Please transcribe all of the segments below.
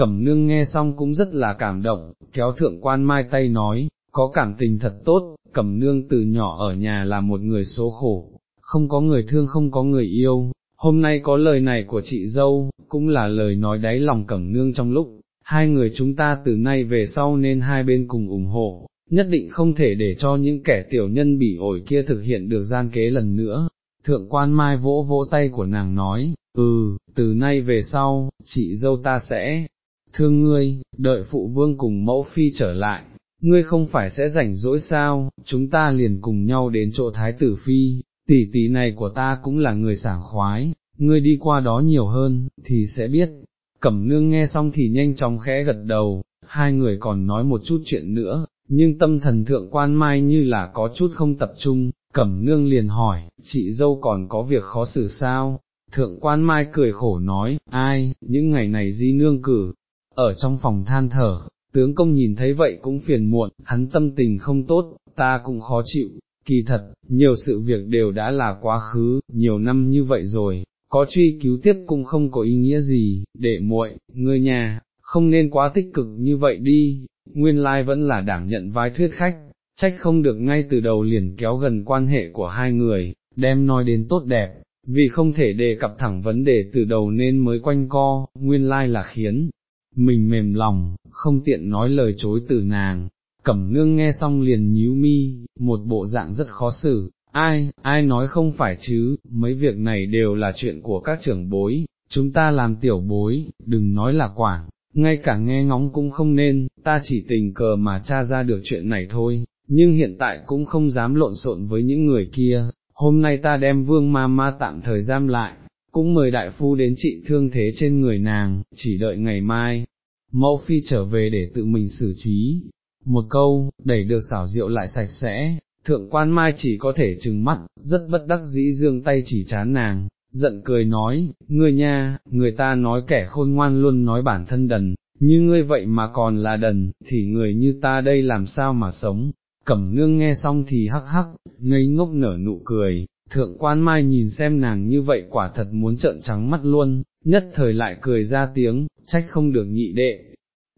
cẩm nương nghe xong cũng rất là cảm động, kéo thượng quan mai tay nói, có cảm tình thật tốt, cẩm nương từ nhỏ ở nhà là một người số khổ, không có người thương không có người yêu, hôm nay có lời này của chị dâu, cũng là lời nói đáy lòng cẩm nương trong lúc, hai người chúng ta từ nay về sau nên hai bên cùng ủng hộ, nhất định không thể để cho những kẻ tiểu nhân bị ổi kia thực hiện được gian kế lần nữa. Thượng quan mai vỗ vỗ tay của nàng nói, ừ, từ nay về sau, chị dâu ta sẽ, thương ngươi, đợi phụ vương cùng mẫu phi trở lại, ngươi không phải sẽ rảnh rỗi sao, chúng ta liền cùng nhau đến chỗ thái tử phi, tỷ tỷ này của ta cũng là người sảng khoái, ngươi đi qua đó nhiều hơn, thì sẽ biết. Cẩm nương nghe xong thì nhanh chóng khẽ gật đầu, hai người còn nói một chút chuyện nữa, nhưng tâm thần thượng quan mai như là có chút không tập trung, cẩm nương liền hỏi, chị dâu còn có việc khó xử sao? Thượng quan mai cười khổ nói, ai, những ngày này di nương cử, ở trong phòng than thở, tướng công nhìn thấy vậy cũng phiền muộn, hắn tâm tình không tốt, ta cũng khó chịu, kỳ thật, nhiều sự việc đều đã là quá khứ, nhiều năm như vậy rồi, có truy cứu tiếp cũng không có ý nghĩa gì, để muội, ngươi nhà, không nên quá tích cực như vậy đi, nguyên lai vẫn là đảm nhận vai thuyết khách, trách không được ngay từ đầu liền kéo gần quan hệ của hai người, đem nói đến tốt đẹp, vì không thể đề cập thẳng vấn đề từ đầu nên mới quanh co, nguyên lai là khiến mình mềm lòng, không tiện nói lời chối từ nàng. Cẩm nương nghe xong liền nhíu mi, một bộ dạng rất khó xử, ai, ai nói không phải chứ, mấy việc này đều là chuyện của các trưởng bối, chúng ta làm tiểu bối, đừng nói là quảng, ngay cả nghe ngóng cũng không nên, ta chỉ tình cờ mà tra ra được chuyện này thôi, nhưng hiện tại cũng không dám lộn xộn với những người kia, hôm nay ta đem vương ma ma tạm thời giam lại, cũng mời đại phu đến trị thương thế trên người nàng, chỉ đợi ngày mai, mẫu phi trở về để tự mình xử trí. Một câu, đẩy được xảo rượu lại sạch sẽ, thượng quan mai chỉ có thể trừng mắt, rất bất đắc dĩ dương tay chỉ chán nàng, giận cười nói, ngươi nha, người ta nói kẻ khôn ngoan luôn nói bản thân đần, như ngươi vậy mà còn là đần, thì người như ta đây làm sao mà sống, cẩm nương nghe xong thì hắc hắc, ngây ngốc nở nụ cười, thượng quan mai nhìn xem nàng như vậy quả thật muốn trợn trắng mắt luôn, nhất thời lại cười ra tiếng, trách không được nhị đệ,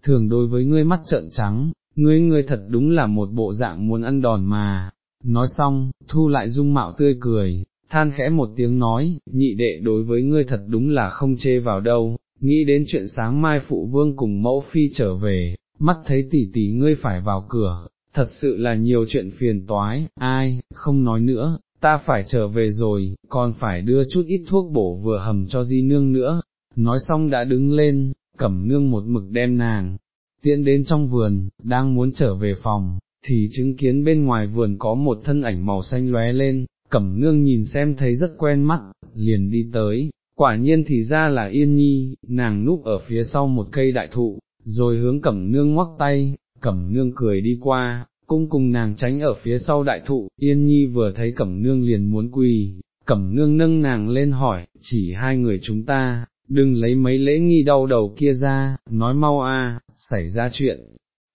thường đối với ngươi mắt trợn trắng, ngươi ngươi thật đúng là một bộ dạng muốn ăn đòn mà, nói xong, thu lại dung mạo tươi cười, than khẽ một tiếng nói, nhị đệ đối với ngươi thật đúng là không chê vào đâu, nghĩ đến chuyện sáng mai phụ vương cùng mẫu phi trở về, mắt thấy tỷ tỷ ngươi phải vào cửa, thật sự là nhiều chuyện phiền toái, ai, không nói nữa, ta phải trở về rồi, còn phải đưa chút ít thuốc bổ vừa hầm cho di nương nữa, nói xong đã đứng lên, cẩm nương một mực đem nàng, tiện đến trong vườn, đang muốn trở về phòng, thì chứng kiến bên ngoài vườn có một thân ảnh màu xanh lóe lên, cẩm nương nhìn xem thấy rất quen mắt, liền đi tới, quả nhiên thì ra là yên nhi, nàng núp ở phía sau một cây đại thụ, rồi hướng cẩm nương ngoắc tay, cẩm nương cười đi qua, cũng cùng nàng tránh ở phía sau đại thụ, yên nhi vừa thấy cẩm nương liền muốn quỳ, cẩm nương nâng nàng lên hỏi, chỉ hai người chúng ta, đừng lấy mấy lễ nghi đau đầu kia ra, nói mau a, xảy ra chuyện,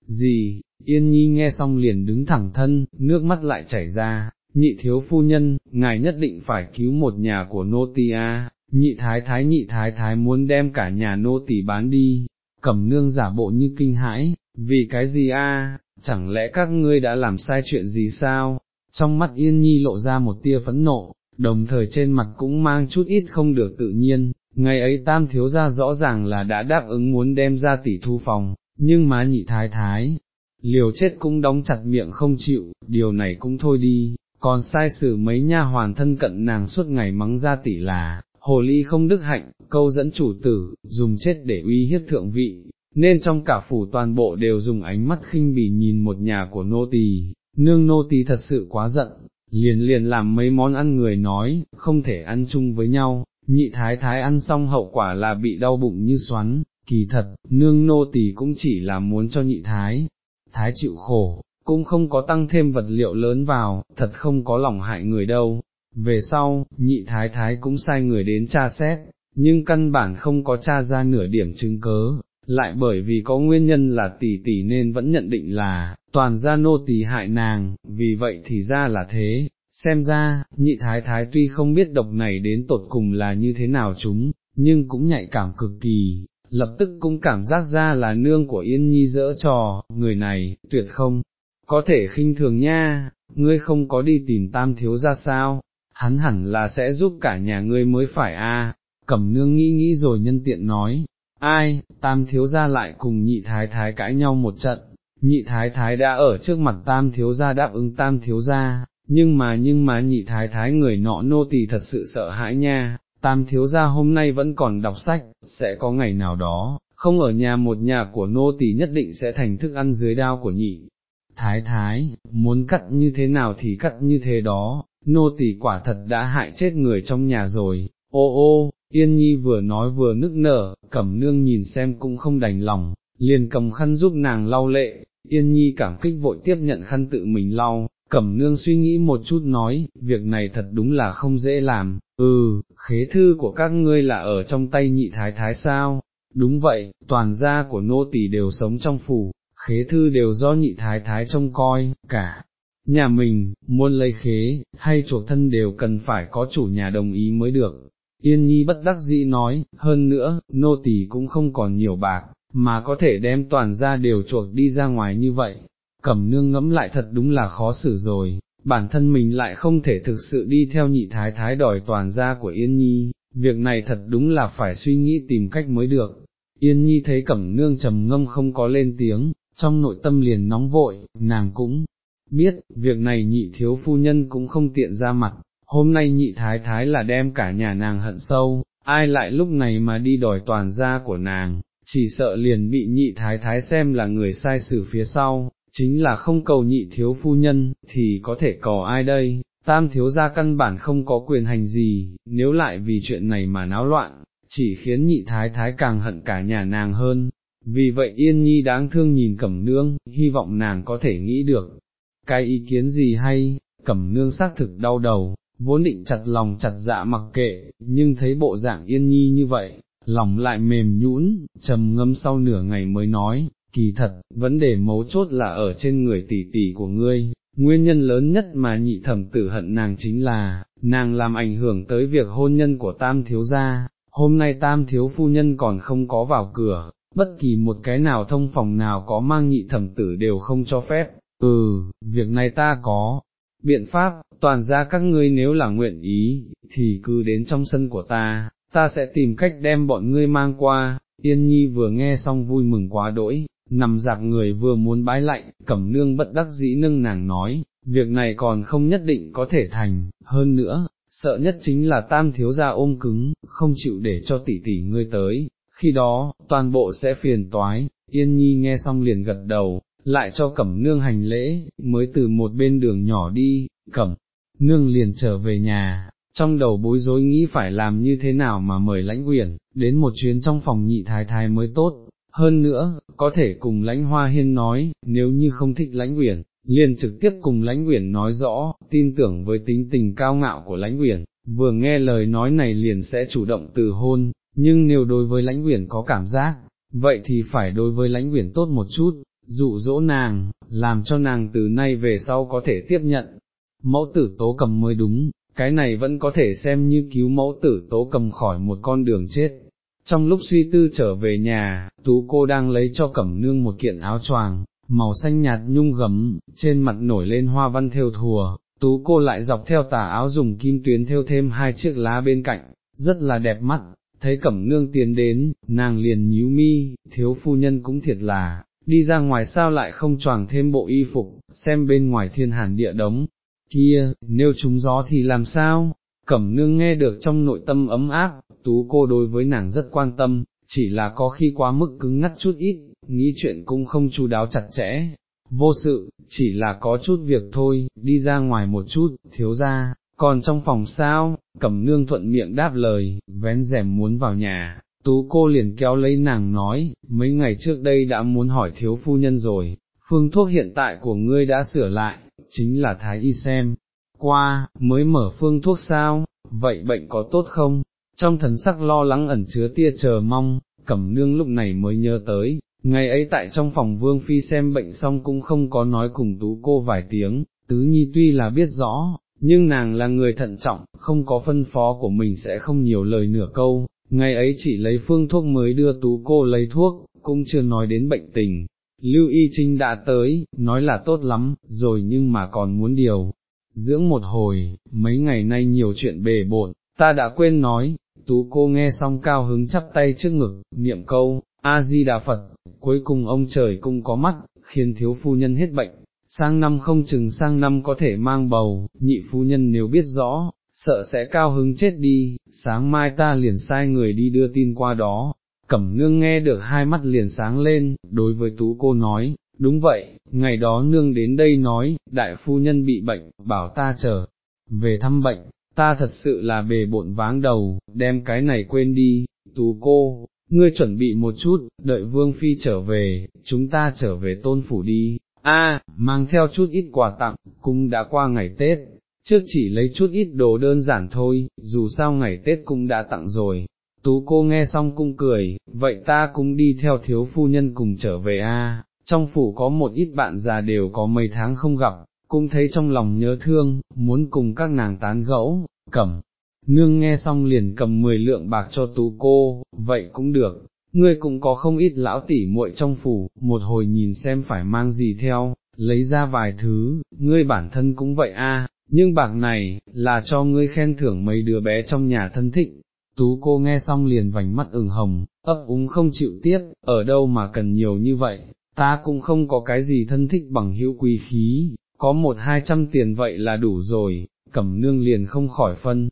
gì, yên nhi nghe xong liền đứng thẳng thân, nước mắt lại chảy ra, nhị thiếu phu nhân, ngài nhất định phải cứu một nhà của nô tỳ a. nhị thái thái nhị thái thái muốn đem cả nhà nô tỳ bán đi, cẩm nương giả bộ như kinh hãi, vì cái gì a? chẳng lẽ các ngươi đã làm sai chuyện gì sao, trong mắt yên nhi lộ ra một tia phẫn nộ, đồng thời trên mặt cũng mang chút ít không được tự nhiên, ngày ấy tam thiếu ra rõ ràng là đã đáp ứng muốn đem ra tỷ thu phòng, nhưng má nhị thái thái, liều chết cũng đóng chặt miệng không chịu, điều này cũng thôi đi, còn sai xử mấy nha hoàn thân cận nàng suốt ngày mắng ra tỷ là, hồ ly không đức hạnh, câu dẫn chủ tử, dùng chết để uy hiếp thượng vị, nên trong cả phủ toàn bộ đều dùng ánh mắt khinh bỉ nhìn một nhà của nô tỳ, nương nô tỳ thật sự quá giận, liền liền làm mấy món ăn người nói, không thể ăn chung với nhau, nhị thái thái ăn xong hậu quả là bị đau bụng như xoắn, kỳ thật, nương nô tỳ cũng chỉ là muốn cho nhị thái, thái chịu khổ, cũng không có tăng thêm vật liệu lớn vào, thật không có lòng hại người đâu. Về sau, nhị thái thái cũng sai người đến tra xét, nhưng căn bản không có tra ra nửa điểm chứng cớ, lại bởi vì có nguyên nhân là tỷ tỷ nên vẫn nhận định là, toàn gia nô tỳ hại nàng, vì vậy thì ra là thế, xem ra, nhị thái thái tuy không biết độc này đến tột cùng là như thế nào chúng, nhưng cũng nhạy cảm cực kỳ, lập tức cũng cảm giác ra là nương của Yên Nhi dỡ trò, người này, tuyệt không, có thể khinh thường nha, ngươi không có đi tìm tam thiếu ra sao, hắn hẳn là sẽ giúp cả nhà ngươi mới phải a. cẩm nương nghĩ nghĩ rồi nhân tiện nói, ai, tam thiếu ra lại cùng nhị thái thái cãi nhau một trận, nhị thái thái đã ở trước mặt tam thiếu ra đáp ứng tam thiếu ra, nhưng mà nhưng mà nhị thái thái người nọ nô tỳ thật sự sợ hãi nha, tam thiếu gia hôm nay vẫn còn đọc sách, sẽ có ngày nào đó, không ở nhà một nhà của nô tỳ nhất định sẽ thành thức ăn dưới đao của nhị. Thái thái, muốn cắt như thế nào thì cắt như thế đó, nô tỳ quả thật đã hại chết người trong nhà rồi, ô ô, yên nhi vừa nói vừa nức nở, cẩm nương nhìn xem cũng không đành lòng, liền cầm khăn giúp nàng lau lệ, yên nhi cảm kích vội tiếp nhận khăn tự mình lau, cẩm nương suy nghĩ một chút nói, việc này thật đúng là không dễ làm, ừ, khế thư của các ngươi là ở trong tay nhị thái thái sao, đúng vậy, toàn gia của nô tỳ đều sống trong phủ, khế thư đều do nhị thái thái trông coi, cả. Nhà mình, muốn lấy khế, hay chuộc thân đều cần phải có chủ nhà đồng ý mới được. Yên nhi bất đắc dĩ nói, hơn nữa, nô tỳ cũng không còn nhiều bạc, mà có thể đem toàn ra đều chuộc đi ra ngoài như vậy. Cẩm nương ngẫm lại thật đúng là khó xử rồi, bản thân mình lại không thể thực sự đi theo nhị thái thái đòi toàn gia của Yên Nhi, việc này thật đúng là phải suy nghĩ tìm cách mới được. Yên Nhi thấy cẩm nương trầm ngâm không có lên tiếng, trong nội tâm liền nóng vội, nàng cũng biết, việc này nhị thiếu phu nhân cũng không tiện ra mặt, hôm nay nhị thái thái là đem cả nhà nàng hận sâu, ai lại lúc này mà đi đòi toàn gia của nàng, chỉ sợ liền bị nhị thái thái xem là người sai xử phía sau, chính là không cầu nhị thiếu phu nhân, thì có thể cầu ai đây, tam thiếu gia căn bản không có quyền hành gì, nếu lại vì chuyện này mà náo loạn, chỉ khiến nhị thái thái càng hận cả nhà nàng hơn. Vì vậy Yên Nhi đáng thương nhìn Cẩm Nương, hy vọng nàng có thể nghĩ được, cái ý kiến gì hay, Cẩm Nương xác thực đau đầu, vốn định chặt lòng chặt dạ mặc kệ, nhưng thấy bộ dạng Yên Nhi như vậy, lòng lại mềm nhũn, trầm ngâm sau nửa ngày mới nói, kỳ thật, vấn đề mấu chốt là ở trên người tỷ tỷ của ngươi, nguyên nhân lớn nhất mà nhị thẩm tử hận nàng chính là, nàng làm ảnh hưởng tới việc hôn nhân của tam thiếu gia, hôm nay tam thiếu phu nhân còn không có vào cửa, bất kỳ một cái nào thông phòng nào có mang nhị thẩm tử đều không cho phép, ừ, việc này ta có. Biện pháp, toàn ra các ngươi nếu là nguyện ý, thì cứ đến trong sân của ta, ta sẽ tìm cách đem bọn ngươi mang qua, Yên Nhi vừa nghe xong vui mừng quá đỗi, nằm dạp người vừa muốn bái lạnh, cẩm nương bất đắc dĩ nâng nàng nói, việc này còn không nhất định có thể thành, hơn nữa, sợ nhất chính là tam thiếu gia ôm cứng, không chịu để cho tỷ tỷ ngươi tới, khi đó, toàn bộ sẽ phiền toái, yên nhi nghe xong liền gật đầu, lại cho cẩm nương hành lễ, mới từ một bên đường nhỏ đi, cẩm, nương liền trở về nhà, trong đầu bối rối nghĩ phải làm như thế nào mà mời lãnh uyển, đến một chuyến trong phòng nhị thái thái mới tốt, hơn nữa, có thể cùng lãnh hoa hiên nói, nếu như không thích lãnh uyển, liền trực tiếp cùng lãnh uyển nói rõ, tin tưởng với tính tình cao ngạo của lãnh uyển, vừa nghe lời nói này liền sẽ chủ động từ hôn, nhưng nếu đối với lãnh uyển có cảm giác, vậy thì phải đối với lãnh uyển tốt một chút, dụ dỗ nàng, làm cho nàng từ nay về sau có thể tiếp nhận. Mẫu tử tố cầm mới đúng, cái này vẫn có thể xem như cứu mẫu tử tố cầm khỏi một con đường chết. Trong lúc suy tư trở về nhà, tú cô đang lấy cho cẩm nương một kiện áo choàng, màu xanh nhạt nhung gấm, trên mặt nổi lên hoa văn theo thùa, tú cô lại dọc theo tà áo dùng kim tuyến theo thêm hai chiếc lá bên cạnh, rất là đẹp mắt, thấy cẩm nương tiến đến, nàng liền nhíu mi, thiếu phu nhân cũng thiệt là, đi ra ngoài sao lại không choàng thêm bộ y phục, xem bên ngoài thiên hàn địa đống, kia, nếu trúng gió thì làm sao, cẩm nương nghe được trong nội tâm ấm áp, tú cô đối với nàng rất quan tâm, chỉ là có khi quá mức cứng ngắt chút ít, nghĩ chuyện cũng không chú đáo chặt chẽ, vô sự, chỉ là có chút việc thôi, đi ra ngoài một chút, thiếu ra, còn trong phòng sao, cẩm nương thuận miệng đáp lời, vén rèm muốn vào nhà, tú cô liền kéo lấy nàng nói, mấy ngày trước đây đã muốn hỏi thiếu phu nhân rồi, phương thuốc hiện tại của ngươi đã sửa lại, chính là thái y xem, qua, mới mở phương thuốc sao, vậy bệnh có tốt không? Trong thần sắc lo lắng ẩn chứa tia chờ mong, cẩm nương lúc này mới nhớ tới, ngày ấy tại trong phòng vương phi xem bệnh xong cũng không có nói cùng tú cô vài tiếng, tứ nhi tuy là biết rõ, nhưng nàng là người thận trọng, không có phân phó của mình sẽ không nhiều lời nửa câu, ngày ấy chỉ lấy phương thuốc mới đưa tú cô lấy thuốc, cũng chưa nói đến bệnh tình. Lưu Y Trinh đã tới, nói là tốt lắm, rồi nhưng mà còn muốn điều. Dưỡng một hồi, mấy ngày nay nhiều chuyện bề bộn, ta đã quên nói, tú cô nghe xong cao hứng chắp tay trước ngực, niệm câu, A-di-đà Phật, cuối cùng ông trời cũng có mắt, khiến thiếu phu nhân hết bệnh, sang năm không chừng sang năm có thể mang bầu, nhị phu nhân nếu biết rõ, sợ sẽ cao hứng chết đi, sáng mai ta liền sai người đi đưa tin qua đó. Cẩm nương nghe được hai mắt liền sáng lên, đối với tú cô nói, đúng vậy, ngày đó nương đến đây nói, đại phu nhân bị bệnh, bảo ta chờ, về thăm bệnh, ta thật sự là bề bộn váng đầu, đem cái này quên đi, tú cô, ngươi chuẩn bị một chút, đợi vương phi trở về, chúng ta trở về tôn phủ đi, a mang theo chút ít quà tặng, cũng đã qua ngày Tết, trước chỉ lấy chút ít đồ đơn giản thôi, dù sao ngày Tết cũng đã tặng rồi. Tú cô nghe xong cung cười, vậy ta cũng đi theo thiếu phu nhân cùng trở về a. trong phủ có một ít bạn già đều có mấy tháng không gặp, cũng thấy trong lòng nhớ thương, muốn cùng các nàng tán gẫu, Cầm, Nương nghe xong liền cầm 10 lượng bạc cho tú cô, vậy cũng được, ngươi cũng có không ít lão tỉ muội trong phủ, một hồi nhìn xem phải mang gì theo, lấy ra vài thứ, ngươi bản thân cũng vậy a, nhưng bạc này, là cho ngươi khen thưởng mấy đứa bé trong nhà thân thịnh. Tú cô nghe xong liền vành mắt ửng hồng, ấp úng không chịu tiếp, ở đâu mà cần nhiều như vậy, ta cũng không có cái gì thân thích bằng hữu quý khí, có một hai trăm tiền vậy là đủ rồi, cẩm nương liền không khỏi phân.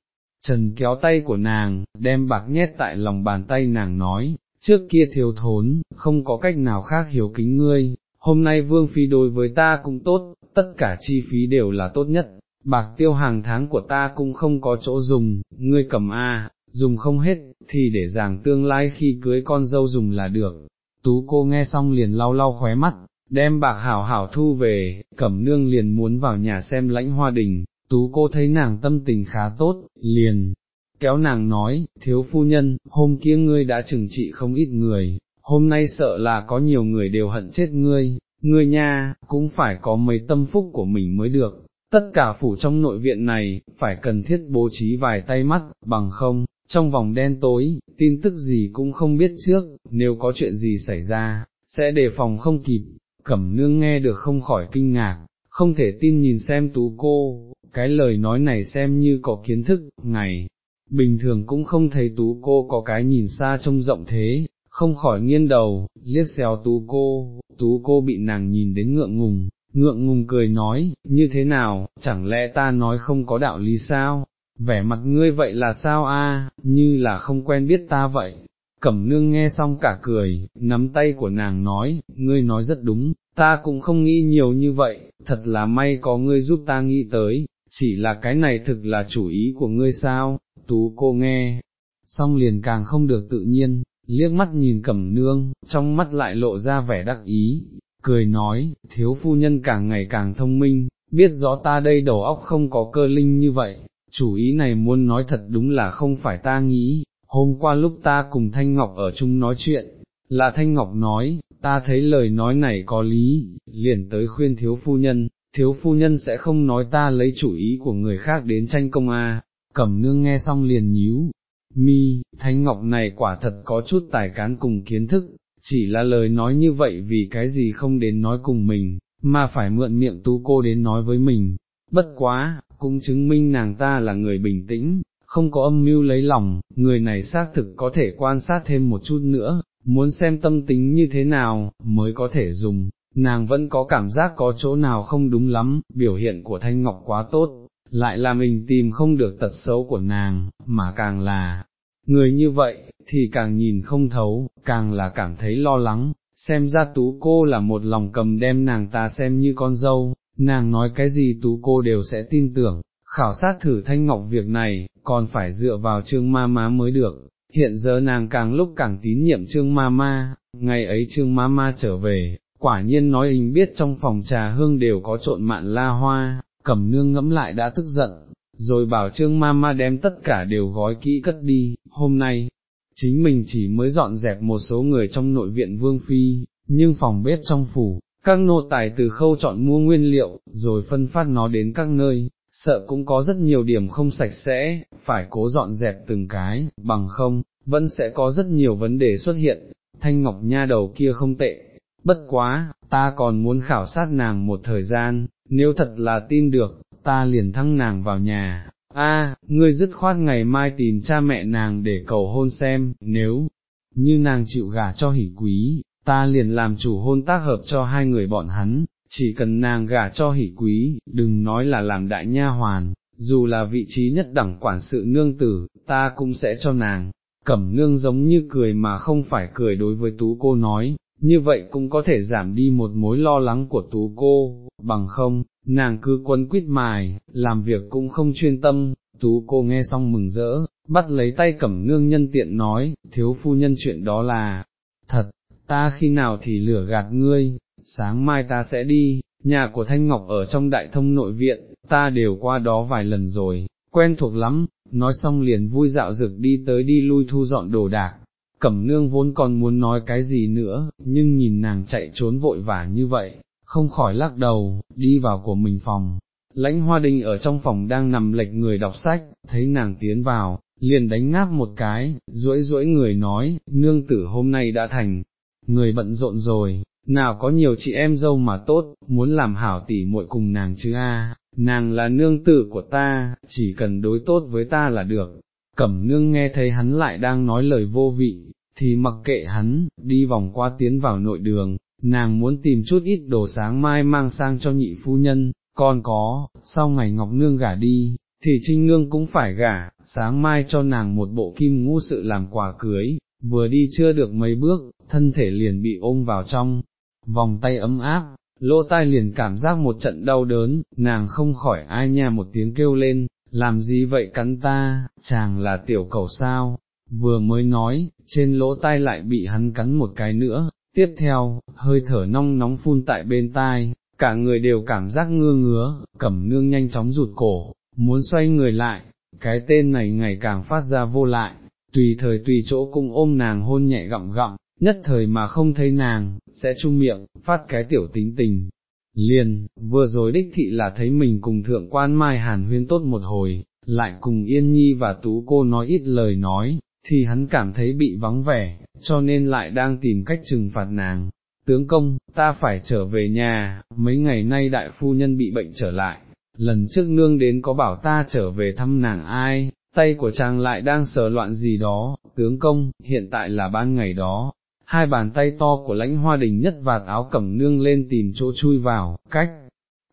Trần kéo tay của nàng, đem bạc nhét tại lòng bàn tay nàng nói, trước kia thiếu thốn, không có cách nào khác hiểu kính ngươi, hôm nay vương phi đối với ta cũng tốt, tất cả chi phí đều là tốt nhất, bạc tiêu hàng tháng của ta cũng không có chỗ dùng, ngươi cầm a, dùng không hết, thì để giảng tương lai khi cưới con dâu dùng là được. Tú cô nghe xong liền lau lau khóe mắt, đem bạc hảo hảo thu về, cẩm nương liền muốn vào nhà xem lãnh hoa đình, tú cô thấy nàng tâm tình khá tốt, liền, kéo nàng nói, thiếu phu nhân, hôm kia ngươi đã trừng trị không ít người, hôm nay sợ là có nhiều người đều hận chết ngươi, ngươi nha, cũng phải có mấy tâm phúc của mình mới được, tất cả phủ trong nội viện này, phải cần thiết bố trí vài tay mắt, bằng không, trong vòng đen tối, tin tức gì cũng không biết trước, nếu có chuyện gì xảy ra, sẽ đề phòng không kịp, cẩm nương nghe được không khỏi kinh ngạc, không thể tin nhìn xem tú cô, cái lời nói này xem như có kiến thức, ngày, bình thường cũng không thấy tú cô có cái nhìn xa trông rộng thế, không khỏi nghiêng đầu, liếc xéo tú cô, tú cô bị nàng nhìn đến ngượng ngùng, ngượng ngùng cười nói, như thế nào, chẳng lẽ ta nói không có đạo lý sao, vẻ mặt ngươi vậy là sao a? như là không quen biết ta vậy. Cẩm nương nghe xong cả cười, nắm tay của nàng nói, ngươi nói rất đúng, ta cũng không nghĩ nhiều như vậy, thật là may có ngươi giúp ta nghĩ tới, chỉ là cái này thực là chủ ý của ngươi sao, tú cô nghe, xong liền càng không được tự nhiên, liếc mắt nhìn cẩm nương, trong mắt lại lộ ra vẻ đắc ý, cười nói, thiếu phu nhân càng ngày càng thông minh, biết rõ ta đây đầu óc không có cơ linh như vậy, chủ ý này muốn nói thật đúng là không phải ta nghĩ, hôm qua lúc ta cùng Thanh Ngọc ở chung nói chuyện, là Thanh Ngọc nói, ta thấy lời nói này có lý, liền tới khuyên thiếu phu nhân, thiếu phu nhân sẽ không nói ta lấy chủ ý của người khác đến tranh công a. cẩm nương nghe xong liền nhíu, mi, Thanh Ngọc này quả thật có chút tài cán cùng kiến thức, chỉ là lời nói như vậy vì cái gì không đến nói cùng mình, mà phải mượn miệng tú cô đến nói với mình, bất quá, cũng chứng minh nàng ta là người bình tĩnh, không có âm mưu lấy lòng, người này xác thực có thể quan sát thêm một chút nữa, muốn xem tâm tính như thế nào, mới có thể dùng, nàng vẫn có cảm giác có chỗ nào không đúng lắm, biểu hiện của Thanh Ngọc quá tốt, lại là mình tìm không được tật xấu của nàng, mà càng là, người như vậy, thì càng nhìn không thấu, càng là cảm thấy lo lắng, xem ra tú cô là một lòng cầm đem nàng ta xem như con dâu, nàng nói cái gì tú cô đều sẽ tin tưởng, khảo sát thử thanh ngọc việc này, còn phải dựa vào trương ma má mới được, hiện giờ nàng càng lúc càng tín nhiệm trương ma ma, ngày ấy trương ma ma trở về, quả nhiên nói hình biết trong phòng trà hương đều có trộn mạn la hoa, cầm nương ngẫm lại đã tức giận, rồi bảo trương ma ma đem tất cả đều gói kỹ cất đi, hôm nay, chính mình chỉ mới dọn dẹp một số người trong nội viện vương phi, nhưng phòng bếp trong phủ, các nô tài từ khâu chọn mua nguyên liệu, rồi phân phát nó đến các nơi, sợ cũng có rất nhiều điểm không sạch sẽ, phải cố dọn dẹp từng cái, bằng không, vẫn sẽ có rất nhiều vấn đề xuất hiện, thanh ngọc nha đầu kia không tệ, bất quá, ta còn muốn khảo sát nàng một thời gian, nếu thật là tin được, ta liền thăng nàng vào nhà. A, ngươi dứt khoát ngày mai tìm cha mẹ nàng để cầu hôn xem, nếu như nàng chịu gả cho hỷ quý, ta liền làm chủ hôn tác hợp cho hai người bọn hắn, chỉ cần nàng gả cho hỷ quý, đừng nói là làm đại nha hoàn, dù là vị trí nhất đẳng quản sự nương tử, ta cũng sẽ cho nàng. Cẩm nương giống như cười mà không phải cười đối với tú cô nói, như vậy cũng có thể giảm đi một mối lo lắng của tú cô, bằng không, nàng cứ quấn quýt mài, làm việc cũng không chuyên tâm, tú cô nghe xong mừng rỡ, bắt lấy tay cẩm nương nhân tiện nói, thiếu phu nhân chuyện đó là, thật, ta khi nào thì lửa gạt ngươi, sáng mai ta sẽ đi, nhà của Thanh Ngọc ở trong đại thông nội viện, ta đều qua đó vài lần rồi, quen thuộc lắm, nói xong liền vui dạo dực đi tới đi lui thu dọn đồ đạc. Cẩm nương vốn còn muốn nói cái gì nữa, nhưng nhìn nàng chạy trốn vội vã như vậy, không khỏi lắc đầu, đi vào của mình phòng. Lãnh hoa đình ở trong phòng đang nằm lệch người đọc sách, thấy nàng tiến vào, liền đánh ngáp một cái, duỗi duỗi người nói, nương tử hôm nay đã thành, người bận rộn rồi, nào có nhiều chị em dâu mà tốt, muốn làm hảo tỉ muội cùng nàng chứ a, nàng là nương tử của ta, chỉ cần đối tốt với ta là được. Cẩm nương nghe thấy hắn lại đang nói lời vô vị, thì mặc kệ hắn, đi vòng qua tiến vào nội đường, nàng muốn tìm chút ít đồ sáng mai mang sang cho nhị phu nhân, còn có, sau ngày Ngọc Nương gả đi, thì Trinh Nương cũng phải gả, sáng mai cho nàng một bộ kim ngũ sự làm quà cưới, vừa đi chưa được mấy bước, thân thể liền bị ôm vào trong, vòng tay ấm áp, lỗ tai liền cảm giác một trận đau đớn, nàng không khỏi ai nha một tiếng kêu lên, làm gì vậy cắn ta, chàng là tiểu cầu sao, vừa mới nói, trên lỗ tai lại bị hắn cắn một cái nữa, tiếp theo, hơi thở nong nóng phun tại bên tai, cả người đều cảm giác ngưa ngứa, cẩm nương nhanh chóng rụt cổ, muốn xoay người lại, cái tên này ngày càng phát ra vô lại, tùy thời tùy chỗ cũng ôm nàng hôn nhẹ gặm gặm, nhất thời mà không thấy nàng, sẽ chung miệng, phát cái tiểu tính tình. Liền, vừa rồi đích thị là thấy mình cùng thượng quan mai hàn huyên tốt một hồi, lại cùng Yên Nhi và Tú cô nói ít lời nói, thì hắn cảm thấy bị vắng vẻ, cho nên lại đang tìm cách trừng phạt nàng. Tướng công, ta phải trở về nhà, mấy ngày nay đại phu nhân bị bệnh trở lại, lần trước nương đến có bảo ta trở về thăm nàng ai, tay của chàng lại đang sờ loạn gì đó, tướng công, hiện tại là ban ngày đó, hai bàn tay to của lãnh hoa đình nhất vạt áo cẩm nương lên tìm chỗ chui vào, cách,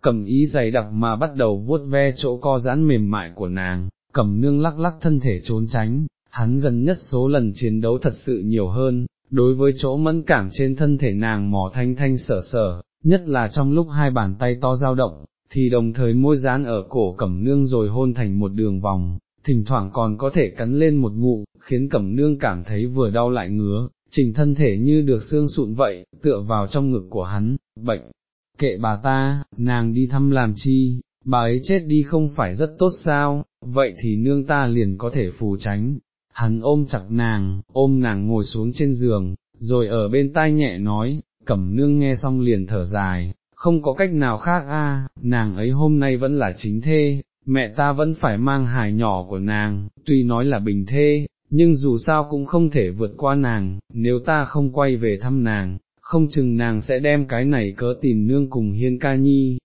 cầm ý dày đặc mà bắt đầu vuốt ve chỗ co giãn mềm mại của nàng, cẩm nương lắc lắc thân thể trốn tránh, hắn gần nhất số lần chiến đấu thật sự nhiều hơn, đối với chỗ mẫn cảm trên thân thể nàng mò thanh thanh sở sở, nhất là trong lúc hai bàn tay to dao động, thì đồng thời môi dán ở cổ cẩm nương rồi hôn thành một đường vòng, thỉnh thoảng còn có thể cắn lên một ngụ, khiến cẩm nương cảm thấy vừa đau lại ngứa, trình thân thể như được xương sụn vậy, tựa vào trong ngực của hắn, bệnh, kệ bà ta, nàng đi thăm làm chi, bà ấy chết đi không phải rất tốt sao, vậy thì nương ta liền có thể phù tránh. Hắn ôm chặt nàng, ôm nàng ngồi xuống trên giường, rồi ở bên tai nhẹ nói, cẩm nương nghe xong liền thở dài, không có cách nào khác a, nàng ấy hôm nay vẫn là chính thê, mẹ ta vẫn phải mang hài nhỏ của nàng, tuy nói là bình thê, nhưng dù sao cũng không thể vượt qua nàng, nếu ta không quay về thăm nàng, không chừng nàng sẽ đem cái này cớ tìm nương cùng hiên ca nhi.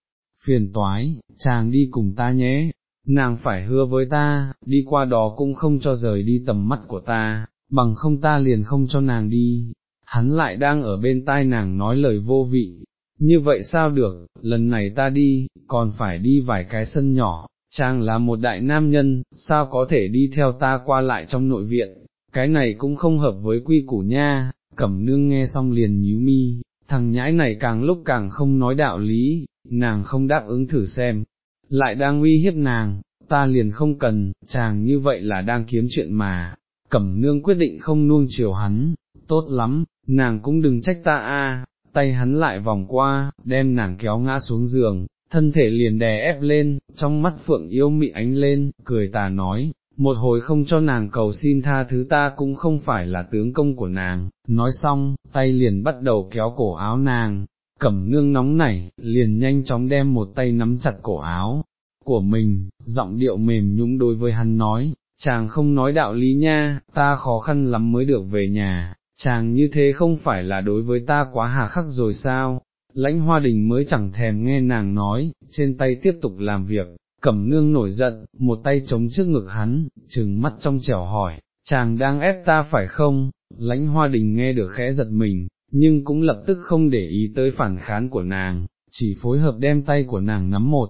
Phiền toái, chàng đi cùng ta nhé, nàng phải hứa với ta, đi qua đó cũng không cho rời đi tầm mắt của ta, bằng không ta liền không cho nàng đi. Hắn lại đang ở bên tai nàng nói lời vô vị, như vậy sao được, lần này ta đi, còn phải đi vài cái sân nhỏ, chàng là một đại nam nhân, sao có thể đi theo ta qua lại trong nội viện, cái này cũng không hợp với quy củ nha, cẩm nương nghe xong liền nhíu mi, thằng nhãi này càng lúc càng không nói đạo lý, nàng không đáp ứng thử xem, lại đang uy hiếp nàng, ta liền không cần, chàng như vậy là đang kiếm chuyện mà, cẩm nương quyết định không nuông chiều hắn, tốt lắm, nàng cũng đừng trách ta a. tay hắn lại vòng qua, đem nàng kéo ngã xuống giường, thân thể liền đè ép lên, trong mắt phượng yêu mị ánh lên, cười tà nói, một hồi không cho nàng cầu xin tha thứ ta cũng không phải là tướng công của nàng, nói xong, tay liền bắt đầu kéo cổ áo nàng, cẩm nương nóng nảy, liền nhanh chóng đem một tay nắm chặt cổ áo của mình, giọng điệu mềm nhũng đối với hắn nói, chàng không nói đạo lý nha, ta khó khăn lắm mới được về nhà, chàng như thế không phải là đối với ta quá hà khắc rồi sao, lãnh hoa đình mới chẳng thèm nghe nàng nói, trên tay tiếp tục làm việc, cẩm nương nổi giận, một tay chống trước ngực hắn, trừng mắt trong trẻo hỏi, chàng đang ép ta phải không, lãnh hoa đình nghe được khẽ giật mình, nhưng cũng lập tức không để ý tới phản kháng của nàng, chỉ phối hợp đem tay của nàng nắm một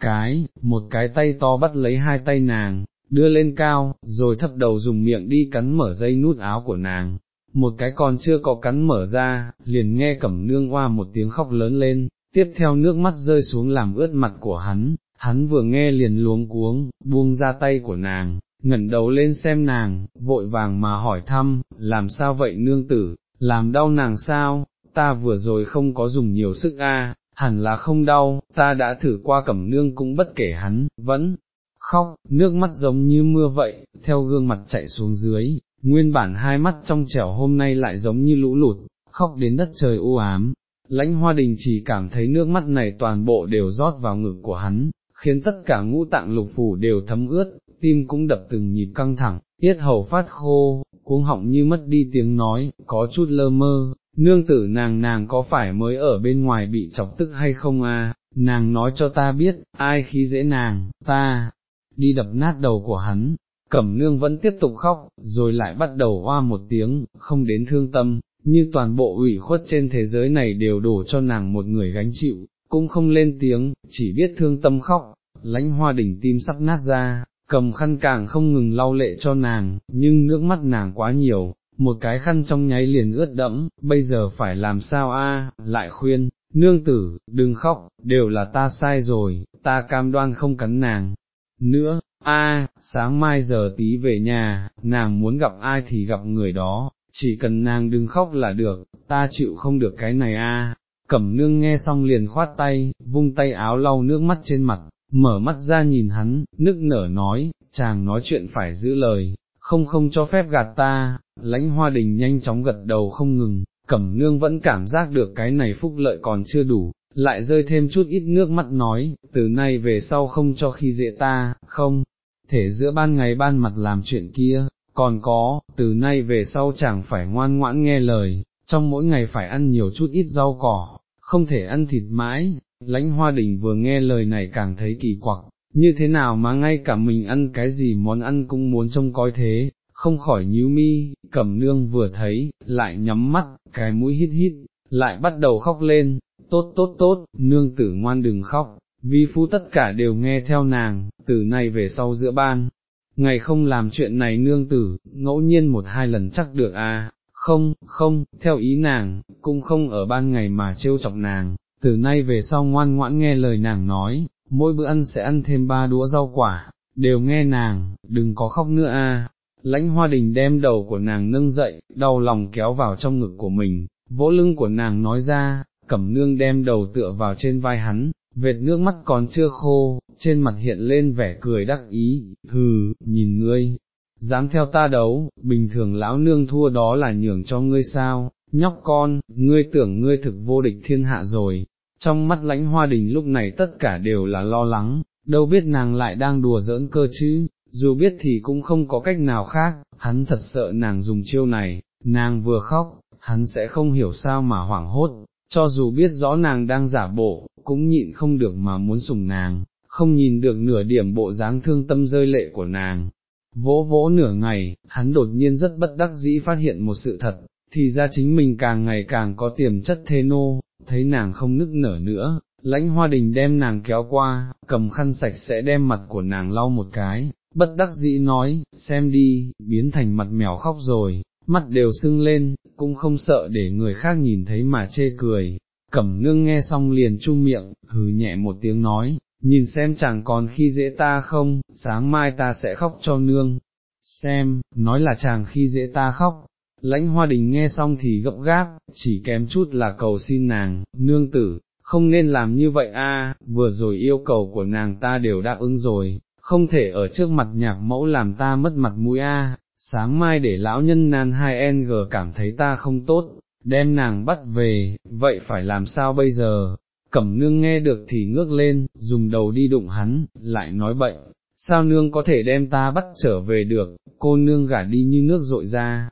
cái, một cái tay to bắt lấy hai tay nàng, đưa lên cao, rồi thấp đầu dùng miệng đi cắn mở dây nút áo của nàng, một cái còn chưa có cắn mở ra, liền nghe cẩm nương hoa một tiếng khóc lớn lên, tiếp theo nước mắt rơi xuống làm ướt mặt của hắn, hắn vừa nghe liền luống cuống, buông ra tay của nàng, ngẩng đầu lên xem nàng, vội vàng mà hỏi thăm, làm sao vậy nương tử, làm đau nàng sao, ta vừa rồi không có dùng nhiều sức a, hẳn là không đau, ta đã thử qua cẩm nương cũng bất kể hắn, vẫn khóc, nước mắt giống như mưa vậy, theo gương mặt chạy xuống dưới, nguyên bản hai mắt trong trẻo hôm nay lại giống như lũ lụt, khóc đến đất trời u ám. Lãnh hoa đình chỉ cảm thấy nước mắt này toàn bộ đều rót vào ngực của hắn, khiến tất cả ngũ tạng lục phủ đều thấm ướt, tim cũng đập từng nhịp căng thẳng, yết hầu phát khô, cuống họng như mất đi tiếng nói, có chút lơ mơ, nương tử nàng nàng có phải mới ở bên ngoài bị chọc tức hay không à, nàng nói cho ta biết, ai khi dễ nàng, ta, đi đập nát đầu của hắn, cẩm nương vẫn tiếp tục khóc, rồi lại bắt đầu hoa một tiếng, không đến thương tâm, như toàn bộ ủy khuất trên thế giới này đều đổ cho nàng một người gánh chịu, cũng không lên tiếng, chỉ biết thương tâm khóc, lãnh hoa đỉnh tim sắp nát ra, cầm khăn càng không ngừng lau lệ cho nàng, nhưng nước mắt nàng quá nhiều, một cái khăn trong nháy liền ướt đẫm, bây giờ phải làm sao a? lại khuyên, nương tử, đừng khóc, đều là ta sai rồi, ta cam đoan không cắn nàng. Nữa, a, sáng mai giờ tí về nhà, nàng muốn gặp ai thì gặp người đó, chỉ cần nàng đừng khóc là được, ta chịu không được cái này a. Cẩm nương nghe xong liền khoát tay, vung tay áo lau nước mắt trên mặt, mở mắt ra nhìn hắn, nức nở nói, chàng nói chuyện phải giữ lời, không không cho phép gạt ta, lãnh hoa đình nhanh chóng gật đầu không ngừng, cẩm nương vẫn cảm giác được cái này phúc lợi còn chưa đủ, lại rơi thêm chút ít nước mắt nói, từ nay về sau không cho khi dễ ta, không, thể giữa ban ngày ban mặt làm chuyện kia, còn có, từ nay về sau chàng phải ngoan ngoãn nghe lời, trong mỗi ngày phải ăn nhiều chút ít rau cỏ, không thể ăn thịt mãi, lãnh hoa đình vừa nghe lời này càng thấy kỳ quặc, như thế nào mà ngay cả mình ăn cái gì món ăn cũng muốn trông coi thế, không khỏi nhíu mi, cẩm nương vừa thấy, lại nhắm mắt, cái mũi hít hít, lại bắt đầu khóc lên, tốt tốt tốt, nương tử ngoan đừng khóc, vi phu tất cả đều nghe theo nàng, từ nay về sau giữa ban, ngày không làm chuyện này nương tử, ngẫu nhiên một hai lần chắc được à, không, không, theo ý nàng, cũng không ở ban ngày mà trêu chọc nàng, từ nay về sau ngoan ngoãn nghe lời nàng nói, mỗi bữa ăn sẽ ăn thêm ba đũa rau quả, đều nghe nàng, đừng có khóc nữa a. Lãnh hoa đình đem đầu của nàng nâng dậy, đau lòng kéo vào trong ngực của mình, vỗ lưng của nàng nói ra, cẩm nương đem đầu tựa vào trên vai hắn, vệt nước mắt còn chưa khô, trên mặt hiện lên vẻ cười đắc ý, hừ, nhìn ngươi, dám theo ta đấu, bình thường lão nương thua đó là nhường cho ngươi sao, nhóc con, ngươi tưởng ngươi thực vô địch thiên hạ rồi, trong mắt lãnh hoa đình lúc này tất cả đều là lo lắng, đâu biết nàng lại đang đùa giỡn cơ chứ, dù biết thì cũng không có cách nào khác, hắn thật sợ nàng dùng chiêu này, nàng vừa khóc, hắn sẽ không hiểu sao mà hoảng hốt, cho dù biết rõ nàng đang giả bộ, cũng nhịn không được mà muốn sùng nàng, không nhìn được nửa điểm bộ dáng thương tâm rơi lệ của nàng. Vỗ vỗ nửa ngày, hắn đột nhiên rất bất đắc dĩ phát hiện một sự thật, thì ra chính mình càng ngày càng có tiềm chất thê nô, thấy nàng không nức nở nữa, lãnh hoa đình đem nàng kéo qua, cầm khăn sạch sẽ đem mặt của nàng lau một cái, bất đắc dĩ nói, xem đi, biến thành mặt mèo khóc rồi, mắt đều sưng lên, cũng không sợ để người khác nhìn thấy mà chê cười. Cẩm nương nghe xong liền chu miệng, hừ nhẹ một tiếng nói, nhìn xem chẳng còn khi dễ ta không, sáng mai ta sẽ khóc cho nương. Xem, nói là chàng khi dễ ta khóc, lãnh hoa đình nghe xong thì gấp gáp, chỉ kém chút là cầu xin nàng, nương tử, không nên làm như vậy a. vừa rồi yêu cầu của nàng ta đều đáp ứng rồi, không thể ở trước mặt nhạc mẫu làm ta mất mặt mũi a. sáng mai để lão nhân nan hai ng cảm thấy ta không tốt, đem nàng bắt về, vậy phải làm sao bây giờ? Cẩm nương nghe được thì ngước lên, dùng đầu đi đụng hắn, lại nói bậy, sao nương có thể đem ta bắt trở về được, cô nương gả đi như nước rội ra,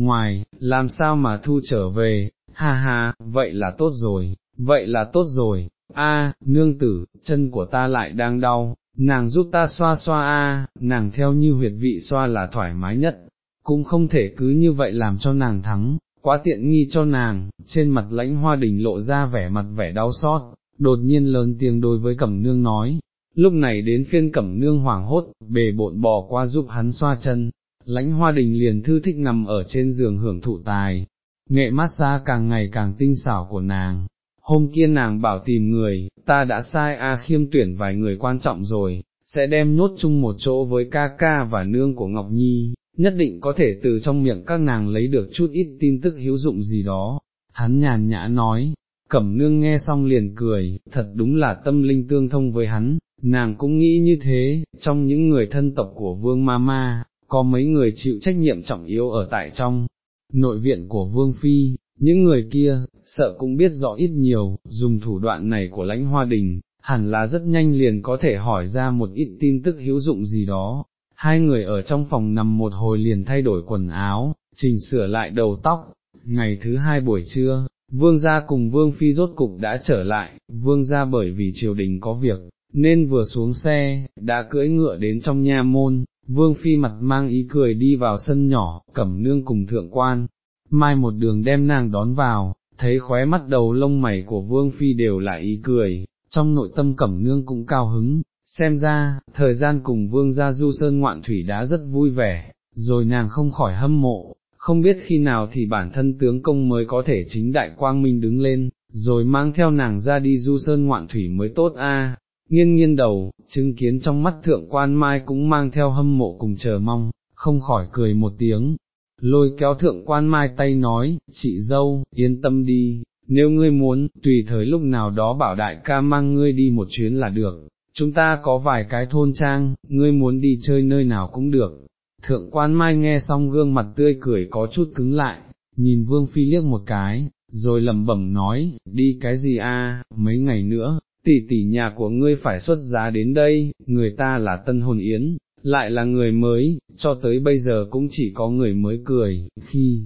ngoài, làm sao mà thu trở về, ha ha, vậy là tốt rồi, vậy là tốt rồi, a, nương tử, chân của ta lại đang đau, nàng giúp ta xoa xoa a, nàng theo như huyệt vị xoa là thoải mái nhất, cũng không thể cứ như vậy làm cho nàng thắng, quá tiện nghi cho nàng, trên mặt lãnh hoa đình lộ ra vẻ mặt vẻ đau xót, đột nhiên lớn tiếng đối với cẩm nương nói, lúc này đến phiên cẩm nương hoảng hốt, bề bộn bò qua giúp hắn xoa chân, lãnh hoa đình liền thư thích nằm ở trên giường hưởng thụ tài, nghệ mát xa càng ngày càng tinh xảo của nàng. Hôm kia nàng bảo tìm người, ta đã sai A khiêm tuyển vài người quan trọng rồi, sẽ đem nhốt chung một chỗ với ca ca và nương của Ngọc Nhi, nhất định có thể từ trong miệng các nàng lấy được chút ít tin tức hữu dụng gì đó. Hắn nhàn nhã nói, cẩm nương nghe xong liền cười, thật đúng là tâm linh tương thông với hắn, nàng cũng nghĩ như thế, trong những người thân tộc của vương ma ma, có mấy người chịu trách nhiệm trọng yếu ở tại trong nội viện của vương phi, những người kia, sợ cũng biết rõ ít nhiều, dùng thủ đoạn này của lãnh hoa đình, hẳn là rất nhanh liền có thể hỏi ra một ít tin tức hữu dụng gì đó. Hai người ở trong phòng nằm một hồi liền thay đổi quần áo, chỉnh sửa lại đầu tóc, ngày thứ hai buổi trưa, vương gia cùng vương phi rốt cục đã trở lại, vương gia bởi vì triều đình có việc, nên vừa xuống xe, đã cưỡi ngựa đến trong nha môn, vương phi mặt mang ý cười đi vào sân nhỏ, cẩm nương cùng thượng quan, mai một đường đem nàng đón vào, thấy khóe mắt đầu lông mày của vương phi đều là ý cười, trong nội tâm cẩm nương cũng cao hứng, xem ra, thời gian cùng vương gia du sơn ngoạn thủy đã rất vui vẻ, rồi nàng không khỏi hâm mộ, không biết khi nào thì bản thân tướng công mới có thể chính đại quang minh đứng lên, rồi mang theo nàng ra đi du sơn ngoạn thủy mới tốt a nghiêng nghiêng đầu, chứng kiến trong mắt thượng quan mai cũng mang theo hâm mộ cùng chờ mong, không khỏi cười một tiếng, lôi kéo thượng quan mai tay nói, chị dâu, yên tâm đi, nếu ngươi muốn, tùy thời lúc nào đó bảo đại ca mang ngươi đi một chuyến là được, chúng ta có vài cái thôn trang, ngươi muốn đi chơi nơi nào cũng được. Thượng quan mai nghe xong gương mặt tươi cười có chút cứng lại, nhìn vương phi liếc một cái, rồi lẩm bẩm nói, đi cái gì a? mấy ngày nữa, tỷ tỷ nhà của ngươi phải xuất giá đến đây, người ta là tân hồn yến, lại là người mới, cho tới bây giờ cũng chỉ có người mới cười, khi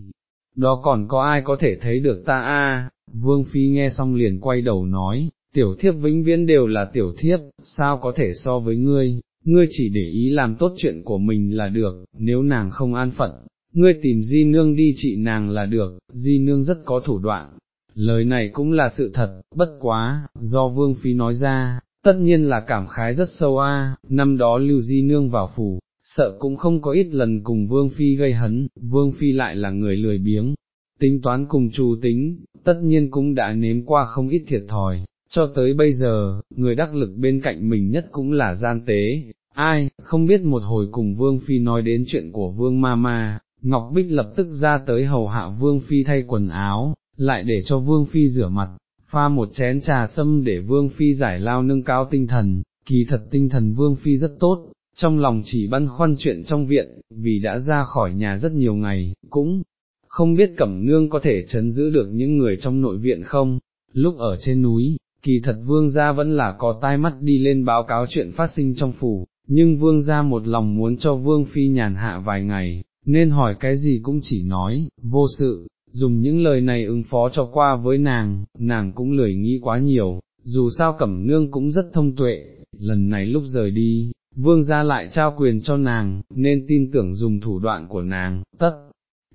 đó còn có ai có thể thấy được ta a? Vương Phi nghe xong liền quay đầu nói, tiểu thiếp vĩnh viễn đều là tiểu thiếp, sao có thể so với ngươi, ngươi chỉ để ý làm tốt chuyện của mình là được, nếu nàng không an phận, ngươi tìm di nương đi trị nàng là được, di nương rất có thủ đoạn. Lời này cũng là sự thật, bất quá, do Vương Phi nói ra, tất nhiên là cảm khái rất sâu a. năm đó lưu di nương vào phủ, sợ cũng không có ít lần cùng Vương Phi gây hấn, Vương Phi lại là người lười biếng, tính toán cùng trù tính, tất nhiên cũng đã nếm qua không ít thiệt thòi, cho tới bây giờ, người đắc lực bên cạnh mình nhất cũng là gian tế, ai, không biết một hồi cùng Vương Phi nói đến chuyện của Vương Mama, Ngọc Bích lập tức ra tới hầu hạ Vương Phi thay quần áo, lại để cho Vương Phi rửa mặt, pha một chén trà sâm để Vương Phi giải lao nâng cao tinh thần, kỳ thật tinh thần Vương Phi rất tốt, trong lòng chỉ băn khoăn chuyện trong viện, vì đã ra khỏi nhà rất nhiều ngày, cũng không biết Cẩm Nương có thể chấn giữ được những người trong nội viện không, lúc ở trên núi, kỳ thật Vương gia vẫn là có tai mắt đi lên báo cáo chuyện phát sinh trong phủ, nhưng Vương gia một lòng muốn cho Vương Phi nhàn hạ vài ngày, nên hỏi cái gì cũng chỉ nói, vô sự, dùng những lời này ứng phó cho qua với nàng, nàng cũng lười nghĩ quá nhiều, dù sao Cẩm Nương cũng rất thông tuệ, lần này lúc rời đi, vương gia lại trao quyền cho nàng, nên tin tưởng dùng thủ đoạn của nàng, tất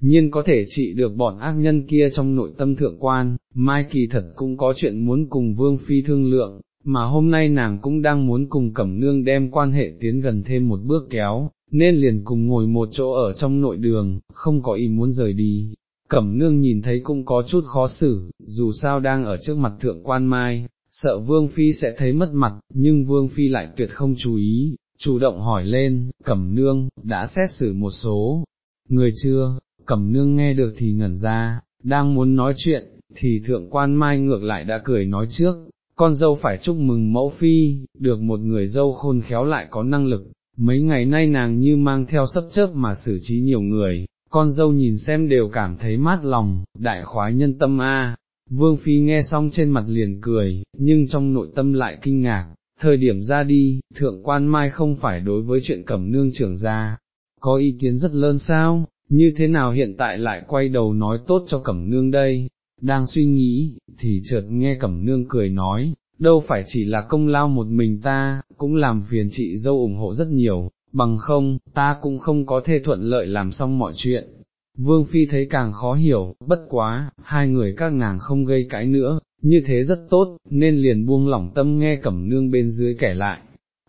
nhiên có thể trị được bọn ác nhân kia trong nội tâm thượng quan, Mai Kỳ thật cũng có chuyện muốn cùng vương phi thương lượng, mà hôm nay nàng cũng đang muốn cùng Cẩm Nương đem quan hệ tiến gần thêm một bước kéo, nên liền cùng ngồi một chỗ ở trong nội đường, không có ý muốn rời đi. Cẩm nương nhìn thấy cũng có chút khó xử, dù sao đang ở trước mặt thượng quan mai, sợ Vương Phi sẽ thấy mất mặt, nhưng Vương Phi lại tuyệt không chú ý, chủ động hỏi lên, Cẩm nương, đã xét xử một số, người chưa, Cẩm nương nghe được thì ngẩn ra, đang muốn nói chuyện, thì thượng quan mai ngược lại đã cười nói trước, con dâu phải chúc mừng mẫu phi, được một người dâu khôn khéo lại có năng lực, mấy ngày nay nàng như mang theo sấp chớp mà xử trí nhiều người, con dâu nhìn xem đều cảm thấy mát lòng, đại khoái nhân tâm a. Vương Phi nghe xong trên mặt liền cười, nhưng trong nội tâm lại kinh ngạc, thời điểm ra đi, thượng quan mai không phải đối với chuyện cẩm nương trưởng ra, có ý kiến rất lớn sao, như thế nào hiện tại lại quay đầu nói tốt cho cẩm nương đây, đang suy nghĩ, thì chợt nghe cẩm nương cười nói, đâu phải chỉ là công lao một mình ta, cũng làm phiền chị dâu ủng hộ rất nhiều, bằng không, ta cũng không có thể thuận lợi làm xong mọi chuyện. Vương Phi thấy càng khó hiểu, bất quá, hai người các nàng không gây cãi nữa, như thế rất tốt, nên liền buông lỏng tâm nghe Cẩm Nương bên dưới kể lại.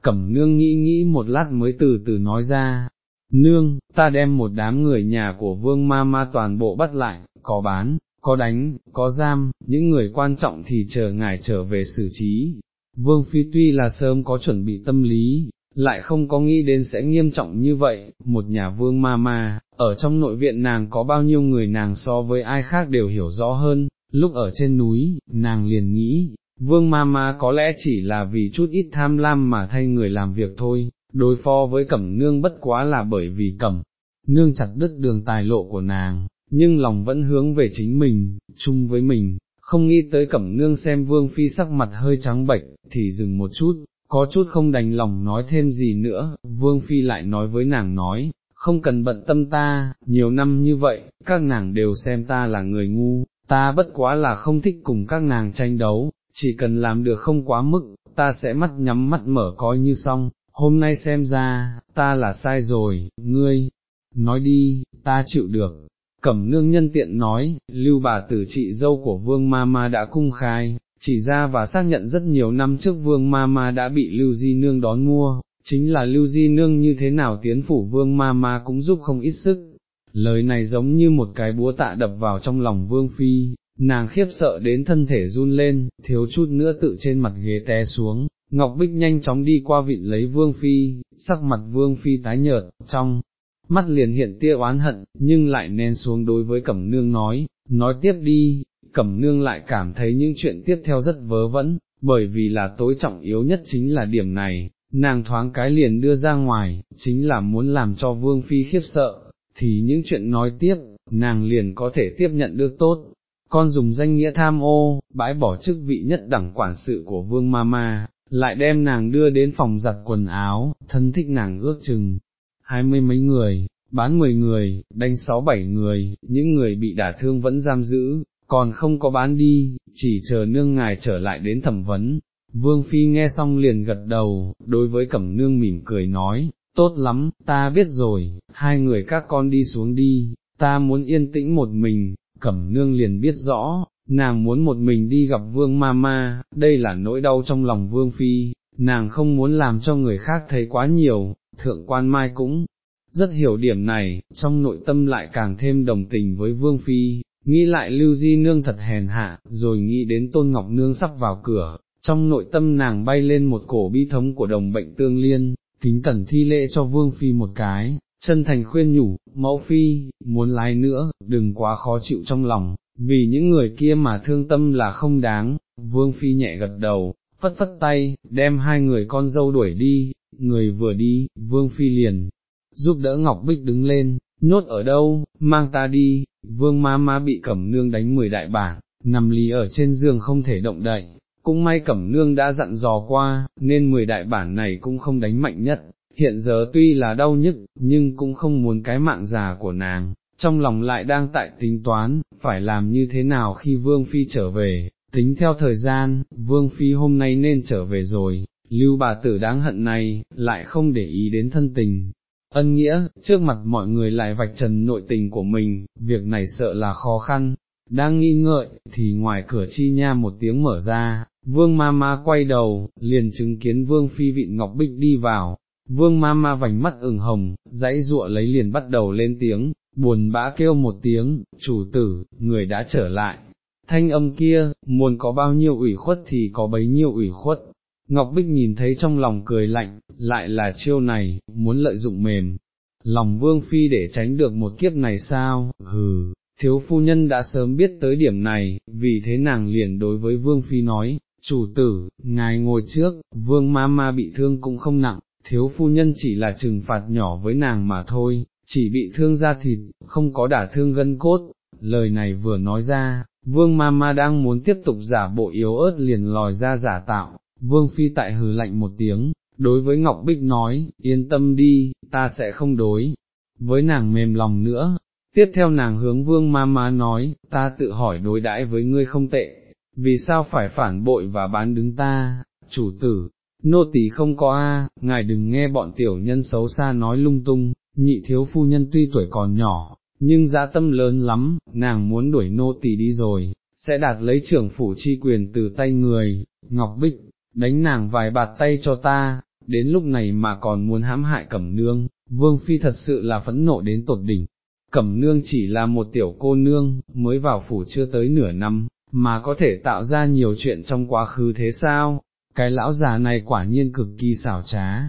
Cẩm Nương nghĩ nghĩ một lát mới từ từ nói ra, Nương, ta đem một đám người nhà của Vương Ma Ma toàn bộ bắt lại, có bán, có đánh, có giam, những người quan trọng thì chờ ngài trở về xử trí. Vương Phi tuy là sớm có chuẩn bị tâm lý, lại không có nghĩ đến sẽ nghiêm trọng như vậy, một nhà vương ma ma, ở trong nội viện nàng có bao nhiêu người nàng so với ai khác đều hiểu rõ hơn, lúc ở trên núi, nàng liền nghĩ, vương ma ma có lẽ chỉ là vì chút ít tham lam mà thay người làm việc thôi, đối phó với cẩm nương bất quá là bởi vì cẩm, nương chặt đứt đường tài lộ của nàng, nhưng lòng vẫn hướng về chính mình, chung với mình, không nghĩ tới cẩm nương xem vương phi sắc mặt hơi trắng bệch, thì dừng một chút, có chút không đành lòng nói thêm gì nữa, vương phi lại nói với nàng nói, không cần bận tâm ta, nhiều năm như vậy, các nàng đều xem ta là người ngu, ta bất quá là không thích cùng các nàng tranh đấu, chỉ cần làm được không quá mức, ta sẽ mắt nhắm mắt mở coi như xong, hôm nay xem ra, ta là sai rồi, ngươi, nói đi, ta chịu được. Cẩm nương nhân tiện nói, lưu bà tử chị dâu của vương ma ma đã cung khai, chỉ ra và xác nhận rất nhiều năm trước vương ma ma đã bị lưu di nương đón mua, chính là lưu di nương như thế nào tiến phủ vương ma ma cũng giúp không ít sức. Lời này giống như một cái búa tạ đập vào trong lòng vương phi, nàng khiếp sợ đến thân thể run lên, thiếu chút nữa tự trên mặt ghế té xuống, Ngọc Bích nhanh chóng đi qua vịn lấy vương phi, sắc mặt vương phi tái nhợt, trong mắt liền hiện tia oán hận, nhưng lại nén xuống đối với Cẩm Nương nói, nói tiếp đi, Cẩm Nương lại cảm thấy những chuyện tiếp theo rất vớ vẩn, bởi vì là tối trọng yếu nhất chính là điểm này, nàng thoáng cái liền đưa ra ngoài, chính là muốn làm cho Vương Phi khiếp sợ, thì những chuyện nói tiếp, nàng liền có thể tiếp nhận được tốt. Con dùng danh nghĩa tham ô, bãi bỏ chức vị nhất đẳng quản sự của Vương Mama, lại đem nàng đưa đến phòng giặt quần áo, thân thích nàng ước chừng, hai mươi mấy người, bán mười người, đánh sáu bảy người, những người bị đả thương vẫn giam giữ, còn không có bán đi, chỉ chờ nương ngài trở lại đến thẩm vấn. Vương Phi nghe xong liền gật đầu, đối với cẩm nương mỉm cười nói, tốt lắm, ta biết rồi, hai người các con đi xuống đi, ta muốn yên tĩnh một mình, cẩm nương liền biết rõ, nàng muốn một mình đi gặp vương ma ma, đây là nỗi đau trong lòng vương phi, nàng không muốn làm cho người khác thấy quá nhiều, thượng quan mai cũng rất hiểu điểm này, trong nội tâm lại càng thêm đồng tình với vương phi, nghĩ lại lưu di nương thật hèn hạ, rồi nghĩ đến tôn ngọc nương sắp vào cửa, trong nội tâm nàng bay lên một cổ bi thống của đồng bệnh tương liên, kính cẩn thi lễ cho vương phi một cái, chân thành khuyên nhủ, mẫu phi, muốn lái nữa, đừng quá khó chịu trong lòng, vì những người kia mà thương tâm là không đáng, vương phi nhẹ gật đầu, phất phất tay, đem hai người con dâu đuổi đi, người vừa đi, vương phi liền, giúp đỡ Ngọc Bích đứng lên, nhốt ở đâu, mang ta đi, vương ma ma bị cẩm nương đánh mười đại bản, nằm lì ở trên giường không thể động đậy, cũng may cẩm nương đã dặn dò qua, nên mười đại bản này cũng không đánh mạnh nhất, hiện giờ tuy là đau nhức, nhưng cũng không muốn cái mạng già của nàng, trong lòng lại đang tại tính toán, phải làm như thế nào khi Vương Phi trở về, tính theo thời gian, Vương Phi hôm nay nên trở về rồi, lưu bà tử đáng hận này, lại không để ý đến thân tình. Ân nghĩa, trước mặt mọi người lại vạch trần nội tình của mình, việc này sợ là khó khăn, đang nghi ngợi, thì ngoài cửa chi nha một tiếng mở ra, vương ma ma quay đầu, liền chứng kiến vương phi vịn ngọc bích đi vào, vương ma ma vành mắt ửng hồng, dãy ruộ lấy liền bắt đầu lên tiếng, buồn bã kêu một tiếng, chủ tử, người đã trở lại, thanh âm kia, muốn có bao nhiêu ủy khuất thì có bấy nhiêu ủy khuất. Ngọc Bích nhìn thấy trong lòng cười lạnh, lại là chiêu này, muốn lợi dụng mềm, lòng vương phi để tránh được một kiếp này sao, hừ, thiếu phu nhân đã sớm biết tới điểm này, vì thế nàng liền đối với vương phi nói, chủ tử, ngài ngồi trước, vương ma ma bị thương cũng không nặng, thiếu phu nhân chỉ là trừng phạt nhỏ với nàng mà thôi, chỉ bị thương da thịt, không có đả thương gân cốt, lời này vừa nói ra, vương ma ma đang muốn tiếp tục giả bộ yếu ớt liền lòi ra giả tạo, vương phi tại hừ lạnh một tiếng, đối với Ngọc Bích nói, yên tâm đi, ta sẽ không đối, với nàng mềm lòng nữa. Tiếp theo nàng hướng vương ma ma nói, ta tự hỏi đối đãi với ngươi không tệ, vì sao phải phản bội và bán đứng ta, chủ tử, nô tỳ không có a, ngài đừng nghe bọn tiểu nhân xấu xa nói lung tung, nhị thiếu phu nhân tuy tuổi còn nhỏ, nhưng giá tâm lớn lắm, nàng muốn đuổi nô tỳ đi rồi, sẽ đạt lấy trưởng phủ chi quyền từ tay người, Ngọc Bích, đánh nàng vài bạt tay cho ta, đến lúc này mà còn muốn hãm hại cẩm nương, vương phi thật sự là phẫn nộ đến tột đỉnh. Cẩm nương chỉ là một tiểu cô nương, mới vào phủ chưa tới nửa năm, mà có thể tạo ra nhiều chuyện trong quá khứ thế sao, cái lão già này quả nhiên cực kỳ xảo trá,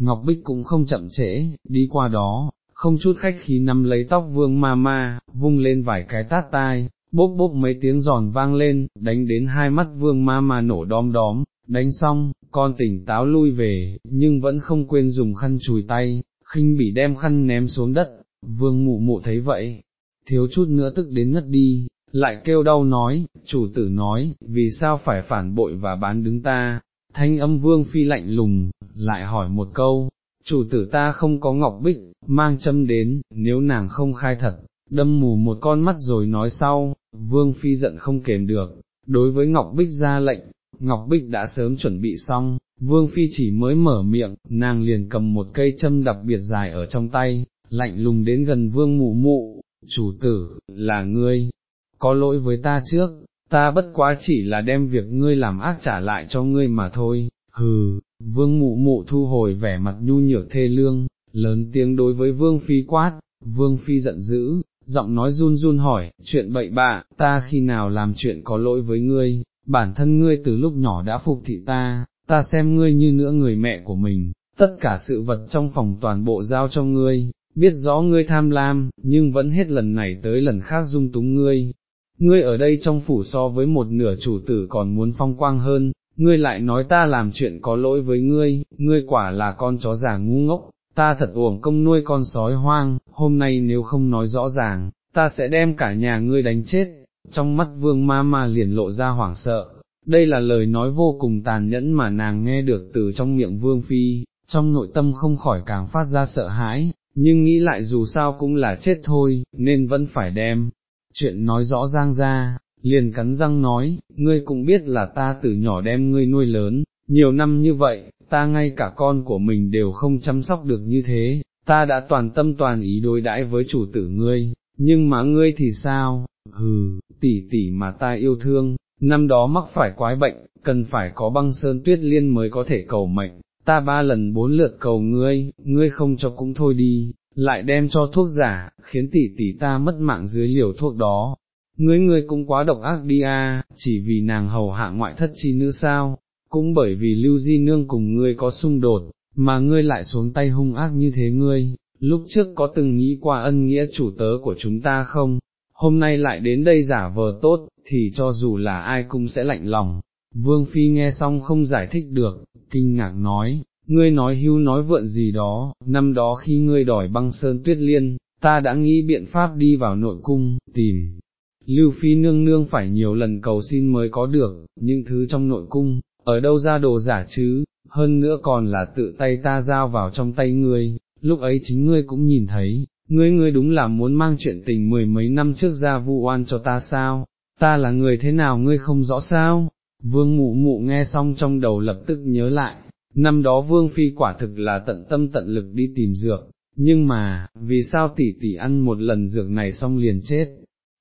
Ngọc Bích cũng không chậm trễ, đi qua đó, không chút khách khí nắm lấy tóc vương ma ma, vung lên vài cái tát tai, bốp bốp mấy tiếng giòn vang lên, đánh đến hai mắt vương ma ma nổ đom đóm, đánh xong, con tỉnh táo lui về, nhưng vẫn không quên dùng khăn chùi tay, khinh bị đem khăn ném xuống đất, vương mụ mụ thấy vậy, thiếu chút nữa tức đến ngất đi, lại kêu đau nói, chủ tử nói, vì sao phải phản bội và bán đứng ta, thanh âm vương phi lạnh lùng, lại hỏi một câu, chủ tử ta không có ngọc bích, mang châm đến, nếu nàng không khai thật, đâm mù một con mắt rồi nói sau, vương phi giận không kềm được, đối với ngọc bích ra lệnh, ngọc bích đã sớm chuẩn bị xong, vương phi chỉ mới mở miệng, nàng liền cầm một cây châm đặc biệt dài ở trong tay, lạnh lùng đến gần vương mụ mụ, chủ tử, là ngươi, có lỗi với ta trước, ta bất quá chỉ là đem việc ngươi làm ác trả lại cho ngươi mà thôi, hừ, vương mụ mụ thu hồi vẻ mặt nhu nhược thê lương, lớn tiếng đối với vương phi quát, vương phi giận dữ, giọng nói run run hỏi, chuyện bậy bạ, ta khi nào làm chuyện có lỗi với ngươi, bản thân ngươi từ lúc nhỏ đã phục thị ta, ta xem ngươi như nữa người mẹ của mình, tất cả sự vật trong phòng toàn bộ giao cho ngươi, biết rõ ngươi tham lam, nhưng vẫn hết lần này tới lần khác dung túng ngươi, ngươi ở đây trong phủ so với một nửa chủ tử còn muốn phong quang hơn, ngươi lại nói ta làm chuyện có lỗi với ngươi, ngươi quả là con chó già ngu ngốc, ta thật uổng công nuôi con sói hoang, hôm nay nếu không nói rõ ràng, ta sẽ đem cả nhà ngươi đánh chết, trong mắt vương ma ma liền lộ ra hoảng sợ, đây là lời nói vô cùng tàn nhẫn mà nàng nghe được từ trong miệng vương phi, trong nội tâm không khỏi càng phát ra sợ hãi, nhưng nghĩ lại dù sao cũng là chết thôi, nên vẫn phải đem chuyện nói rõ ràng ra, liền cắn răng nói, ngươi cũng biết là ta từ nhỏ đem ngươi nuôi lớn, nhiều năm như vậy, ta ngay cả con của mình đều không chăm sóc được như thế, ta đã toàn tâm toàn ý đối đãi với chủ tử ngươi, nhưng mà ngươi thì sao, hừ, tỷ tỷ mà ta yêu thương, năm đó mắc phải quái bệnh, cần phải có băng sơn tuyết liên mới có thể cầu mệnh, ta ba lần bốn lượt cầu ngươi, ngươi không cho cũng thôi đi, lại đem cho thuốc giả, khiến tỷ tỷ ta mất mạng dưới liều thuốc đó. Ngươi ngươi cũng quá độc ác đi a, chỉ vì nàng hầu hạ ngoại thất chi nữ sao, cũng bởi vì lưu di nương cùng ngươi có xung đột, mà ngươi lại xuống tay hung ác như thế ngươi, lúc trước có từng nghĩ qua ân nghĩa chủ tớ của chúng ta không, hôm nay lại đến đây giả vờ tốt, thì cho dù là ai cũng sẽ lạnh lòng. Vương Phi nghe xong không giải thích được, kinh ngạc nói, ngươi nói hưu nói vượn gì đó, năm đó khi ngươi đòi băng sơn tuyết liên, ta đã nghĩ biện pháp đi vào nội cung, tìm. Lưu Phi nương nương phải nhiều lần cầu xin mới có được, những thứ trong nội cung, ở đâu ra đồ giả chứ, hơn nữa còn là tự tay ta giao vào trong tay ngươi, lúc ấy chính ngươi cũng nhìn thấy, ngươi ngươi đúng là muốn mang chuyện tình mười mấy năm trước ra vu oan cho ta sao, ta là người thế nào ngươi không rõ sao, vương mụ mụ nghe xong trong đầu lập tức nhớ lại, năm đó vương phi quả thực là tận tâm tận lực đi tìm dược, nhưng mà, vì sao tỷ tỷ ăn một lần dược này xong liền chết,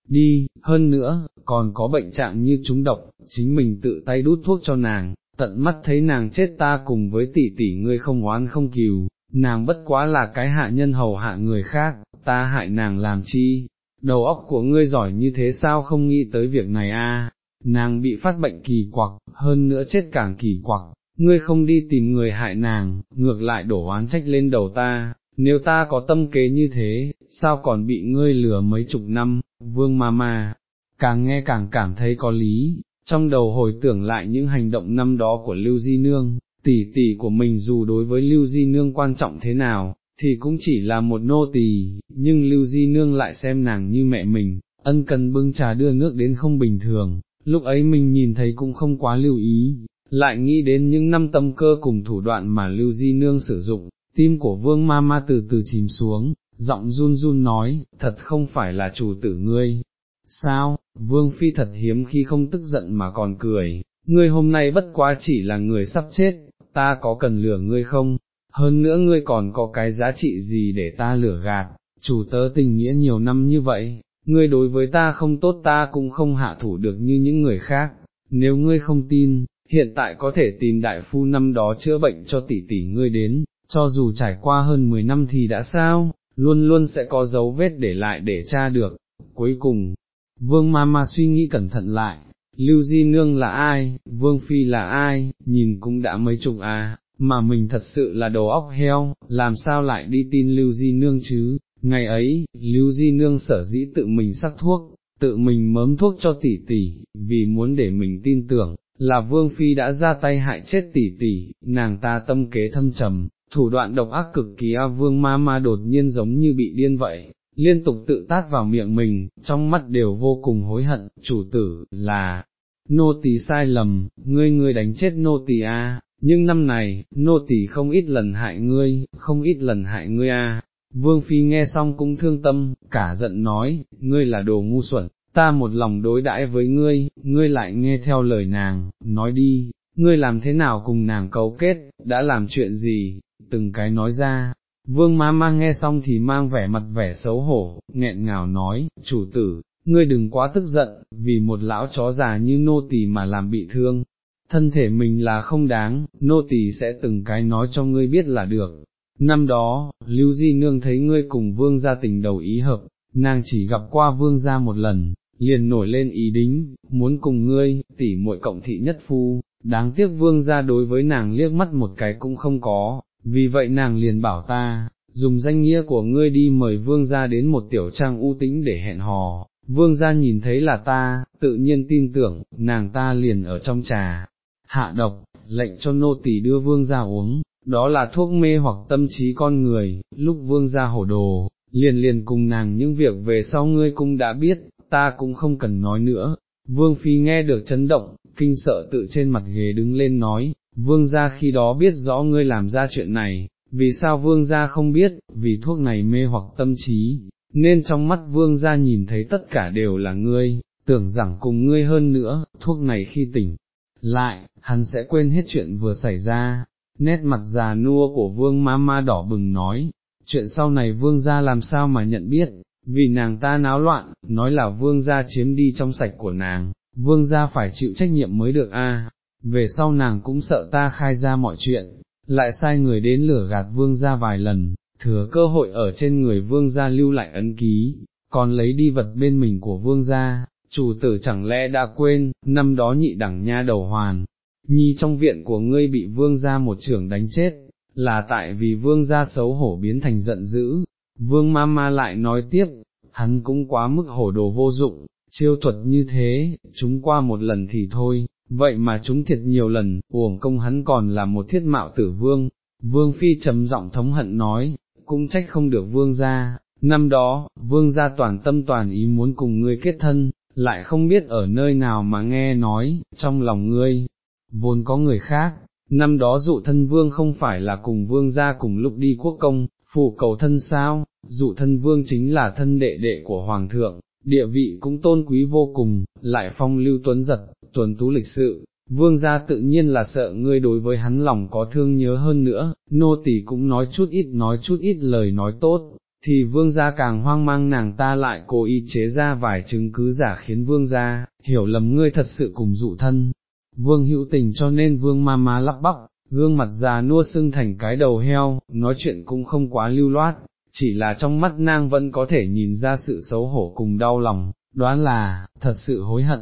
đi, hơn nữa, còn có bệnh trạng như trúng độc, chính mình tự tay đút thuốc cho nàng, tận mắt thấy nàng chết ta cùng với tỷ tỷ ngươi không oán không kiều, nàng bất quá là cái hạ nhân hầu hạ người khác, ta hại nàng làm chi, đầu óc của ngươi giỏi như thế sao không nghĩ tới việc này a? nàng bị phát bệnh kỳ quặc, hơn nữa chết càng kỳ quặc, ngươi không đi tìm người hại nàng, ngược lại đổ oán trách lên đầu ta, nếu ta có tâm kế như thế, sao còn bị ngươi lừa mấy chục năm, vương ma ma, càng nghe càng cảm thấy có lý, trong đầu hồi tưởng lại những hành động năm đó của Lưu Di Nương, tỷ tỷ của mình dù đối với Lưu Di Nương quan trọng thế nào, thì cũng chỉ là một nô tỳ, nhưng Lưu Di Nương lại xem nàng như mẹ mình, ân cần bưng trà đưa nước đến không bình thường, lúc ấy mình nhìn thấy cũng không quá lưu ý, lại nghĩ đến những năm tâm cơ cùng thủ đoạn mà Lưu Di Nương sử dụng, tim của vương ma ma từ từ chìm xuống, giọng run run nói, thật không phải là chủ tử ngươi. Sao, vương phi thật hiếm khi không tức giận mà còn cười, ngươi hôm nay bất quá chỉ là người sắp chết, ta có cần lừa ngươi không, hơn nữa ngươi còn có cái giá trị gì để ta lừa gạt, chủ tớ tình nghĩa nhiều năm như vậy, ngươi đối với ta không tốt ta cũng không hạ thủ được như những người khác, nếu ngươi không tin, hiện tại có thể tìm đại phu năm đó chữa bệnh cho tỷ tỷ ngươi đến, cho dù trải qua hơn 10 năm thì đã sao, luôn luôn sẽ có dấu vết để lại để tra được. Cuối cùng, Vương Ma Ma suy nghĩ cẩn thận lại, Lưu Di Nương là ai, Vương Phi là ai, nhìn cũng đã mấy chục à, mà mình thật sự là đồ óc heo, làm sao lại đi tin Lưu Di Nương chứ, ngày ấy, Lưu Di Nương sở dĩ tự mình sắc thuốc, tự mình mớm thuốc cho tỷ tỷ, vì muốn để mình tin tưởng, là Vương Phi đã ra tay hại chết tỷ tỷ, nàng ta tâm kế thâm trầm, thủ đoạn độc ác cực kỳ A Vương Ma Ma đột nhiên giống như bị điên vậy, liên tục tự tát vào miệng mình, trong mắt đều vô cùng hối hận, chủ tử, là, nô tỳ sai lầm, ngươi ngươi đánh chết nô tỳ a, nhưng năm này, nô tỳ không ít lần hại ngươi, không ít lần hại ngươi a. Vương Phi nghe xong cũng thương tâm, cả giận nói, ngươi là đồ ngu xuẩn, ta một lòng đối đãi với ngươi, ngươi lại nghe theo lời nàng, nói đi, ngươi làm thế nào cùng nàng cấu kết, đã làm chuyện gì, từng cái nói ra. Vương má mang nghe xong thì mang vẻ mặt vẻ xấu hổ, nghẹn ngào nói, chủ tử, ngươi đừng quá tức giận, vì một lão chó già như nô tỳ mà làm bị thương, thân thể mình là không đáng, nô tỳ sẽ từng cái nói cho ngươi biết là được. Năm đó, Lưu Di Nương thấy ngươi cùng vương gia tình đầu ý hợp, nàng chỉ gặp qua vương gia một lần, liền nổi lên ý đính, muốn cùng ngươi, tỉ muội cộng thị nhất phu, đáng tiếc vương gia đối với nàng liếc mắt một cái cũng không có, vì vậy nàng liền bảo ta, dùng danh nghĩa của ngươi đi mời vương gia đến một tiểu trang u tĩnh để hẹn hò, vương gia nhìn thấy là ta, tự nhiên tin tưởng, nàng ta liền ở trong trà, hạ độc, lệnh cho nô tỳ đưa vương gia uống, đó là thuốc mê hoặc tâm trí con người, lúc vương gia hổ đồ, liền liền cùng nàng những việc về sau ngươi cũng đã biết, ta cũng không cần nói nữa. Vương Phi nghe được chấn động, kinh sợ tự trên mặt ghế đứng lên nói, vương gia khi đó biết rõ ngươi làm ra chuyện này, vì sao vương gia không biết, vì thuốc này mê hoặc tâm trí, nên trong mắt vương gia nhìn thấy tất cả đều là ngươi, tưởng rằng cùng ngươi hơn nữa, thuốc này khi tỉnh lại, hắn sẽ quên hết chuyện vừa xảy ra, nét mặt già nua của vương ma ma đỏ bừng nói, chuyện sau này vương gia làm sao mà nhận biết, vì nàng ta náo loạn, nói là vương gia chiếm đi trong sạch của nàng, vương gia phải chịu trách nhiệm mới được a về sau nàng cũng sợ ta khai ra mọi chuyện, lại sai người đến lửa gạt vương gia vài lần, thừa cơ hội ở trên người vương gia lưu lại ấn ký, còn lấy đi vật bên mình của vương gia, chủ tử chẳng lẽ đã quên, năm đó nhị đẳng nha đầu hoàn, nhi trong viện của ngươi bị vương gia một trưởng đánh chết, là tại vì vương gia xấu hổ biến thành giận dữ, vương ma ma lại nói tiếp, hắn cũng quá mức hổ đồ vô dụng, chiêu thuật như thế, chúng qua một lần thì thôi, vậy mà chúng thiệt nhiều lần, uổng công hắn còn là một thiết mạo tử vương, vương phi trầm giọng thống hận nói, cũng trách không được vương gia, năm đó, vương gia toàn tâm toàn ý muốn cùng ngươi kết thân, lại không biết ở nơi nào mà nghe nói, trong lòng ngươi, vốn có người khác, năm đó dụ thân vương không phải là cùng vương gia cùng lúc đi quốc công, phủ cầu thân sao, dụ thân vương chính là thân đệ đệ của hoàng thượng, địa vị cũng tôn quý vô cùng, lại phong lưu tuấn giật, tuần tú lịch sự, vương gia tự nhiên là sợ ngươi đối với hắn lòng có thương nhớ hơn nữa, nô tỳ cũng nói chút ít nói chút ít lời nói tốt, thì vương gia càng hoang mang nàng ta lại cố ý chế ra vài chứng cứ giả khiến vương gia, hiểu lầm ngươi thật sự cùng dụ thân. Vương hữu tình cho nên vương ma ma lắp bắp, gương mặt già nua sưng thành cái đầu heo, nói chuyện cũng không quá lưu loát, chỉ là trong mắt nang vẫn có thể nhìn ra sự xấu hổ cùng đau lòng, đoán là, thật sự hối hận.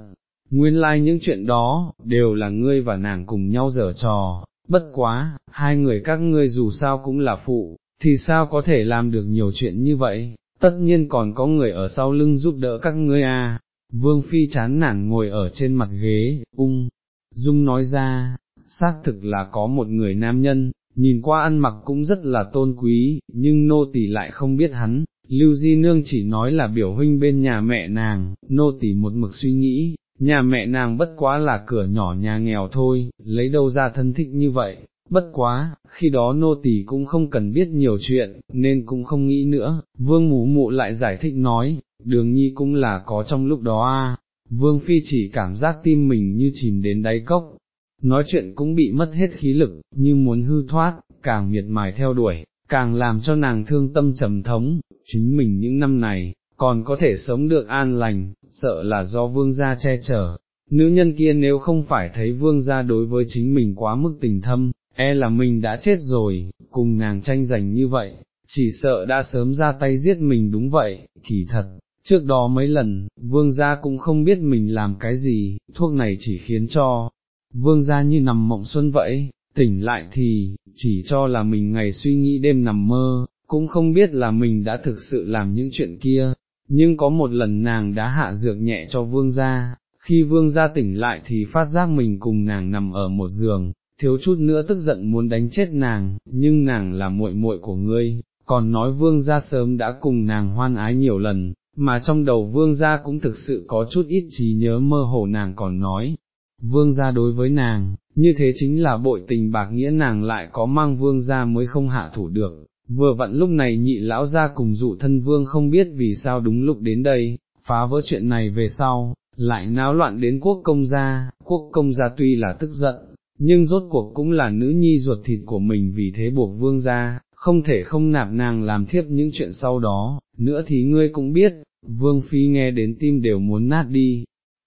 Nguyên lai like những chuyện đó, đều là ngươi và nàng cùng nhau dở trò, bất quá, hai người các ngươi dù sao cũng là phụ, thì sao có thể làm được nhiều chuyện như vậy, tất nhiên còn có người ở sau lưng giúp đỡ các ngươi à, vương phi chán nản ngồi ở trên mặt ghế, ung, dung nói ra, xác thực là có một người nam nhân, nhìn qua ăn mặc cũng rất là tôn quý, nhưng nô tỳ lại không biết hắn, Lưu Di Nương chỉ nói là biểu huynh bên nhà mẹ nàng, nô tỳ một mực suy nghĩ, nhà mẹ nàng bất quá là cửa nhỏ nhà nghèo thôi, lấy đâu ra thân thích như vậy, bất quá, khi đó nô tỳ cũng không cần biết nhiều chuyện, nên cũng không nghĩ nữa, vương mù mụ lại giải thích nói, đường nhi cũng là có trong lúc đó a. vương phi chỉ cảm giác tim mình như chìm đến đáy cốc, nói chuyện cũng bị mất hết khí lực, như muốn hư thoát, càng miệt mài theo đuổi, càng làm cho nàng thương tâm trầm thống, chính mình những năm này, còn có thể sống được an lành, sợ là do vương gia che chở. Nữ nhân kia nếu không phải thấy vương gia đối với chính mình quá mức tình thâm, e là mình đã chết rồi, cùng nàng tranh giành như vậy, chỉ sợ đã sớm ra tay giết mình đúng vậy, kỳ thật, trước đó mấy lần, vương gia cũng không biết mình làm cái gì, thuốc này chỉ khiến cho, vương gia như nằm mộng xuân vậy, tỉnh lại thì, chỉ cho là mình ngày suy nghĩ đêm nằm mơ, cũng không biết là mình đã thực sự làm những chuyện kia, nhưng có một lần nàng đã hạ dược nhẹ cho vương gia, khi vương gia tỉnh lại thì phát giác mình cùng nàng nằm ở một giường, thiếu chút nữa tức giận muốn đánh chết nàng, nhưng nàng là muội muội của ngươi, còn nói vương gia sớm đã cùng nàng hoan ái nhiều lần, mà trong đầu vương gia cũng thực sự có chút ít trí nhớ mơ hồ nàng còn nói, vương gia đối với nàng, như thế chính là bội tình bạc nghĩa nàng lại có mang vương gia mới không hạ thủ được. Vừa vặn lúc này nhị lão gia cùng dụ thân vương không biết vì sao đúng lúc đến đây, phá vỡ chuyện này về sau, lại náo loạn đến quốc công gia, quốc công gia tuy là tức giận, nhưng rốt cuộc cũng là nữ nhi ruột thịt của mình vì thế buộc vương gia, không thể không nạp nàng làm thiếp những chuyện sau đó, nữa thì ngươi cũng biết, vương phi nghe đến tim đều muốn nát đi,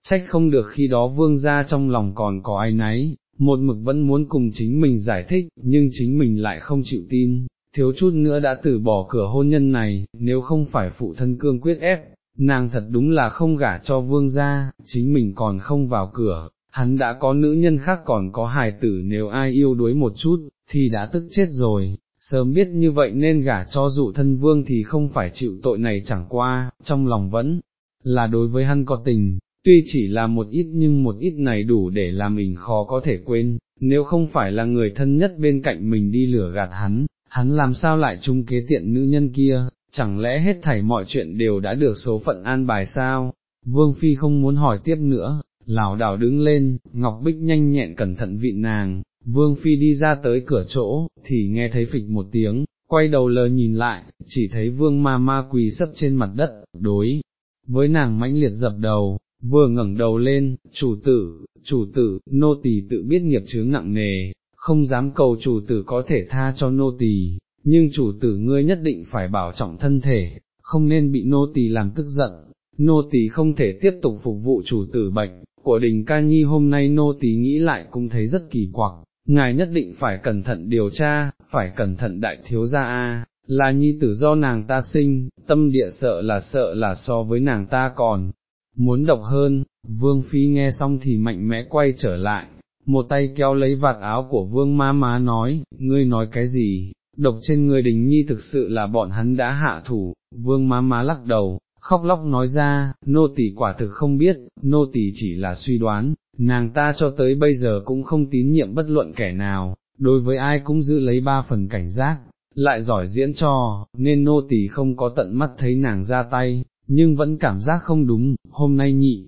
trách không được khi đó vương gia trong lòng còn có ai nấy, một mực vẫn muốn cùng chính mình giải thích, nhưng chính mình lại không chịu tin, thiếu chút nữa đã từ bỏ cửa hôn nhân này, nếu không phải phụ thân cương quyết ép, nàng thật đúng là không gả cho vương gia, chính mình còn không vào cửa, hắn đã có nữ nhân khác còn có hài tử nếu ai yêu đuối một chút, thì đã tức chết rồi, sớm biết như vậy nên gả cho dụ thân vương thì không phải chịu tội này chẳng qua, trong lòng vẫn là đối với hắn có tình, tuy chỉ là một ít nhưng một ít này đủ để làm mình khó có thể quên, nếu không phải là người thân nhất bên cạnh mình đi lửa gạt hắn, hắn làm sao lại chung kế tiện nữ nhân kia, chẳng lẽ hết thảy mọi chuyện đều đã được số phận an bài sao? Vương Phi không muốn hỏi tiếp nữa, lảo đảo đứng lên, Ngọc Bích nhanh nhẹn cẩn thận vịn nàng, Vương Phi đi ra tới cửa chỗ, thì nghe thấy phịch một tiếng, quay đầu lờ nhìn lại, chỉ thấy Vương Ma Ma quỳ sấp trên mặt đất, đối, với nàng mãnh liệt dập đầu, vừa ngẩng đầu lên, chủ tử, chủ tử, nô tỳ tự biết nghiệp chướng nặng nề, không dám cầu chủ tử có thể tha cho nô tỳ, nhưng chủ tử ngươi nhất định phải bảo trọng thân thể, không nên bị nô tỳ làm tức giận, nô tỳ không thể tiếp tục phục vụ chủ tử bệnh, của đình ca nhi hôm nay nô tỳ nghĩ lại cũng thấy rất kỳ quặc, ngài nhất định phải cẩn thận điều tra, phải cẩn thận đại thiếu gia a. Là nhi tử do nàng ta sinh, tâm địa sợ là sợ là so với nàng ta còn, muốn độc hơn, vương phi nghe xong thì mạnh mẽ quay trở lại, một tay kéo lấy vạt áo của vương ma má nói, ngươi nói cái gì, độc trên người đình nhi thực sự là bọn hắn đã hạ thủ, vương má má lắc đầu, khóc lóc nói ra, nô tỳ quả thực không biết, nô tỳ chỉ là suy đoán, nàng ta cho tới bây giờ cũng không tín nhiệm bất luận kẻ nào, đối với ai cũng giữ lấy ba phần cảnh giác, lại giỏi diễn trò, nên nô tỳ không có tận mắt thấy nàng ra tay, nhưng vẫn cảm giác không đúng, hôm nay nhị,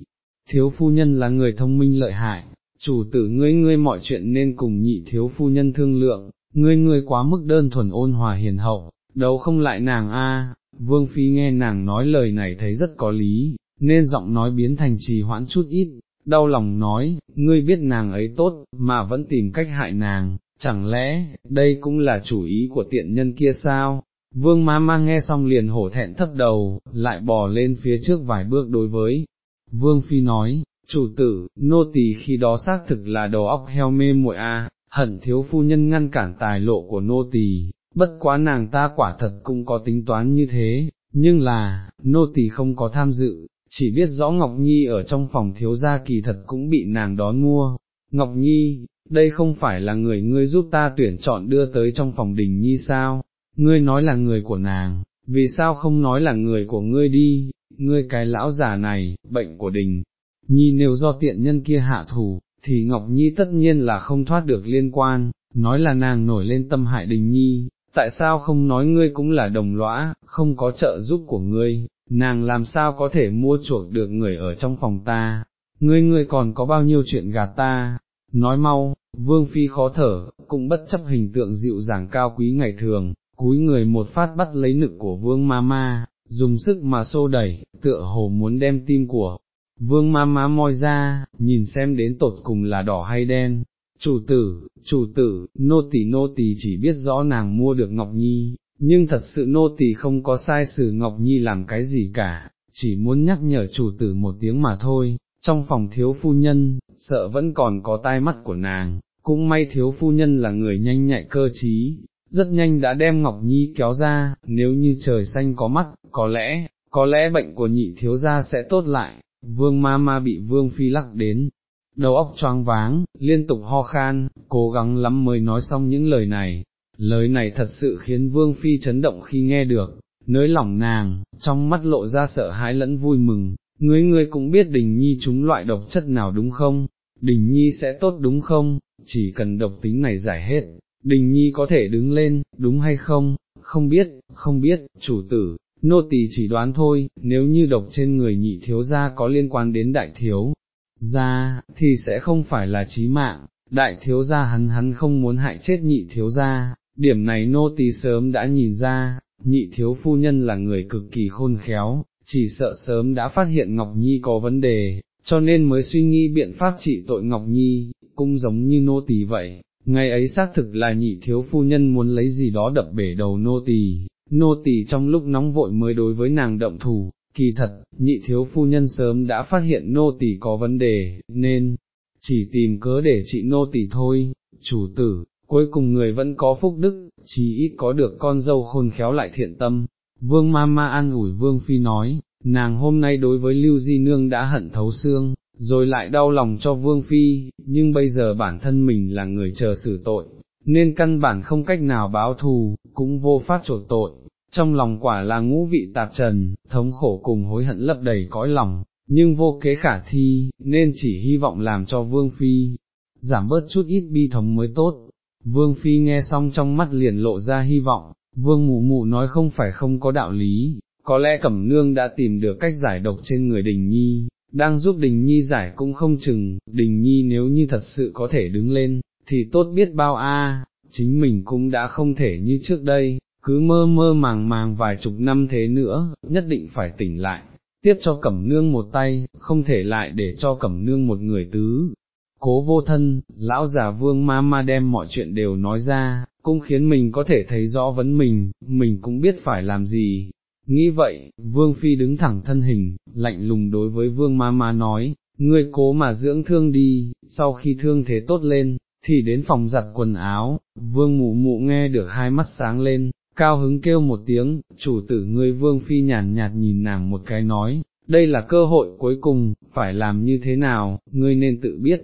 thiếu phu nhân là người thông minh lợi hại, chủ tử ngươi ngươi mọi chuyện nên cùng nhị thiếu phu nhân thương lượng, ngươi ngươi quá mức đơn thuần ôn hòa hiền hậu, đâu không lại nàng a. Vương Phi nghe nàng nói lời này thấy rất có lý, nên giọng nói biến thành trì hoãn chút ít, đau lòng nói, ngươi biết nàng ấy tốt, mà vẫn tìm cách hại nàng, chẳng lẽ, đây cũng là chủ ý của tiện nhân kia sao? Vương má ma nghe xong liền hổ thẹn thấp đầu, lại bò lên phía trước vài bước đối với. Vương Phi nói, chủ tử, nô tỳ khi đó xác thực là đầu óc heo mê muội a, hận thiếu phu nhân ngăn cản tài lộ của nô tỳ, bất quá nàng ta quả thật cũng có tính toán như thế, nhưng là, nô tỳ không có tham dự, chỉ biết rõ Ngọc Nhi ở trong phòng thiếu gia kỳ thật cũng bị nàng đón mua. Ngọc Nhi, đây không phải là người ngươi giúp ta tuyển chọn đưa tới trong phòng đình Nhi sao, ngươi nói là người của nàng, vì sao không nói là người của ngươi đi, ngươi cái lão già này, bệnh của đình. Nhi nếu do tiện nhân kia hạ thủ, thì Ngọc Nhi tất nhiên là không thoát được liên quan, nói là nàng nổi lên tâm hại đình Nhi, tại sao không nói ngươi cũng là đồng lõa, không có trợ giúp của ngươi, nàng làm sao có thể mua chuộc được người ở trong phòng ta, ngươi ngươi còn có bao nhiêu chuyện gạt ta, nói mau, vương phi khó thở, cũng bất chấp hình tượng dịu dàng cao quý ngày thường, cúi người một phát bắt lấy nực của vương ma ma, dùng sức mà xô đẩy, tựa hồ muốn đem tim của vương ma ma moi ra, nhìn xem đến tột cùng là đỏ hay đen. Chủ tử, chủ tử, nô tỳ nô tỳ chỉ biết rõ nàng mua được Ngọc Nhi, nhưng thật sự nô tỳ không có sai sử Ngọc Nhi làm cái gì cả, chỉ muốn nhắc nhở chủ tử một tiếng mà thôi, trong phòng thiếu phu nhân, sợ vẫn còn có tai mắt của nàng, cũng may thiếu phu nhân là người nhanh nhạy cơ trí, rất nhanh đã đem Ngọc Nhi kéo ra, nếu như trời xanh có mắt, có lẽ, có lẽ bệnh của nhị thiếu gia sẽ tốt lại, vương ma ma bị vương phi lắc đến, đầu óc choáng váng, liên tục ho khan, cố gắng lắm mới nói xong những lời này, lời này thật sự khiến vương phi chấn động khi nghe được, nới lỏng nàng, trong mắt lộ ra sợ hãi lẫn vui mừng, ngươi ngươi cũng biết đình nhi chúng loại độc chất nào đúng không, đình nhi sẽ tốt đúng không, chỉ cần độc tính này giải hết, đình nhi có thể đứng lên, đúng hay không, không biết, không biết, chủ tử, nô tỳ chỉ đoán thôi, nếu như độc trên người nhị thiếu gia có liên quan đến đại thiếu gia, thì sẽ không phải là chí mạng, đại thiếu gia hắn hắn không muốn hại chết nhị thiếu gia, điểm này nô tỳ sớm đã nhìn ra, nhị thiếu phu nhân là người cực kỳ khôn khéo, chỉ sợ sớm đã phát hiện Ngọc Nhi có vấn đề, cho nên mới suy nghĩ biện pháp trị tội Ngọc Nhi, cũng giống như nô tỳ vậy, ngày ấy xác thực là nhị thiếu phu nhân muốn lấy gì đó đập bể đầu nô tỳ, nô tỳ trong lúc nóng vội mới đối với nàng động thủ, kỳ thật, nhị thiếu phu nhân sớm đã phát hiện nô tỳ có vấn đề, nên, chỉ tìm cớ để trị nô tỳ thôi, chủ tử, cuối cùng người vẫn có phúc đức, chỉ ít có được con dâu khôn khéo lại thiện tâm. Vương ma ma an ủi Vương Phi nói, nàng hôm nay đối với Lưu Di Nương đã hận thấu xương, rồi lại đau lòng cho Vương Phi, nhưng bây giờ bản thân mình là người chờ xử tội, nên căn bản không cách nào báo thù, cũng vô pháp trổ tội, trong lòng quả là ngũ vị tạp trần, thống khổ cùng hối hận lấp đầy cõi lòng, nhưng vô kế khả thi, nên chỉ hy vọng làm cho Vương Phi, giảm bớt chút ít bi thống mới tốt. Vương Phi nghe xong trong mắt liền lộ ra hy vọng, Vương mụ mụ nói không phải không có đạo lý, có lẽ Cẩm Nương đã tìm được cách giải độc trên người Đình Nhi, đang giúp Đình Nhi giải cũng không chừng, Đình Nhi nếu như thật sự có thể đứng lên, thì tốt biết bao a, chính mình cũng đã không thể như trước đây, cứ mơ mơ màng màng vài chục năm thế nữa, nhất định phải tỉnh lại, tiếp cho Cẩm Nương một tay, không thể lại để cho Cẩm Nương một người tứ. Cố vô thân, lão già vương ma ma đem mọi chuyện đều nói ra, cũng khiến mình có thể thấy rõ vấn mình, mình cũng biết phải làm gì, Nghĩ vậy, Vương Phi đứng thẳng thân hình, lạnh lùng đối với Vương Ma Ma nói, ngươi cố mà dưỡng thương đi, sau khi thương thế tốt lên, thì đến phòng giặt quần áo, Vương Mụ Mụ nghe được hai mắt sáng lên, cao hứng kêu một tiếng, chủ tử ngươi Vương Phi nhàn nhạt nhìn nàng một cái nói, đây là cơ hội cuối cùng, phải làm như thế nào, ngươi nên tự biết.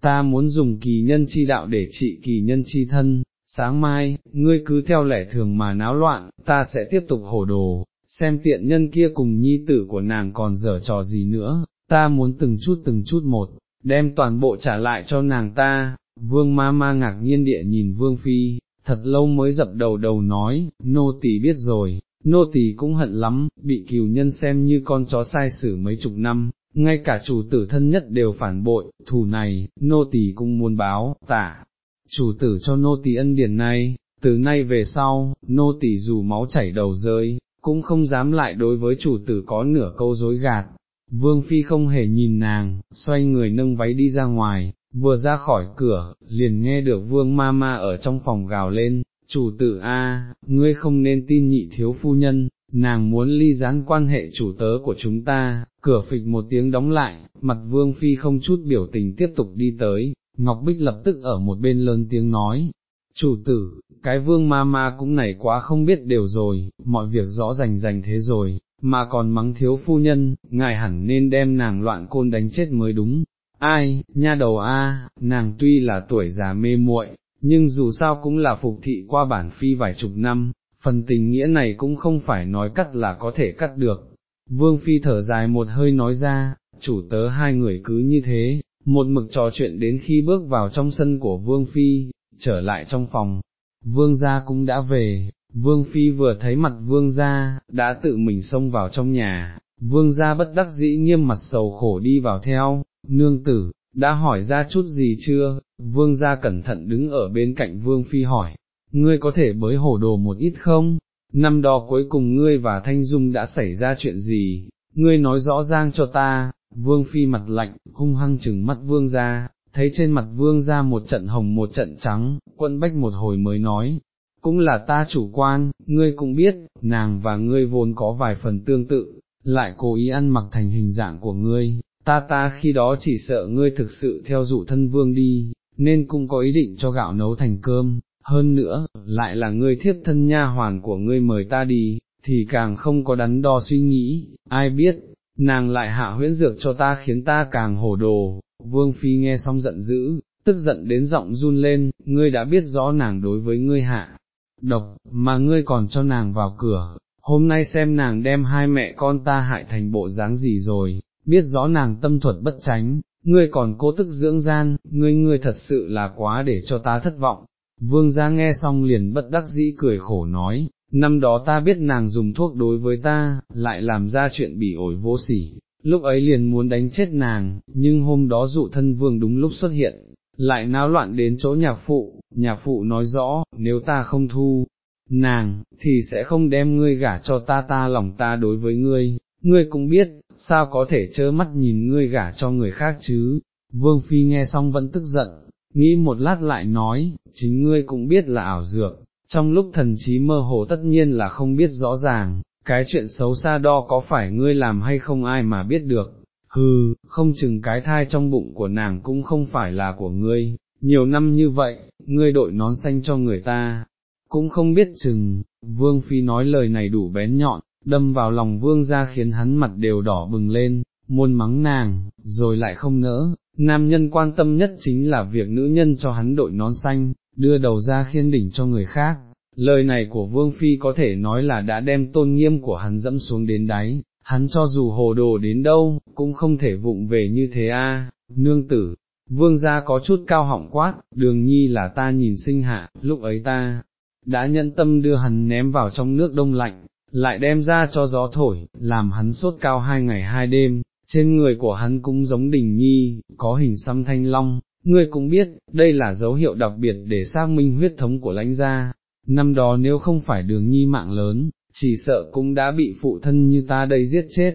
Ta muốn dùng kỳ nhân chi đạo để trị kỳ nhân chi thân, sáng mai, ngươi cứ theo lẽ thường mà náo loạn, ta sẽ tiếp tục hổ đồ, xem tiện nhân kia cùng nhi tử của nàng còn dở trò gì nữa, ta muốn từng chút từng chút một, đem toàn bộ trả lại cho nàng ta, vương ma ma ngạc nhiên địa nhìn vương phi, thật lâu mới dập đầu đầu nói, nô tỳ biết rồi, nô tỳ cũng hận lắm, bị cừu nhân xem như con chó sai xử mấy chục năm, ngay cả chủ tử thân nhất đều phản bội, thù này, nô tỳ cũng muốn báo, tả, chủ tử cho nô tỳ ân điển này, từ nay về sau, nô tỳ dù máu chảy đầu rơi, cũng không dám lại đối với chủ tử có nửa câu dối gạt. Vương Phi không hề nhìn nàng, xoay người nâng váy đi ra ngoài, vừa ra khỏi cửa, liền nghe được vương ma ma ở trong phòng gào lên, chủ tử a, ngươi không nên tin nhị thiếu phu nhân, nàng muốn ly gián quan hệ chủ tớ của chúng ta, cửa phịch một tiếng đóng lại, mặt vương phi không chút biểu tình tiếp tục đi tới, Ngọc Bích lập tức ở một bên lớn tiếng nói, chủ tử, cái vương ma ma cũng nảy quá không biết đều rồi, mọi việc rõ rành rành thế rồi, mà còn mắng thiếu phu nhân, ngài hẳn nên đem nàng loạn côn đánh chết mới đúng. Ai, nha đầu a, nàng tuy là tuổi già mê muội, nhưng dù sao cũng là phục thị qua bản phi vài chục năm, phần tình nghĩa này cũng không phải nói cắt là có thể cắt được. Vương phi thở dài một hơi nói ra, chủ tớ hai người cứ như thế, một mực trò chuyện đến khi bước vào trong sân của Vương phi, trở lại trong phòng, vương gia cũng đã về, vương phi vừa thấy mặt vương gia, đã tự mình xông vào trong nhà, vương gia bất đắc dĩ nghiêm mặt sầu khổ đi vào theo, nương tử, đã hỏi ra chút gì chưa, vương gia cẩn thận đứng ở bên cạnh vương phi hỏi, ngươi có thể bới hổ đồ một ít không, năm đó cuối cùng ngươi và Thanh Dung đã xảy ra chuyện gì, ngươi nói rõ ràng cho ta, vương phi mặt lạnh, hung hăng chừng mắt vương gia, thấy trên mặt vương ra một trận hồng một trận trắng, quân bách một hồi mới nói, cũng là ta chủ quan, ngươi cũng biết, nàng và ngươi vốn có vài phần tương tự, lại cố ý ăn mặc thành hình dạng của ngươi, ta ta khi đó chỉ sợ ngươi thực sự theo dụ thân vương đi, nên cũng có ý định cho gạo nấu thành cơm, hơn nữa, lại là ngươi thiếp thân nha hoàn của ngươi mời ta đi, thì càng không có đắn đo suy nghĩ, ai biết, nàng lại hạ huyễn dược cho ta khiến ta càng hổ đồ, vương phi nghe xong giận dữ, tức giận đến giọng run lên, ngươi đã biết rõ nàng đối với ngươi hạ, độc, mà ngươi còn cho nàng vào cửa, hôm nay xem nàng đem hai mẹ con ta hại thành bộ dáng gì rồi, biết rõ nàng tâm thuật bất tránh, ngươi còn cố tức dưỡng gian, ngươi ngươi thật sự là quá để cho ta thất vọng. Vương gia nghe xong liền bất đắc dĩ cười khổ nói, năm đó ta biết nàng dùng thuốc đối với ta, lại làm ra chuyện bỉ ổi vô sỉ, lúc ấy liền muốn đánh chết nàng, nhưng hôm đó dụ thân vương đúng lúc xuất hiện, lại náo loạn đến chỗ nhạc phụ, nhạc phụ nói rõ, nếu ta không thu, nàng, thì sẽ không đem ngươi gả cho ta ta lòng ta đối với ngươi, ngươi cũng biết, sao có thể trơ mắt nhìn ngươi gả cho người khác chứ, vương phi nghe xong vẫn tức giận, nghĩ một lát lại nói, chính ngươi cũng biết là ảo dược, trong lúc thần trí mơ hồ tất nhiên là không biết rõ ràng, cái chuyện xấu xa đo có phải ngươi làm hay không ai mà biết được, hừ, không chừng cái thai trong bụng của nàng cũng không phải là của ngươi, nhiều năm như vậy, ngươi đội nón xanh cho người ta, cũng không biết chừng, vương phi nói lời này đủ bén nhọn, đâm vào lòng vương ra khiến hắn mặt đều đỏ bừng lên, muôn mắng nàng, rồi lại không nỡ, nam nhân quan tâm nhất chính là việc nữ nhân cho hắn đội nón xanh, đưa đầu ra khiên đỉnh cho người khác. Lời này của Vương Phi có thể nói là đã đem tôn nghiêm của hắn dẫm xuống đến đáy, hắn cho dù hồ đồ đến đâu, cũng không thể vụng về như thế a. nương tử, vương gia có chút cao họng quát, đường nhi là ta nhìn sinh hạ, lúc ấy ta, đã nhân tâm đưa hắn ném vào trong nước đông lạnh, lại đem ra cho gió thổi, làm hắn sốt cao hai ngày hai đêm, trên người của hắn cũng giống đình nhi, có hình xăm thanh long, ngươi cũng biết, đây là dấu hiệu đặc biệt để xác minh huyết thống của lãnh gia, năm đó nếu không phải đường nhi mạng lớn, chỉ sợ cũng đã bị phụ thân như ta đây giết chết.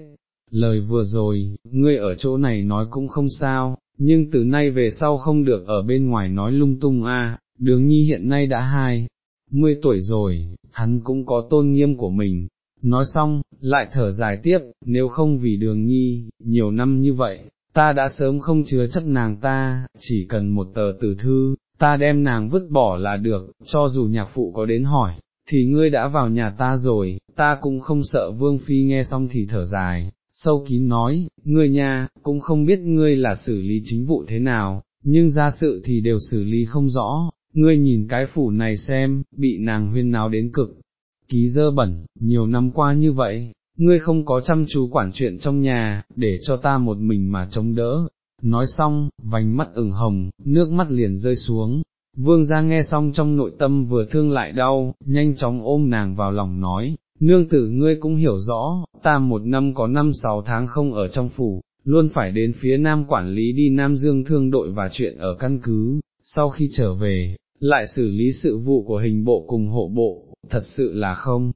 Lời vừa rồi, ngươi ở chỗ này nói cũng không sao, nhưng từ nay về sau không được ở bên ngoài nói lung tung a. đường nhi hiện nay đã hai, mươi tuổi rồi, hắn cũng có tôn nghiêm của mình. Nói xong, lại thở dài tiếp, nếu không vì đường nhi, nhiều năm như vậy, ta đã sớm không chứa chấp nàng ta, chỉ cần một tờ tử thư, ta đem nàng vứt bỏ là được, cho dù nhạc phụ có đến hỏi, thì ngươi đã vào nhà ta rồi, ta cũng không sợ vương phi nghe xong thì thở dài, sâu kín nói, ngươi nha, cũng không biết ngươi là xử lý chính vụ thế nào, nhưng ra sự thì đều xử lý không rõ, ngươi nhìn cái phủ này xem, bị nàng huyên náo đến cực, ký dơ bẩn, nhiều năm qua như vậy, ngươi không có chăm chú quản chuyện trong nhà, để cho ta một mình mà chống đỡ. Nói xong, vành mắt ửng hồng, nước mắt liền rơi xuống, vương ra nghe xong trong nội tâm vừa thương lại đau, nhanh chóng ôm nàng vào lòng nói, nương tử ngươi cũng hiểu rõ, ta một năm có năm sáu tháng không ở trong phủ, luôn phải đến phía nam quản lý đi Nam Dương thương đội và chuyện ở căn cứ, sau khi trở về, lại xử lý sự vụ của hình bộ cùng hộ bộ, thật sự là không.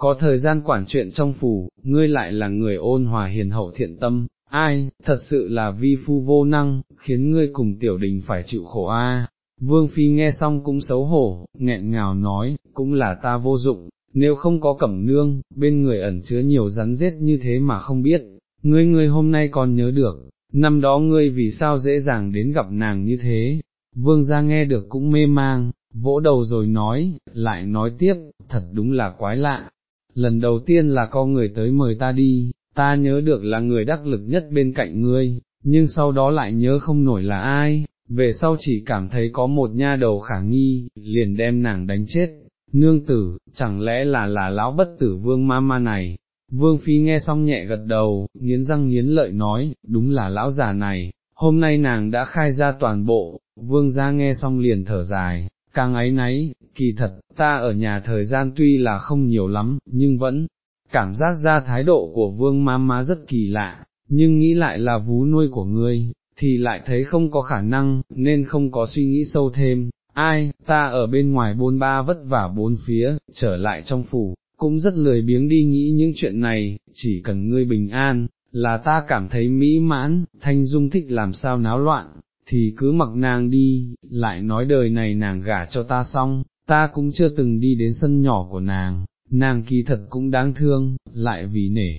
Có thời gian quản chuyện trong phủ, ngươi lại là người ôn hòa hiền hậu thiện tâm, ai, thật sự là vi phu vô năng, khiến ngươi cùng tiểu đình phải chịu khổ a. Vương Phi nghe xong cũng xấu hổ, nghẹn ngào nói, cũng là ta vô dụng, nếu không có cẩm nương, bên người ẩn chứa nhiều rắn rết như thế mà không biết, ngươi ngươi hôm nay còn nhớ được, năm đó ngươi vì sao dễ dàng đến gặp nàng như thế, vương gia nghe được cũng mê mang, vỗ đầu rồi nói, lại nói tiếp, thật đúng là quái lạ, lần đầu tiên là có người tới mời ta đi, ta nhớ được là người đắc lực nhất bên cạnh ngươi, nhưng sau đó lại nhớ không nổi là ai, về sau chỉ cảm thấy có một nha đầu khả nghi, liền đem nàng đánh chết, nương tử, chẳng lẽ là là lão bất tử vương ma ma này, vương phi nghe xong nhẹ gật đầu, nghiến răng nghiến lợi nói, đúng là lão già này, hôm nay nàng đã khai ra toàn bộ, vương gia nghe xong liền thở dài, càng ấy nấy, kỳ thật, ta ở nhà thời gian tuy là không nhiều lắm, nhưng vẫn cảm giác ra thái độ của vương má má rất kỳ lạ, nhưng nghĩ lại là vú nuôi của ngươi, thì lại thấy không có khả năng, nên không có suy nghĩ sâu thêm, ai, ta ở bên ngoài bôn ba vất vả bốn phía, trở lại trong phủ, cũng rất lười biếng đi nghĩ những chuyện này, chỉ cần ngươi bình an, là ta cảm thấy mỹ mãn, thanh dung thích làm sao náo loạn, thì cứ mặc nàng đi, lại nói đời này nàng gả cho ta xong, ta cũng chưa từng đi đến sân nhỏ của nàng, nàng kỳ thật cũng đáng thương, lại vì nể.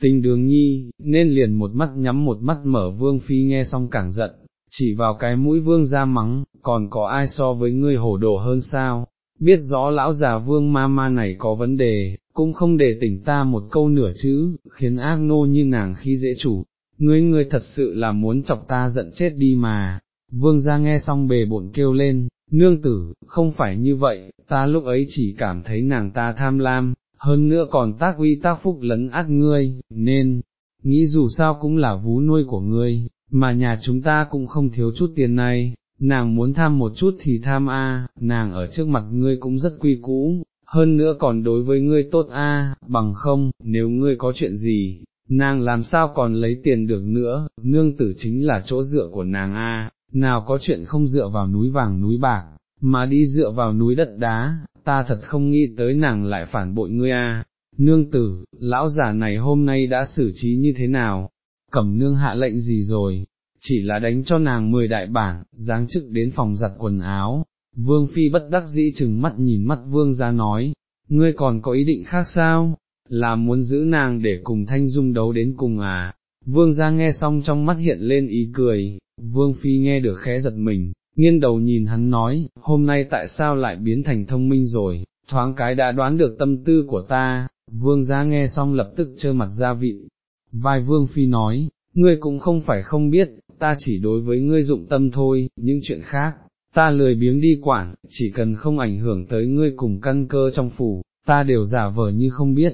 Tình đường nhi, nên liền một mắt nhắm một mắt mở vương phi nghe xong càng giận, chỉ vào cái mũi vương ra mắng, còn có ai so với ngươi hổ đồ hơn sao, biết rõ lão già vương ma ma này có vấn đề, cũng không để tỉnh ta một câu nửa chữ, khiến ác nô như nàng khi dễ chủ, ngươi ngươi thật sự là muốn chọc ta giận chết đi mà, vương ra nghe xong bề bộn kêu lên, nương tử, không phải như vậy, ta lúc ấy chỉ cảm thấy nàng ta tham lam, hơn nữa còn tác uy tác phúc lấn át ngươi, nên, nghĩ dù sao cũng là vú nuôi của ngươi, mà nhà chúng ta cũng không thiếu chút tiền này, nàng muốn tham một chút thì tham a, nàng ở trước mặt ngươi cũng rất quy cũ, hơn nữa còn đối với ngươi tốt a, bằng không, nếu ngươi có chuyện gì, nàng làm sao còn lấy tiền được nữa, nương tử chính là chỗ dựa của nàng a, nào có chuyện không dựa vào núi vàng núi bạc, mà đi dựa vào núi đất đá, ta thật không nghĩ tới nàng lại phản bội ngươi a. Nương tử, lão già này hôm nay đã xử trí như thế nào, cẩm nương hạ lệnh gì rồi, chỉ là đánh cho nàng mười đại bản, giáng chức đến phòng giặt quần áo, vương phi bất đắc dĩ chừng mắt nhìn mắt vương ra nói, ngươi còn có ý định khác sao, là muốn giữ nàng để cùng thanh dung đấu đến cùng à, vương ra nghe xong trong mắt hiện lên ý cười, vương phi nghe được khẽ giật mình, nghiêng đầu nhìn hắn nói, hôm nay tại sao lại biến thành thông minh rồi, thoáng cái đã đoán được tâm tư của ta, vương ra nghe xong lập tức trơ mặt ra vị, vai vương phi nói, ngươi cũng không phải không biết, ta chỉ đối với ngươi dụng tâm thôi, những chuyện khác, ta lười biếng đi quản, chỉ cần không ảnh hưởng tới ngươi cùng căn cơ trong phủ, ta đều giả vờ như không biết.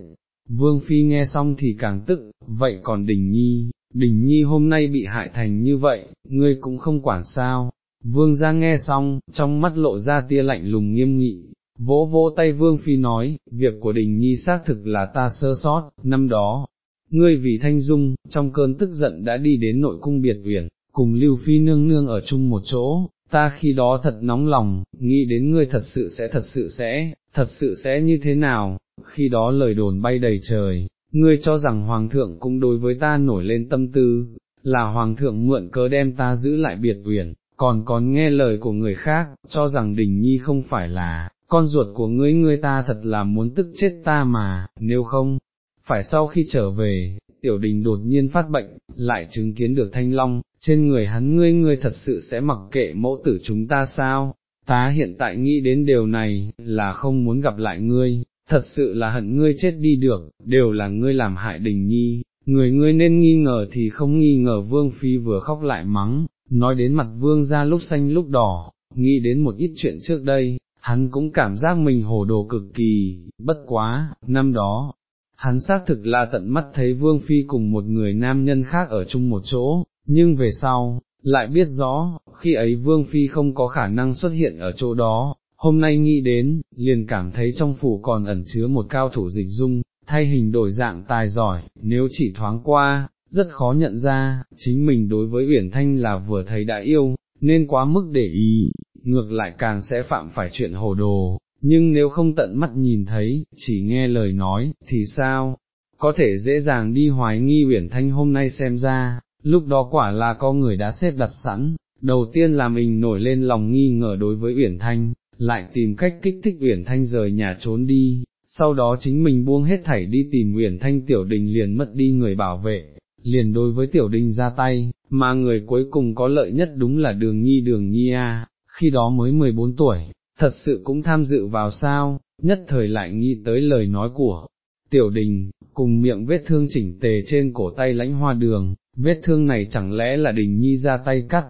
Vương Phi nghe xong thì càng tức, vậy còn Đình Nhi, Đình Nhi hôm nay bị hại thành như vậy, ngươi cũng không quản sao. Vương ra nghe xong, trong mắt lộ ra tia lạnh lùng nghiêm nghị, vỗ vỗ tay Vương Phi nói, việc của Đình Nhi xác thực là ta sơ sót, năm đó, ngươi vì thanh dung, trong cơn tức giận đã đi đến nội cung biệt uyển, cùng Lưu Phi nương nương ở chung một chỗ, ta khi đó thật nóng lòng, nghĩ đến ngươi thật sự sẽ thật sự sẽ, thật sự sẽ như thế nào, khi đó lời đồn bay đầy trời, ngươi cho rằng Hoàng thượng cũng đối với ta nổi lên tâm tư, là Hoàng thượng mượn cớ đem ta giữ lại biệt uyển, còn còn nghe lời của người khác, cho rằng Đình Nhi không phải là, con ruột của ngươi ngươi ta thật là muốn tức chết ta mà, nếu không, phải sau khi trở về, tiểu đình đột nhiên phát bệnh, lại chứng kiến được thanh long, trên người hắn. Ngươi ngươi thật sự sẽ mặc kệ mẫu tử chúng ta sao, ta hiện tại nghĩ đến điều này, là không muốn gặp lại ngươi, thật sự là hận ngươi chết đi được, đều là ngươi làm hại đình nhi, người ngươi nên nghi ngờ thì không nghi ngờ vương phi vừa khóc lại mắng, nói đến mặt vương ra lúc xanh lúc đỏ, nghĩ đến một ít chuyện trước đây, hắn cũng cảm giác mình hồ đồ cực kỳ, bất quá, năm đó, hắn xác thực là tận mắt thấy Vương Phi cùng một người nam nhân khác ở chung một chỗ, nhưng về sau, lại biết rõ, khi ấy Vương Phi không có khả năng xuất hiện ở chỗ đó, hôm nay nghĩ đến, liền cảm thấy trong phủ còn ẩn chứa một cao thủ dịch dung, thay hình đổi dạng tài giỏi, nếu chỉ thoáng qua, rất khó nhận ra, chính mình đối với Uyển Thanh là vừa thấy đã yêu, nên quá mức để ý, ngược lại càng sẽ phạm phải chuyện hồ đồ, nhưng nếu không tận mắt nhìn thấy, chỉ nghe lời nói, thì sao, có thể dễ dàng đi hoài nghi Uyển Thanh hôm nay xem ra, lúc đó quả là có người đã xếp đặt sẵn, đầu tiên là mình nổi lên lòng nghi ngờ đối với Uyển Thanh, lại tìm cách kích thích Uyển Thanh rời nhà trốn đi, sau đó chính mình buông hết thảy đi tìm Uyển Thanh tiểu đình liền mất đi người bảo vệ, liền đối với tiểu đình ra tay, mà người cuối cùng có lợi nhất đúng là đường nhi đường nhi a, khi đó mới 14 tuổi, thật sự cũng tham dự vào sao, nhất thời lại nghĩ tới lời nói của tiểu đình, cùng miệng vết thương chỉnh tề trên cổ tay lãnh hoa đường, vết thương này chẳng lẽ là đình nhi ra tay cắt,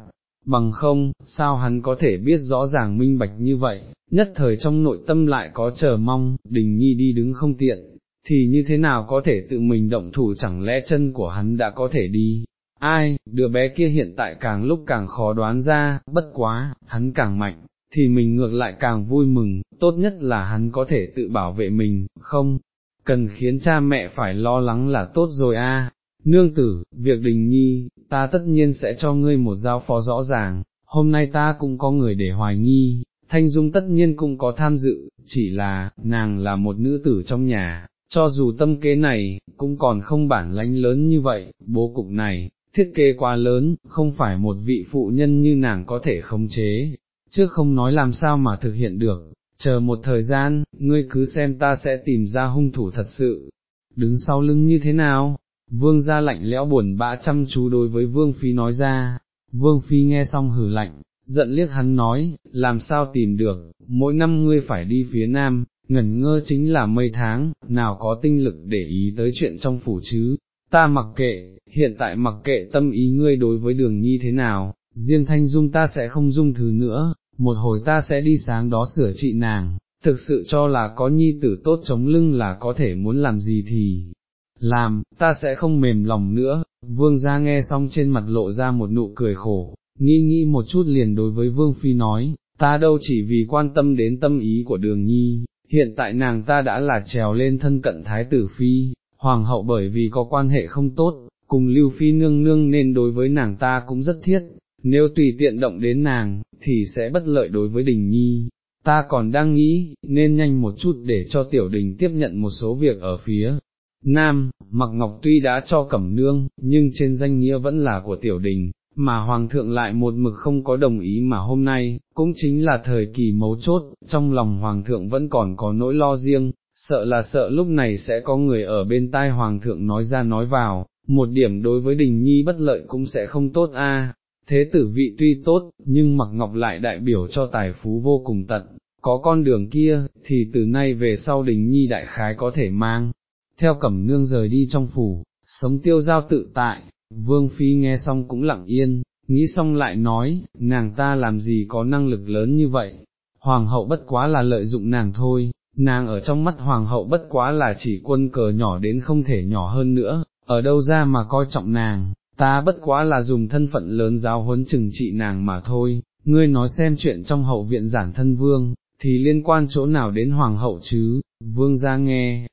bằng không, sao hắn có thể biết rõ ràng minh bạch như vậy, nhất thời trong nội tâm lại có chờ mong, đình nhi đi đứng không tiện, thì như thế nào có thể tự mình động thủ chẳng lẽ chân của hắn đã có thể đi. Ai, đứa bé kia hiện tại càng lúc càng khó đoán ra, bất quá, hắn càng mạnh, thì mình ngược lại càng vui mừng, tốt nhất là hắn có thể tự bảo vệ mình, không, cần khiến cha mẹ phải lo lắng là tốt rồi a. Nương tử, việc đình nhi, ta tất nhiên sẽ cho ngươi một giao phó rõ ràng, hôm nay ta cũng có người để hoài nghi, Thanh Dung tất nhiên cũng có tham dự, chỉ là, nàng là một nữ tử trong nhà, cho dù tâm kế này, cũng còn không bản lãnh lớn như vậy, bố cục này, thiết kế quá lớn, không phải một vị phụ nhân như nàng có thể khống chế, trước không nói làm sao mà thực hiện được, chờ một thời gian, ngươi cứ xem ta sẽ tìm ra hung thủ thật sự, đứng sau lưng như thế nào, vương gia lạnh lẽo buồn bã chăm chú đối với vương phi nói ra, vương phi nghe xong hử lạnh, giận liếc hắn nói, làm sao tìm được, mỗi năm ngươi phải đi phía nam, ngẩn ngơ chính là mây tháng, nào có tinh lực để ý tới chuyện trong phủ chứ, ta mặc kệ, hiện tại mặc kệ tâm ý ngươi đối với đường nhi thế nào, riêng thanh dung ta sẽ không dung thứ nữa, một hồi ta sẽ đi sáng đó sửa trị nàng, thực sự cho là có nhi tử tốt chống lưng là có thể muốn làm gì thì làm, ta sẽ không mềm lòng nữa, vương gia nghe xong trên mặt lộ ra một nụ cười khổ, nghĩ nghĩ một chút liền đối với vương phi nói, ta đâu chỉ vì quan tâm đến tâm ý của đường nhi, hiện tại nàng ta đã là trèo lên thân cận thái tử phi, hoàng hậu bởi vì có quan hệ không tốt, cùng lưu phi nương nương nên đối với nàng ta cũng rất thiết, nếu tùy tiện động đến nàng, thì sẽ bất lợi đối với đình nhi. Ta còn đang nghĩ, nên nhanh một chút để cho tiểu đình tiếp nhận một số việc ở phía Nam, Mặc Ngọc tuy đã cho cẩm nương, nhưng trên danh nghĩa vẫn là của tiểu đình, mà Hoàng thượng lại một mực không có đồng ý mà hôm nay, cũng chính là thời kỳ mấu chốt, trong lòng Hoàng thượng vẫn còn có nỗi lo riêng, sợ là sợ lúc này sẽ có người ở bên tai Hoàng thượng nói ra nói vào, một điểm đối với đình nhi bất lợi cũng sẽ không tốt a. Thế tử vị tuy tốt, nhưng mặc ngọc lại đại biểu cho tài phú vô cùng tận, có con đường kia, thì từ nay về sau đình nhi đại khái có thể mang, theo cẩm nương rời đi trong phủ, sống tiêu giao tự tại, vương phi nghe xong cũng lặng yên, nghĩ xong lại nói, nàng ta làm gì có năng lực lớn như vậy, hoàng hậu bất quá là lợi dụng nàng thôi, nàng ở trong mắt hoàng hậu bất quá là chỉ quân cờ nhỏ đến không thể nhỏ hơn nữa, ở đâu ra mà coi trọng nàng, ta bất quá là dùng thân phận lớn giáo huấn trừng trị nàng mà thôi, ngươi nói xem chuyện trong hậu viện giản thân vương, thì liên quan chỗ nào đến hoàng hậu chứ, vương ra nghe,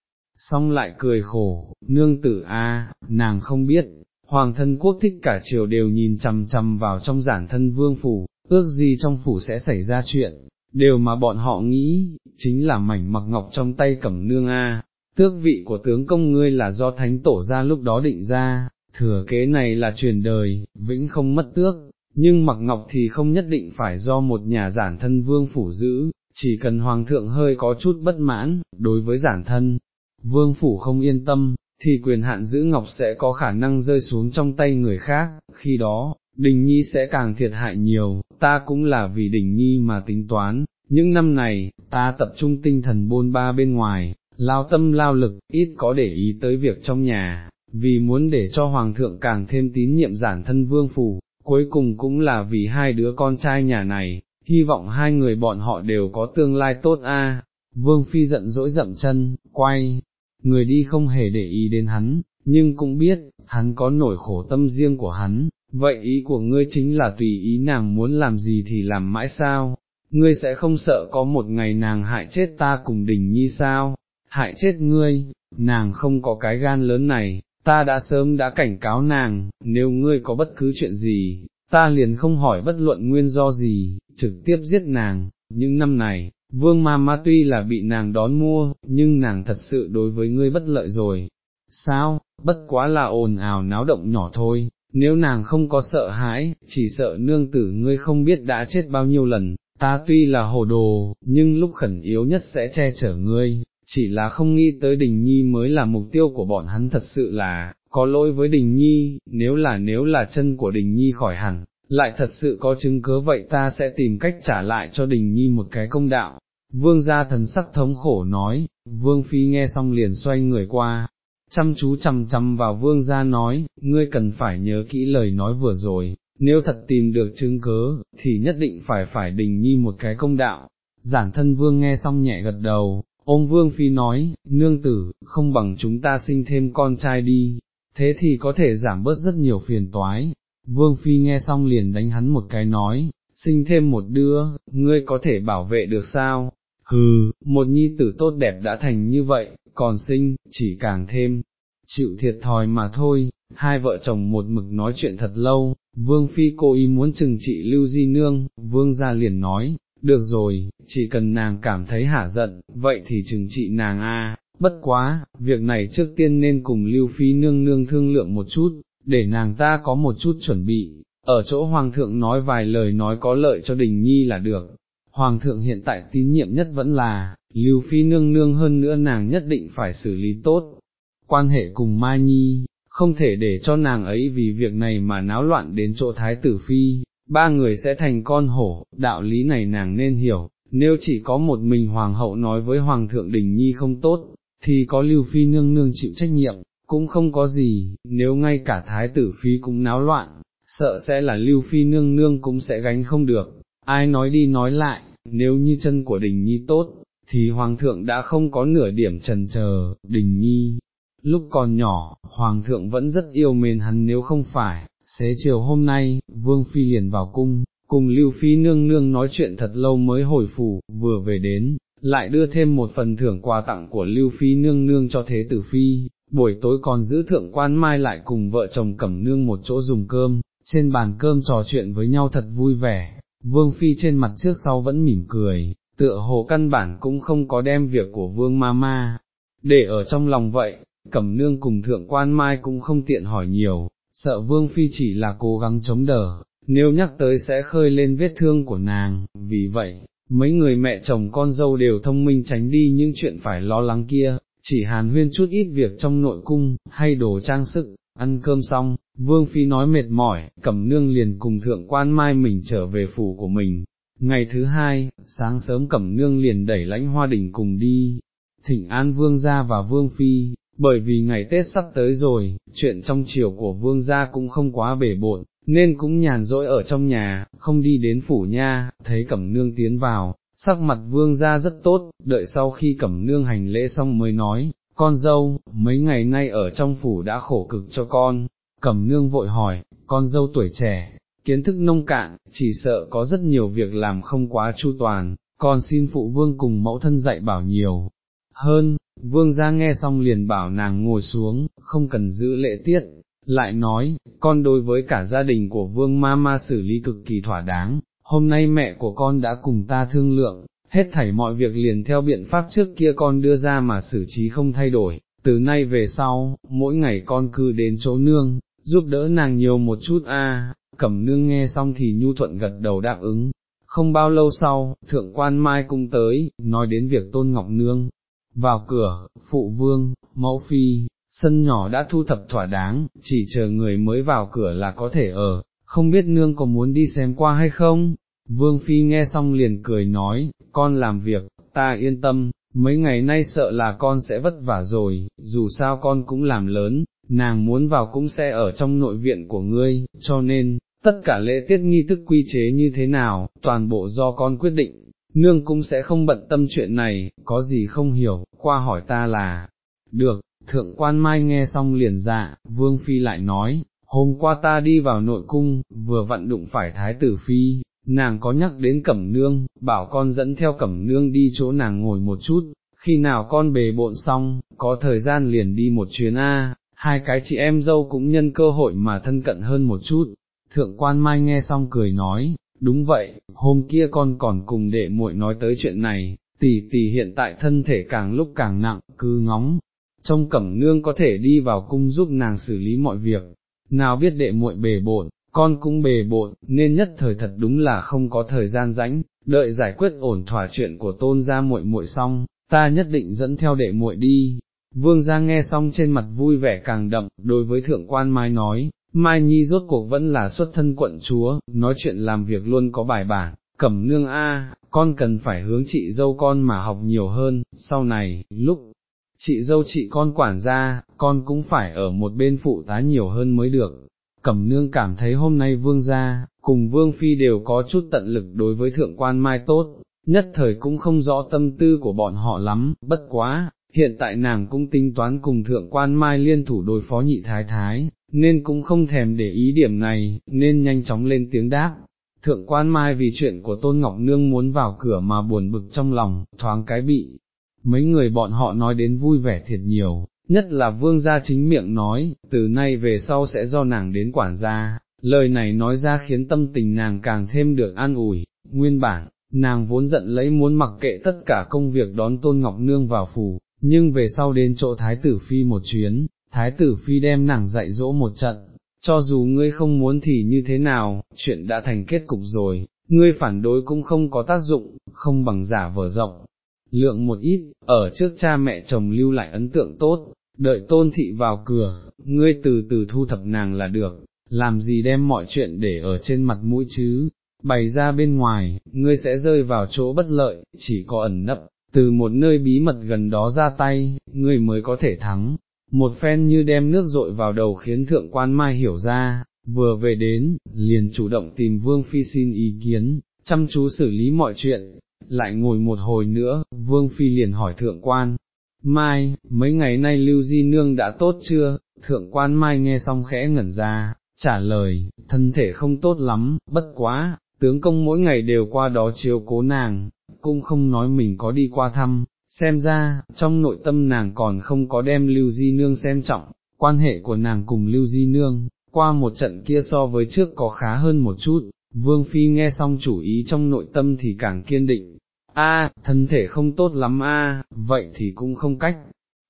xong lại cười khổ, nương tử a, nàng không biết, hoàng thân quốc thích cả triều đều nhìn chằm chằm vào trong giản thân vương phủ, ước gì trong phủ sẽ xảy ra chuyện, đều mà bọn họ nghĩ, chính là mảnh mặc ngọc trong tay cẩm nương a. Tước vị của tướng công ngươi là do thánh tổ ra lúc đó định ra, thừa kế này là truyền đời, vĩnh không mất tước, nhưng mặc ngọc thì không nhất định phải do một nhà giản thân vương phủ giữ, chỉ cần hoàng thượng hơi có chút bất mãn, đối với giản thân, vương phủ không yên tâm, thì quyền hạn giữ ngọc sẽ có khả năng rơi xuống trong tay người khác, khi đó, đình nhi sẽ càng thiệt hại nhiều, ta cũng là vì đình nhi mà tính toán, những năm này, ta tập trung tinh thần bôn ba bên ngoài, lao tâm lao lực, ít có để ý tới việc trong nhà, vì muốn để cho hoàng thượng càng thêm tín nhiệm giản thân vương phủ, cuối cùng cũng là vì hai đứa con trai nhà này, hy vọng hai người bọn họ đều có tương lai tốt a. Vương Phi giận dỗi dậm chân, quay, người đi không hề để ý đến hắn, nhưng cũng biết, hắn có nổi khổ tâm riêng của hắn, vậy ý của ngươi chính là tùy ý nàng muốn làm gì thì làm mãi sao, ngươi sẽ không sợ có một ngày nàng hại chết ta cùng đình nhi sao, hại chết ngươi, nàng không có cái gan lớn này, ta đã sớm đã cảnh cáo nàng, nếu ngươi có bất cứ chuyện gì, ta liền không hỏi bất luận nguyên do gì, trực tiếp giết nàng, những năm này, vương ma ma tuy là bị nàng đón mua, nhưng nàng thật sự đối với ngươi bất lợi rồi. Sao, bất quá là ồn ào náo động nhỏ thôi, nếu nàng không có sợ hãi, chỉ sợ nương tử ngươi không biết đã chết bao nhiêu lần, ta tuy là hồ đồ, nhưng lúc khẩn yếu nhất sẽ che chở ngươi, chỉ là không nghĩ tới đình nhi mới là mục tiêu của bọn hắn thật sự là, có lỗi với đình nhi, nếu là nếu là chân của đình nhi khỏi hẳn, lại thật sự có chứng cớ vậy ta sẽ tìm cách trả lại cho đình nhi một cái công đạo. Vương gia thần sắc thống khổ nói, vương phi nghe xong liền xoay người qua, chăm chú chằm chằm vào vương gia nói, ngươi cần phải nhớ kỹ lời nói vừa rồi, nếu thật tìm được chứng cớ, thì nhất định phải phải đình nhi một cái công đạo. Giản thân vương nghe xong nhẹ gật đầu, ôm vương phi nói, nương tử, không bằng chúng ta sinh thêm con trai đi, thế thì có thể giảm bớt rất nhiều phiền toái. Vương phi nghe xong liền đánh hắn một cái nói, sinh thêm một đứa, ngươi có thể bảo vệ được sao? Hừ, một nhi tử tốt đẹp đã thành như vậy, còn sinh, chỉ càng thêm, chịu thiệt thòi mà thôi, hai vợ chồng một mực nói chuyện thật lâu, vương phi cố ý muốn chừng trị lưu di nương, vương gia liền nói, được rồi, chỉ cần nàng cảm thấy hả giận, vậy thì chừng trị nàng a. bất quá, việc này trước tiên nên cùng lưu phi nương nương thương lượng một chút, để nàng ta có một chút chuẩn bị, ở chỗ hoàng thượng nói vài lời nói có lợi cho đình nhi là được. Hoàng thượng hiện tại tín nhiệm nhất vẫn là, lưu phi nương nương hơn nữa nàng nhất định phải xử lý tốt, quan hệ cùng Mai Nhi, không thể để cho nàng ấy vì việc này mà náo loạn đến chỗ thái tử phi, ba người sẽ thành con hổ, đạo lý này nàng nên hiểu, nếu chỉ có một mình hoàng hậu nói với hoàng thượng đình nhi không tốt, thì có lưu phi nương nương chịu trách nhiệm, cũng không có gì, nếu ngay cả thái tử phi cũng náo loạn, sợ sẽ là lưu phi nương nương cũng sẽ gánh không được, ai nói đi nói lại, nếu như chân của đình nhi tốt, thì hoàng thượng đã không có nửa điểm trần chờ, đình nhi, lúc còn nhỏ, hoàng thượng vẫn rất yêu mến hắn nếu không phải, xế chiều hôm nay, vương phi liền vào cung, cùng lưu phi nương nương nói chuyện thật lâu mới hồi phủ, vừa về đến, lại đưa thêm một phần thưởng quà tặng của lưu phi nương nương cho thế tử phi, buổi tối còn giữ thượng quan mai lại cùng vợ chồng cẩm nương một chỗ dùng cơm, trên bàn cơm trò chuyện với nhau thật vui vẻ, vương phi trên mặt trước sau vẫn mỉm cười, tựa hồ căn bản cũng không có đem việc của vương ma ma, để ở trong lòng vậy, cẩm nương cùng thượng quan mai cũng không tiện hỏi nhiều, sợ vương phi chỉ là cố gắng chống đỡ, nếu nhắc tới sẽ khơi lên vết thương của nàng, vì vậy, mấy người mẹ chồng con dâu đều thông minh tránh đi những chuyện phải lo lắng kia, chỉ hàn huyên chút ít việc trong nội cung, hay đồ trang sức, ăn cơm xong, vương phi nói mệt mỏi, cẩm nương liền cùng thượng quan mai mình trở về phủ của mình. Ngày thứ hai, sáng sớm cẩm nương liền đẩy lãnh hoa đỉnh cùng đi, thỉnh an vương gia và vương phi, bởi vì ngày Tết sắp tới rồi, chuyện trong chiều của vương gia cũng không quá bể bộn, nên cũng nhàn rỗi ở trong nhà, không đi đến phủ nha, thấy cẩm nương tiến vào, sắc mặt vương gia rất tốt, đợi sau khi cẩm nương hành lễ xong mới nói, con dâu, mấy ngày nay ở trong phủ đã khổ cực cho con, cẩm nương vội hỏi, con dâu tuổi trẻ, kiến thức nông cạn, chỉ sợ có rất nhiều việc làm không quá chu toàn, con xin phụ vương cùng mẫu thân dạy bảo nhiều. Hơn, vương gia nghe xong liền bảo nàng ngồi xuống, không cần giữ lễ tiết, lại nói, con đối với cả gia đình của vương ma ma xử lý cực kỳ thỏa đáng, hôm nay mẹ của con đã cùng ta thương lượng, hết thảy mọi việc liền theo biện pháp trước kia con đưa ra mà xử trí không thay đổi, từ nay về sau, mỗi ngày con cứ đến chỗ nương, giúp đỡ nàng nhiều một chút a. cẩm nương nghe xong thì nhu thuận gật đầu đáp ứng. Không bao lâu sau, thượng quan mai cung tới, nói đến việc tôn ngọc nương, vào cửa, phụ vương, mẫu phi, sân nhỏ đã thu thập thỏa đáng, chỉ chờ người mới vào cửa là có thể ở, không biết nương có muốn đi xem qua hay không? Vương phi nghe xong liền cười nói, con làm việc, ta yên tâm, mấy ngày nay sợ là con sẽ vất vả rồi, dù sao con cũng làm lớn, nàng muốn vào cũng sẽ ở trong nội viện của ngươi, cho nên, tất cả lễ tiết nghi thức quy chế như thế nào, toàn bộ do con quyết định, nương cũng sẽ không bận tâm chuyện này, có gì không hiểu, qua hỏi ta là, được, thượng quan mai nghe xong liền dạ, vương phi lại nói, hôm qua ta đi vào nội cung, vừa vặn đụng phải thái tử phi, nàng có nhắc đến cẩm nương, bảo con dẫn theo cẩm nương đi chỗ nàng ngồi một chút, khi nào con bề bộn xong, có thời gian liền đi một chuyến A, hai cái chị em dâu cũng nhân cơ hội mà thân cận hơn một chút, thượng quan mai nghe xong cười nói, đúng vậy, hôm kia con còn cùng đệ muội nói tới chuyện này, tỷ tỷ hiện tại thân thể càng lúc càng nặng, cứ ngóng, trong cẩm nương có thể đi vào cung giúp nàng xử lý mọi việc, nào biết đệ muội bề bộn, con cũng bề bộn, nên nhất thời thật đúng là không có thời gian rãnh, đợi giải quyết ổn thỏa chuyện của tôn gia muội muội xong, ta nhất định dẫn theo đệ muội đi. Vương gia nghe xong trên mặt vui vẻ càng đậm, đối với thượng quan mai nói, Mai Nhi rốt cuộc vẫn là xuất thân quận chúa, nói chuyện làm việc luôn có bài bản, cẩm nương a, con cần phải hướng chị dâu con mà học nhiều hơn, sau này, lúc chị dâu chị con quản gia, con cũng phải ở một bên phụ tá nhiều hơn mới được. Cẩm nương cảm thấy hôm nay vương gia, cùng vương phi đều có chút tận lực đối với thượng quan mai tốt, nhất thời cũng không rõ tâm tư của bọn họ lắm, bất quá, hiện tại nàng cũng tính toán cùng thượng quan mai liên thủ đối phó nhị thái thái, nên cũng không thèm để ý điểm này, nên nhanh chóng lên tiếng đáp. thượng quan mai vì chuyện của Tôn Ngọc Nương muốn vào cửa mà buồn bực trong lòng, thoáng cái bị, mấy người bọn họ nói đến vui vẻ thiệt nhiều, nhất là vương gia chính miệng nói, từ nay về sau sẽ do nàng đến quản gia, lời này nói ra khiến tâm tình nàng càng thêm được an ủi, nguyên bản, nàng vốn giận lấy muốn mặc kệ tất cả công việc đón Tôn Ngọc Nương vào phủ, nhưng về sau đến chỗ Thái tử Phi một chuyến, Thái tử Phi đem nàng dạy dỗ một trận, cho dù ngươi không muốn thì như thế nào, chuyện đã thành kết cục rồi, ngươi phản đối cũng không có tác dụng, không bằng giả vờ rộng. Lượng một ít, ở trước cha mẹ chồng lưu lại ấn tượng tốt, đợi tôn thị vào cửa, ngươi từ từ thu thập nàng là được, làm gì đem mọi chuyện để ở trên mặt mũi chứ, bày ra bên ngoài, ngươi sẽ rơi vào chỗ bất lợi, chỉ có ẩn nấp, từ một nơi bí mật gần đó ra tay, ngươi mới có thể thắng. Một phen như đem nước rội vào đầu khiến thượng quan mai hiểu ra, vừa về đến, liền chủ động tìm Vương Phi xin ý kiến, chăm chú xử lý mọi chuyện, lại ngồi một hồi nữa, Vương Phi liền hỏi thượng quan, Mai, mấy ngày nay Lưu Di Nương đã tốt chưa, thượng quan Mai nghe xong khẽ ngẩn ra, trả lời, thân thể không tốt lắm, bất quá, tướng công mỗi ngày đều qua đó chiếu cố nàng, cũng không nói mình có đi qua thăm, xem ra, trong nội tâm nàng còn không có đem Lưu Di Nương xem trọng, quan hệ của nàng cùng Lưu Di Nương, qua một trận kia so với trước có khá hơn một chút, Vương Phi nghe xong chủ ý trong nội tâm thì càng kiên định, a thân thể không tốt lắm a vậy thì cũng không cách.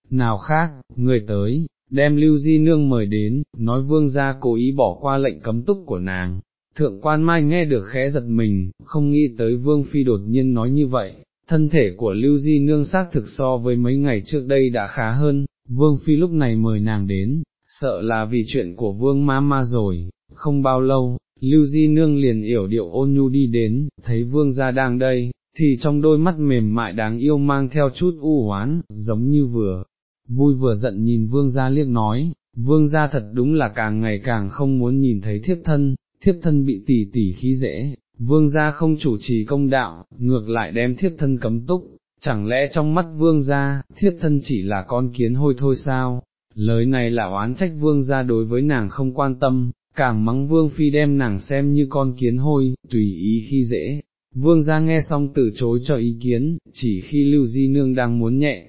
Nào khác, người tới, đem Lưu Di Nương mời đến, nói vương gia cố ý bỏ qua lệnh cấm túc của nàng. Thượng quan mai nghe được khẽ giật mình, không nghĩ tới vương phi đột nhiên nói như vậy, thân thể của Lưu Di Nương xác thực so với mấy ngày trước đây đã khá hơn, vương phi lúc này mời nàng đến, sợ là vì chuyện của vương ma ma rồi, không bao lâu, Lưu Di Nương liền yểu điệu ôn nhu đi đến, thấy vương gia đang đây, thì trong đôi mắt mềm mại đáng yêu mang theo chút u hoán, giống như vừa, vui vừa giận nhìn vương gia liếc nói, vương gia thật đúng là càng ngày càng không muốn nhìn thấy thiếp thân, thiếp thân bị tỷ tỷ khí dễ, vương gia không chủ trì công đạo, ngược lại đem thiếp thân cấm túc, chẳng lẽ trong mắt vương gia, thiếp thân chỉ là con kiến hôi thôi sao, lời này là oán trách vương gia đối với nàng không quan tâm, càng mắng vương phi đem nàng xem như con kiến hôi, tùy ý khi dễ, Vương gia nghe xong từ chối cho ý kiến, chỉ khi Lưu Di Nương đang muốn nhẹ,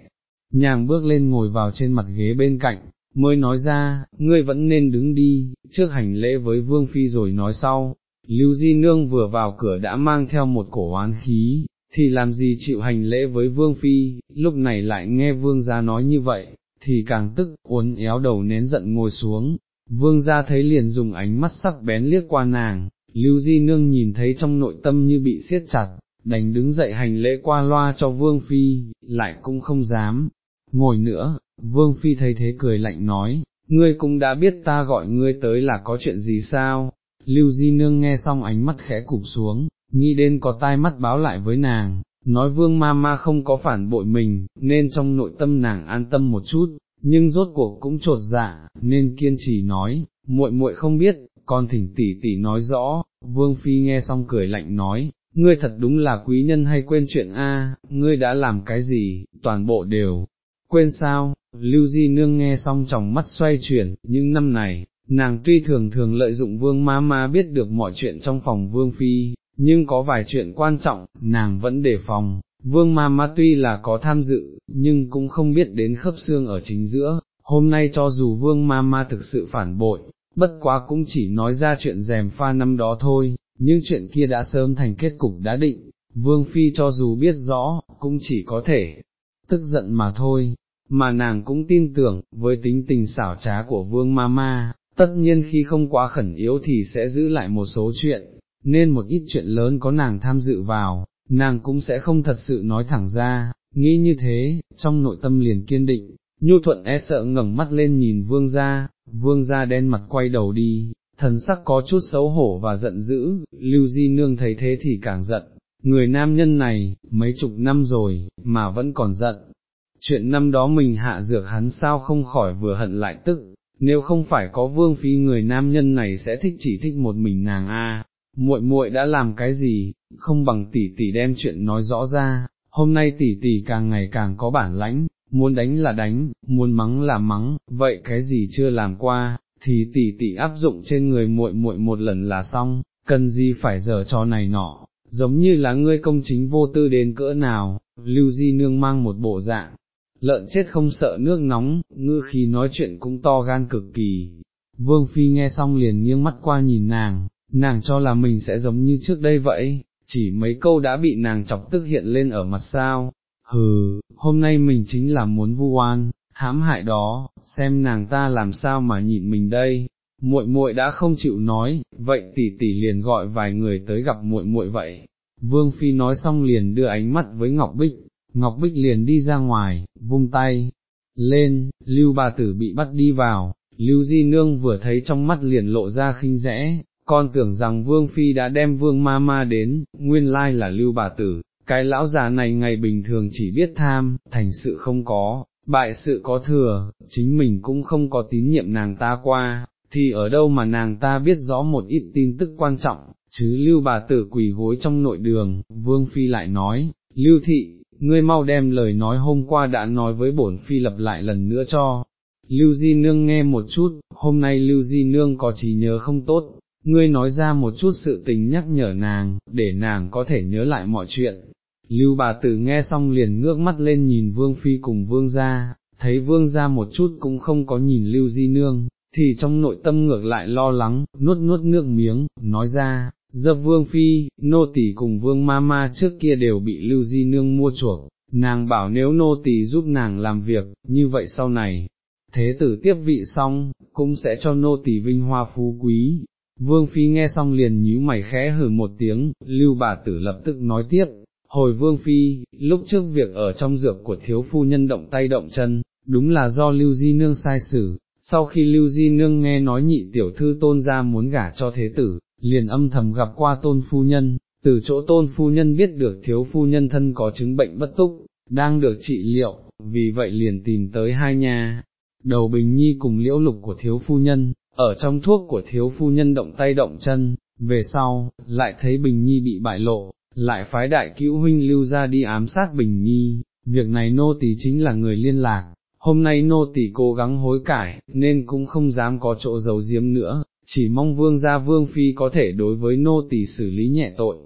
nhàng bước lên ngồi vào trên mặt ghế bên cạnh, mới nói ra, ngươi vẫn nên đứng đi, trước hành lễ với Vương Phi rồi nói sau. Lưu Di Nương vừa vào cửa đã mang theo một cổ oán khí, thì làm gì chịu hành lễ với Vương Phi, lúc này lại nghe Vương gia nói như vậy, thì càng tức, uốn éo đầu nén giận ngồi xuống. Vương gia thấy liền dùng ánh mắt sắc bén liếc qua nàng, Lưu Di Nương nhìn thấy trong nội tâm như bị siết chặt, đành đứng dậy hành lễ qua loa cho Vương Phi, lại cũng không dám, ngồi nữa, Vương Phi thấy thế cười lạnh nói, ngươi cũng đã biết ta gọi ngươi tới là có chuyện gì sao, Lưu Di Nương nghe xong ánh mắt khẽ cụp xuống, nghĩ đến có tai mắt báo lại với nàng, nói Vương Ma Ma không có phản bội mình, nên trong nội tâm nàng an tâm một chút, nhưng rốt cuộc cũng trột dạ, nên kiên trì nói, muội muội không biết, con thỉnh tỷ tỷ nói rõ, vương phi nghe xong cười lạnh nói, ngươi thật đúng là quý nhân hay quên chuyện a, ngươi đã làm cái gì, toàn bộ đều, quên sao, lưu di nương nghe xong trong mắt xoay chuyển, những năm này, nàng tuy thường thường lợi dụng vương ma ma biết được mọi chuyện trong phòng vương phi, nhưng có vài chuyện quan trọng, nàng vẫn đề phòng. Vương ma ma tuy là có tham dự, nhưng cũng không biết đến khớp xương ở chính giữa, hôm nay cho dù vương ma ma thực sự phản bội, bất quá cũng chỉ nói ra chuyện rèm pha năm đó thôi, nhưng chuyện kia đã sớm thành kết cục đã định, Vương Phi cho dù biết rõ, cũng chỉ có thể tức giận mà thôi, mà nàng cũng tin tưởng, với tính tình xảo trá của Vương Mama, tất nhiên khi không quá khẩn yếu thì sẽ giữ lại một số chuyện, nên một ít chuyện lớn có nàng tham dự vào, nàng cũng sẽ không thật sự nói thẳng ra, nghĩ như thế, trong nội tâm liền kiên định, Nhu thuận e sợ ngẩng mắt lên nhìn vương gia, vương gia đen mặt quay đầu đi, thần sắc có chút xấu hổ và giận dữ, lưu di nương thấy thế thì càng giận, người nam nhân này, mấy chục năm rồi, mà vẫn còn giận. Chuyện năm đó mình hạ dược hắn sao không khỏi vừa hận lại tức, nếu không phải có vương phi người nam nhân này sẽ thích chỉ thích một mình nàng a. muội muội đã làm cái gì, không bằng tỷ tỷ đem chuyện nói rõ ra, hôm nay tỷ tỷ càng ngày càng có bản lãnh, muốn đánh là đánh, muốn mắng là mắng, vậy cái gì chưa làm qua, thì tỷ tỷ áp dụng trên người muội muội một lần là xong, cần gì phải dở trò này nọ, giống như là ngươi công chính vô tư đến cỡ nào, lưu di nương mang một bộ dạng, lợn chết không sợ nước nóng, ngư khí nói chuyện cũng to gan cực kỳ. Vương Phi nghe xong liền nghiêng mắt qua nhìn nàng, nàng cho là mình sẽ giống như trước đây vậy, chỉ mấy câu đã bị nàng chọc tức hiện lên ở mặt sao, hừ, hôm nay mình chính là muốn vu oan, hãm hại đó, xem nàng ta làm sao mà nhịn mình đây. Muội muội đã không chịu nói, vậy tỷ tỷ liền gọi vài người tới gặp muội muội vậy. Vương Phi nói xong liền đưa ánh mắt với Ngọc Bích, Ngọc Bích liền đi ra ngoài, vung tay, lên, Lưu bà tử bị bắt đi vào, Lưu Di Nương vừa thấy trong mắt liền lộ ra khinh rẽ, con tưởng rằng Vương Phi đã đem Vương Ma Ma đến, nguyên lai là Lưu bà tử, cái lão già này ngày bình thường chỉ biết tham, thành sự không có, bại sự có thừa, chính mình cũng không có tín nhiệm nàng ta qua, thì ở đâu mà nàng ta biết rõ một ít tin tức quan trọng, chứ lưu bà tử quỳ gối trong nội đường, vương phi lại nói, lưu thị, ngươi mau đem lời nói hôm qua đã nói với bổn phi lập lại lần nữa cho. Lưu Di Nương nghe một chút, hôm nay Lưu Di Nương có trí nhớ không tốt, ngươi nói ra một chút sự tình nhắc nhở nàng, để nàng có thể nhớ lại mọi chuyện. Lưu bà tử nghe xong liền ngước mắt lên nhìn Vương Phi cùng Vương gia, thấy Vương gia một chút cũng không có nhìn Lưu Di Nương, thì trong nội tâm ngược lại lo lắng, nuốt nuốt nước miếng, nói ra, dập Vương Phi, nô tỳ cùng Vương Mama trước kia đều bị Lưu Di Nương mua chuộc, nàng bảo nếu nô tỳ giúp nàng làm việc, như vậy sau này, thế tử tiếp vị xong, cũng sẽ cho nô tỳ vinh hoa phú quý, Vương Phi nghe xong liền nhíu mày khẽ hừ một tiếng, lưu bà tử lập tức nói tiếp, hồi Vương Phi, lúc trước việc ở trong dược của thiếu phu nhân động tay động chân, đúng là do Lưu Di Nương sai xử, sau khi Lưu Di Nương nghe nói nhị tiểu thư tôn ra muốn gả cho thế tử, liền âm thầm gặp qua tôn phu nhân, từ chỗ tôn phu nhân biết được thiếu phu nhân thân có chứng bệnh bất túc, đang được trị liệu, vì vậy liền tìm tới hai nhà, đầu bình nhi cùng liễu lục của thiếu phu nhân, ở trong thuốc của thiếu phu nhân động tay động chân, về sau, lại thấy Bình Nhi bị bại lộ, lại phái đại cữu huynh lưu ra đi ám sát Bình Nhi, việc này nô tỳ chính là người liên lạc, hôm nay nô tỳ cố gắng hối cải, nên cũng không dám có chỗ giấu giếm nữa, chỉ mong vương gia vương phi có thể đối với nô tỳ xử lý nhẹ tội.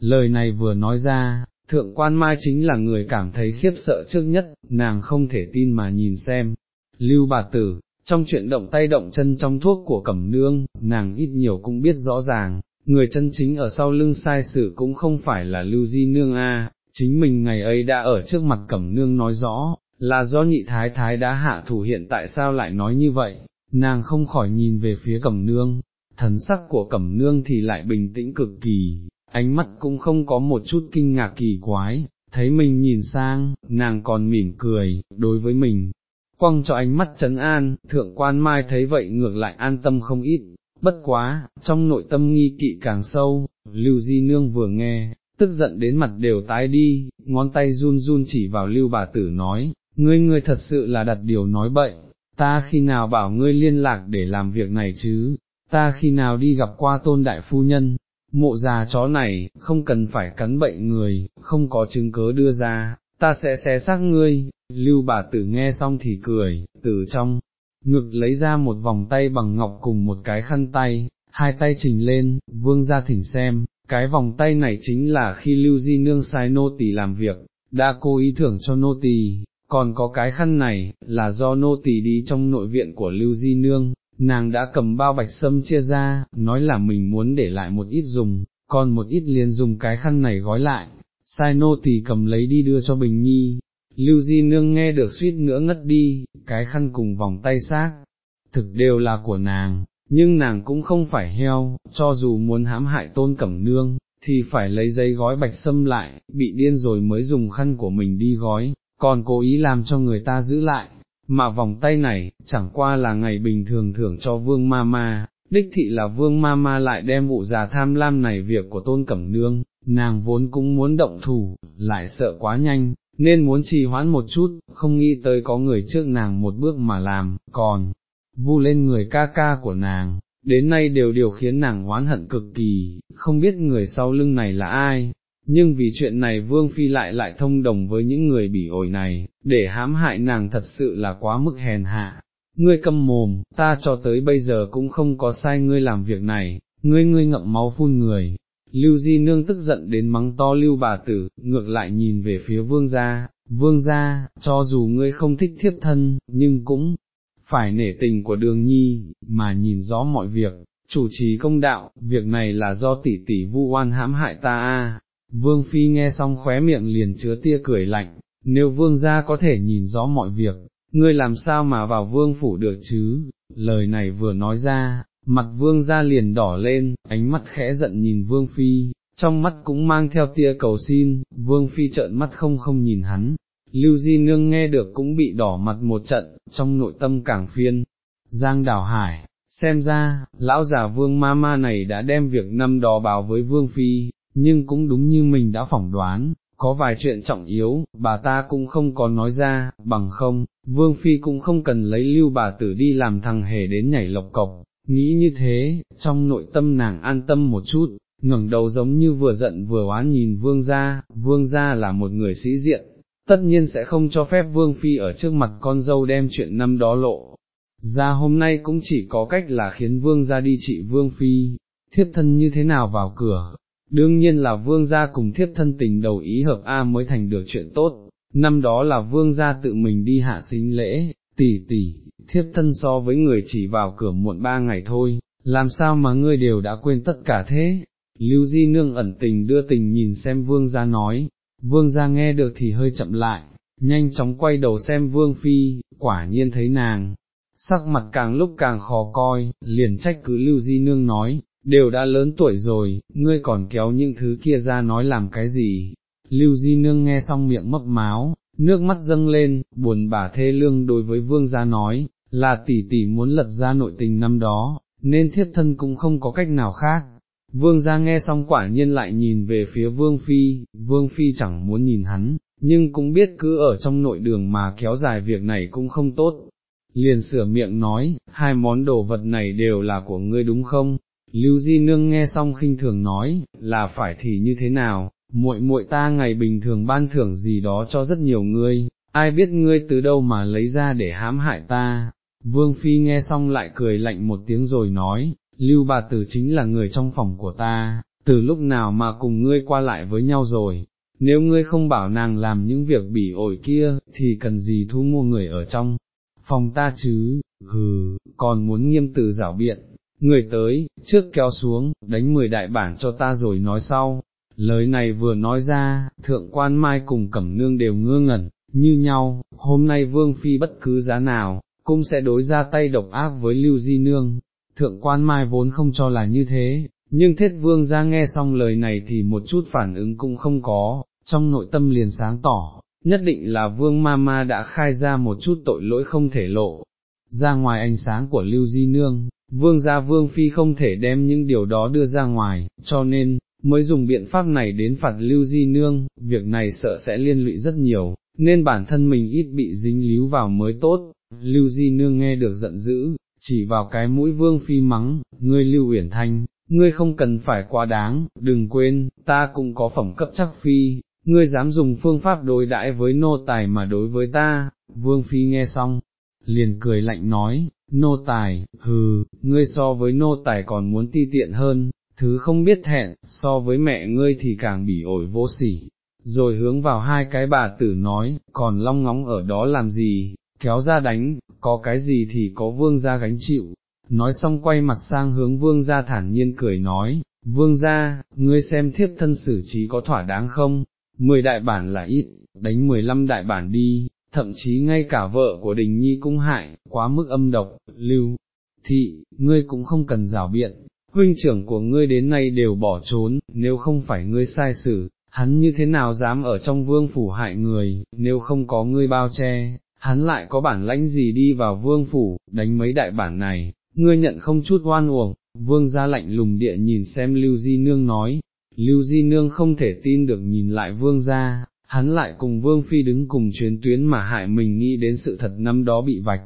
Lời này vừa nói ra, thượng quan mai chính là người cảm thấy khiếp sợ trước nhất, nàng không thể tin mà nhìn xem. Lưu bà tử, trong chuyện động tay động chân trong thuốc của cẩm nương, nàng ít nhiều cũng biết rõ ràng, người chân chính ở sau lưng sai sự cũng không phải là lưu di nương a, chính mình ngày ấy đã ở trước mặt cẩm nương nói rõ, là do nhị thái thái đã hạ thủ hiện tại sao lại nói như vậy, nàng không khỏi nhìn về phía cẩm nương, thần sắc của cẩm nương thì lại bình tĩnh cực kỳ, ánh mắt cũng không có một chút kinh ngạc kỳ quái, thấy mình nhìn sang, nàng còn mỉm cười, đối với mình, quăng cho ánh mắt trấn an, thượng quan mai thấy vậy ngược lại an tâm không ít, bất quá, trong nội tâm nghi kỵ càng sâu, lưu di nương vừa nghe, tức giận đến mặt đều tái đi, ngón tay run run chỉ vào lưu bà tử nói, ngươi ngươi thật sự là đặt điều nói bậy, ta khi nào bảo ngươi liên lạc để làm việc này chứ, ta khi nào đi gặp qua tôn đại phu nhân, mộ già chó này, không cần phải cắn bệnh người, không có chứng cớ đưa ra, ta sẽ xé xác ngươi, lưu bà tử nghe xong thì cười, từ trong, ngực lấy ra một vòng tay bằng ngọc cùng một cái khăn tay, hai tay trình lên, vương ra thỉnh xem, cái vòng tay này chính là khi lưu di nương sai nô tỳ làm việc, đã cố ý thưởng cho nô tỳ, còn có cái khăn này, là do nô tỳ đi trong nội viện của lưu di nương, nàng đã cầm bao bạch sâm chia ra, nói là mình muốn để lại một ít dùng, còn một ít liền dùng cái khăn này gói lại, sai nô tỳ cầm lấy đi đưa cho Bình Nhi, Lưu Di Nương nghe được suýt nữa ngất đi, cái khăn cùng vòng tay xác, thực đều là của nàng, nhưng nàng cũng không phải heo, cho dù muốn hãm hại tôn cẩm nương, thì phải lấy giấy gói bạch sâm lại, bị điên rồi mới dùng khăn của mình đi gói, còn cố ý làm cho người ta giữ lại, mà vòng tay này, chẳng qua là ngày bình thường thưởng cho vương ma ma, đích thị là vương ma ma lại đem vụ già tham lam này việc của tôn cẩm nương, nàng vốn cũng muốn động thủ, lại sợ quá nhanh, nên muốn trì hoãn một chút, không nghĩ tới có người trước nàng một bước mà làm, còn, vu lên người ca ca của nàng, đến nay đều điều khiến nàng oán hận cực kỳ, không biết người sau lưng này là ai, nhưng vì chuyện này Vương Phi lại lại thông đồng với những người bỉ ổi này, để hãm hại nàng thật sự là quá mức hèn hạ. Ngươi câm mồm, ta cho tới bây giờ cũng không có sai ngươi làm việc này, ngươi ngươi ngậm máu phun người. Lưu Di Nương tức giận đến mắng to Lưu bà tử, ngược lại nhìn về phía vương gia, vương gia, cho dù ngươi không thích thiếp thân, nhưng cũng phải nể tình của đường nhi, mà nhìn rõ mọi việc, chủ trì công đạo, việc này là do tỷ tỷ vu oan hãm hại ta a. Vương Phi nghe xong khóe miệng liền chứa tia cười lạnh, nếu vương gia có thể nhìn rõ mọi việc, ngươi làm sao mà vào vương phủ được chứ, lời này vừa nói ra, mặt vương gia liền đỏ lên, ánh mắt khẽ giận nhìn vương phi, trong mắt cũng mang theo tia cầu xin, vương phi trợn mắt không không nhìn hắn, lưu di nương nghe được cũng bị đỏ mặt một trận, trong nội tâm càng phiên, giang đảo hải. Xem ra, lão già vương ma ma này đã đem việc năm đó báo với vương phi, nhưng cũng đúng như mình đã phỏng đoán, có vài chuyện trọng yếu, bà ta cũng không có nói ra, bằng không, Vương Phi cũng không cần lấy lưu bà tử đi làm thằng hề đến nhảy lộc cộc, nghĩ như thế, trong nội tâm nàng an tâm một chút, ngẩng đầu giống như vừa giận vừa oán nhìn Vương gia, Vương gia là một người sĩ diện, tất nhiên sẽ không cho phép Vương Phi ở trước mặt con dâu đem chuyện năm đó lộ. Ra hôm nay cũng chỉ có cách là khiến Vương gia đi trị Vương Phi, thiếp thân như thế nào vào cửa, đương nhiên là vương gia cùng thiếp thân tình đầu ý hợp A mới thành được chuyện tốt, năm đó là vương gia tự mình đi hạ sinh lễ, tỷ tỷ, thiếp thân so với người chỉ vào cửa muộn ba ngày thôi, làm sao mà ngươi đều đã quên tất cả thế, lưu di nương ẩn tình đưa tình nhìn xem vương gia nói, vương gia nghe được thì hơi chậm lại, nhanh chóng quay đầu xem vương phi, quả nhiên thấy nàng, sắc mặt càng lúc càng khó coi, liền trách cứ lưu di nương nói, đều đã lớn tuổi rồi, ngươi còn kéo những thứ kia ra nói làm cái gì. Lưu Di Nương nghe xong miệng mấp máu, nước mắt dâng lên, buồn bã thê lương đối với vương gia nói, là tỷ tỷ muốn lật ra nội tình năm đó, nên thiết thân cũng không có cách nào khác. Vương gia nghe xong quả nhiên lại nhìn về phía vương phi, vương phi chẳng muốn nhìn hắn, nhưng cũng biết cứ ở trong nội đường mà kéo dài việc này cũng không tốt. Liền sửa miệng nói, hai món đồ vật này đều là của ngươi đúng không, Lưu Di Nương nghe xong khinh thường nói, là phải thì như thế nào, muội muội ta ngày bình thường ban thưởng gì đó cho rất nhiều ngươi, ai biết ngươi từ đâu mà lấy ra để hãm hại ta. Vương Phi nghe xong lại cười lạnh một tiếng rồi nói, Lưu bà tử chính là người trong phòng của ta, từ lúc nào mà cùng ngươi qua lại với nhau rồi, nếu ngươi không bảo nàng làm những việc bỉ ổi kia, thì cần gì thu mua người ở trong phòng ta chứ, hừ, còn muốn nghiêm từ giảo biện, người tới, trước kéo xuống, đánh mười đại bản cho ta rồi nói sau. Lời này vừa nói ra, thượng quan mai cùng cẩm nương đều ngơ ngẩn, như nhau, hôm nay vương phi bất cứ giá nào, cũng sẽ đối ra tay độc ác với lưu di nương. Thượng quan mai vốn không cho là như thế, nhưng thiết vương ra nghe xong lời này thì một chút phản ứng cũng không có, trong nội tâm liền sáng tỏ, nhất định là vương ma ma đã khai ra một chút tội lỗi không thể lộ, ra ngoài ánh sáng của lưu di nương, vương gia vương phi không thể đem những điều đó đưa ra ngoài, cho nên, mới dùng biện pháp này đến phạt lưu di nương, việc này sợ sẽ liên lụy rất nhiều, nên bản thân mình ít bị dính líu vào mới tốt, lưu di nương nghe được giận dữ, chỉ vào cái mũi vương phi mắng, ngươi lưu uyển thanh, ngươi không cần phải quá đáng, đừng quên, ta cũng có phẩm cấp chắc phi, ngươi dám dùng phương pháp đối đãi với nô tài mà đối với ta, vương phi nghe xong, liền cười lạnh nói, nô tài, hừ, ngươi so với nô tài còn muốn ti tiện hơn, thứ không biết thẹn, so với mẹ ngươi thì càng bỉ ổi vô sỉ. Rồi hướng vào hai cái bà tử nói, còn long ngóng ở đó làm gì, kéo ra đánh, có cái gì thì có vương gia gánh chịu. Nói xong quay mặt sang hướng vương gia thản nhiên cười nói, vương gia, ngươi xem thiếp thân xử trí có thỏa đáng không, mười đại bản là ít, đánh mười lăm đại bản đi, thậm chí ngay cả vợ của đình nhi cũng hại, quá mức âm độc, lưu, thị, ngươi cũng không cần rào biện, huynh trưởng của ngươi đến nay đều bỏ trốn, nếu không phải ngươi sai xử, hắn như thế nào dám ở trong vương phủ hại người, nếu không có ngươi bao che, hắn lại có bản lãnh gì đi vào vương phủ, đánh mấy đại bản này, ngươi nhận không chút oan uổng, vương ra lạnh lùng địa nhìn xem Lưu Di Nương nói, Lưu Di Nương không thể tin được nhìn lại vương ra, hắn lại cùng Vương Phi đứng cùng chuyến tuyến mà hại mình nghĩ đến sự thật năm đó bị vạch.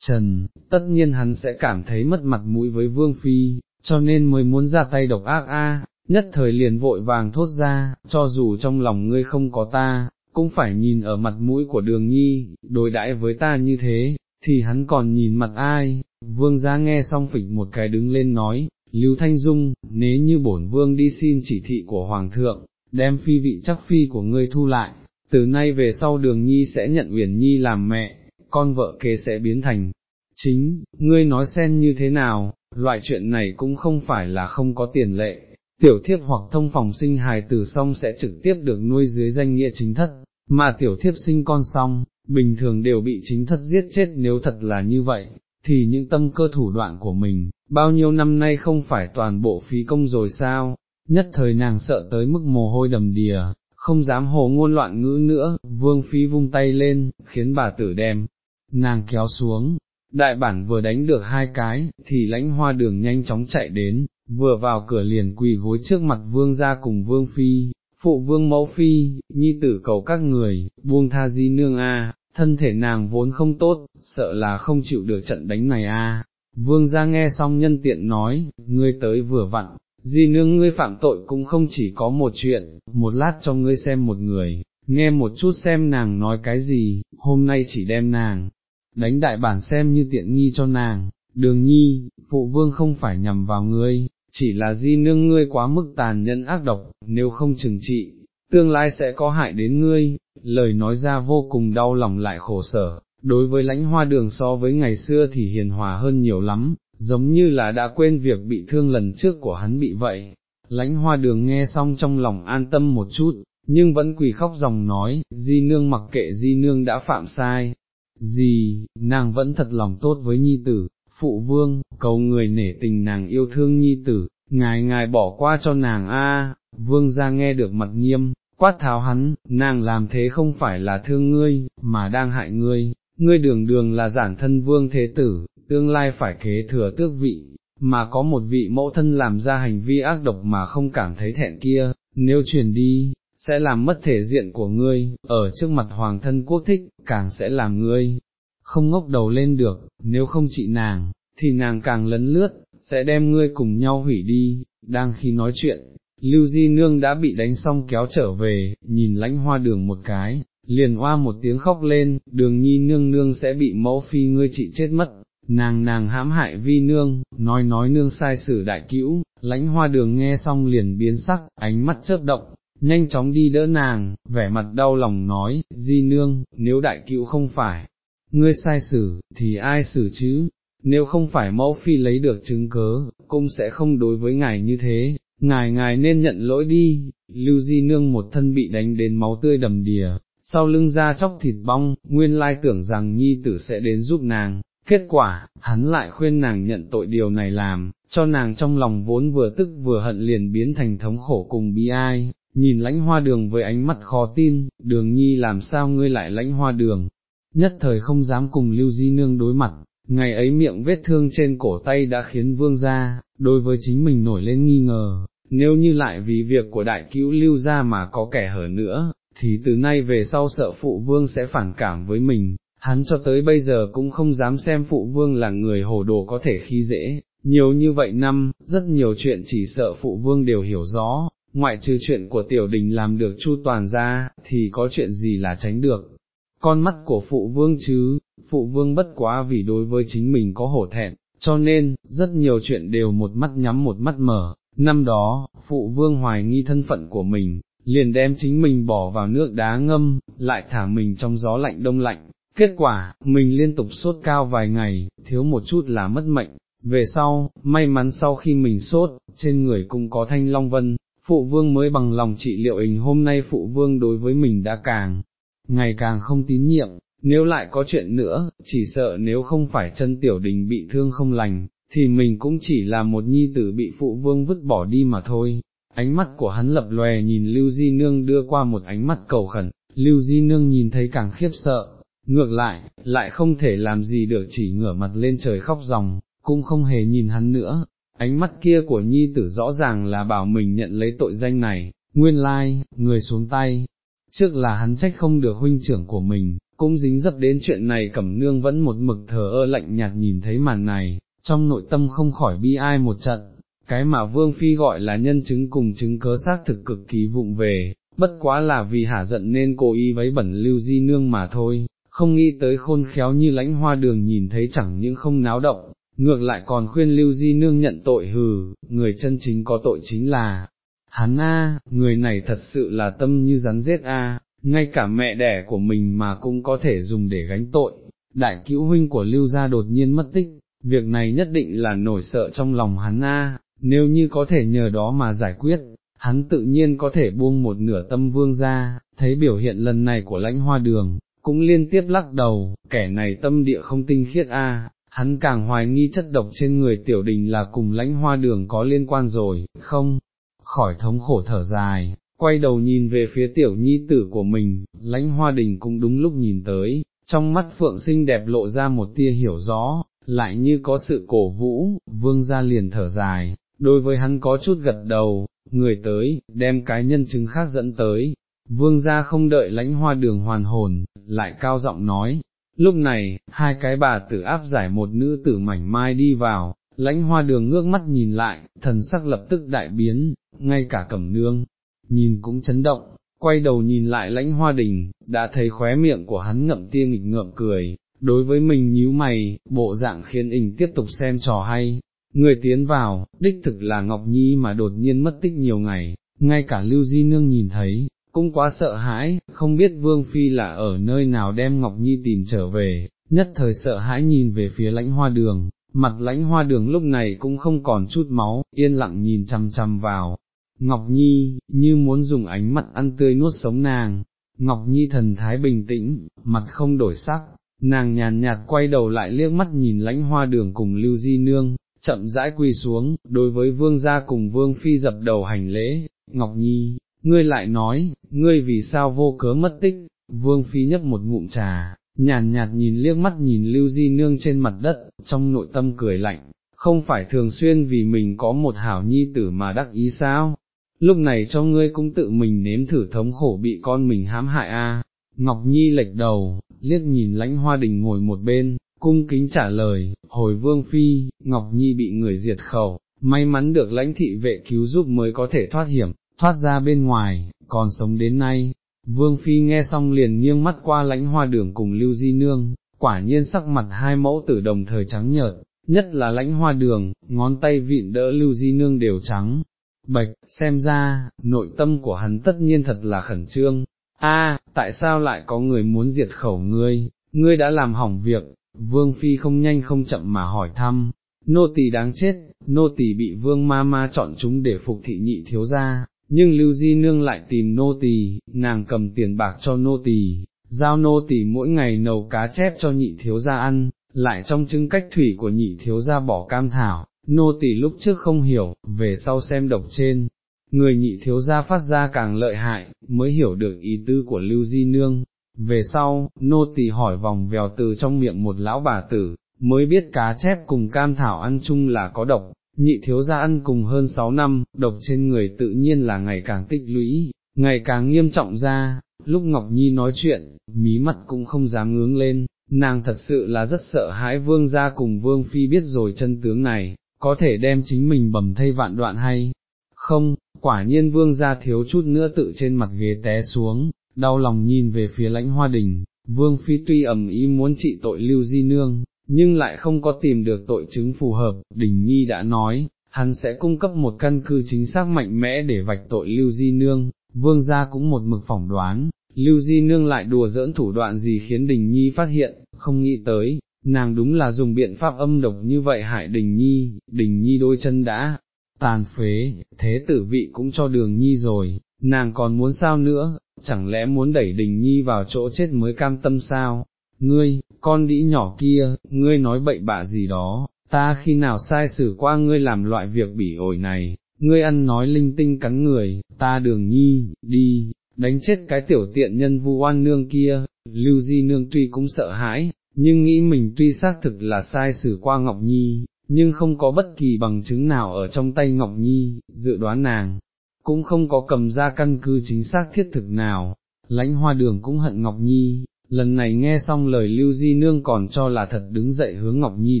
Trần, tất nhiên hắn sẽ cảm thấy mất mặt mũi với Vương Phi, cho nên mới muốn ra tay độc ác a. nhất thời liền vội vàng thốt ra, cho dù trong lòng ngươi không có ta, cũng phải nhìn ở mặt mũi của đường nhi, đối đãi với ta như thế, thì hắn còn nhìn mặt ai, vương gia nghe xong phịch một cái đứng lên nói, Lưu Thanh Dung, nếu như bổn vương đi xin chỉ thị của Hoàng thượng, đem phi vị chắc phi của ngươi thu lại, từ nay về sau đường nhi sẽ nhận Uyển Nhi làm mẹ, con vợ kế sẽ biến thành. Chính, ngươi nói xen như thế nào, loại chuyện này cũng không phải là không có tiền lệ, tiểu thiếp hoặc thông phòng sinh hài tử xong sẽ trực tiếp được nuôi dưới danh nghĩa chính thất, mà tiểu thiếp sinh con xong, bình thường đều bị chính thất giết chết nếu thật là như vậy, thì những tâm cơ thủ đoạn của mình, bao nhiêu năm nay không phải toàn bộ phí công rồi sao, nhất thời nàng sợ tới mức mồ hôi đầm đìa, không dám hồ ngôn loạn ngữ nữa, vương phi vung tay lên, khiến bà tử đem, nàng kéo xuống, đại bản vừa đánh được hai cái, thì lãnh hoa đường nhanh chóng chạy đến, vừa vào cửa liền quỳ gối trước mặt vương ra cùng vương phi, phụ vương mẫu phi, nhi tử cầu các người, buông tha di nương a, thân thể nàng vốn không tốt, sợ là không chịu được trận đánh này a. Vương ra nghe xong nhân tiện nói, ngươi tới vừa vặn, di nương ngươi phạm tội cũng không chỉ có một chuyện, một lát cho ngươi xem một người, nghe một chút xem nàng nói cái gì, hôm nay chỉ đem nàng, đánh đại bản xem như tiện nghi cho nàng, đường nhi, phụ vương không phải nhằm vào ngươi, chỉ là di nương ngươi quá mức tàn nhẫn ác độc, nếu không trừng trị, tương lai sẽ có hại đến ngươi, lời nói ra vô cùng đau lòng lại khổ sở, đối với lãnh hoa đường so với ngày xưa thì hiền hòa hơn nhiều lắm, giống như là đã quên việc bị thương lần trước của hắn bị vậy. Lãnh hoa đường nghe xong trong lòng an tâm một chút, nhưng vẫn quỳ khóc dòng nói, di nương mặc kệ di nương đã phạm sai, gì, nàng vẫn thật lòng tốt với nhi tử, phụ vương, cầu người nể tình nàng yêu thương nhi tử, ngài ngài bỏ qua cho nàng a. vương ra nghe được mặt nghiêm, quát tháo hắn, nàng làm thế không phải là thương ngươi, mà đang hại ngươi, ngươi đường đường là giản thân vương thế tử, tương lai phải kế thừa tước vị, mà có một vị mẫu thân làm ra hành vi ác độc mà không cảm thấy thẹn kia, nếu truyền đi, sẽ làm mất thể diện của ngươi, ở trước mặt hoàng thân quốc thích, càng sẽ làm ngươi không ngốc đầu lên được, nếu không trị nàng, thì nàng càng lấn lướt, sẽ đem ngươi cùng nhau hủy đi, đang khi nói chuyện, Lưu Di Nương đã bị đánh xong kéo trở về, nhìn lãnh hoa đường một cái, liền hoa một tiếng khóc lên, đường nhi nương nương sẽ bị mẫu phi ngươi trị chết mất, nàng nàng hãm hại vi nương, nói nói nương sai sử đại cữu, lãnh hoa đường nghe xong liền biến sắc, ánh mắt chớp động, nhanh chóng đi đỡ nàng, vẻ mặt đau lòng nói, di nương, nếu đại cữu không phải, ngươi sai xử, thì ai xử chứ, nếu không phải mẫu phi lấy được chứng cớ, cũng sẽ không đối với ngài như thế, ngài ngài nên nhận lỗi đi, lưu di nương một thân bị đánh đến máu tươi đầm đìa, sau lưng ra chóc thịt bong, nguyên lai tưởng rằng nhi tử sẽ đến giúp nàng, kết quả, hắn lại khuyên nàng nhận tội điều này làm, cho nàng trong lòng vốn vừa tức vừa hận liền biến thành thống khổ cùng bi ai, nhìn lãnh hoa đường với ánh mắt khó tin, đường nhi làm sao ngươi lại lãnh hoa đường, nhất thời không dám cùng lưu di nương đối mặt, ngày ấy miệng vết thương trên cổ tay đã khiến vương gia, đối với chính mình nổi lên nghi ngờ, nếu như lại vì việc của đại cứu lưu gia mà có kẻ hở nữa, thì từ nay về sau sợ phụ vương sẽ phản cảm với mình, hắn cho tới bây giờ cũng không dám xem phụ vương là người hồ đồ có thể khi dễ, nhiều như vậy năm, rất nhiều chuyện chỉ sợ phụ vương đều hiểu rõ, ngoại trừ chuyện của tiểu đình làm được chu toàn ra, thì có chuyện gì là tránh được. Con mắt của phụ vương chứ, phụ vương bất quá vì đối với chính mình có hổ thẹn, cho nên, rất nhiều chuyện đều một mắt nhắm một mắt mở, năm đó, phụ vương hoài nghi thân phận của mình, liền đem chính mình bỏ vào nước đá ngâm, lại thả mình trong gió lạnh đông lạnh, kết quả, mình liên tục sốt cao vài ngày, thiếu một chút là mất mệnh, về sau, may mắn sau khi mình sốt, trên người cũng có thanh long vân, phụ vương mới bằng lòng trị liệu hình hôm nay phụ vương đối với mình đã càng, ngày càng không tín nhiệm, nếu lại có chuyện nữa, chỉ sợ nếu không phải chân tiểu đình bị thương không lành, thì mình cũng chỉ là một nhi tử bị phụ vương vứt bỏ đi mà thôi. Ánh mắt của hắn lập lòe nhìn Lưu Di Nương đưa qua một ánh mắt cầu khẩn, Lưu Di Nương nhìn thấy càng khiếp sợ, ngược lại, lại không thể làm gì được chỉ ngửa mặt lên trời khóc ròng, cũng không hề nhìn hắn nữa, ánh mắt kia của nhi tử rõ ràng là bảo mình nhận lấy tội danh này, nguyên lai, người xuống tay, trước là hắn trách không được huynh trưởng của mình, cũng dính dấp đến chuyện này cẩm nương vẫn một mực thờ ơ lạnh nhạt nhìn thấy màn này, trong nội tâm không khỏi bi ai một trận, cái mà vương phi gọi là nhân chứng cùng chứng cớ xác thực cực kỳ vụng về, bất quá là vì hả giận nên cố ý vấy bẩn lưu di nương mà thôi, không nghĩ tới khôn khéo như lãnh hoa đường nhìn thấy chẳng những không náo động, ngược lại còn khuyên Lưu Di Nương nhận tội hừ, người chân chính có tội chính là, hắn a, người này thật sự là tâm như rắn rết a, ngay cả mẹ đẻ của mình mà cũng có thể dùng để gánh tội, đại cữu huynh của Lưu gia đột nhiên mất tích, việc này nhất định là nổi sợ trong lòng hắn a, nếu như có thể nhờ đó mà giải quyết, hắn tự nhiên có thể buông một nửa tâm vương ra, thấy biểu hiện lần này của lãnh hoa đường, cũng liên tiếp lắc đầu, kẻ này tâm địa không tinh khiết a, hắn càng hoài nghi chất độc trên người tiểu đình là cùng lãnh hoa đường có liên quan rồi, không, khỏi thống khổ thở dài, quay đầu nhìn về phía tiểu nhi tử của mình, lãnh hoa đình cũng đúng lúc nhìn tới, trong mắt phượng xinh đẹp lộ ra một tia hiểu rõ, lại như có sự cổ vũ, vương ra liền thở dài, đối với hắn có chút gật đầu, người tới, đem cái nhân chứng khác dẫn tới, vương gia không đợi lãnh hoa đường hoàn hồn, lại cao giọng nói, lúc này, hai cái bà tử áp giải một nữ tử mảnh mai đi vào, lãnh hoa đường ngước mắt nhìn lại, thần sắc lập tức đại biến, ngay cả cẩm nương, nhìn cũng chấn động, quay đầu nhìn lại lãnh hoa đình, đã thấy khóe miệng của hắn ngậm tia nghịch ngợm cười, đối với mình nhíu mày, bộ dạng khiến ình tiếp tục xem trò hay, người tiến vào, đích thực là Ngọc Nhi mà đột nhiên mất tích nhiều ngày, ngay cả Lưu Di Nương nhìn thấy, cũng quá sợ hãi, không biết Vương Phi là ở nơi nào đem Ngọc Nhi tìm trở về, nhất thời sợ hãi nhìn về phía lãnh hoa đường, mặt lãnh hoa đường lúc này cũng không còn chút máu, yên lặng nhìn chằm chằm vào. Ngọc Nhi, như muốn dùng ánh mặt ăn tươi nuốt sống nàng, Ngọc Nhi thần thái bình tĩnh, mặt không đổi sắc, nàng nhàn nhạt quay đầu lại liếc mắt nhìn lãnh hoa đường cùng Lưu Di Nương, chậm rãi quỳ xuống, đối với vương gia cùng vương phi dập đầu hành lễ, Ngọc Nhi, ngươi lại nói, ngươi vì sao vô cớ mất tích, vương phi nhấp một ngụm trà, nhàn nhạt nhìn liếc mắt nhìn lưu di nương trên mặt đất, trong nội tâm cười lạnh, không phải thường xuyên vì mình có một hảo nhi tử mà đắc ý sao, lúc này cho ngươi cũng tự mình nếm thử thống khổ bị con mình hãm hại a. Ngọc Nhi lệch đầu, liếc nhìn lãnh hoa đình ngồi một bên, cung kính trả lời, hồi vương phi, Ngọc Nhi bị người diệt khẩu, may mắn được lãnh thị vệ cứu giúp mới có thể thoát hiểm, thoát ra bên ngoài, còn sống đến nay. Vương Phi nghe xong liền nghiêng mắt qua lãnh hoa đường cùng Lưu Di Nương, quả nhiên sắc mặt hai mẫu tử đồng thời trắng nhợt, nhất là lãnh hoa đường, ngón tay vịn đỡ Lưu Di Nương đều trắng, bạch, xem ra, nội tâm của hắn tất nhiên thật là khẩn trương. A, tại sao lại có người muốn diệt khẩu ngươi, ngươi đã làm hỏng việc, Vương Phi không nhanh không chậm mà hỏi thăm, nô tỳ đáng chết, nô tỳ bị Vương Ma Ma chọn chúng để phục thị nhị thiếu gia, nhưng Lưu Di Nương lại tìm nô tỳ, nàng cầm tiền bạc cho nô tỳ, giao nô tỳ mỗi ngày nấu cá chép cho nhị thiếu gia ăn, lại trong chứng cách thủy của nhị thiếu gia bỏ cam thảo, nô tỳ lúc trước không hiểu, về sau xem độc trên. Người nhị thiếu gia phát ra càng lợi hại, mới hiểu được ý tư của Lưu Di Nương, về sau, nô tỳ hỏi vòng vèo từ trong miệng một lão bà tử, mới biết cá chép cùng cam thảo ăn chung là có độc, nhị thiếu gia ăn cùng hơn 6 năm, độc trên người tự nhiên là ngày càng tích lũy, ngày càng nghiêm trọng ra, lúc Ngọc Nhi nói chuyện, mí mắt cũng không dám ngướng lên, nàng thật sự là rất sợ hãi vương gia cùng vương phi biết rồi chân tướng này, có thể đem chính mình bầm thay vạn đoạn hay, không, quả nhiên vương gia thiếu chút nữa tự trên mặt ghế té xuống, đau lòng nhìn về phía lãnh hoa đình, vương phi tuy ẩm ý muốn trị tội lưu di nương, nhưng lại không có tìm được tội chứng phù hợp, đình nhi đã nói, hắn sẽ cung cấp một căn cứ chính xác mạnh mẽ để vạch tội lưu di nương, vương gia cũng một mực phỏng đoán. Lưu Di Nương lại đùa giỡn thủ đoạn gì khiến Đình Nhi phát hiện, không nghĩ tới, nàng đúng là dùng biện pháp âm độc như vậy hại Đình Nhi, Đình Nhi đôi chân đã tàn phế, thế tử vị cũng cho đường Nhi rồi, nàng còn muốn sao nữa, chẳng lẽ muốn đẩy đình nhi vào chỗ chết mới cam tâm sao? Ngươi, con đĩ nhỏ kia, ngươi nói bậy bạ gì đó, ta khi nào sai xử qua ngươi làm loại việc bỉ ổi này, ngươi ăn nói linh tinh cắn người, ta đường nhi, đi, đánh chết cái tiểu tiện nhân vu oan nương kia, lưu di nương tuy cũng sợ hãi, nhưng nghĩ mình tuy xác thực là sai xử qua Ngọc Nhi, nhưng không có bất kỳ bằng chứng nào ở trong tay Ngọc Nhi, dự đoán nàng, cũng không có cầm ra căn cứ chính xác thiết thực nào, lãnh hoa đường cũng hận Ngọc Nhi, lần này nghe xong lời Lưu Di Nương còn cho là thật đứng dậy hướng Ngọc Nhi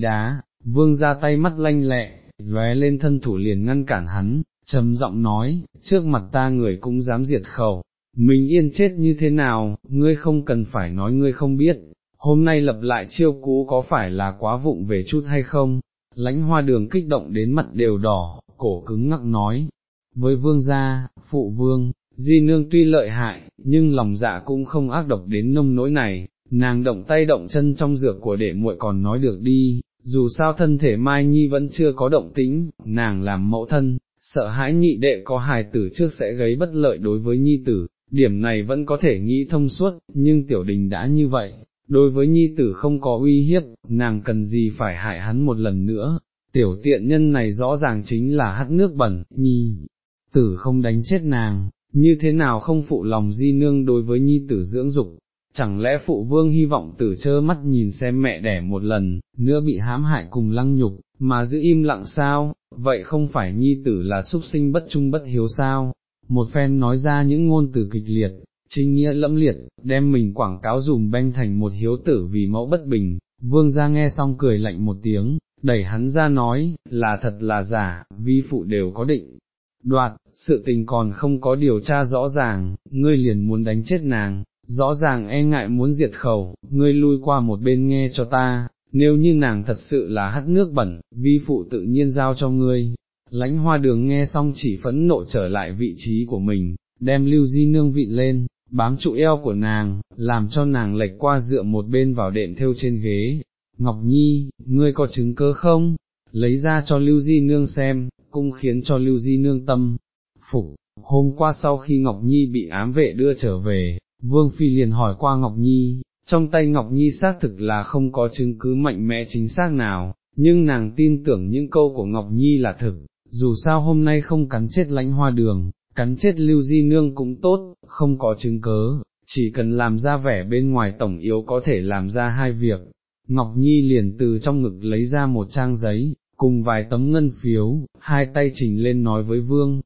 đá, vương ra tay mắt lanh lẹ, lóe lên thân thủ liền ngăn cản hắn, trầm giọng nói, trước mặt ta người cũng dám diệt khẩu, mình yên chết như thế nào, ngươi không cần phải nói ngươi không biết, hôm nay lập lại chiêu cũ có phải là quá vụng về chút hay không, lãnh hoa đường kích động đến mặt đều đỏ, cổ cứng ngắc nói, với vương gia, phụ vương, di nương tuy lợi hại, nhưng lòng dạ cũng không ác độc đến nông nỗi này, nàng động tay động chân trong dược của đệ muội còn nói được đi, dù sao thân thể Mai Nhi vẫn chưa có động tĩnh, nàng làm mẫu thân, sợ hãi nhị đệ có hài tử trước sẽ gây bất lợi đối với nhi tử, điểm này vẫn có thể nghĩ thông suốt, nhưng tiểu đình đã như vậy, đối với nhi tử không có uy hiếp, nàng cần gì phải hại hắn một lần nữa, tiểu tiện nhân này rõ ràng chính là hắt nước bẩn, nhi tử không đánh chết nàng, như thế nào không phụ lòng di nương đối với nhi tử dưỡng dục, chẳng lẽ phụ vương hy vọng tử trơ mắt nhìn xem mẹ đẻ một lần, nữa bị hãm hại cùng lăng nhục, mà giữ im lặng sao, vậy không phải nhi tử là súc sinh bất trung bất hiếu sao, một phen nói ra những ngôn từ kịch liệt, chính nghĩa lẫm liệt, đem mình quảng cáo dùm banh thành một hiếu tử vì mẫu bất bình, vương ra nghe xong cười lạnh một tiếng, đẩy hắn ra nói, là thật là giả, vi phụ đều có định. Đoạt, sự tình còn không có điều tra rõ ràng, ngươi liền muốn đánh chết nàng, rõ ràng e ngại muốn diệt khẩu, ngươi lui qua một bên nghe cho ta, nếu như nàng thật sự là hắt nước bẩn, vi phụ tự nhiên giao cho ngươi. Lãnh hoa đường nghe xong chỉ phẫn nộ trở lại vị trí của mình, đem lưu di nương vị lên, bám trụ eo của nàng, làm cho nàng lệch qua dựa một bên vào đệm theo trên ghế. Ngọc Nhi, ngươi có chứng cơ không? Lấy ra cho lưu di nương xem, cũng khiến cho lưu di nương tâm, phủ, Hôm qua sau khi Ngọc Nhi bị ám vệ đưa trở về, Vương Phi liền hỏi qua Ngọc Nhi, trong tay Ngọc Nhi xác thực là không có chứng cứ mạnh mẽ chính xác nào, nhưng nàng tin tưởng những câu của Ngọc Nhi là thực, dù sao hôm nay không cắn chết lãnh hoa đường, cắn chết lưu di nương cũng tốt, không có chứng cớ, chỉ cần làm ra vẻ bên ngoài tổng yếu có thể làm ra hai việc. Ngọc Nhi liền từ trong ngực lấy ra một trang giấy, cùng vài tấm ngân phiếu, hai tay trình lên nói với Vương,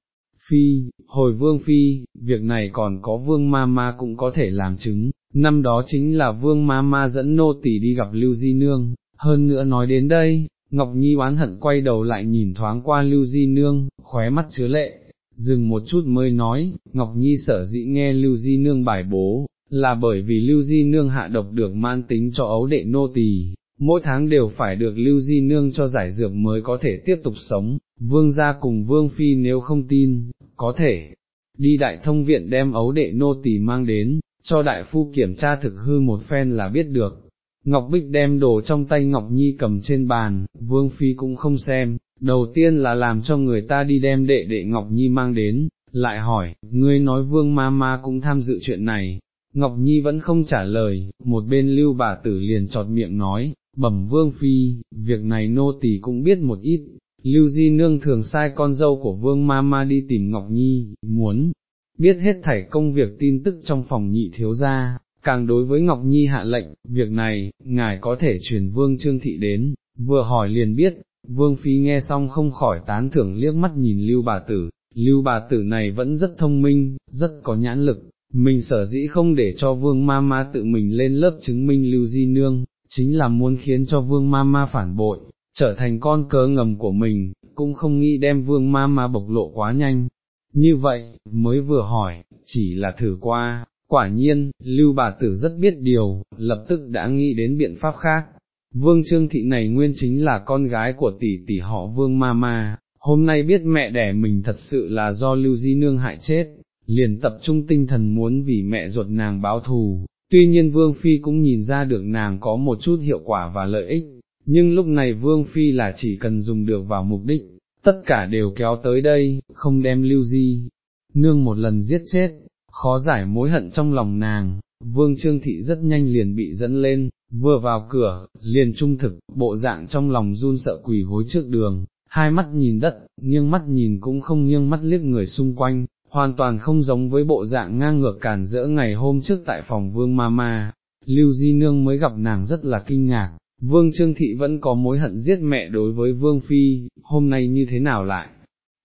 Phi, hồi Vương Phi, việc này còn có Vương Ma Ma cũng có thể làm chứng, năm đó chính là Vương Ma Ma dẫn nô tỳ đi gặp Lưu Di Nương, hơn nữa nói đến đây, Ngọc Nhi oán hận quay đầu lại nhìn thoáng qua Lưu Di Nương, khóe mắt chứa lệ, dừng một chút mới nói, Ngọc Nhi sở dĩ nghe Lưu Di Nương bài bố, là bởi vì Lưu Di Nương hạ độc được man tính cho ấu đệ nô tỳ, mỗi tháng đều phải được Lưu Di Nương cho giải dược mới có thể tiếp tục sống, vương gia cùng vương phi nếu không tin, có thể đi đại thông viện đem ấu đệ nô tỳ mang đến, cho đại phu kiểm tra thực hư một phen là biết được. Ngọc Bích đem đồ trong tay Ngọc Nhi cầm trên bàn, Vương Phi cũng không xem, đầu tiên là làm cho người ta đi đem đệ đệ Ngọc Nhi mang đến, lại hỏi, ngươi nói Vương Ma Ma cũng tham dự chuyện này, Ngọc Nhi vẫn không trả lời, một bên lưu bà tử liền trọt miệng nói, bẩm Vương Phi, việc này nô tỳ cũng biết một ít, Lưu Di Nương thường sai con dâu của Vương Mama đi tìm Ngọc Nhi, muốn biết hết thảy công việc tin tức trong phòng nhị thiếu gia, càng đối với Ngọc Nhi hạ lệnh, việc này, ngài có thể truyền Vương Trương Thị đến, vừa hỏi liền biết, Vương Phi nghe xong không khỏi tán thưởng liếc mắt nhìn Lưu bà tử, Lưu bà tử này vẫn rất thông minh, rất có nhãn lực, mình sở dĩ không để cho Vương Mama tự mình lên lớp chứng minh Lưu Di Nương, chính là muốn khiến cho Vương Mama phản bội, trở thành con cớ ngầm của mình, cũng không nghĩ đem vương ma ma bộc lộ quá nhanh. Như vậy, mới vừa hỏi, chỉ là thử qua, quả nhiên, lưu bà tử rất biết điều, lập tức đã nghĩ đến biện pháp khác. Vương Trương Thị này nguyên chính là con gái của tỷ tỷ họ Vương Ma Ma, hôm nay biết mẹ đẻ mình thật sự là do Lưu Di Nương hại chết, liền tập trung tinh thần muốn vì mẹ ruột nàng báo thù, tuy nhiên Vương Phi cũng nhìn ra được nàng có một chút hiệu quả và lợi ích, nhưng lúc này Vương Phi là chỉ cần dùng được vào mục đích, tất cả đều kéo tới đây, không đem lưu di, nương một lần giết chết, khó giải mối hận trong lòng nàng, Vương Trương Thị rất nhanh liền bị dẫn lên, vừa vào cửa, liền trung thực, bộ dạng trong lòng run sợ quỳ hối trước đường, hai mắt nhìn đất, nghiêng mắt nhìn cũng không nghiêng mắt liếc người xung quanh, hoàn toàn không giống với bộ dạng ngang ngược cản rỡ ngày hôm trước tại phòng Vương Mama. Lưu Di Nương mới gặp nàng rất là kinh ngạc, Vương Trương Thị vẫn có mối hận giết mẹ đối với Vương Phi, hôm nay như thế nào lại?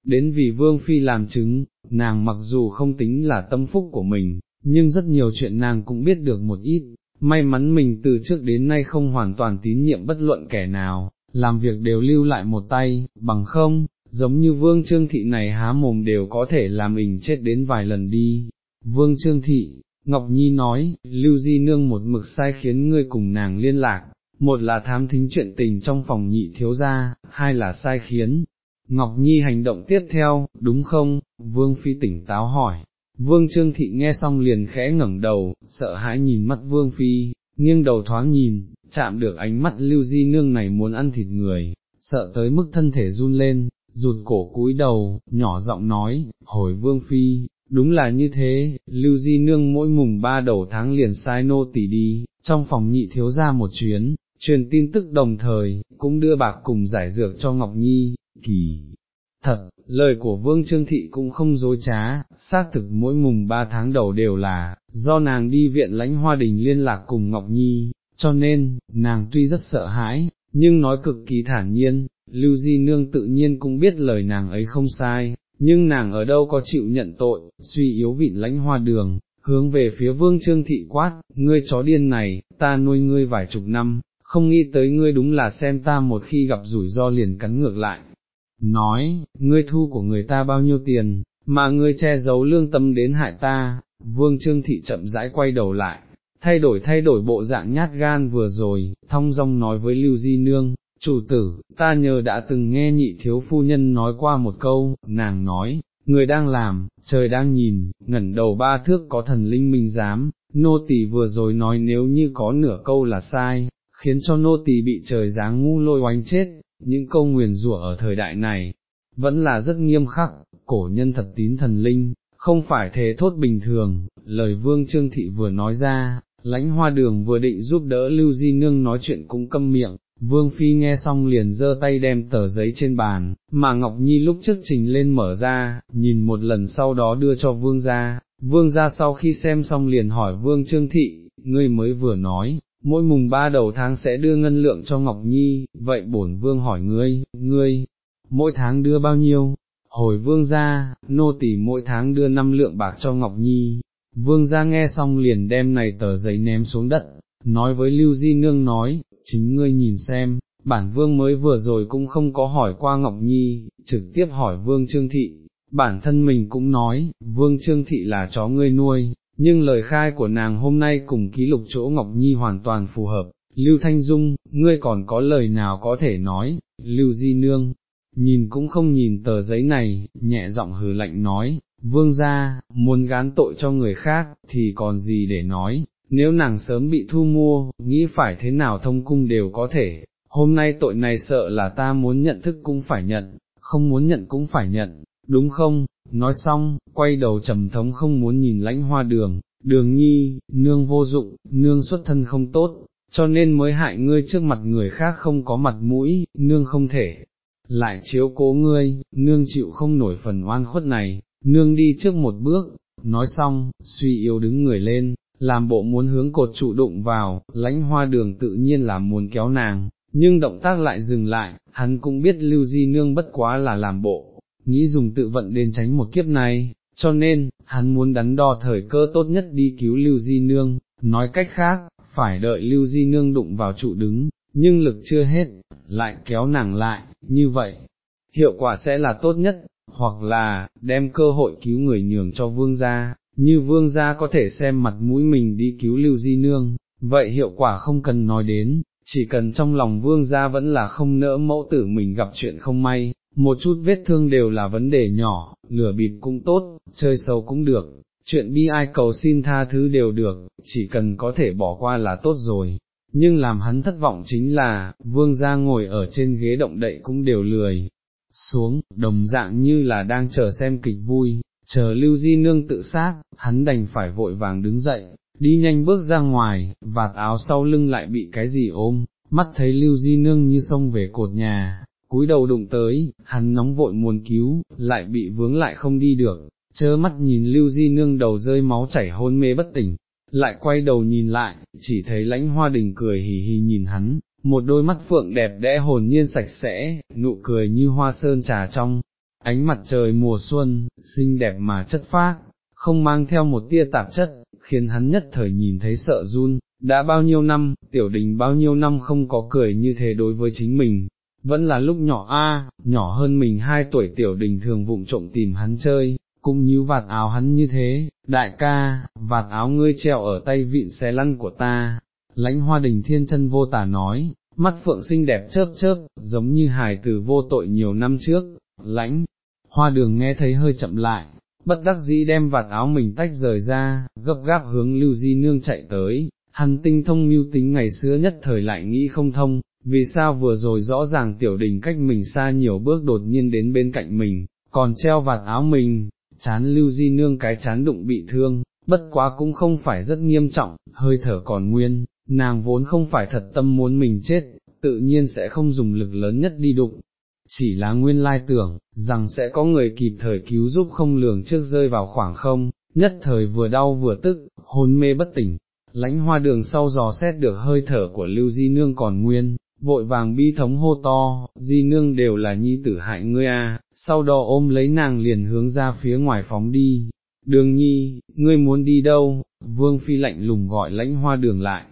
Đến vì Vương Phi làm chứng, nàng mặc dù không tính là tâm phúc của mình, nhưng rất nhiều chuyện nàng cũng biết được một ít, may mắn mình từ trước đến nay không hoàn toàn tín nhiệm bất luận kẻ nào, làm việc đều lưu lại một tay, bằng không, giống như Vương Trương Thị này há mồm đều có thể làm mình chết đến vài lần đi. Vương Trương Thị, Ngọc Nhi nói, Lưu Di Nương một mực sai khiến ngươi cùng nàng liên lạc, một là thám thính chuyện tình trong phòng nhị thiếu gia, hai là sai khiến. Ngọc Nhi hành động tiếp theo, đúng không? Vương Phi tỉnh táo hỏi. Vương Trương Thị nghe xong liền khẽ ngẩng đầu, sợ hãi nhìn mắt Vương Phi, nghiêng đầu thoáng nhìn, chạm được ánh mắt lưu di nương này muốn ăn thịt người, sợ tới mức thân thể run lên, rụt cổ cúi đầu, nhỏ giọng nói, hồi Vương Phi, đúng là như thế, lưu di nương mỗi mùng ba đầu tháng liền sai nô tỉ đi, trong phòng nhị thiếu ra một chuyến, truyền tin tức đồng thời, cũng đưa bạc cùng giải dược cho Ngọc Nhi, kỳ. Thật, lời của Vương Trương Thị cũng không dối trá, xác thực mỗi mùng ba tháng đầu đều là, do nàng đi viện lãnh hoa đình liên lạc cùng Ngọc Nhi, cho nên, nàng tuy rất sợ hãi, nhưng nói cực kỳ thản nhiên, Lưu Di Nương tự nhiên cũng biết lời nàng ấy không sai, nhưng nàng ở đâu có chịu nhận tội, suy yếu vịn lãnh hoa đường, hướng về phía vương trương thị quát, ngươi chó điên này, ta nuôi ngươi vài chục năm, không nghĩ tới ngươi đúng là xem ta một khi gặp rủi ro liền cắn ngược lại. Nói, ngươi thu của người ta bao nhiêu tiền, mà ngươi che giấu lương tâm đến hại ta, vương trương thị chậm rãi quay đầu lại, thay đổi thay đổi bộ dạng nhát gan vừa rồi, thong dong nói với Lưu Di Nương, chủ tử, ta nhờ đã từng nghe nhị thiếu phu nhân nói qua một câu, nàng nói, người đang làm, trời đang nhìn, ngẩn đầu ba thước có thần linh minh dám. nô tỳ vừa rồi nói nếu như có nửa câu là sai, khiến cho nô tỳ bị trời giáng ngu lôi oánh chết, những câu nguyền rủa ở thời đại này, vẫn là rất nghiêm khắc, cổ nhân thật tín thần linh, không phải thế thốt bình thường, lời vương trương thị vừa nói ra, lãnh hoa đường vừa định giúp đỡ Lưu Di Nương nói chuyện cũng câm miệng, Vương Phi nghe xong liền giơ tay đem tờ giấy trên bàn, mà Ngọc Nhi lúc trước trình lên mở ra, nhìn một lần sau đó đưa cho Vương ra, Vương ra sau khi xem xong liền hỏi Vương Trương Thị, ngươi mới vừa nói, mỗi mùng ba đầu tháng sẽ đưa ngân lượng cho Ngọc Nhi, vậy bổn Vương hỏi ngươi, ngươi, mỗi tháng đưa bao nhiêu? Hồi Vương ra, nô tỳ mỗi tháng đưa năm lượng bạc cho Ngọc Nhi, Vương ra nghe xong liền đem này tờ giấy ném xuống đất, nói với Lưu Di Nương nói, chính ngươi nhìn xem, bản vương mới vừa rồi cũng không có hỏi qua Ngọc Nhi, trực tiếp hỏi vương Trương Thị, bản thân mình cũng nói, vương Trương Thị là chó ngươi nuôi, nhưng lời khai của nàng hôm nay cùng ký lục chỗ Ngọc Nhi hoàn toàn phù hợp, Lưu Thanh Dung, ngươi còn có lời nào có thể nói, Lưu Di Nương, nhìn cũng không nhìn tờ giấy này, nhẹ giọng hừ lạnh nói, vương gia, muốn gán tội cho người khác, thì còn gì để nói, nếu nàng sớm bị thu mua, nghĩ phải thế nào thông cung đều có thể, hôm nay tội này sợ là ta muốn nhận thức cũng phải nhận, không muốn nhận cũng phải nhận, đúng không? Nói xong, quay đầu trầm thống không muốn nhìn lãnh hoa đường, đường nhi, nương vô dụng, nương xuất thân không tốt, cho nên mới hại ngươi trước mặt người khác không có mặt mũi, nương không thể. Lại chiếu cố ngươi, nương chịu không nổi phần oan khuất này, nương đi trước một bước, nói xong, suy yếu đứng người lên, làm bộ muốn hướng cột trụ đụng vào, lãnh hoa đường tự nhiên là muốn kéo nàng, nhưng động tác lại dừng lại, hắn cũng biết lưu di nương bất quá là làm bộ, nghĩ dùng tự vận đến tránh một kiếp này, cho nên, hắn muốn đắn đo thời cơ tốt nhất đi cứu lưu di nương, nói cách khác, phải đợi lưu di nương đụng vào trụ đứng, nhưng lực chưa hết, lại kéo nàng lại, như vậy, hiệu quả sẽ là tốt nhất, hoặc là, đem cơ hội cứu người nhường cho vương gia, như vương gia có thể xem mặt mũi mình đi cứu lưu di nương, vậy hiệu quả không cần nói đến, chỉ cần trong lòng vương gia vẫn là không nỡ mẫu tử mình gặp chuyện không may, một chút vết thương đều là vấn đề nhỏ, lửa bịp cũng tốt, chơi xấu cũng được, chuyện bi ai cầu xin tha thứ đều được, chỉ cần có thể bỏ qua là tốt rồi. Nhưng làm hắn thất vọng chính là, vương gia ngồi ở trên ghế động đậy cũng đều lười, xuống, đồng dạng như là đang chờ xem kịch vui, chờ lưu di nương tự sát, hắn đành phải vội vàng đứng dậy, đi nhanh bước ra ngoài, vạt áo sau lưng lại bị cái gì ôm, mắt thấy lưu di nương như xông về cột nhà, cúi đầu đụng tới, hắn nóng vội muốn cứu, lại bị vướng lại không đi được, chớ mắt nhìn lưu di nương đầu rơi máu chảy hôn mê bất tỉnh, lại quay đầu nhìn lại, chỉ thấy lãnh hoa đình cười hì hì nhìn hắn, một đôi mắt phượng đẹp đẽ hồn nhiên sạch sẽ, nụ cười như hoa sơn trà trong, ánh mặt trời mùa xuân, xinh đẹp mà chất phác, không mang theo một tia tạp chất, khiến hắn nhất thời nhìn thấy sợ run, đã bao nhiêu năm, tiểu đình bao nhiêu năm không có cười như thế đối với chính mình, vẫn là lúc nhỏ a, nhỏ hơn mình hai tuổi tiểu đình thường vụng trộm tìm hắn chơi, cũng như vạt áo hắn như thế, đại ca, vạt áo ngươi treo ở tay vịn xe lăn của ta, lãnh hoa đình thiên chân vô tả nói, mắt phượng xinh đẹp chớp chớp, giống như hài tử vô tội nhiều năm trước, lãnh, hoa đường nghe thấy hơi chậm lại, bất đắc dĩ đem vạt áo mình tách rời ra, gấp gáp hướng lưu di nương chạy tới, hắn tinh thông mưu tính ngày xưa nhất thời lại nghĩ không thông, vì sao vừa rồi rõ ràng tiểu đình cách mình xa nhiều bước đột nhiên đến bên cạnh mình, còn treo vạt áo mình, chán lưu di nương cái chán đụng bị thương, bất quá cũng không phải rất nghiêm trọng, hơi thở còn nguyên, nàng vốn không phải thật tâm muốn mình chết, tự nhiên sẽ không dùng lực lớn nhất đi đụng, chỉ là nguyên lai tưởng, rằng sẽ có người kịp thời cứu giúp không lường trước rơi vào khoảng không, nhất thời vừa đau vừa tức, hôn mê bất tỉnh, lãnh hoa đường sau dò xét được hơi thở của lưu di nương còn nguyên, vội vàng bi thống hô to, di nương đều là nhi tử hại ngươi à, sau đó ôm lấy nàng liền hướng ra phía ngoài phóng đi, đường nhi, ngươi muốn đi đâu, vương phi lạnh lùng gọi lãnh hoa đường lại,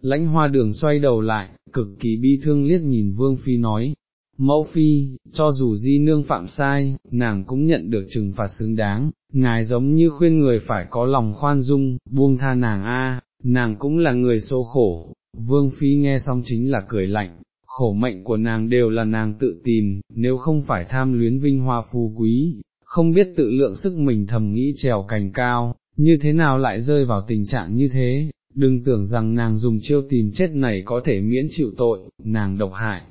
lãnh hoa đường xoay đầu lại, cực kỳ bi thương liếc nhìn vương phi nói, mẫu phi, cho dù di nương phạm sai, nàng cũng nhận được trừng phạt xứng đáng, ngài giống như khuyên người phải có lòng khoan dung, buông tha nàng a, nàng cũng là người số khổ, vương phi nghe xong chính là cười lạnh, khổ mệnh của nàng đều là nàng tự tìm, nếu không phải tham luyến vinh hoa phú quý, không biết tự lượng sức mình thầm nghĩ trèo cành cao, như thế nào lại rơi vào tình trạng như thế, đừng tưởng rằng nàng dùng chiêu tìm chết này có thể miễn chịu tội, nàng độc hại.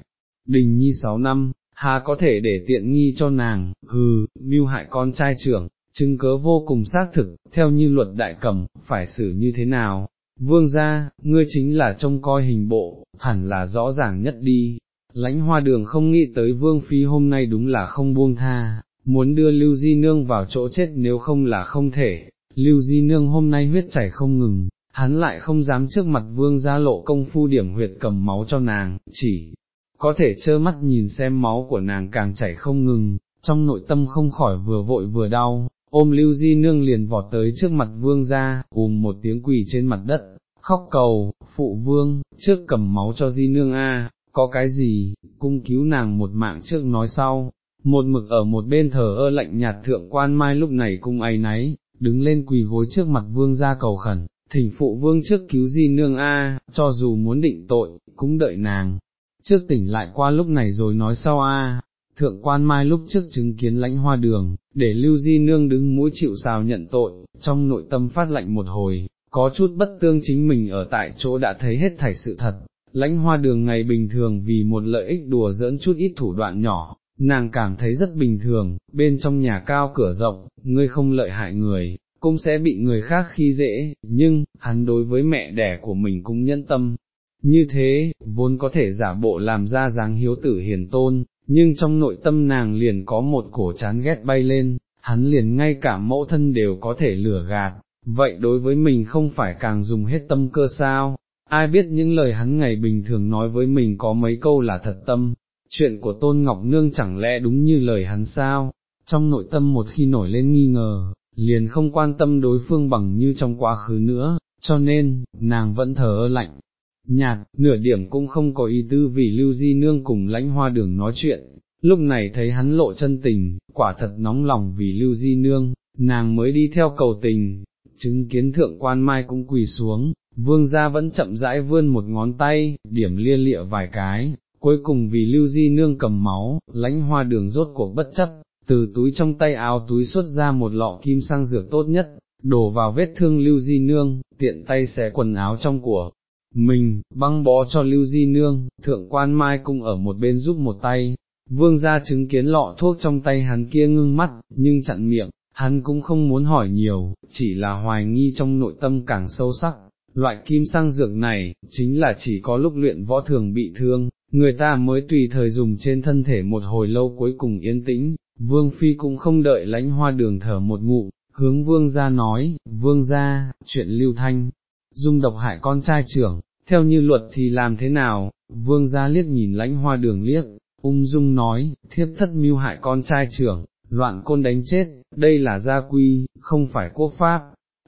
Đình nhi sáu năm, hà có thể để tiện nghi cho nàng, hừ, mưu hại con trai trưởng, chứng cớ vô cùng xác thực, theo như luật đại cầm, phải xử như thế nào, Vương gia, ngươi chính là trông coi hình bộ, hẳn là rõ ràng nhất đi. Lãnh hoa đường không nghĩ tới vương phi hôm nay đúng là không buông tha, muốn đưa Lưu Di Nương vào chỗ chết nếu không là không thể, Lưu Di Nương hôm nay huyết chảy không ngừng, hắn lại không dám trước mặt vương gia lộ công phu điểm huyệt cầm máu cho nàng, chỉ có thể trơ mắt nhìn xem máu của nàng càng chảy không ngừng, trong nội tâm không khỏi vừa vội vừa đau, ôm lưu di nương liền vọt tới trước mặt vương ra, ùm một tiếng quỳ trên mặt đất, khóc cầu, phụ vương, trước cầm máu cho di nương a, có cái gì, cung cứu nàng một mạng trước nói sau, một mực ở một bên thờ ơ lạnh nhạt thượng quan mai lúc này cung ấy náy, đứng lên quỳ gối trước mặt vương ra cầu khẩn, thỉnh phụ vương trước cứu di nương a, cho dù muốn định tội, cũng đợi nàng, trước tỉnh lại qua lúc này rồi nói sau a, thượng quan mai lúc trước chứng kiến lãnh hoa đường, để lưu di nương đứng mũi chịu sào nhận tội, trong nội tâm phát lạnh một hồi, có chút bất tương chính mình ở tại chỗ đã thấy hết thảy sự thật, lãnh hoa đường ngày bình thường vì một lợi ích đùa giỡn chút ít thủ đoạn nhỏ, nàng cảm thấy rất bình thường, bên trong nhà cao cửa rộng, ngươi không lợi hại người, cũng sẽ bị người khác khi dễ, nhưng, hắn đối với mẹ đẻ của mình cũng nhân tâm. Như thế, vốn có thể giả bộ làm ra dáng hiếu tử hiền tôn, nhưng trong nội tâm nàng liền có một cổ chán ghét bay lên, hắn liền ngay cả mẫu thân đều có thể lừa gạt, vậy đối với mình không phải càng dùng hết tâm cơ sao, ai biết những lời hắn ngày bình thường nói với mình có mấy câu là thật tâm, chuyện của Tôn Ngọc Nương chẳng lẽ đúng như lời hắn sao, trong nội tâm một khi nổi lên nghi ngờ, liền không quan tâm đối phương bằng như trong quá khứ nữa, cho nên, nàng vẫn thờ ơ lạnh, nhạt, nửa điểm cũng không có ý tư vì Lưu Di Nương cùng lãnh hoa đường nói chuyện, lúc này thấy hắn lộ chân tình, quả thật nóng lòng vì Lưu Di Nương, nàng mới đi theo cầu tình, chứng kiến thượng quan mai cũng quỳ xuống, vương gia vẫn chậm rãi vươn một ngón tay, điểm lia lịa vài cái, cuối cùng vì Lưu Di Nương cầm máu, lãnh hoa đường rốt cuộc bất chấp, từ túi trong tay áo túi xuất ra một lọ kim sang dược tốt nhất, đổ vào vết thương Lưu Di Nương, tiện tay xé quần áo trong của mình, băng bó cho Lưu Di Nương, thượng quan mai cũng ở một bên giúp một tay, vương gia chứng kiến lọ thuốc trong tay hắn kia ngưng mắt, nhưng chặn miệng, hắn cũng không muốn hỏi nhiều, chỉ là hoài nghi trong nội tâm càng sâu sắc, loại kim sang dược này, chính là chỉ có lúc luyện võ thường bị thương, người ta mới tùy thời dùng trên thân thể một hồi lâu cuối cùng yên tĩnh, vương phi cũng không đợi lãnh hoa đường thở một ngụ, hướng vương gia nói, vương gia, chuyện lưu thanh, dung độc hại con trai trưởng, theo như luật thì làm thế nào, vương gia liếc nhìn lãnh hoa đường liếc, ung dung nói, thiếp thất mưu hại con trai trưởng, loạn côn đánh chết, đây là gia quy, không phải quốc pháp.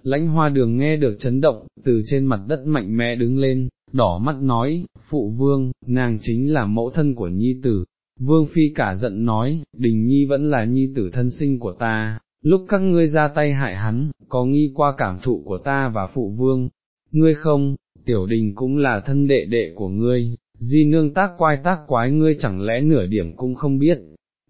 Lãnh hoa đường nghe được chấn động, từ trên mặt đất mạnh mẽ đứng lên, đỏ mắt nói, phụ vương, nàng chính là mẫu thân của nhi tử. Vương phi cả giận nói, đình nhi vẫn là nhi tử thân sinh của ta, lúc các ngươi ra tay hại hắn, có nghi qua cảm thụ của ta và phụ vương, ngươi không, tiểu đình cũng là thân đệ đệ của ngươi, di nương tác quai tác quái ngươi chẳng lẽ nửa điểm cũng không biết,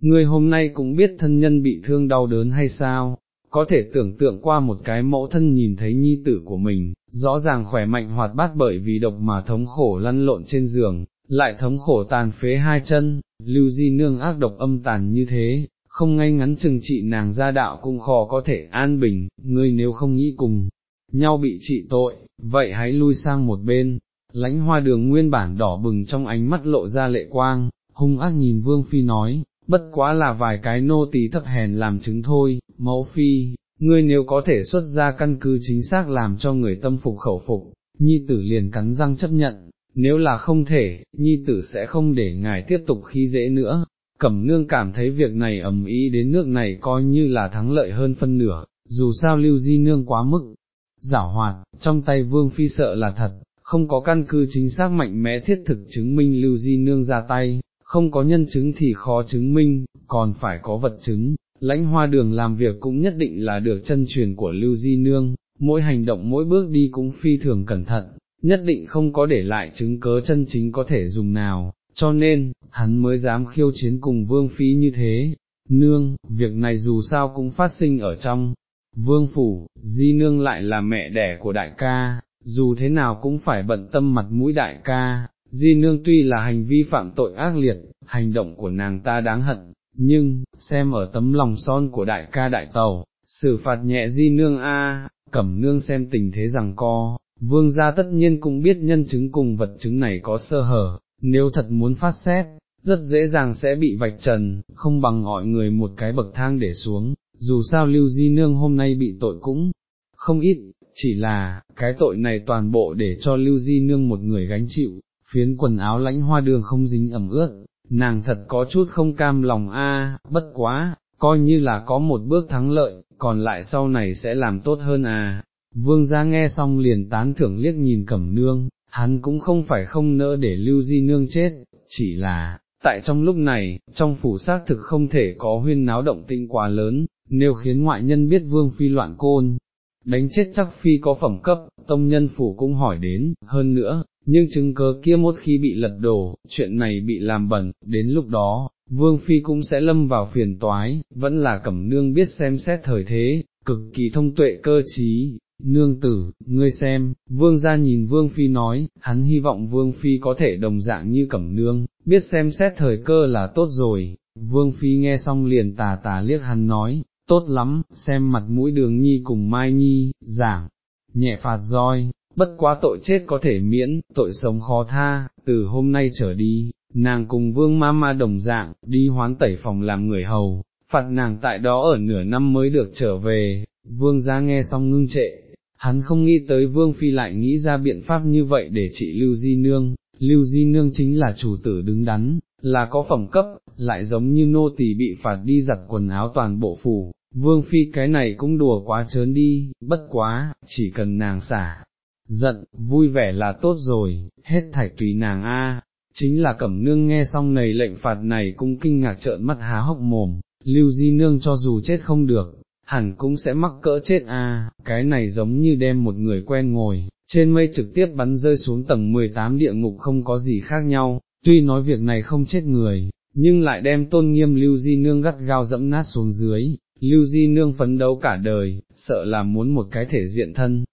ngươi hôm nay cũng biết thân nhân bị thương đau đớn hay sao, có thể tưởng tượng qua một cái mẫu thân nhìn thấy nhi tử của mình, rõ ràng khỏe mạnh hoạt bát bởi vì độc mà thống khổ lăn lộn trên giường, lại thống khổ tàn phế hai chân, lưu di nương ác độc âm tàn như thế, không ngay ngắn chừng trị nàng gia đạo cũng khó có thể an bình, ngươi nếu không nghĩ cùng nhau bị trị tội, vậy hãy lui sang một bên. Lãnh hoa đường nguyên bản đỏ bừng trong ánh mắt lộ ra lệ quang, hung ác nhìn vương phi nói, bất quá là vài cái nô tỳ thấp hèn làm chứng thôi, mẫu phi, ngươi nếu có thể xuất ra căn cứ chính xác làm cho người tâm phục khẩu phục, nhi tử liền cắn răng chấp nhận, nếu là không thể, nhi tử sẽ không để ngài tiếp tục khi dễ nữa. Cẩm nương cảm thấy việc này ầm ý đến nước này coi như là thắng lợi hơn phân nửa, dù sao lưu di nương quá mức, giảo hoạt, trong tay vương phi sợ là thật, không có căn cứ chính xác mạnh mẽ thiết thực chứng minh lưu di nương ra tay, không có nhân chứng thì khó chứng minh, còn phải có vật chứng, lãnh hoa đường làm việc cũng nhất định là được chân truyền của lưu di nương, mỗi hành động mỗi bước đi cũng phi thường cẩn thận, nhất định không có để lại chứng cớ chân chính có thể dùng nào, cho nên, hắn mới dám khiêu chiến cùng vương phi như thế. Nương, việc này dù sao cũng phát sinh ở trong, vương phủ, di nương lại là mẹ đẻ của đại ca, dù thế nào cũng phải bận tâm mặt mũi đại ca, di nương tuy là hành vi phạm tội ác liệt, hành động của nàng ta đáng hận, nhưng, xem ở tấm lòng son của đại ca đại tàu, xử phạt nhẹ di nương a, cẩm nương xem tình thế rằng co, vương gia tất nhiên cũng biết nhân chứng cùng vật chứng này có sơ hở, nếu thật muốn phát xét, rất dễ dàng sẽ bị vạch trần, không bằng gọi người một cái bậc thang để xuống, dù sao lưu di nương hôm nay bị tội cũng không ít, chỉ là, cái tội này toàn bộ để cho lưu di nương một người gánh chịu, phiến quần áo lãnh hoa đường không dính ẩm ướt, nàng thật có chút không cam lòng a, bất quá, coi như là có một bước thắng lợi, còn lại sau này sẽ làm tốt hơn à. Vương gia nghe xong liền tán thưởng liếc nhìn cẩm nương, hắn cũng không phải không nỡ để lưu di nương chết, chỉ là, tại trong lúc này, trong phủ xác thực không thể có huyên náo động tinh quá lớn, nếu khiến ngoại nhân biết vương phi loạn côn, đánh chết chắc phi có phẩm cấp, tông nhân phủ cũng hỏi đến, hơn nữa, nhưng chứng cớ kia một khi bị lật đổ, chuyện này bị làm bẩn, đến lúc đó, vương phi cũng sẽ lâm vào phiền toái, vẫn là cẩm nương biết xem xét thời thế, cực kỳ thông tuệ cơ trí. Nương tử, ngươi xem, vương gia nhìn vương phi nói, hắn hy vọng vương phi có thể đồng dạng như cẩm nương, biết xem xét thời cơ là tốt rồi, vương phi nghe xong liền tà tà liếc hắn nói, tốt lắm, xem mặt mũi đường nhi cùng mai nhi, giảng, nhẹ phạt roi, bất quá tội chết có thể miễn, tội sống khó tha, từ hôm nay trở đi, nàng cùng vương ma ma đồng dạng, đi hoán tẩy phòng làm người hầu, phạt nàng tại đó ở nửa năm mới được trở về, vương ra nghe xong ngưng trệ, hắn không nghĩ tới vương phi lại nghĩ ra biện pháp như vậy để trị lưu di nương, lưu di nương chính là chủ tử đứng đắn, là có phẩm cấp, lại giống như nô tỳ bị phạt đi giặt quần áo toàn bộ phủ, vương phi cái này cũng đùa quá trớn đi, bất quá, chỉ cần nàng xả, giận, vui vẻ là tốt rồi, hết thảy tùy nàng a. Chính là cẩm nương nghe xong này lệnh phạt này cũng kinh ngạc trợn mắt há hốc mồm, lưu di nương cho dù chết không được, hẳn cũng sẽ mắc cỡ chết a. cái này giống như đem một người quen ngồi, trên mây trực tiếp bắn rơi xuống tầng 18 địa ngục không có gì khác nhau, tuy nói việc này không chết người, nhưng lại đem tôn nghiêm lưu di nương gắt gao dẫm nát xuống dưới, lưu di nương phấn đấu cả đời, sợ là muốn một cái thể diện thân,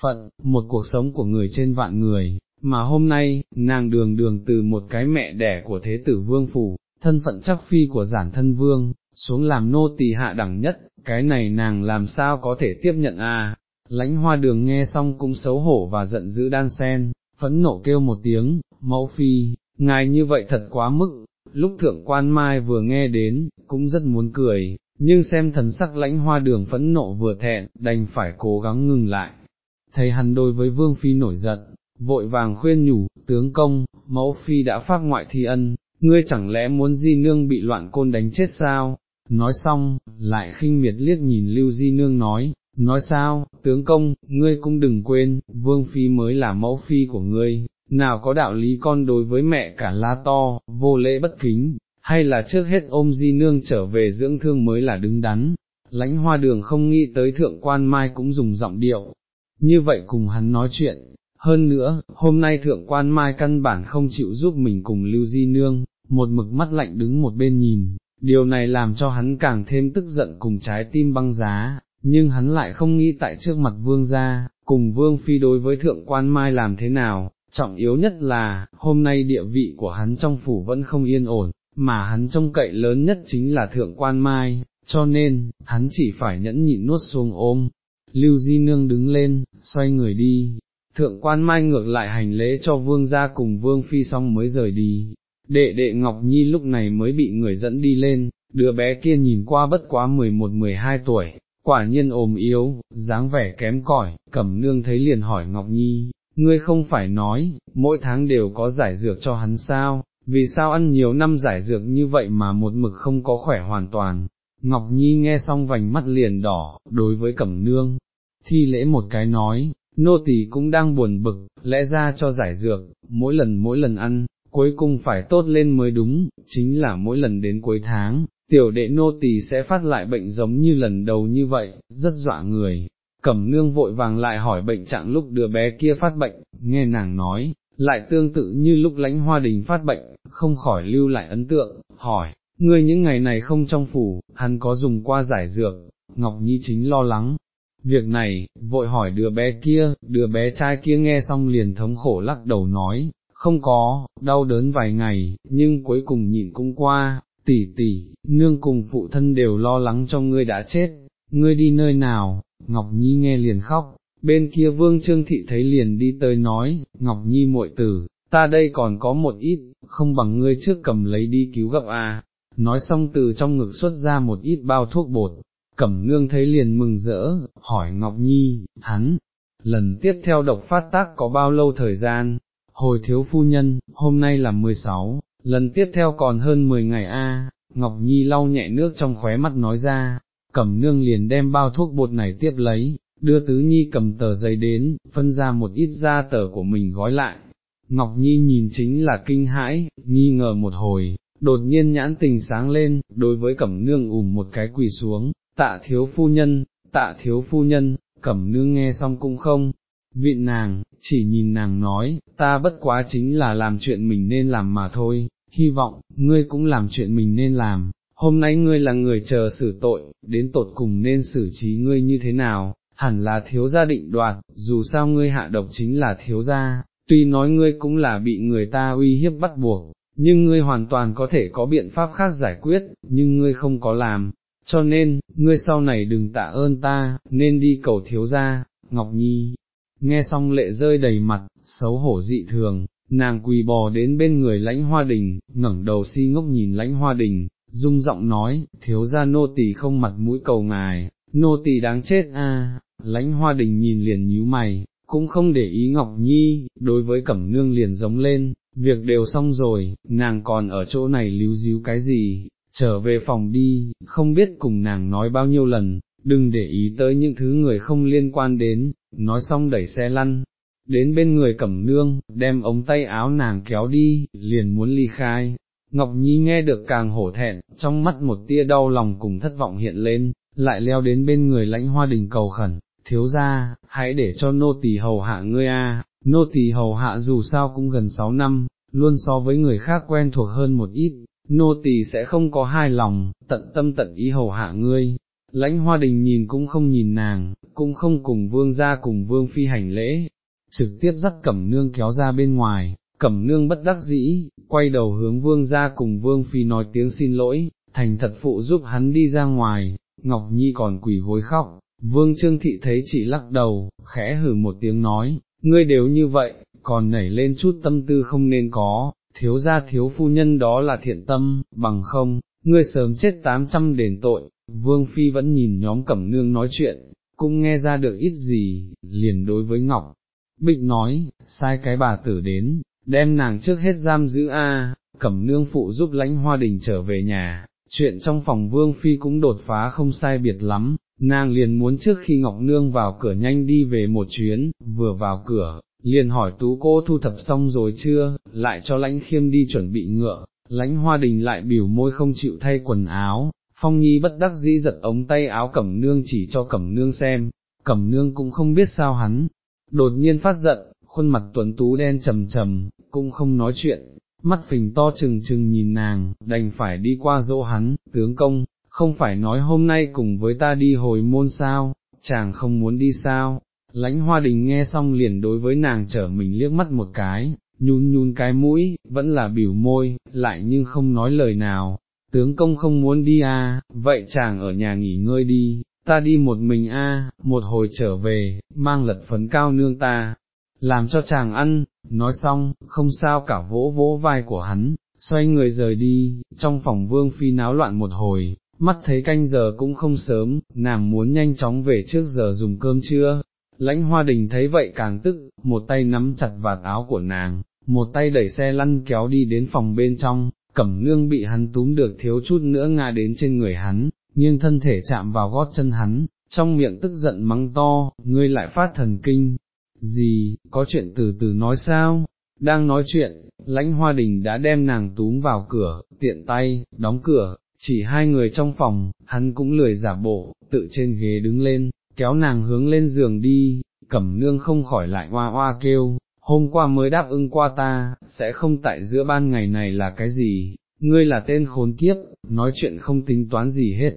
phận, một cuộc sống của người trên vạn người, mà hôm nay, nàng đường đường từ một cái mẹ đẻ của thế tử vương phủ, thân phận chắc phi của giản thân vương, xuống làm nô tỳ hạ đẳng nhất, cái này nàng làm sao có thể tiếp nhận à, lãnh hoa đường nghe xong cũng xấu hổ và giận dữ đan sen, phẫn nộ kêu một tiếng, mẫu phi, ngài như vậy thật quá mức, lúc thượng quan mai vừa nghe đến, cũng rất muốn cười, nhưng xem thần sắc lãnh hoa đường phẫn nộ vừa thẹn, đành phải cố gắng ngừng lại, thấy hắn đối với vương phi nổi giận, vội vàng khuyên nhủ, tướng công, mẫu phi đã phát ngoại thi ân, ngươi chẳng lẽ muốn di nương bị loạn côn đánh chết sao? Nói xong, lại khinh miệt liếc nhìn lưu di nương nói, nói sao, tướng công, ngươi cũng đừng quên, vương phi mới là mẫu phi của ngươi, nào có đạo lý con đối với mẹ cả la to, vô lễ bất kính, hay là trước hết ôm di nương trở về dưỡng thương mới là đứng đắn. Lãnh hoa đường không nghĩ tới thượng quan mai cũng dùng giọng điệu, như vậy cùng hắn nói chuyện, hơn nữa, hôm nay thượng quan mai căn bản không chịu giúp mình cùng lưu di nương, một mực mắt lạnh đứng một bên nhìn, điều này làm cho hắn càng thêm tức giận cùng trái tim băng giá, nhưng hắn lại không nghĩ tại trước mặt vương gia, cùng vương phi đối với thượng quan mai làm thế nào, trọng yếu nhất là, hôm nay địa vị của hắn trong phủ vẫn không yên ổn, mà hắn trông cậy lớn nhất chính là thượng quan mai, cho nên, hắn chỉ phải nhẫn nhịn nuốt xuống ôm. Lưu Di Nương đứng lên, xoay người đi, thượng quan mai ngược lại hành lễ cho vương gia cùng vương phi xong mới rời đi, đệ đệ Ngọc Nhi lúc này mới bị người dẫn đi lên, đứa bé kia nhìn qua bất quá 11-12 tuổi, quả nhiên ồm yếu, dáng vẻ kém cỏi, cẩm nương thấy liền hỏi Ngọc Nhi, ngươi không phải nói, mỗi tháng đều có giải dược cho hắn sao, vì sao ăn nhiều năm giải dược như vậy mà một mực không có khỏe hoàn toàn. Ngọc Nhi nghe xong vành mắt liền đỏ, đối với cẩm nương, thi lễ một cái nói, nô tỳ cũng đang buồn bực, lẽ ra cho giải dược, mỗi lần mỗi lần ăn, cuối cùng phải tốt lên mới đúng, chính là mỗi lần đến cuối tháng, tiểu đệ nô tỳ sẽ phát lại bệnh giống như lần đầu như vậy, rất dọa người. Cẩm nương vội vàng lại hỏi bệnh trạng lúc đứa bé kia phát bệnh, nghe nàng nói, lại tương tự như lúc lãnh hoa đình phát bệnh, không khỏi lưu lại ấn tượng, hỏi, ngươi những ngày này không trong phủ, hắn có dùng qua giải dược, Ngọc Nhi chính lo lắng. Việc này, vội hỏi đứa bé kia, đứa bé trai kia nghe xong liền thống khổ lắc đầu nói, không có, đau đớn vài ngày, nhưng cuối cùng nhịn cũng qua, tỷ tỷ, nương cùng phụ thân đều lo lắng cho ngươi đã chết, ngươi đi nơi nào, Ngọc Nhi nghe liền khóc, bên kia vương trương thị thấy liền đi tới nói, Ngọc Nhi muội tử, ta đây còn có một ít, không bằng ngươi trước cầm lấy đi cứu gặp à, nói xong từ trong ngực xuất ra một ít bao thuốc bột, cẩm nương thấy liền mừng rỡ, hỏi Ngọc Nhi, hắn, lần tiếp theo độc phát tác có bao lâu thời gian, hồi thiếu phu nhân, hôm nay là 16, lần tiếp theo còn hơn 10 ngày a. Ngọc Nhi lau nhẹ nước trong khóe mắt nói ra, cẩm nương liền đem bao thuốc bột này tiếp lấy, đưa tứ nhi cầm tờ giấy đến, phân ra một ít da tờ của mình gói lại. Ngọc Nhi nhìn chính là kinh hãi, nghi ngờ một hồi, đột nhiên nhãn tình sáng lên, đối với cẩm nương ùm một cái quỳ xuống, tạ thiếu phu nhân, tạ thiếu phu nhân, cẩm nương nghe xong cũng không, vịn nàng, chỉ nhìn nàng nói, ta bất quá chính là làm chuyện mình nên làm mà thôi, hy vọng, ngươi cũng làm chuyện mình nên làm, hôm nay ngươi là người chờ xử tội, đến tột cùng nên xử trí ngươi như thế nào, hẳn là thiếu gia định đoạt, dù sao ngươi hạ độc chính là thiếu gia, tuy nói ngươi cũng là bị người ta uy hiếp bắt buộc, nhưng ngươi hoàn toàn có thể có biện pháp khác giải quyết, nhưng ngươi không có làm, cho nên, ngươi sau này đừng tạ ơn ta, nên đi cầu thiếu gia, Ngọc Nhi, nghe xong lệ rơi đầy mặt, xấu hổ dị thường, nàng quỳ bò đến bên người lãnh hoa đình, ngẩng đầu si ngốc nhìn lãnh hoa đình, rung giọng nói, thiếu gia nô tỳ không mặt mũi cầu ngài, nô tỳ đáng chết a. lãnh hoa đình nhìn liền nhíu mày, cũng không để ý Ngọc Nhi, đối với Cẩm Nương liền giống lên, việc đều xong rồi, nàng còn ở chỗ này líu díu cái gì, trở về phòng đi, không biết cùng nàng nói bao nhiêu lần, đừng để ý tới những thứ người không liên quan đến, nói xong đẩy xe lăn, đến bên người cẩm nương, đem ống tay áo nàng kéo đi, liền muốn ly khai. Ngọc Nhi nghe được càng hổ thẹn, trong mắt một tia đau lòng cùng thất vọng hiện lên, lại leo đến bên người lãnh hoa đình cầu khẩn, thiếu ra, hãy để cho nô tỳ hầu hạ ngươi a, nô tỳ hầu hạ dù sao cũng gần sáu năm, luôn so với người khác quen thuộc hơn một ít, nô tỳ sẽ không có hai lòng, tận tâm tận ý hầu hạ ngươi, lãnh hoa đình nhìn cũng không nhìn nàng, cũng không cùng vương ra cùng vương phi hành lễ, trực tiếp dắt cẩm nương kéo ra bên ngoài, cẩm nương bất đắc dĩ, quay đầu hướng vương ra cùng vương phi nói tiếng xin lỗi, thành thật phụ giúp hắn đi ra ngoài, Ngọc Nhi còn quỳ gối khóc, vương trương thị thấy chị lắc đầu, khẽ hử một tiếng nói, ngươi đều như vậy, còn nảy lên chút tâm tư không nên có, thiếu gia thiếu phu nhân đó là thiện tâm, bằng không, ngươi sớm chết tám trăm đền tội, Vương Phi vẫn nhìn nhóm cẩm nương nói chuyện, cũng nghe ra được ít gì, liền đối với Ngọc. Bịnh nói, sai cái bà tử đến, đem nàng trước hết giam giữ a. cẩm nương phụ giúp lãnh hoa đình trở về nhà, chuyện trong phòng Vương Phi cũng đột phá không sai biệt lắm, nàng liền muốn trước khi Ngọc Nương vào cửa nhanh đi về một chuyến, vừa vào cửa, liền hỏi tú cô thu thập xong rồi chưa, lại cho lãnh khiêm đi chuẩn bị ngựa, lãnh hoa đình lại biểu môi không chịu thay quần áo, Phong Nhi bất đắc dĩ giật ống tay áo cẩm nương chỉ cho cẩm nương xem, cẩm nương cũng không biết sao hắn, đột nhiên phát giận, khuôn mặt tuấn tú đen trầm trầm, cũng không nói chuyện, mắt phình to chừng chừng nhìn nàng, đành phải đi qua dỗ hắn, tướng công, không phải nói hôm nay cùng với ta đi hồi môn sao, chàng không muốn đi sao, lãnh hoa đình nghe xong liền đối với nàng trở mình liếc mắt một cái, nhún nhún cái mũi, vẫn là biểu môi, lại nhưng không nói lời nào, tướng công không muốn đi à, vậy chàng ở nhà nghỉ ngơi đi, ta đi một mình a, một hồi trở về, mang lật phấn cao nương ta, làm cho chàng ăn, nói xong, không sao cả vỗ vỗ vai của hắn, xoay người rời đi, trong phòng vương phi náo loạn một hồi, mắt thấy canh giờ cũng không sớm, nàng muốn nhanh chóng về trước giờ dùng cơm trưa. Lãnh hoa đình thấy vậy càng tức, một tay nắm chặt vạt áo của nàng, một tay đẩy xe lăn kéo đi đến phòng bên trong, cẩm nương bị hắn túm được thiếu chút nữa ngã đến trên người hắn, nghiêng thân thể chạm vào gót chân hắn, trong miệng tức giận mắng to, ngươi lại phát thần kinh, gì, có chuyện từ từ nói sao, đang nói chuyện, lãnh hoa đình đã đem nàng túm vào cửa, tiện tay, đóng cửa, chỉ hai người trong phòng, hắn cũng lười giả bộ, tự trên ghế đứng lên, kéo nàng hướng lên giường đi, cẩm nương không khỏi lại hoa hoa kêu, hôm qua mới đáp ứng qua ta, sẽ không tại giữa ban ngày này là cái gì, ngươi là tên khốn kiếp, nói chuyện không tính toán gì hết,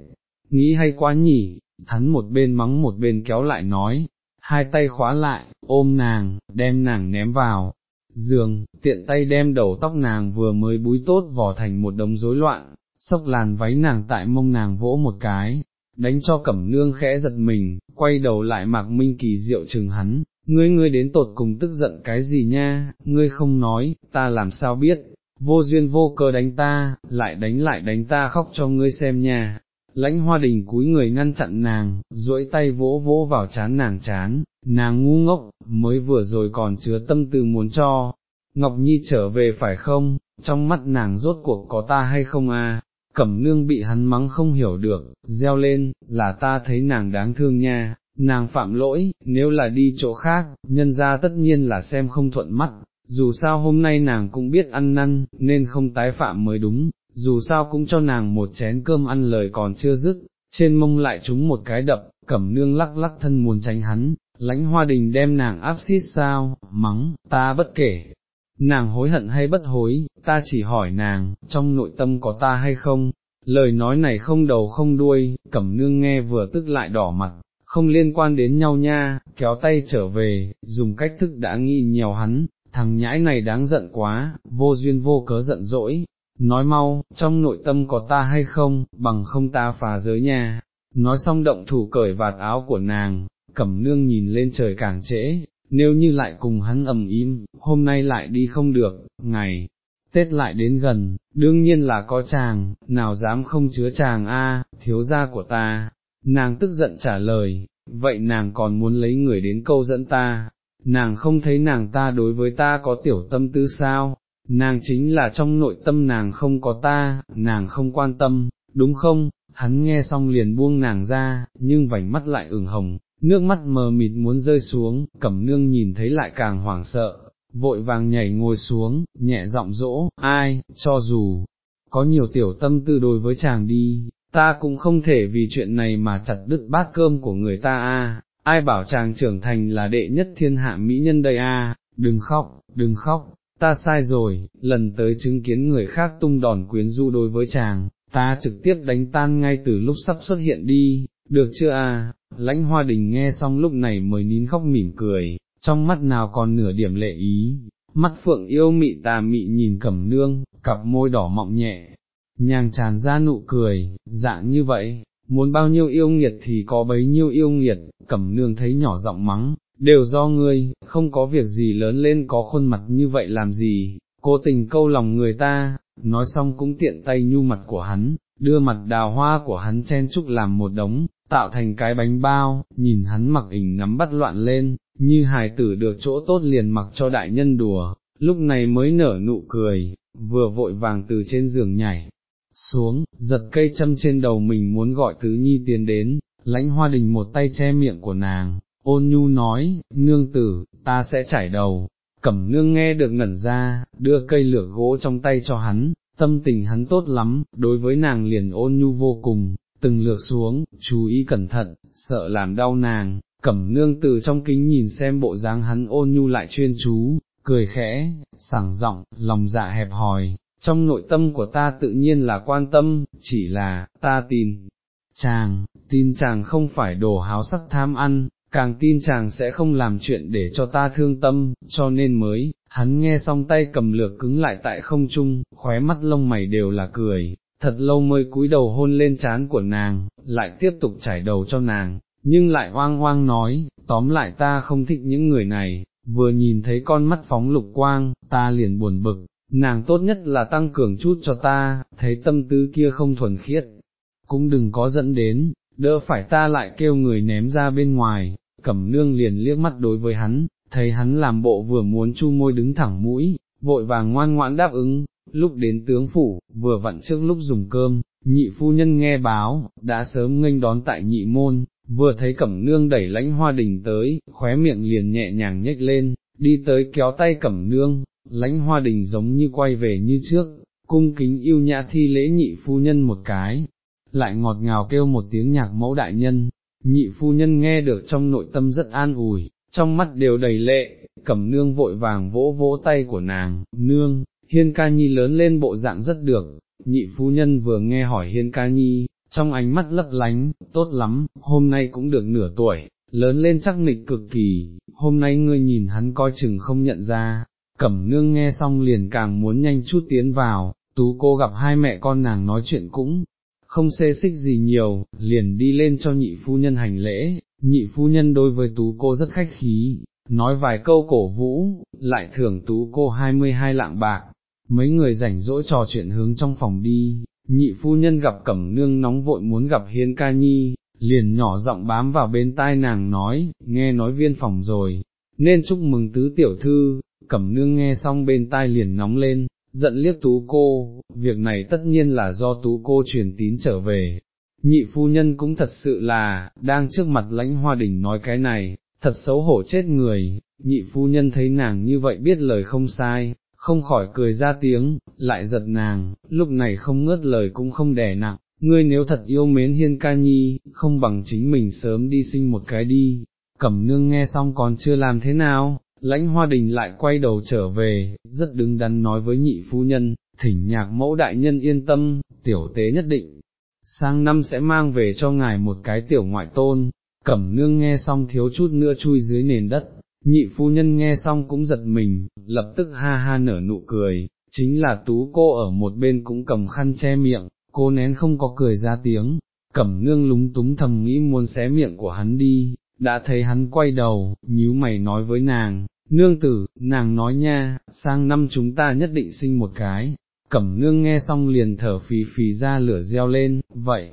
nghĩ hay quá nhỉ, hắn một bên mắng một bên kéo lại nói, hai tay khóa lại, ôm nàng, đem nàng ném vào, giường, tiện tay đem đầu tóc nàng vừa mới búi tốt vỏ thành một đống rối loạn, sốc làn váy nàng tại mông nàng vỗ một cái, đánh cho cẩm nương khẽ giật mình, quay đầu lại mạc minh kỳ diệu chừng hắn, ngươi ngươi đến tột cùng tức giận cái gì nha, ngươi không nói, ta làm sao biết, vô duyên vô cơ đánh ta, lại đánh lại đánh ta khóc cho ngươi xem nha. Lãnh hoa đình cúi người ngăn chặn nàng, duỗi tay vỗ vỗ vào chán nàng chán, nàng ngu ngốc, mới vừa rồi còn chứa tâm tư muốn cho, Ngọc Nhi trở về phải không, trong mắt nàng rốt cuộc có ta hay không à, cẩm nương bị hắn mắng không hiểu được, reo lên, là ta thấy nàng đáng thương nha, nàng phạm lỗi, nếu là đi chỗ khác, nhân ra tất nhiên là xem không thuận mắt, dù sao hôm nay nàng cũng biết ăn năn, nên không tái phạm mới đúng, dù sao cũng cho nàng một chén cơm ăn lời còn chưa dứt, trên mông lại trúng một cái đập, cẩm nương lắc lắc thân muốn tránh hắn, lãnh hoa đình đem nàng áp xít sao, mắng, ta bất kể. Nàng hối hận hay bất hối, ta chỉ hỏi nàng, trong nội tâm có ta hay không, lời nói này không đầu không đuôi, cẩm nương nghe vừa tức lại đỏ mặt, không liên quan đến nhau nha, kéo tay trở về, dùng cách thức đã nghi nhiều hắn, thằng nhãi này đáng giận quá, vô duyên vô cớ giận dỗi, nói mau, trong nội tâm có ta hay không, bằng không ta phá giới nha, nói xong động thủ cởi vạt áo của nàng, cẩm nương nhìn lên trời càng trễ, nếu như lại cùng hắn ầm im, hôm nay lại đi không được, ngày. Tết lại đến gần, đương nhiên là có chàng, nào dám không chứa chàng a, thiếu gia của ta, nàng tức giận trả lời, vậy nàng còn muốn lấy người đến câu dẫn ta, nàng không thấy nàng ta đối với ta có tiểu tâm tư sao, nàng chính là trong nội tâm nàng không có ta, nàng không quan tâm, đúng không, hắn nghe xong liền buông nàng ra, nhưng vành mắt lại ửng hồng, nước mắt mờ mịt muốn rơi xuống, cẩm nương nhìn thấy lại càng hoảng sợ, vội vàng nhảy ngồi xuống, nhẹ giọng dỗ, ai, cho dù, có nhiều tiểu tâm tư đối với chàng đi, ta cũng không thể vì chuyện này mà chặt đứt bát cơm của người ta a. ai bảo chàng trưởng thành là đệ nhất thiên hạ mỹ nhân đây a, đừng khóc, đừng khóc, ta sai rồi, lần tới chứng kiến người khác tung đòn quyến du đối với chàng, ta trực tiếp đánh tan ngay từ lúc sắp xuất hiện đi, được chưa a? lãnh hoa đình nghe xong lúc này mới nín khóc mỉm cười, trong mắt nào còn nửa điểm lệ ý, mắt phượng yêu mị tà mị nhìn cẩm nương, cặp môi đỏ mọng nhẹ, nhàng tràn ra nụ cười, dạng như vậy, muốn bao nhiêu yêu nghiệt thì có bấy nhiêu yêu nghiệt, cẩm nương thấy nhỏ giọng mắng, đều do ngươi, không có việc gì lớn lên có khuôn mặt như vậy làm gì, cố tình câu lòng người ta, nói xong cũng tiện tay nhu mặt của hắn, đưa mặt đào hoa của hắn chen chúc làm một đống, tạo thành cái bánh bao, nhìn hắn mặc ỉnh nắm bắt loạn lên, như hài tử được chỗ tốt liền mặc cho đại nhân đùa, lúc này mới nở nụ cười, vừa vội vàng từ trên giường nhảy, xuống, giật cây châm trên đầu mình muốn gọi tứ nhi tiến đến, lãnh hoa đình một tay che miệng của nàng, ôn nhu nói, nương tử, ta sẽ chảy đầu, cẩm nương nghe được ngẩn ra, đưa cây lửa gỗ trong tay cho hắn, tâm tình hắn tốt lắm, đối với nàng liền ôn nhu vô cùng, từng lược xuống, chú ý cẩn thận, sợ làm đau nàng, cẩm nương từ trong kính nhìn xem bộ dáng hắn ôn nhu lại chuyên chú, cười khẽ, sảng giọng, lòng dạ hẹp hòi, trong nội tâm của ta tự nhiên là quan tâm, chỉ là, ta tin, chàng, tin chàng không phải đồ háo sắc tham ăn, càng tin chàng sẽ không làm chuyện để cho ta thương tâm, cho nên mới, hắn nghe xong tay cầm lược cứng lại tại không trung, khóe mắt lông mày đều là cười, thật lâu mới cúi đầu hôn lên trán của nàng, lại tiếp tục trải đầu cho nàng, nhưng lại hoang hoang nói, tóm lại ta không thích những người này, vừa nhìn thấy con mắt phóng lục quang, ta liền buồn bực, nàng tốt nhất là tăng cường chút cho ta, thấy tâm tư kia không thuần khiết, cũng đừng có dẫn đến, đỡ phải ta lại kêu người ném ra bên ngoài, cẩm nương liền liếc mắt đối với hắn, thấy hắn làm bộ vừa muốn chu môi đứng thẳng mũi, vội vàng ngoan ngoãn đáp ứng, lúc đến tướng phủ, vừa vặn trước lúc dùng cơm, nhị phu nhân nghe báo, đã sớm nghênh đón tại nhị môn, vừa thấy cẩm nương đẩy lãnh hoa đình tới, khóe miệng liền nhẹ nhàng nhếch lên, đi tới kéo tay cẩm nương, lãnh hoa đình giống như quay về như trước, cung kính yêu nhã thi lễ nhị phu nhân một cái, lại ngọt ngào kêu một tiếng nhạc mẫu đại nhân, nhị phu nhân nghe được trong nội tâm rất an ủi, trong mắt đều đầy lệ, cẩm nương vội vàng vỗ vỗ tay của nàng, nương, hiên ca nhi lớn lên bộ dạng rất được, nhị phu nhân vừa nghe hỏi hiên ca nhi, trong ánh mắt lấp lánh, tốt lắm, hôm nay cũng được nửa tuổi, lớn lên chắc nịch cực kỳ, hôm nay ngươi nhìn hắn coi chừng không nhận ra, cẩm nương nghe xong liền càng muốn nhanh chút tiến vào, tú cô gặp hai mẹ con nàng nói chuyện cũng không xê xích gì nhiều, liền đi lên cho nhị phu nhân hành lễ, nhị phu nhân đối với tú cô rất khách khí, nói vài câu cổ vũ, lại thưởng tú cô 22 lạng bạc, mấy người rảnh rỗi trò chuyện hướng trong phòng đi, nhị phu nhân gặp cẩm nương nóng vội muốn gặp hiên ca nhi, liền nhỏ giọng bám vào bên tai nàng nói, nghe nói viên phòng rồi, nên chúc mừng tứ tiểu thư, cẩm nương nghe xong bên tai liền nóng lên, giận liếc tú cô, việc này tất nhiên là do tú cô truyền tín trở về. Nhị phu nhân cũng thật sự là, đang trước mặt lãnh hoa đình nói cái này, thật xấu hổ chết người, nhị phu nhân thấy nàng như vậy biết lời không sai, không khỏi cười ra tiếng, lại giật nàng, lúc này không ngớt lời cũng không đẻ nặng, ngươi nếu thật yêu mến hiên ca nhi, không bằng chính mình sớm đi sinh một cái đi, cẩm nương nghe xong còn chưa làm thế nào, lãnh hoa đình lại quay đầu trở về, rất đứng đắn nói với nhị phu nhân, thỉnh nhạc mẫu đại nhân yên tâm, tiểu tế nhất định, sang năm sẽ mang về cho ngài một cái tiểu ngoại tôn, cẩm nương nghe xong thiếu chút nữa chui dưới nền đất, nhị phu nhân nghe xong cũng giật mình, lập tức ha ha nở nụ cười, chính là tú cô ở một bên cũng cầm khăn che miệng, cô nén không có cười ra tiếng, cẩm nương lúng túng thầm nghĩ muốn xé miệng của hắn đi, đã thấy hắn quay đầu, nhíu mày nói với nàng, nương tử, nàng nói nha, sang năm chúng ta nhất định sinh một cái, cẩm nương nghe xong liền thở phì phì ra lửa reo lên, vậy,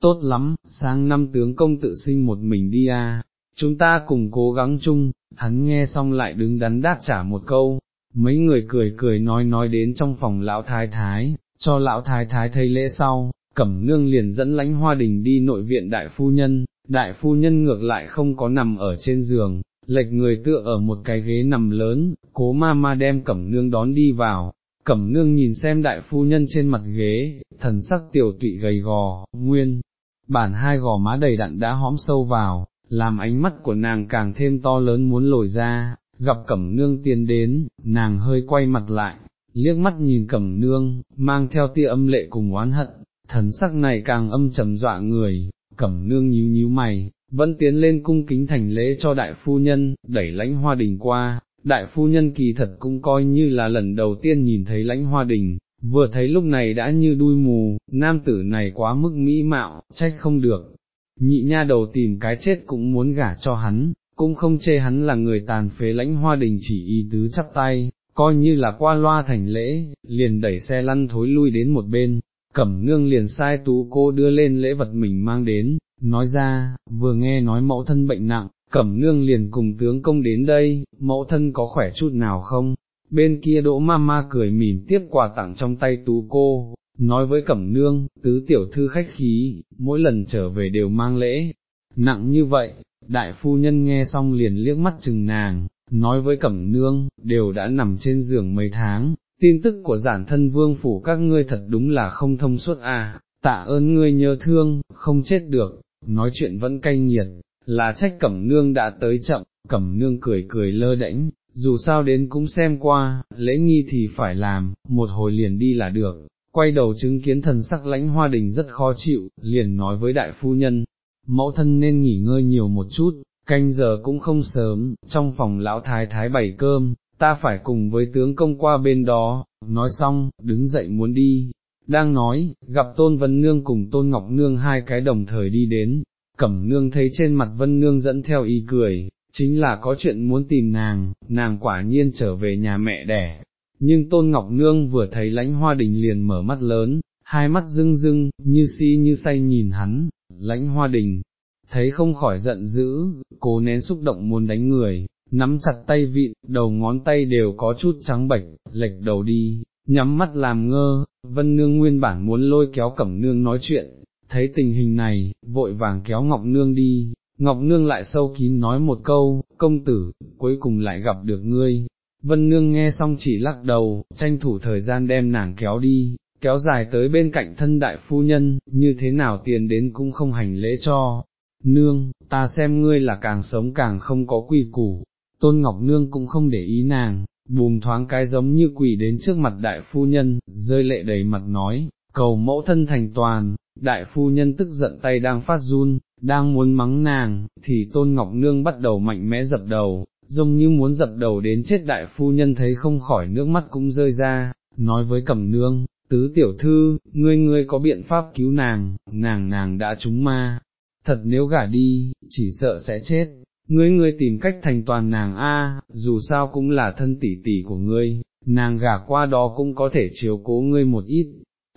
tốt lắm, sang năm tướng công tự sinh một mình đi à, chúng ta cùng cố gắng chung, hắn nghe xong lại đứng đắn đáp trả một câu, mấy người cười cười nói nói đến trong phòng lão thái thái, cho lão thái thái thấy lễ sau, cẩm nương liền dẫn lãnh hoa đình đi nội viện đại phu nhân, đại phu nhân ngược lại không có nằm ở trên giường, lệch người tựa ở một cái ghế nằm lớn, cố ma ma đem cẩm nương đón đi vào, cẩm nương nhìn xem đại phu nhân trên mặt ghế, thần sắc tiểu tụy gầy gò, nguyên, bản hai gò má đầy đặn đã hõm sâu vào, làm ánh mắt của nàng càng thêm to lớn muốn lồi ra, gặp cẩm nương tiến đến, nàng hơi quay mặt lại, liếc mắt nhìn cẩm nương, mang theo tia âm lệ cùng oán hận, thần sắc này càng âm trầm dọa người, cẩm nương nhíu nhíu mày, vẫn tiến lên cung kính thành lễ cho đại phu nhân, đẩy lãnh hoa đình qua, đại phu nhân kỳ thật cũng coi như là lần đầu tiên nhìn thấy lãnh hoa đình, vừa thấy lúc này đã như đuôi mù, nam tử này quá mức mỹ mạo, trách không được, nhị nha đầu tìm cái chết cũng muốn gả cho hắn, cũng không chê hắn là người tàn phế lãnh hoa đình chỉ y tứ chắp tay, coi như là qua loa thành lễ, liền đẩy xe lăn thối lui đến một bên, cẩm nương liền sai tú cô đưa lên lễ vật mình mang đến, nói ra, vừa nghe nói mẫu thân bệnh nặng, cẩm nương liền cùng tướng công đến đây, mẫu thân có khỏe chút nào không? Bên kia đỗ ma ma cười mỉm tiếp quà tặng trong tay tú cô, nói với cẩm nương, tứ tiểu thư khách khí, mỗi lần trở về đều mang lễ, nặng như vậy, đại phu nhân nghe xong liền liếc mắt chừng nàng, nói với cẩm nương, đều đã nằm trên giường mấy tháng, tin tức của giản thân vương phủ các ngươi thật đúng là không thông suốt à, tạ ơn ngươi nhớ thương, không chết được, nói chuyện vẫn cay nghiệt, là trách cẩm nương đã tới chậm, cẩm nương cười cười lơ đễnh, dù sao đến cũng xem qua, lễ nghi thì phải làm, một hồi liền đi là được, quay đầu chứng kiến thần sắc lãnh hoa đình rất khó chịu, liền nói với đại phu nhân, mẫu thân nên nghỉ ngơi nhiều một chút, canh giờ cũng không sớm, trong phòng lão thái thái bày cơm, ta phải cùng với tướng công qua bên đó, nói xong, đứng dậy muốn đi, đang nói, gặp tôn vân nương cùng tôn ngọc nương hai cái đồng thời đi đến, cẩm nương thấy trên mặt vân nương dẫn theo y cười, chính là có chuyện muốn tìm nàng, nàng quả nhiên trở về nhà mẹ đẻ. Nhưng Tôn Ngọc Nương vừa thấy lãnh hoa đình liền mở mắt lớn, hai mắt rưng rưng, như si như say nhìn hắn, lãnh hoa đình, thấy không khỏi giận dữ, cố nén xúc động muốn đánh người, nắm chặt tay vịn, đầu ngón tay đều có chút trắng bệch, lệch đầu đi, nhắm mắt làm ngơ, vân nương nguyên bản muốn lôi kéo cẩm nương nói chuyện, thấy tình hình này, vội vàng kéo Ngọc Nương đi, Ngọc Nương lại sâu kín nói một câu, công tử, cuối cùng lại gặp được ngươi. Vân Nương nghe xong chỉ lắc đầu, tranh thủ thời gian đem nàng kéo đi, kéo dài tới bên cạnh thân đại phu nhân, như thế nào tiền đến cũng không hành lễ cho. Nương, ta xem ngươi là càng sống càng không có quy củ, Tôn Ngọc Nương cũng không để ý nàng, bùm thoáng cái giống như quỷ đến trước mặt đại phu nhân, rơi lệ đầy mặt nói, cầu mẫu thân thành toàn, đại phu nhân tức giận tay đang phát run, đang muốn mắng nàng, thì Tôn Ngọc Nương bắt đầu mạnh mẽ dập đầu, giống như muốn dập đầu đến chết đại phu nhân thấy không khỏi nước mắt cũng rơi ra, nói với Cẩm Nương, tứ tiểu thư, ngươi ngươi có biện pháp cứu nàng, nàng nàng đã trúng ma, thật nếu gả đi, chỉ sợ sẽ chết, ngươi ngươi tìm cách thành toàn nàng a, dù sao cũng là thân tỷ tỷ của ngươi, nàng gả qua đó cũng có thể chiếu cố ngươi một ít.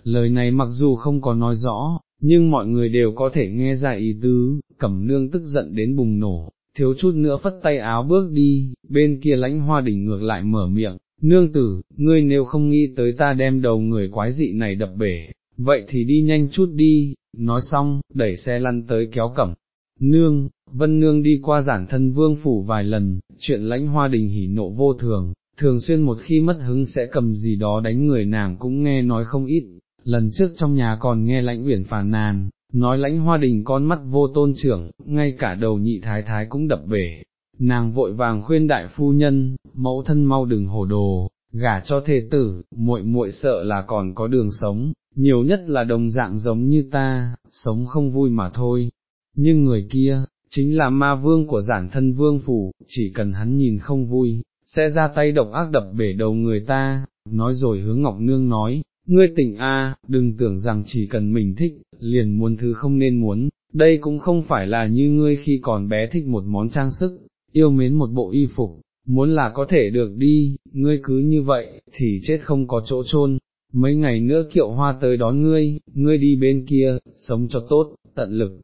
Lời này mặc dù không có nói rõ, nhưng mọi người đều có thể nghe ra ý tứ, cẩm nương tức giận đến bùng nổ, thiếu chút nữa phất tay áo bước đi, bên kia lãnh hoa đỉnh ngược lại mở miệng, nương tử, ngươi nếu không nghĩ tới ta đem đầu người quái dị này đập bể, vậy thì đi nhanh chút đi, nói xong, đẩy xe lăn tới kéo cẩm. Nương, vân nương đi qua giản thân vương phủ vài lần, chuyện lãnh hoa đình hỉ nộ vô thường, thường xuyên một khi mất hứng sẽ cầm gì đó đánh người nàng cũng nghe nói không ít, lần trước trong nhà còn nghe lãnh uyển phàn nàn, nói lãnh hoa đình con mắt vô tôn trưởng, ngay cả đầu nhị thái thái cũng đập bể, nàng vội vàng khuyên đại phu nhân, mẫu thân mau đừng hồ đồ, gả cho thê tử, muội muội sợ là còn có đường sống, nhiều nhất là đồng dạng giống như ta, sống không vui mà thôi, nhưng người kia, chính là ma vương của giản thân vương phủ, chỉ cần hắn nhìn không vui, sẽ ra tay độc ác đập bể đầu người ta, nói rồi hướng Ngọc Nương nói, ngươi tỉnh a, đừng tưởng rằng chỉ cần mình thích, liền muốn thứ không nên muốn, đây cũng không phải là như ngươi khi còn bé thích một món trang sức, yêu mến một bộ y phục, muốn là có thể được đi, ngươi cứ như vậy, thì chết không có chỗ chôn. mấy ngày nữa kiệu hoa tới đón ngươi, ngươi đi bên kia, sống cho tốt, tận lực,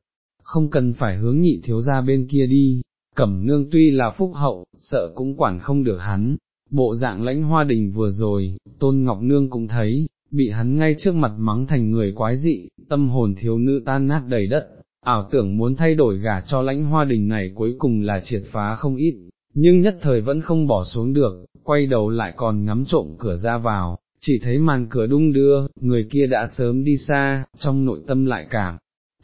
không cần phải hướng nhị thiếu ra bên kia đi, cẩm nương tuy là phúc hậu, sợ cũng quản không được hắn, bộ dạng lãnh hoa đình vừa rồi, tôn ngọc nương cũng thấy, bị hắn ngay trước mặt mắng thành người quái dị, tâm hồn thiếu nữ tan nát đầy đất, ảo tưởng muốn thay đổi gả cho lãnh hoa đình này cuối cùng là triệt phá không ít, nhưng nhất thời vẫn không bỏ xuống được, quay đầu lại còn ngắm trộm cửa ra vào, chỉ thấy màn cửa đung đưa, người kia đã sớm đi xa, trong nội tâm lại cảm,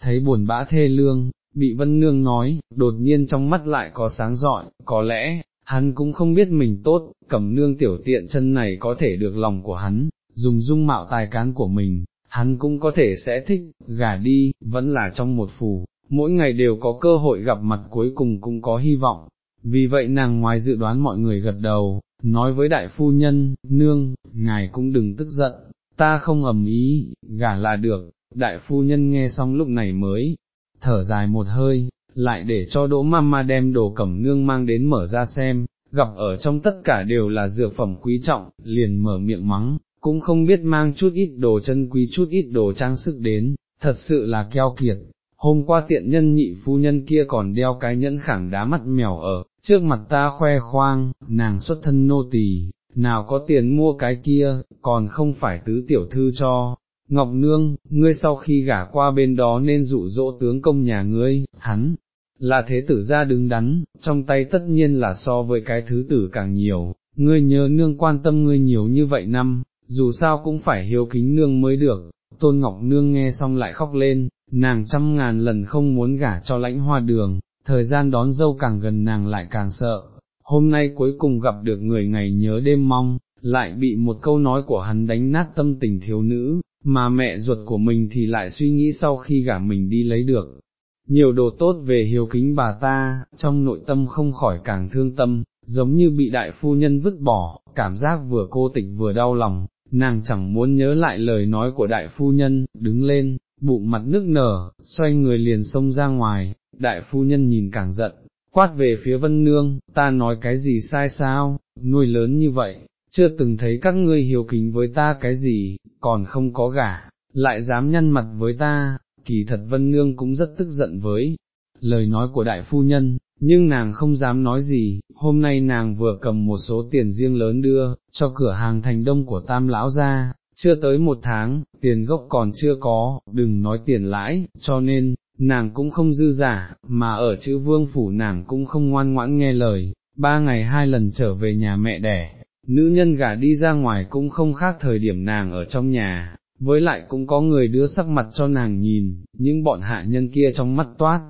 thấy buồn bã thê lương, bị vân nương nói, đột nhiên trong mắt lại có sáng rọi, có lẽ, hắn cũng không biết mình tốt, cầm nương tiểu tiện chân này có thể được lòng của hắn, dùng dung mạo tài cán của mình, hắn cũng có thể sẽ thích, gả đi, vẫn là trong một phủ, mỗi ngày đều có cơ hội gặp mặt cuối cùng cũng có hy vọng. Vì vậy nàng ngoài dự đoán mọi người gật đầu, nói với đại phu nhân, nương, ngài cũng đừng tức giận, ta không ầm ý, gả là được, đại phu nhân nghe xong lúc này mới, thở dài một hơi, lại để cho đỗ mama đem đồ cẩm nương mang đến mở ra xem, gặp ở trong tất cả đều là dược phẩm quý trọng, liền mở miệng mắng, cũng không biết mang chút ít đồ chân quý chút ít đồ trang sức đến, thật sự là keo kiệt. Hôm qua tiện nhân nhị phu nhân kia còn đeo cái nhẫn khẳng đá mắt mèo ở, trước mặt ta khoe khoang, nàng xuất thân nô tỳ, nào có tiền mua cái kia, còn không phải tứ tiểu thư cho. Ngọc Nương, ngươi sau khi gả qua bên đó nên dụ dỗ tướng công nhà ngươi, hắn, là thế tử ra đứng đắn, trong tay tất nhiên là so với cái thứ tử càng nhiều, ngươi nhớ nương quan tâm ngươi nhiều như vậy năm, dù sao cũng phải hiếu kính nương mới được, tôn ngọc nương nghe xong lại khóc lên, nàng trăm ngàn lần không muốn gả cho lãnh hoa đường, thời gian đón dâu càng gần nàng lại càng sợ, hôm nay cuối cùng gặp được người ngày nhớ đêm mong, lại bị một câu nói của hắn đánh nát tâm tình thiếu nữ, mà mẹ ruột của mình thì lại suy nghĩ sau khi gả mình đi lấy được. Nhiều đồ tốt về hiếu kính bà ta, trong nội tâm không khỏi càng thương tâm, giống như bị đại phu nhân vứt bỏ, cảm giác vừa cô tịch vừa đau lòng, nàng chẳng muốn nhớ lại lời nói của đại phu nhân, đứng lên, bụng mặt nước nở, xoay người liền xông ra ngoài, đại phu nhân nhìn càng giận, quát về phía vân nương, ta nói cái gì sai sao, nuôi lớn như vậy, chưa từng thấy các ngươi hiếu kính với ta cái gì, còn không có gả, lại dám nhăn mặt với ta, kỳ thật vân nương cũng rất tức giận với lời nói của đại phu nhân, nhưng nàng không dám nói gì, hôm nay nàng vừa cầm một số tiền riêng lớn đưa, cho cửa hàng thành đông của tam lão ra, chưa tới một tháng, tiền gốc còn chưa có, đừng nói tiền lãi, cho nên, nàng cũng không dư giả, mà ở chữ vương phủ nàng cũng không ngoan ngoãn nghe lời, ba ngày hai lần trở về nhà mẹ đẻ, nữ nhân gả đi ra ngoài cũng không khác thời điểm nàng ở trong nhà, với lại cũng có người đưa sắc mặt cho nàng nhìn, những bọn hạ nhân kia trong mắt toát,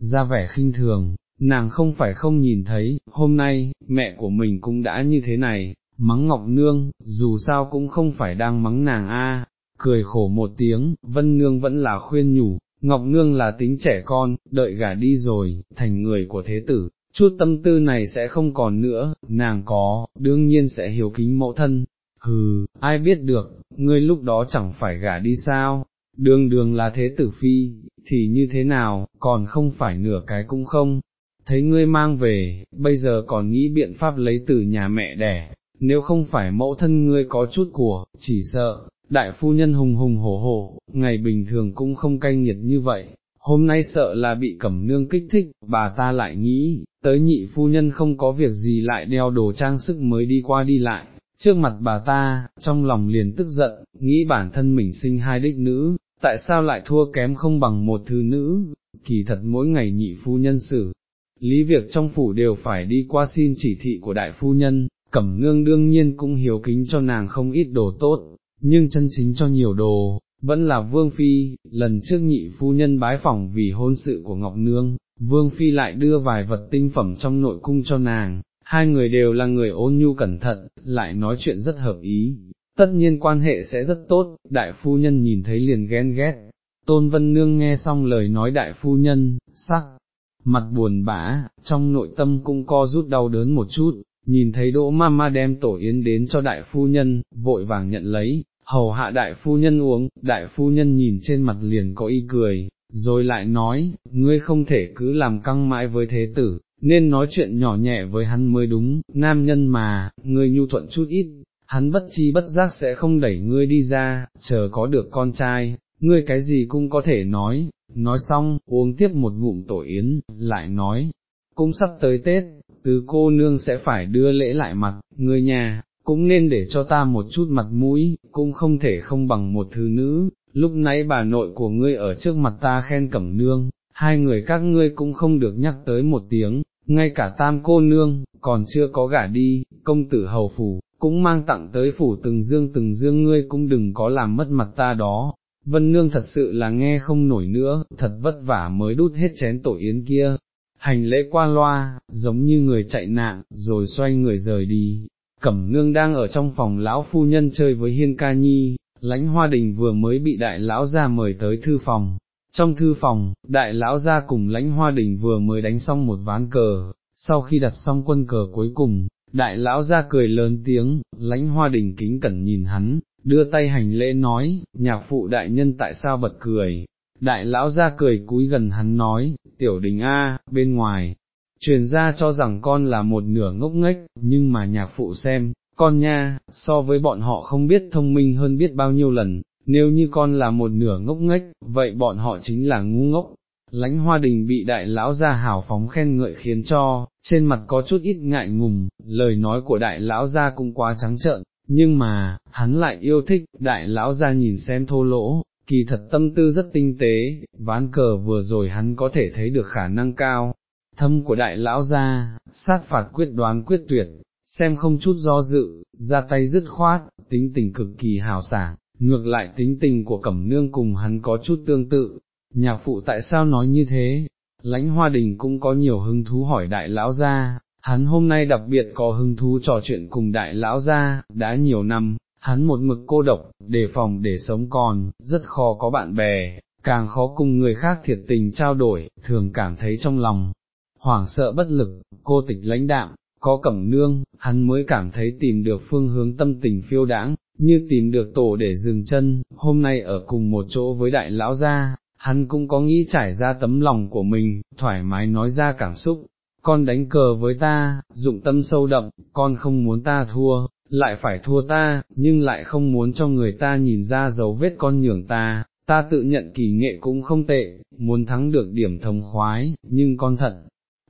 ra vẻ khinh thường, nàng không phải không nhìn thấy, hôm nay, mẹ của mình cũng đã như thế này, mắng Ngọc Nương, dù sao cũng không phải đang mắng nàng a. cười khổ một tiếng, Vân Nương vẫn là khuyên nhủ, Ngọc Nương là tính trẻ con, đợi gả đi rồi, thành người của thế tử, chút tâm tư này sẽ không còn nữa, nàng có, đương nhiên sẽ hiểu kính mẫu thân, hừ, ai biết được, ngươi lúc đó chẳng phải gả đi sao, đường đường là thế tử phi, thì như thế nào, còn không phải nửa cái cũng không, thấy ngươi mang về, bây giờ còn nghĩ biện pháp lấy từ nhà mẹ đẻ, nếu không phải mẫu thân ngươi có chút của, chỉ sợ, đại phu nhân hùng hùng hổ hổ, ngày bình thường cũng không canh nhiệt như vậy, hôm nay sợ là bị cẩm nương kích thích, bà ta lại nghĩ, tới nhị phu nhân không có việc gì lại đeo đồ trang sức mới đi qua đi lại, trước mặt bà ta, trong lòng liền tức giận, nghĩ bản thân mình sinh hai đích nữ, tại sao lại thua kém không bằng một thứ nữ, kỳ thật mỗi ngày nhị phu nhân xử. Lý việc trong phủ đều phải đi qua xin chỉ thị của đại phu nhân, cẩm nương đương nhiên cũng hiếu kính cho nàng không ít đồ tốt, nhưng chân chính cho nhiều đồ, vẫn là Vương Phi, lần trước nhị phu nhân bái phỏng vì hôn sự của Ngọc Nương, Vương Phi lại đưa vài vật tinh phẩm trong nội cung cho nàng, hai người đều là người ôn nhu cẩn thận, lại nói chuyện rất hợp ý, tất nhiên quan hệ sẽ rất tốt, đại phu nhân nhìn thấy liền ghen ghét. Tôn Vân Nương nghe xong lời nói đại phu nhân, sắc, mặt buồn bã, trong nội tâm cũng co rút đau đớn một chút, nhìn thấy đỗ mama đem tổ yến đến cho đại phu nhân, vội vàng nhận lấy, hầu hạ đại phu nhân uống, đại phu nhân nhìn trên mặt liền có y cười, rồi lại nói, ngươi không thể cứ làm căng mãi với thế tử, nên nói chuyện nhỏ nhẹ với hắn mới đúng, nam nhân mà, ngươi nhu thuận chút ít, hắn bất chi bất giác sẽ không đẩy ngươi đi ra, chờ có được con trai, ngươi cái gì cũng có thể nói, nói xong, uống tiếp một ngụm tổ yến, lại nói, cũng sắp tới Tết, tứ cô nương sẽ phải đưa lễ lại mặt, ngươi nhà, cũng nên để cho ta một chút mặt mũi, cũng không thể không bằng một thứ nữ, lúc nãy bà nội của ngươi ở trước mặt ta khen cẩm nương, hai người các ngươi cũng không được nhắc tới một tiếng, ngay cả tam cô nương, còn chưa có gả đi, công tử hầu phủ, cũng mang tặng tới phủ từng dương từng dương ngươi cũng đừng có làm mất mặt ta đó. Vân Nương thật sự là nghe không nổi nữa, thật vất vả mới đút hết chén tổ yến kia, hành lễ qua loa, giống như người chạy nạn, rồi xoay người rời đi. Cẩm nương đang ở trong phòng lão phu nhân chơi với hiên ca nhi, lãnh hoa đình vừa mới bị đại lão ra mời tới thư phòng. Trong thư phòng, đại lão ra cùng lãnh hoa đình vừa mới đánh xong một ván cờ, sau khi đặt xong quân cờ cuối cùng, đại lão ra cười lớn tiếng, lãnh hoa đình kính cẩn nhìn hắn, đưa tay hành lễ nói, nhạc phụ đại nhân tại sao bật cười, đại lão ra cười cúi gần hắn nói, tiểu đình A, bên ngoài, truyền ra cho rằng con là một nửa ngốc nghếch, nhưng mà nhạc phụ xem, con nha, so với bọn họ không biết thông minh hơn biết bao nhiêu lần, nếu như con là một nửa ngốc nghếch, vậy bọn họ chính là ngu ngốc. Lánh hoa đình bị đại lão gia hào phóng khen ngợi khiến cho, trên mặt có chút ít ngại ngùng, lời nói của đại lão gia cũng quá trắng trợn, nhưng mà, hắn lại yêu thích, đại lão gia nhìn xem thô lỗ, kỳ thật tâm tư rất tinh tế, ván cờ vừa rồi hắn có thể thấy được khả năng cao, thâm của đại lão gia, sát phạt quyết đoán quyết tuyệt, xem không chút do dự, ra tay dứt khoát, tính tình cực kỳ hào sảng, ngược lại tính tình của cẩm nương cùng hắn có chút tương tự, nhạc phụ tại sao nói như thế, lãnh hoa đình cũng có nhiều hứng thú hỏi đại lão gia, hắn hôm nay đặc biệt có hứng thú trò chuyện cùng đại lão gia, đã nhiều năm, hắn một mực cô độc, đề phòng để sống còn, rất khó có bạn bè, càng khó cùng người khác thiệt tình trao đổi, thường cảm thấy trong lòng, hoảng sợ bất lực, cô tịch lãnh đạm, có cẩm nương, hắn mới cảm thấy tìm được phương hướng tâm tình phiêu đãng, như tìm được tổ để dừng chân, hôm nay ở cùng một chỗ với đại lão gia, hắn cũng có nghĩ trải ra tấm lòng của mình, thoải mái nói ra cảm xúc, con đánh cờ với ta, dụng tâm sâu đậm, con không muốn ta thua, lại phải thua ta, nhưng lại không muốn cho người ta nhìn ra dấu vết con nhường ta, ta tự nhận kỳ nghệ cũng không tệ, muốn thắng được điểm thông khoái, nhưng con thật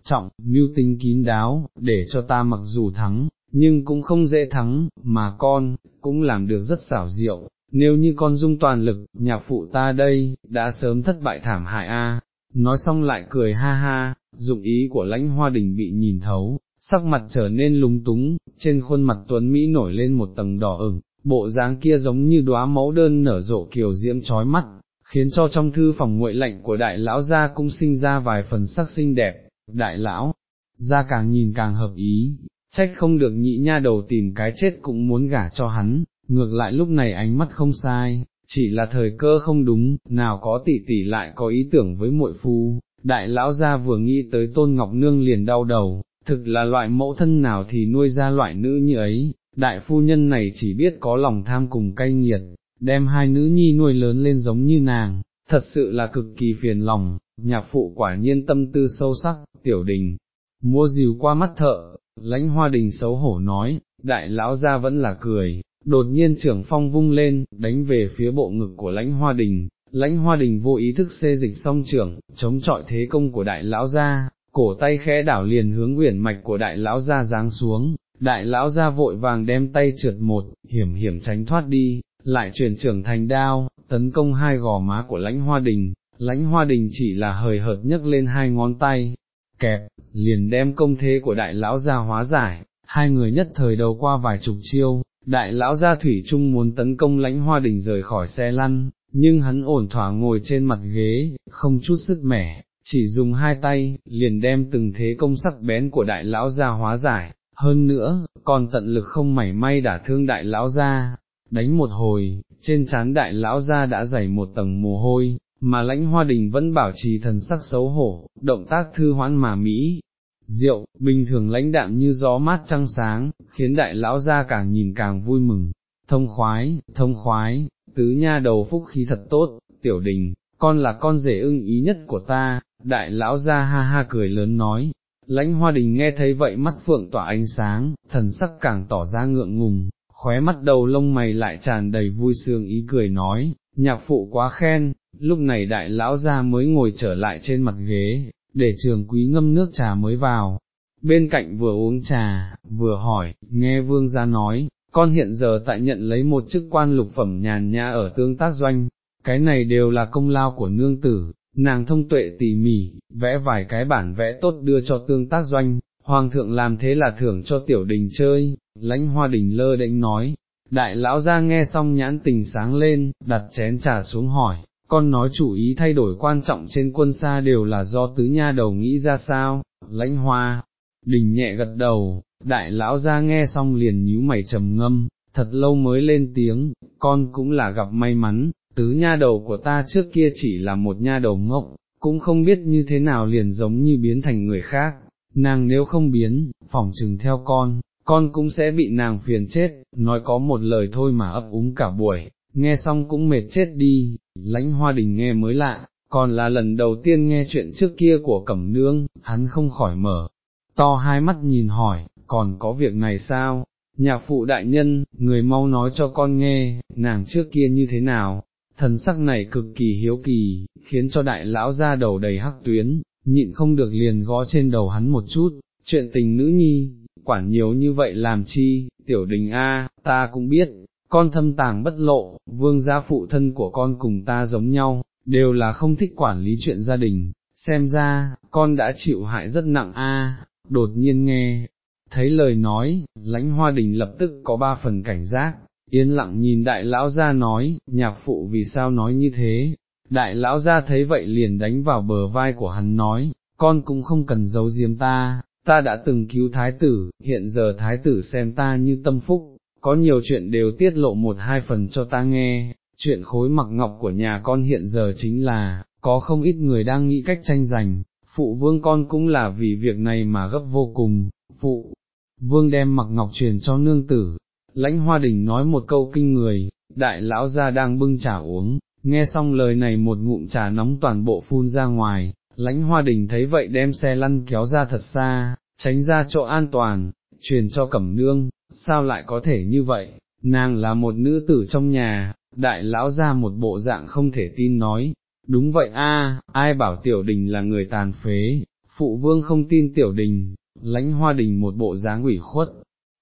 trọng, mưu tính kín đáo, để cho ta mặc dù thắng, nhưng cũng không dễ thắng, mà con, cũng làm được rất xảo diệu, nếu như con dung toàn lực, nhạc phụ ta đây, đã sớm thất bại thảm hại a. nói xong lại cười ha ha, dụng ý của lãnh hoa đình bị nhìn thấu, sắc mặt trở nên lúng túng, trên khuôn mặt tuấn Mỹ nổi lên một tầng đỏ ửng, bộ dáng kia giống như đóa mẫu đơn nở rộ kiều diễm trói mắt, khiến cho trong thư phòng nguội lạnh của đại lão gia cũng sinh ra vài phần sắc xinh đẹp, đại lão, gia càng nhìn càng hợp ý, trách không được nhị nha đầu tìm cái chết cũng muốn gả cho hắn, ngược lại lúc này ánh mắt không sai, chỉ là thời cơ không đúng, nào có tỷ tỷ lại có ý tưởng với muội phu, đại lão gia vừa nghĩ tới tôn ngọc nương liền đau đầu, thực là loại mẫu thân nào thì nuôi ra loại nữ như ấy, đại phu nhân này chỉ biết có lòng tham cùng cay nghiệt, đem hai nữ nhi nuôi lớn lên giống như nàng, thật sự là cực kỳ phiền lòng, nhạc phụ quả nhiên tâm tư sâu sắc, tiểu đình, mua dìu qua mắt thợ, lãnh hoa đình xấu hổ nói, đại lão gia vẫn là cười, đột nhiên trưởng phong vung lên, đánh về phía bộ ngực của lãnh hoa đình, lãnh hoa đình vô ý thức xê dịch song trưởng, chống chọi thế công của đại lão gia, cổ tay khẽ đảo liền hướng uyển mạch của đại lão gia giáng xuống, đại lão gia vội vàng đem tay trượt một, hiểm hiểm tránh thoát đi, lại chuyển trưởng thành đao, tấn công hai gò má của lãnh hoa đình, lãnh hoa đình chỉ là hời hợt nhấc lên hai ngón tay, kẹp, liền đem công thế của đại lão gia hóa giải, hai người nhất thời đầu qua vài chục chiêu, đại lão gia thủy trung muốn tấn công lãnh hoa đình rời khỏi xe lăn, nhưng hắn ổn thỏa ngồi trên mặt ghế, không chút sức mẻ, chỉ dùng hai tay, liền đem từng thế công sắc bén của đại lão gia hóa giải, hơn nữa, còn tận lực không mảy may đả thương đại lão gia, đánh một hồi, trên trán đại lão gia đã dày một tầng mồ hôi, mà lãnh hoa đình vẫn bảo trì thần sắc xấu hổ, động tác thư hoãn mà Mỹ. Diệu, bình thường lãnh đạm như gió mát trăng sáng, khiến đại lão gia càng nhìn càng vui mừng, thông khoái, thông khoái, tứ nha đầu phúc khí thật tốt, tiểu đình, con là con rể ưng ý nhất của ta, đại lão gia ha ha cười lớn nói, lãnh hoa đình nghe thấy vậy mắt phượng tỏa ánh sáng, thần sắc càng tỏ ra ngượng ngùng, khóe mắt đầu lông mày lại tràn đầy vui sướng ý cười nói, nhạc phụ quá khen, lúc này đại lão gia mới ngồi trở lại trên mặt ghế, để trường quý ngâm nước trà mới vào, bên cạnh vừa uống trà, vừa hỏi, nghe vương gia nói, con hiện giờ tại nhận lấy một chức quan lục phẩm nhàn nhã ở tương tác doanh, cái này đều là công lao của nương tử, nàng thông tuệ tỉ mỉ, vẽ vài cái bản vẽ tốt đưa cho tương tác doanh, hoàng thượng làm thế là thưởng cho tiểu đình chơi, lãnh hoa đình lơ đánh nói, đại lão ra nghe xong nhãn tình sáng lên, đặt chén trà xuống hỏi, con nói chủ ý thay đổi quan trọng trên quân xa đều là do tứ nha đầu nghĩ ra sao, lãnh hoa, đình nhẹ gật đầu, đại lão ra nghe xong liền nhíu mày trầm ngâm, thật lâu mới lên tiếng, con cũng là gặp may mắn, tứ nha đầu của ta trước kia chỉ là một nha đầu ngốc, cũng không biết như thế nào liền giống như biến thành người khác, nàng nếu không biến, phỏng chừng theo con, con cũng sẽ bị nàng phiền chết, nói có một lời thôi mà ấp úng cả buổi, nghe xong cũng mệt chết đi, lãnh hoa đình nghe mới lạ, còn là lần đầu tiên nghe chuyện trước kia của cẩm nương, hắn không khỏi mở, to hai mắt nhìn hỏi, còn có việc này sao? Nhạc phụ đại nhân, người mau nói cho con nghe, nàng trước kia như thế nào, thần sắc này cực kỳ hiếu kỳ, khiến cho đại lão ra đầu đầy hắc tuyến, nhịn không được liền gõ trên đầu hắn một chút, chuyện tình nữ nhi, quản nhiều như vậy làm chi, tiểu đình A, ta cũng biết, con thâm tàng bất lộ, vương gia phụ thân của con cùng ta giống nhau, đều là không thích quản lý chuyện gia đình, xem ra, con đã chịu hại rất nặng A, đột nhiên nghe, thấy lời nói, lãnh hoa đình lập tức có ba phần cảnh giác, yên lặng nhìn đại lão gia nói, nhạc phụ vì sao nói như thế, đại lão gia thấy vậy liền đánh vào bờ vai của hắn nói, con cũng không cần giấu giếm ta, ta đã từng cứu thái tử, hiện giờ thái tử xem ta như tâm phúc, có nhiều chuyện đều tiết lộ một hai phần cho ta nghe, chuyện khối mặc ngọc của nhà con hiện giờ chính là, có không ít người đang nghĩ cách tranh giành, phụ vương con cũng là vì việc này mà gấp vô cùng, phụ, vương đem mặc ngọc truyền cho nương tử, lãnh hoa đình nói một câu kinh người, đại lão gia đang bưng trà uống, nghe xong lời này một ngụm trà nóng toàn bộ phun ra ngoài, lãnh hoa đình thấy vậy đem xe lăn kéo ra thật xa, tránh ra chỗ an toàn, truyền cho cẩm nương, sao lại có thể như vậy, nàng là một nữ tử trong nhà, đại lão ra một bộ dạng không thể tin nói, đúng vậy a, ai bảo tiểu đình là người tàn phế, phụ vương không tin tiểu đình, lãnh hoa đình một bộ dáng ủy khuất.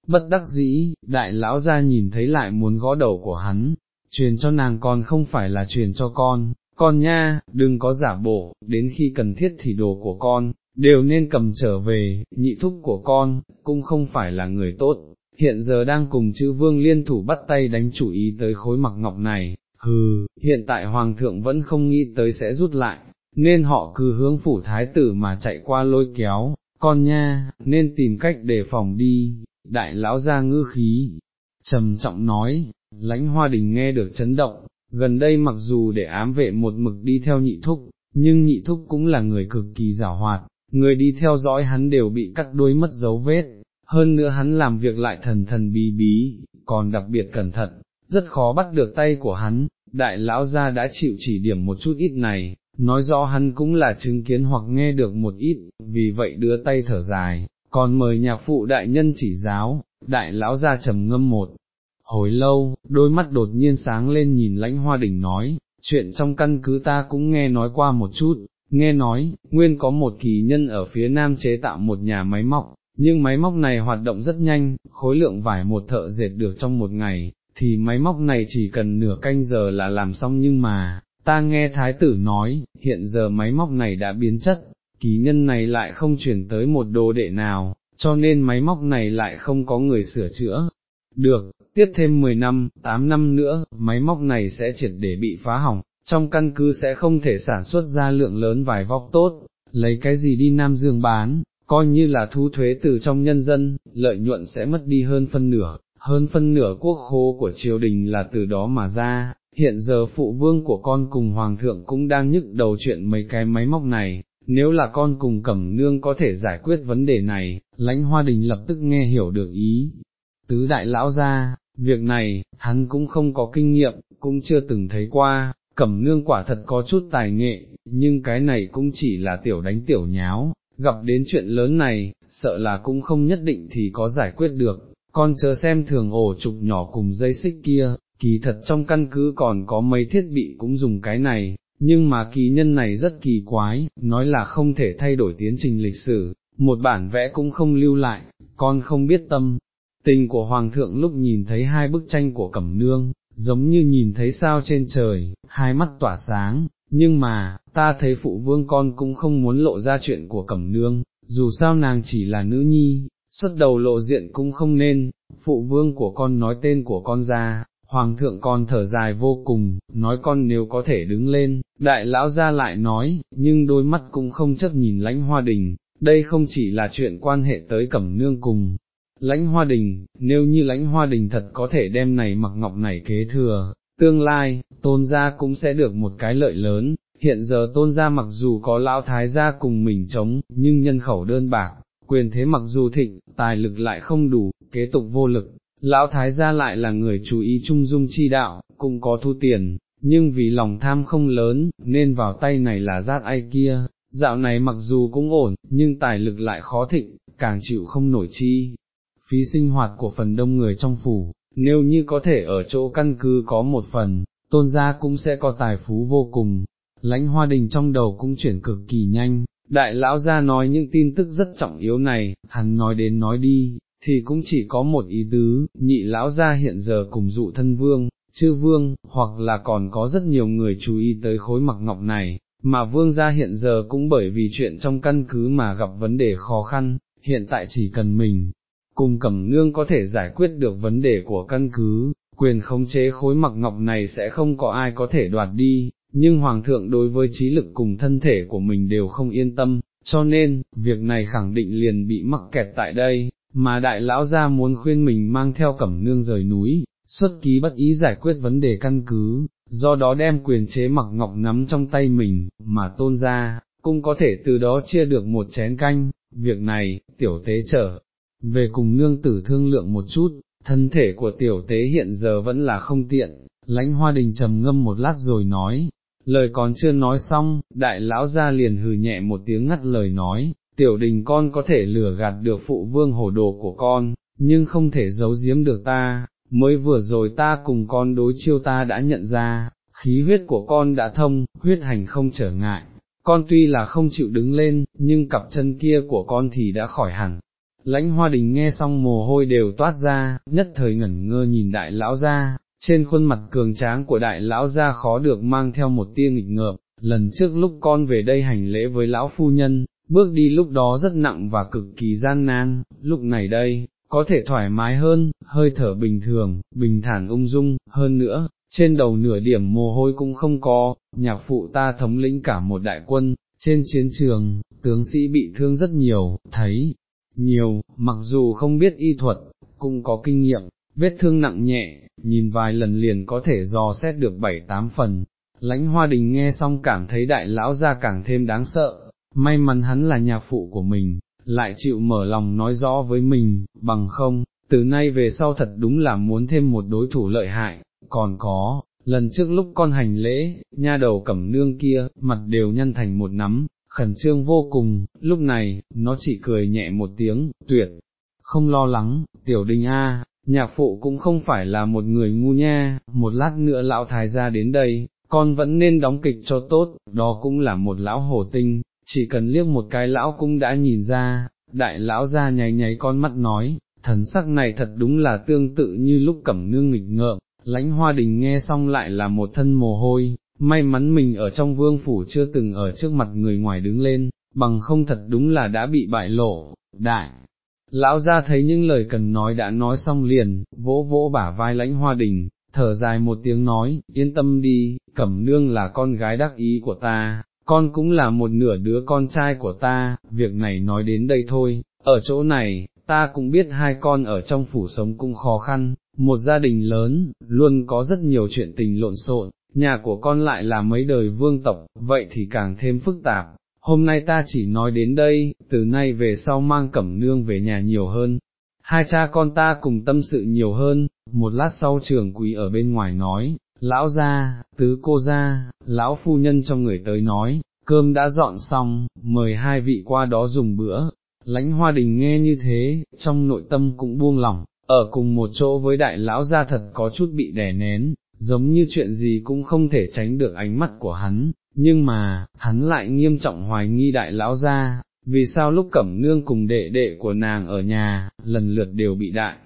Bất đắc dĩ, đại lão ra nhìn thấy lại muốn gõ đầu của hắn, truyền cho nàng còn không phải là truyền cho con, con nha, đừng có giả bộ, đến khi cần thiết thì đồ của con, đều nên cầm trở về, nhị thúc của con, cũng không phải là người tốt, hiện giờ đang cùng chữ vương liên thủ bắt tay đánh chủ ý tới khối mặc ngọc này, hừ, hiện tại hoàng thượng vẫn không nghĩ tới sẽ rút lại, nên họ cứ hướng phủ thái tử mà chạy qua lôi kéo, con nha, nên tìm cách đề phòng đi, đại lão ra ngư khí, trầm trọng nói, lãnh hoa đình nghe được chấn động, gần đây mặc dù để ám vệ một mực đi theo nhị thúc, nhưng nhị thúc cũng là người cực kỳ giả hoạt, người đi theo dõi hắn đều bị cắt đuôi mất dấu vết, hơn nữa hắn làm việc lại thần thần bí bí, còn đặc biệt cẩn thận, rất khó bắt được tay của hắn, đại lão gia đã chịu chỉ điểm một chút ít này, nói rõ hắn cũng là chứng kiến hoặc nghe được một ít, vì vậy đưa tay thở dài, còn mời nhạc phụ đại nhân chỉ giáo, đại lão gia trầm ngâm một. Hồi lâu, đôi mắt đột nhiên sáng lên nhìn lãnh hoa đỉnh nói, chuyện trong căn cứ ta cũng nghe nói qua một chút, nghe nói, nguyên có một kỳ nhân ở phía nam chế tạo một nhà máy móc, nhưng máy móc này hoạt động rất nhanh, khối lượng vải một thợ dệt được trong một ngày, thì máy móc này chỉ cần nửa canh giờ là làm xong nhưng mà, ta nghe thái tử nói, hiện giờ máy móc này đã biến chất, kỳ nhân này lại không chuyển tới một đồ đệ nào, cho nên máy móc này lại không có người sửa chữa. Được, tiếp thêm 10 năm, 8 năm nữa, máy móc này sẽ triệt để bị phá hỏng, trong căn cứ sẽ không thể sản xuất ra lượng lớn vải vóc tốt, lấy cái gì đi Nam Dương bán, coi như là thu thuế từ trong nhân dân, lợi nhuận sẽ mất đi hơn phân nửa, hơn phân nửa quốc khố của triều đình là từ đó mà ra, hiện giờ phụ vương của con cùng hoàng thượng cũng đang nhức đầu chuyện mấy cái máy móc này, nếu là con cùng cẩm nương có thể giải quyết vấn đề này, lãnh hoa đình lập tức nghe hiểu được ý. Tứ đại lão ra, việc này, hắn cũng không có kinh nghiệm, cũng chưa từng thấy qua, cẩm nương quả thật có chút tài nghệ, nhưng cái này cũng chỉ là tiểu đánh tiểu nháo, gặp đến chuyện lớn này, sợ là cũng không nhất định thì có giải quyết được, con chờ xem thường ổ trục nhỏ cùng dây xích kia, kỳ thật trong căn cứ còn có mấy thiết bị cũng dùng cái này, nhưng mà kỳ nhân này rất kỳ quái, nói là không thể thay đổi tiến trình lịch sử, một bản vẽ cũng không lưu lại, con không biết tâm. Tình của Hoàng thượng lúc nhìn thấy hai bức tranh của Cẩm Nương, giống như nhìn thấy sao trên trời, hai mắt tỏa sáng, nhưng mà, ta thấy phụ vương con cũng không muốn lộ ra chuyện của Cẩm Nương, dù sao nàng chỉ là nữ nhi, xuất đầu lộ diện cũng không nên, phụ vương của con nói tên của con ra, hoàng thượng con thở dài vô cùng, nói con nếu có thể đứng lên, đại lão ra lại nói, nhưng đôi mắt cũng không chấp nhìn lãnh hoa đình, đây không chỉ là chuyện quan hệ tới cẩm nương cùng. Lãnh hoa đình, nếu như lãnh hoa đình thật có thể đem này mặc ngọc này kế thừa, tương lai, tôn gia cũng sẽ được một cái lợi lớn, hiện giờ tôn gia mặc dù có lão thái gia cùng mình chống, nhưng nhân khẩu đơn bạc, quyền thế mặc dù thịnh, tài lực lại không đủ, kế tục vô lực, lão thái gia lại là người chú ý trung dung chi đạo, cũng có thu tiền, nhưng vì lòng tham không lớn, nên vào tay này là rát ai kia, dạo này mặc dù cũng ổn, nhưng tài lực lại khó thịnh, càng chịu không nổi chi. Phí sinh hoạt của phần đông người trong phủ, nếu như có thể ở chỗ căn cứ có một phần, tôn gia cũng sẽ có tài phú vô cùng, lãnh hoa đình trong đầu cũng chuyển cực kỳ nhanh, đại lão gia nói những tin tức rất trọng yếu này, hắn nói đến nói đi, thì cũng chỉ có một ý tứ, nhị lão gia hiện giờ cùng dụ thân vương, chư vương, hoặc là còn có rất nhiều người chú ý tới khối mặc ngọc này, mà vương gia hiện giờ cũng bởi vì chuyện trong căn cứ mà gặp vấn đề khó khăn, hiện tại chỉ cần mình, cùng cẩm nương có thể giải quyết được vấn đề của căn cứ, quyền khống chế khối mặc ngọc này sẽ không có ai có thể đoạt đi, nhưng Hoàng thượng đối với trí lực cùng thân thể của mình đều không yên tâm, cho nên, việc này khẳng định liền bị mắc kẹt tại đây, mà đại lão gia muốn khuyên mình mang theo cẩm nương rời núi, xuất ký bất ý giải quyết vấn đề căn cứ, do đó đem quyền chế mặc ngọc nắm trong tay mình, mà tôn ra, cũng có thể từ đó chia được một chén canh, việc này, tiểu tế trở, về cùng nương tử thương lượng một chút, thân thể của tiểu tế hiện giờ vẫn là không tiện, lãnh hoa đình trầm ngâm một lát rồi nói, lời còn chưa nói xong, đại lão ra liền hừ nhẹ một tiếng ngắt lời nói, tiểu đình con có thể lừa gạt được phụ vương hồ đồ của con, nhưng không thể giấu giếm được ta, mới vừa rồi ta cùng con đối chiêu ta đã nhận ra, khí huyết của con đã thông, huyết hành không trở ngại, con tuy là không chịu đứng lên, nhưng cặp chân kia của con thì đã khỏi hẳn. Lãnh hoa đình nghe xong mồ hôi đều toát ra, nhất thời ngẩn ngơ nhìn đại lão ra, trên khuôn mặt cường tráng của đại lão ra khó được mang theo một tia nghịch ngợm, lần trước lúc con về đây hành lễ với lão phu nhân, bước đi lúc đó rất nặng và cực kỳ gian nan, lúc này đây, có thể thoải mái hơn, hơi thở bình thường, bình thản ung dung, hơn nữa, trên đầu nửa điểm mồ hôi cũng không có, nhạc phụ ta thống lĩnh cả một đại quân, trên chiến trường, tướng sĩ bị thương rất nhiều, thấy, nhiều, mặc dù không biết y thuật, cũng có kinh nghiệm, vết thương nặng nhẹ, nhìn vài lần liền có thể dò xét được bảy tám phần. Lãnh hoa đình nghe xong cảm thấy đại lão ra càng thêm đáng sợ, may mắn hắn là nhà phụ của mình, lại chịu mở lòng nói rõ với mình, bằng không, từ nay về sau thật đúng là muốn thêm một đối thủ lợi hại, còn có, lần trước lúc con hành lễ, nha đầu cẩm nương kia, mặt đều nhăn thành một nắm, khẩn trương vô cùng, lúc này, nó chỉ cười nhẹ một tiếng, tuyệt, không lo lắng, tiểu đình A, nhạc phụ cũng không phải là một người ngu nha, một lát nữa lão thái gia đến đây, con vẫn nên đóng kịch cho tốt, đó cũng là một lão hổ tinh, chỉ cần liếc một cái lão cũng đã nhìn ra, đại lão ra nháy nháy con mắt nói, thần sắc này thật đúng là tương tự như lúc cẩm nương nghịch ngợm, lãnh hoa đình nghe xong lại là một thân mồ hôi, may mắn mình ở trong vương phủ chưa từng ở trước mặt người ngoài đứng lên, bằng không thật đúng là đã bị bại lộ, đại. Lão ra thấy những lời cần nói đã nói xong liền, vỗ vỗ bả vai lãnh hoa đình, thở dài một tiếng nói, yên tâm đi, cẩm nương là con gái đắc ý của ta, con cũng là một nửa đứa con trai của ta, việc này nói đến đây thôi, ở chỗ này, ta cũng biết hai con ở trong phủ sống cũng khó khăn, một gia đình lớn, luôn có rất nhiều chuyện tình lộn xộn, nhà của con lại là mấy đời vương tộc, vậy thì càng thêm phức tạp. Hôm nay ta chỉ nói đến đây, từ nay về sau mang cẩm nương về nhà nhiều hơn, hai cha con ta cùng tâm sự nhiều hơn, một lát sau trường quý ở bên ngoài nói, lão gia, tứ cô gia, lão phu nhân trong người tới nói, cơm đã dọn xong, mời hai vị qua đó dùng bữa. Lãnh hoa đình nghe như thế, trong nội tâm cũng buông lỏng, ở cùng một chỗ với đại lão gia thật có chút bị đè nén, giống như chuyện gì cũng không thể tránh được ánh mắt của hắn, nhưng mà, hắn lại nghiêm trọng hoài nghi đại lão gia, vì sao lúc cẩm nương cùng đệ đệ của nàng ở nhà, lần lượt đều bị đại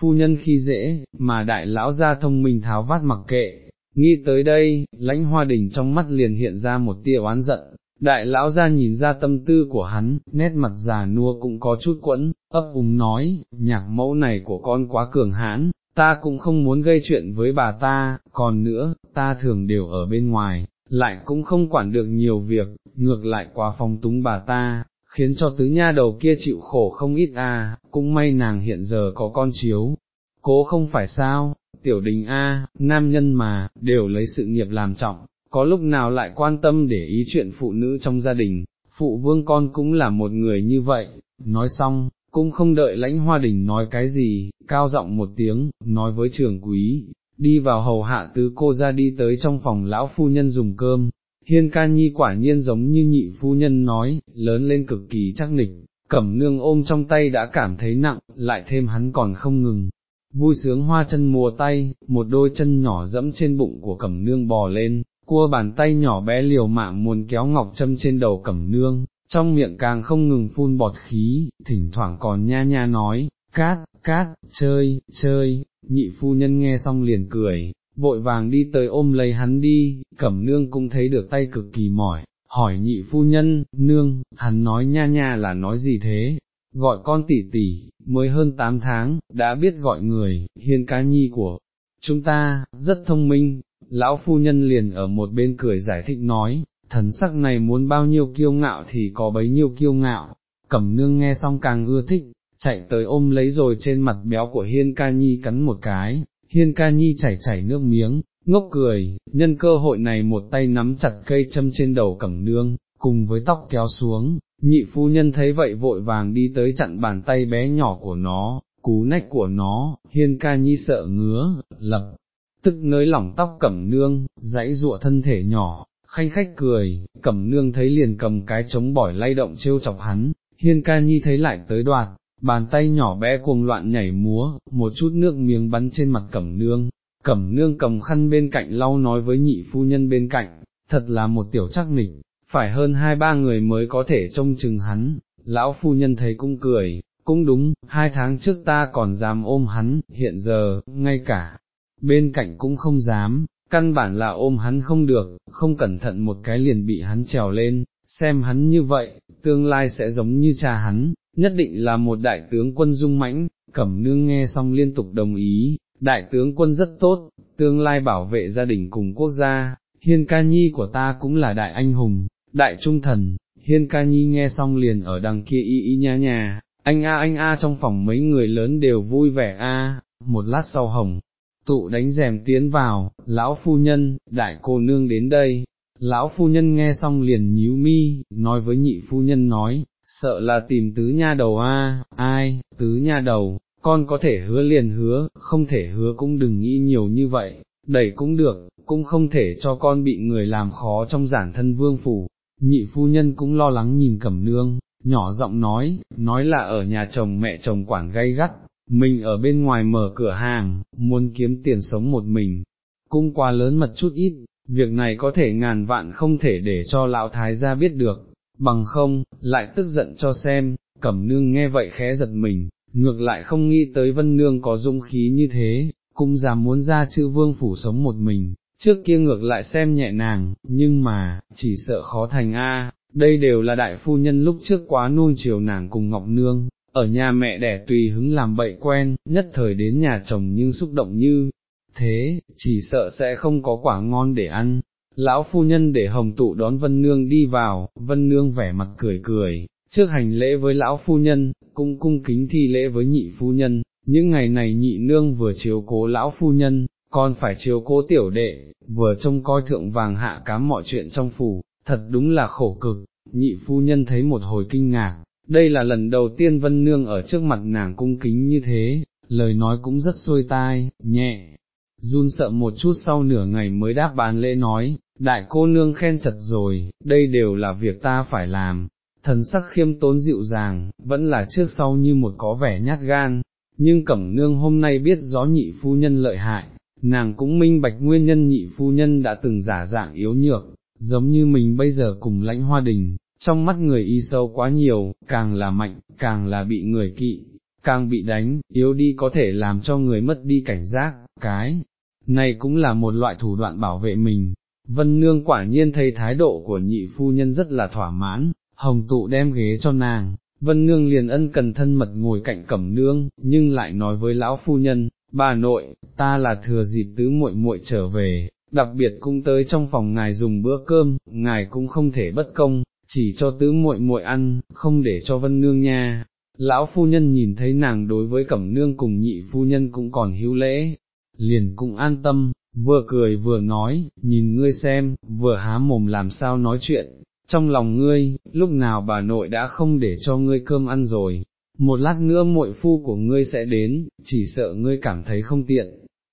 phu nhân khi dễ, mà đại lão gia thông minh tháo vát mặc kệ, nghĩ tới đây, lãnh hoa đình trong mắt liền hiện ra một tia oán giận, đại lão gia nhìn ra tâm tư của hắn, nét mặt già nua cũng có chút quẫn, ấp úng nói, nhạc mẫu này của con quá cường hãn, ta cũng không muốn gây chuyện với bà ta, còn nữa, ta thường đều ở bên ngoài, lại cũng không quản được nhiều việc, ngược lại quá phong túng bà ta, khiến cho tứ nha đầu kia chịu khổ không ít à, cũng may nàng hiện giờ có con chiếu, cố không phải sao, tiểu đình a, nam nhân mà, đều lấy sự nghiệp làm trọng, có lúc nào lại quan tâm để ý chuyện phụ nữ trong gia đình, phụ vương con cũng là một người như vậy, nói xong, cũng không đợi lãnh hoa đình nói cái gì, cao giọng một tiếng, nói với trường quý, đi vào hầu hạ tứ cô ra đi tới trong phòng lão phu nhân dùng cơm, hiên ca nhi quả nhiên giống như nhị phu nhân nói, lớn lên cực kỳ chắc nịch, cẩm nương ôm trong tay đã cảm thấy nặng, lại thêm hắn còn không ngừng. Vui sướng hoa chân mùa tay, một đôi chân nhỏ dẫm trên bụng của cẩm nương bò lên, cua bàn tay nhỏ bé liều mạng muốn kéo ngọc châm trên đầu cẩm nương, trong miệng càng không ngừng phun bọt khí, thỉnh thoảng còn nha nha nói, cát, cát, chơi, chơi, nhị phu nhân nghe xong liền cười, vội vàng đi tới ôm lấy hắn đi, cẩm nương cũng thấy được tay cực kỳ mỏi, hỏi nhị phu nhân, nương, hắn nói nha nha là nói gì thế, gọi con tỷ tỷ, mới hơn 8 tháng, đã biết gọi người, hiên cá nhi của chúng ta, rất thông minh, lão phu nhân liền ở một bên cười giải thích nói, thần sắc này muốn bao nhiêu kiêu ngạo thì có bấy nhiêu kiêu ngạo, cẩm nương nghe xong càng ưa thích, chạy tới ôm lấy rồi trên mặt béo của hiên ca nhi cắn một cái, hiên ca nhi chảy chảy nước miếng, ngốc cười, nhân cơ hội này một tay nắm chặt cây châm trên đầu cẩm nương, cùng với tóc kéo xuống, nhị phu nhân thấy vậy vội vàng đi tới chặn bàn tay bé nhỏ của nó, cú nách của nó, hiên ca nhi sợ ngứa, lập, tức nới lỏng tóc cẩm nương, dãy dụa thân thể nhỏ, khanh khách cười, cẩm nương thấy liền cầm cái trống bỏi lay động trêu chọc hắn, hiên ca nhi thấy lại tới đoạt, bàn tay nhỏ bé cuồng loạn nhảy múa, một chút nước miếng bắn trên mặt cẩm nương, cẩm nương cầm khăn bên cạnh lau nói với nhị phu nhân bên cạnh, thật là một tiểu chắc nịch, phải hơn hai ba người mới có thể trông chừng hắn, lão phu nhân thấy cũng cười, cũng đúng, hai tháng trước ta còn dám ôm hắn, hiện giờ, ngay cả, bên cạnh cũng không dám, căn bản là ôm hắn không được, không cẩn thận một cái liền bị hắn trèo lên, xem hắn như vậy, tương lai sẽ giống như cha hắn, nhất định là một đại tướng quân dung mãnh, cẩm nương nghe xong liên tục đồng ý, đại tướng quân rất tốt, tương lai bảo vệ gia đình cùng quốc gia, hiên ca nhi của ta cũng là đại anh hùng, đại trung thần, hiên ca nhi nghe xong liền ở đằng kia y y nha nha, anh a anh a trong phòng mấy người lớn đều vui vẻ a. một lát sau hồng, tụ đánh rèm tiến vào, lão phu nhân, đại cô nương đến đây, lão phu nhân nghe xong liền nhíu mi, nói với nhị phu nhân nói, sợ là tìm tứ nha đầu a, ai, tứ nha đầu, con có thể hứa liền hứa, không thể hứa cũng đừng nghĩ nhiều như vậy, đẩy cũng được, cũng không thể cho con bị người làm khó trong giản thân vương phủ. Nhị phu nhân cũng lo lắng nhìn cẩm nương, nhỏ giọng nói, nói là ở nhà chồng mẹ chồng quản gay gắt, mình ở bên ngoài mở cửa hàng, muốn kiếm tiền sống một mình, cũng quá lớn mật chút ít, việc này có thể ngàn vạn không thể để cho lão thái gia biết được, bằng không, lại tức giận cho xem, cẩm nương nghe vậy khẽ giật mình, ngược lại không nghĩ tới vân nương có dung khí như thế, cũng dám muốn ra chữ vương phủ sống một mình, trước kia ngược lại xem nhẹ nàng, nhưng mà, chỉ sợ khó thành a. đây đều là đại phu nhân lúc trước quá nuông chiều nàng cùng Ngọc Nương, ở nhà mẹ đẻ tùy hứng làm bậy quen, nhất thời đến nhà chồng nhưng xúc động như thế, chỉ sợ sẽ không có quả ngon để ăn. Lão phu nhân để hồng tụ đón Vân Nương đi vào, Vân Nương vẻ mặt cười cười, trước hành lễ với lão phu nhân, cung cung kính thi lễ với nhị phu nhân, những ngày này nhị nương vừa chiếu cố lão phu nhân, còn phải chiếu cố tiểu đệ, vừa trông coi thượng vàng hạ cám mọi chuyện trong phủ, thật đúng là khổ cực, nhị phu nhân thấy một hồi kinh ngạc, đây là lần đầu tiên vân nương ở trước mặt nàng cung kính như thế, lời nói cũng rất xuôi tai, nhẹ, run sợ một chút sau nửa ngày mới đáp bàn lễ nói, đại cô nương khen chật rồi, đây đều là việc ta phải làm, thần sắc khiêm tốn dịu dàng, vẫn là trước sau như một có vẻ nhát gan, nhưng cẩm nương hôm nay biết rõ nhị phu nhân lợi hại, nàng cũng minh bạch nguyên nhân nhị phu nhân đã từng giả dạng yếu nhược, giống như mình bây giờ cùng lãnh hoa đình, trong mắt người y sâu quá nhiều, càng là mạnh, càng là bị người kỵ, càng bị đánh, yếu đi có thể làm cho người mất đi cảnh giác, cái này cũng là một loại thủ đoạn bảo vệ mình. Vân Nương quả nhiên thấy thái độ của nhị phu nhân rất là thỏa mãn, hồng tụ đem ghế cho nàng, Vân Nương liền ân cần thân mật ngồi cạnh cẩm nương, nhưng lại nói với lão phu nhân, bà nội, ta là thừa dịp tứ muội muội trở về, đặc biệt cũng tới trong phòng ngài dùng bữa cơm, ngài cũng không thể bất công, chỉ cho tứ muội muội ăn, không để cho Vân Nương nha. Lão phu nhân nhìn thấy nàng đối với cẩm nương cùng nhị phu nhân cũng còn hữu lễ, liền cũng an tâm, vừa cười vừa nói, nhìn ngươi xem, vừa há mồm làm sao nói chuyện, trong lòng ngươi, lúc nào bà nội đã không để cho ngươi cơm ăn rồi, một lát nữa muội phu của ngươi sẽ đến, chỉ sợ ngươi cảm thấy không tiện.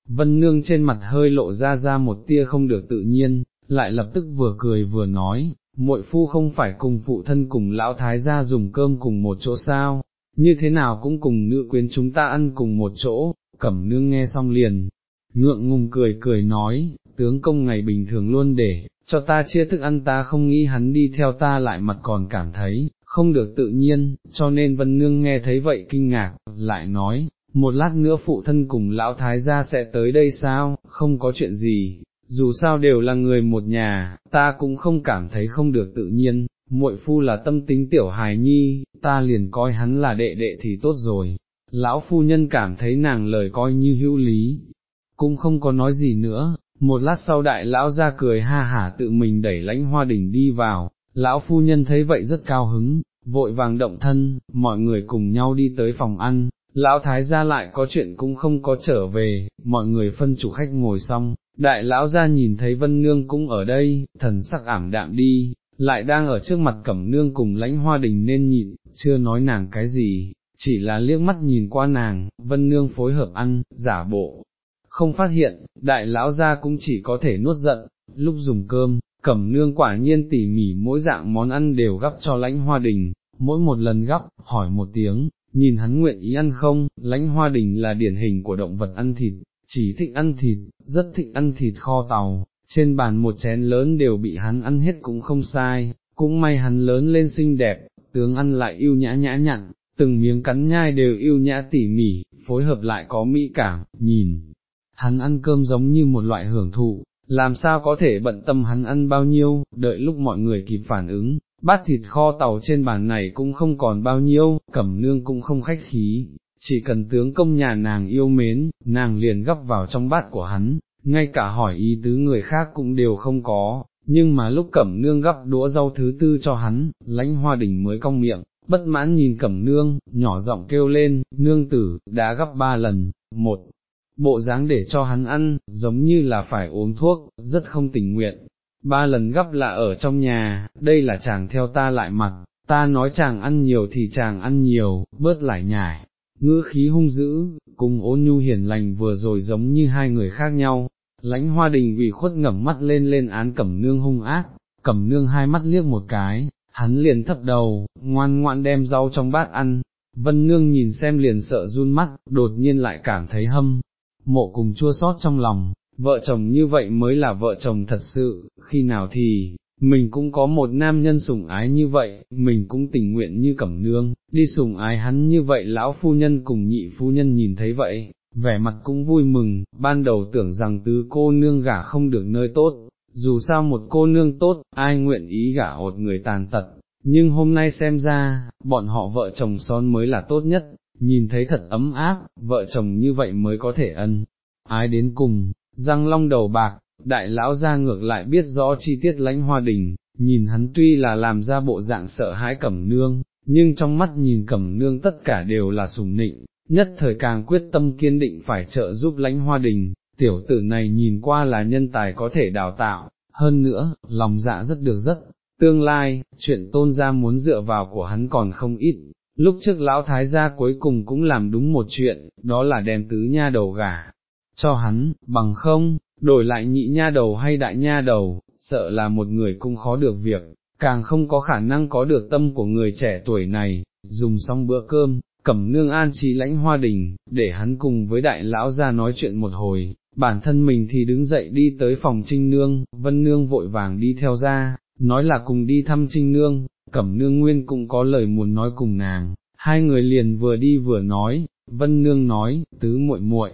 Vân nương trên mặt hơi lộ ra ra một tia không được tự nhiên, lại lập tức vừa cười vừa nói, muội phu không phải cùng phụ thân cùng lão thái gia dùng cơm cùng một chỗ sao, như thế nào cũng cùng nữ quyến chúng ta ăn cùng một chỗ, cẩm nương nghe xong liền, ngượng ngùng cười cười nói, tướng công ngày bình thường luôn để, cho ta chia thức ăn ta không nghĩ hắn đi theo ta lại mặt còn cảm thấy, không được tự nhiên, cho nên vân nương nghe thấy vậy kinh ngạc, lại nói, một lát nữa phụ thân cùng lão thái gia sẽ tới đây sao, không có chuyện gì, dù sao đều là người một nhà, ta cũng không cảm thấy không được tự nhiên, muội phu là tâm tính tiểu hài nhi, ta liền coi hắn là đệ đệ thì tốt rồi. Lão phu nhân cảm thấy nàng lời coi như hữu lý, cũng không có nói gì nữa, một lát sau đại lão ra cười ha hả tự mình đẩy lãnh hoa đỉnh đi vào, lão phu nhân thấy vậy rất cao hứng, vội vàng động thân, mọi người cùng nhau đi tới phòng ăn, lão thái gia lại có chuyện cũng không có trở về, mọi người phân chủ khách ngồi xong, đại lão gia nhìn thấy vân nương cũng ở đây, thần sắc ảm đạm đi, lại đang ở trước mặt cẩm nương cùng lãnh hoa đình nên nhịn, chưa nói nàng cái gì, chỉ là liếc mắt nhìn qua nàng, vân nương phối hợp ăn, giả bộ. Không phát hiện, đại lão gia cũng chỉ có thể nuốt giận, lúc dùng cơm, cẩm nương quả nhiên tỉ mỉ mỗi dạng món ăn đều gắp cho lãnh hoa đình, mỗi một lần gắp, hỏi một tiếng, nhìn hắn nguyện ý ăn không, lãnh hoa đình là điển hình của động vật ăn thịt, chỉ thịnh ăn thịt, rất thịnh ăn thịt kho tàu, trên bàn một chén lớn đều bị hắn ăn hết cũng không sai, cũng may hắn lớn lên xinh đẹp, tướng ăn lại yêu nhã nhã nhặn, từng miếng cắn nhai đều yêu nhã tỉ mỉ, phối hợp lại có mỹ cảm, nhìn, hắn ăn cơm giống như một loại hưởng thụ, làm sao có thể bận tâm hắn ăn bao nhiêu, đợi lúc mọi người kịp phản ứng, bát thịt kho tàu trên bàn này cũng không còn bao nhiêu, cẩm nương cũng không khách khí, chỉ cần tướng công nhà nàng yêu mến, nàng liền gấp vào trong bát của hắn, ngay cả hỏi ý tứ người khác cũng đều không có, nhưng mà lúc cẩm nương gấp đũa rau thứ tư cho hắn, lãnh hoa đình mới cong miệng, bất mãn nhìn cẩm nương, nhỏ giọng kêu lên, nương tử, đã gấp ba lần, một, bộ dáng để cho hắn ăn, giống như là phải uống thuốc, rất không tình nguyện, ba lần gấp là ở trong nhà, đây là chàng theo ta lại mặt, ta nói chàng ăn nhiều thì chàng ăn nhiều, bớt lại nhải, ngữ khí hung dữ, cùng ôn nhu hiền lành vừa rồi giống như hai người khác nhau, lãnh hoa đình vì khuất ngẩng mắt lên lên án cẩm nương hung ác, cẩm nương hai mắt liếc một cái, hắn liền thấp đầu, ngoan ngoãn đem rau trong bát ăn, vân nương nhìn xem liền sợ run mắt, đột nhiên lại cảm thấy hâm, mộ cùng chua sót trong lòng, vợ chồng như vậy mới là vợ chồng thật sự, khi nào thì, mình cũng có một nam nhân sủng ái như vậy, mình cũng tình nguyện như cẩm nương, đi sủng ái hắn như vậy lão phu nhân cùng nhị phu nhân nhìn thấy vậy, vẻ mặt cũng vui mừng, ban đầu tưởng rằng tứ cô nương gả không được nơi tốt, dù sao một cô nương tốt, ai nguyện ý gả một người tàn tật, nhưng hôm nay xem ra, bọn họ vợ chồng son mới là tốt nhất, nhìn thấy thật ấm áp, vợ chồng như vậy mới có thể ân, ái đến cùng, răng long đầu bạc, đại lão ra ngược lại biết rõ chi tiết lãnh hoa đình, nhìn hắn tuy là làm ra bộ dạng sợ hãi cẩm nương, nhưng trong mắt nhìn cẩm nương tất cả đều là sùng nịnh, nhất thời càng quyết tâm kiên định phải trợ giúp lãnh hoa đình, tiểu tử này nhìn qua là nhân tài có thể đào tạo, hơn nữa, lòng dạ rất được rất, tương lai, chuyện tôn gia muốn dựa vào của hắn còn không ít. Lúc trước lão thái gia cuối cùng cũng làm đúng một chuyện, đó là đem tứ nha đầu gả, cho hắn, bằng không, đổi lại nhị nha đầu hay đại nha đầu, sợ là một người cũng khó được việc, càng không có khả năng có được tâm của người trẻ tuổi này, dùng xong bữa cơm, cẩm nương an trí lãnh hoa đình, để hắn cùng với đại lão ra nói chuyện một hồi, bản thân mình thì đứng dậy đi tới phòng trinh nương, vân nương vội vàng đi theo ra, nói là cùng đi thăm trinh nương, cẩm nương nguyên cũng có lời muốn nói cùng nàng, hai người liền vừa đi vừa nói, vân nương nói, tứ muội muội,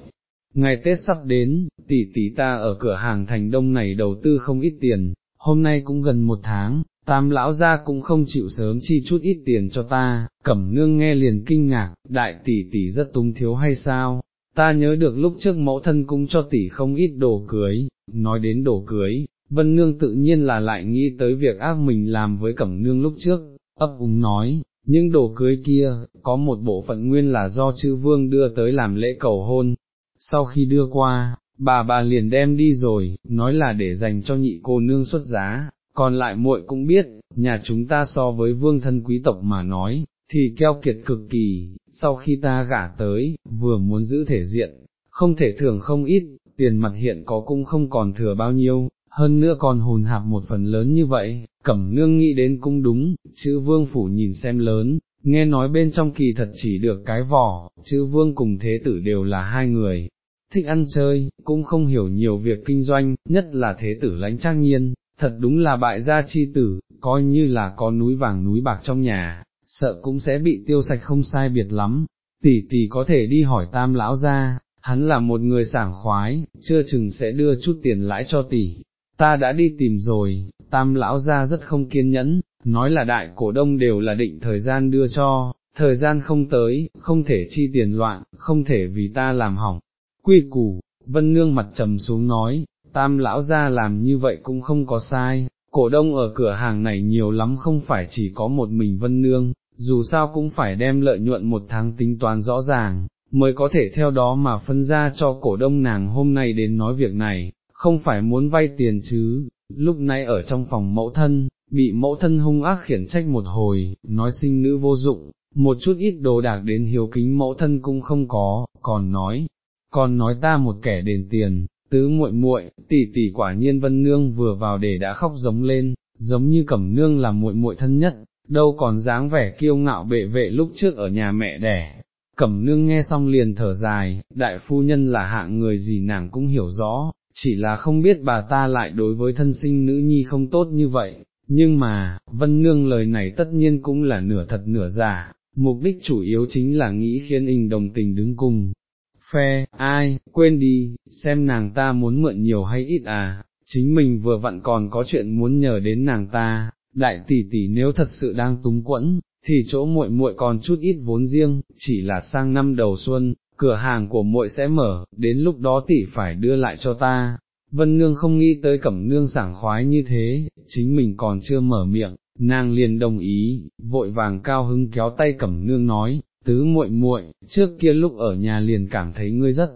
Ngày Tết sắp đến, tỷ tỷ ta ở cửa hàng thành đông này đầu tư không ít tiền, hôm nay cũng gần một tháng, tam lão gia cũng không chịu sớm chi chút ít tiền cho ta, cẩm nương nghe liền kinh ngạc, đại tỷ tỷ rất túng thiếu hay sao, ta nhớ được lúc trước mẫu thân cũng cho tỷ không ít đồ cưới, nói đến đồ cưới, vân nương tự nhiên là lại nghĩ tới việc ác mình làm với cẩm nương lúc trước, ấp úng nói, những đồ cưới kia, có một bộ phận nguyên là do chư vương đưa tới làm lễ cầu hôn, sau khi đưa qua, bà bà liền đem đi rồi, nói là để dành cho nhị cô nương xuất giá, còn lại muội cũng biết, nhà chúng ta so với vương thân quý tộc mà nói, thì keo kiệt cực kỳ, sau khi ta gả tới, vừa muốn giữ thể diện, không thể thường không ít, tiền mặt hiện có cũng không còn thừa bao nhiêu, hơn nữa còn hùn hạp một phần lớn như vậy, cẩm nương nghĩ đến cũng đúng, chữ vương phủ nhìn xem lớn, nghe nói bên trong kỳ thật chỉ được cái vỏ, chữ vương cùng thế tử đều là hai người, thích ăn chơi, cũng không hiểu nhiều việc kinh doanh, nhất là thế tử lãnh trang nhiên, thật đúng là bại gia chi tử, coi như là có núi vàng núi bạc trong nhà, sợ cũng sẽ bị tiêu sạch không sai biệt lắm, tỷ tỷ có thể đi hỏi tam lão ra, hắn là một người sảng khoái, chưa chừng sẽ đưa chút tiền lãi cho tỷ. Ta đã đi tìm rồi, tam lão ra rất không kiên nhẫn, nói là đại cổ đông đều là định thời gian đưa cho, thời gian không tới, không thể chi tiền loạn, không thể vì ta làm hỏng. Quy củ, vân nương mặt trầm xuống nói, tam lão ra làm như vậy cũng không có sai, cổ đông ở cửa hàng này nhiều lắm không phải chỉ có một mình vân nương, dù sao cũng phải đem lợi nhuận một tháng tính toán rõ ràng, mới có thể theo đó mà phân ra cho cổ đông nàng hôm nay đến nói việc này, không phải muốn vay tiền chứ, lúc nãy ở trong phòng mẫu thân, bị mẫu thân hung ác khiển trách một hồi, nói sinh nữ vô dụng, một chút ít đồ đạc đến hiếu kính mẫu thân cũng không có, còn nói, còn nói ta một kẻ đền tiền, tứ muội muội, tỷ tỷ quả nhiên vân nương vừa vào để đã khóc giống lên, giống như cẩm nương là muội muội thân nhất, đâu còn dáng vẻ kiêu ngạo bệ vệ lúc trước ở nhà mẹ đẻ. Cẩm nương nghe xong liền thở dài, đại phu nhân là hạng người gì nàng cũng hiểu rõ, chỉ là không biết bà ta lại đối với thân sinh nữ nhi không tốt như vậy, nhưng mà, vân nương lời này tất nhiên cũng là nửa thật nửa giả, mục đích chủ yếu chính là nghĩ khiến hình đồng tình đứng cùng. Phe, ai, quên đi, xem nàng ta muốn mượn nhiều hay ít à, chính mình vừa vặn còn có chuyện muốn nhờ đến nàng ta, đại tỷ tỷ nếu thật sự đang túng quẫn, thì chỗ muội muội còn chút ít vốn riêng, chỉ là sang năm đầu xuân, cửa hàng của muội sẽ mở, đến lúc đó tỷ phải đưa lại cho ta. Vân Nương không nghĩ tới cẩm nương sảng khoái như thế, chính mình còn chưa mở miệng, nàng liền đồng ý, vội vàng cao hứng kéo tay cẩm nương nói, tứ muội muội, trước kia lúc ở nhà liền cảm thấy ngươi rất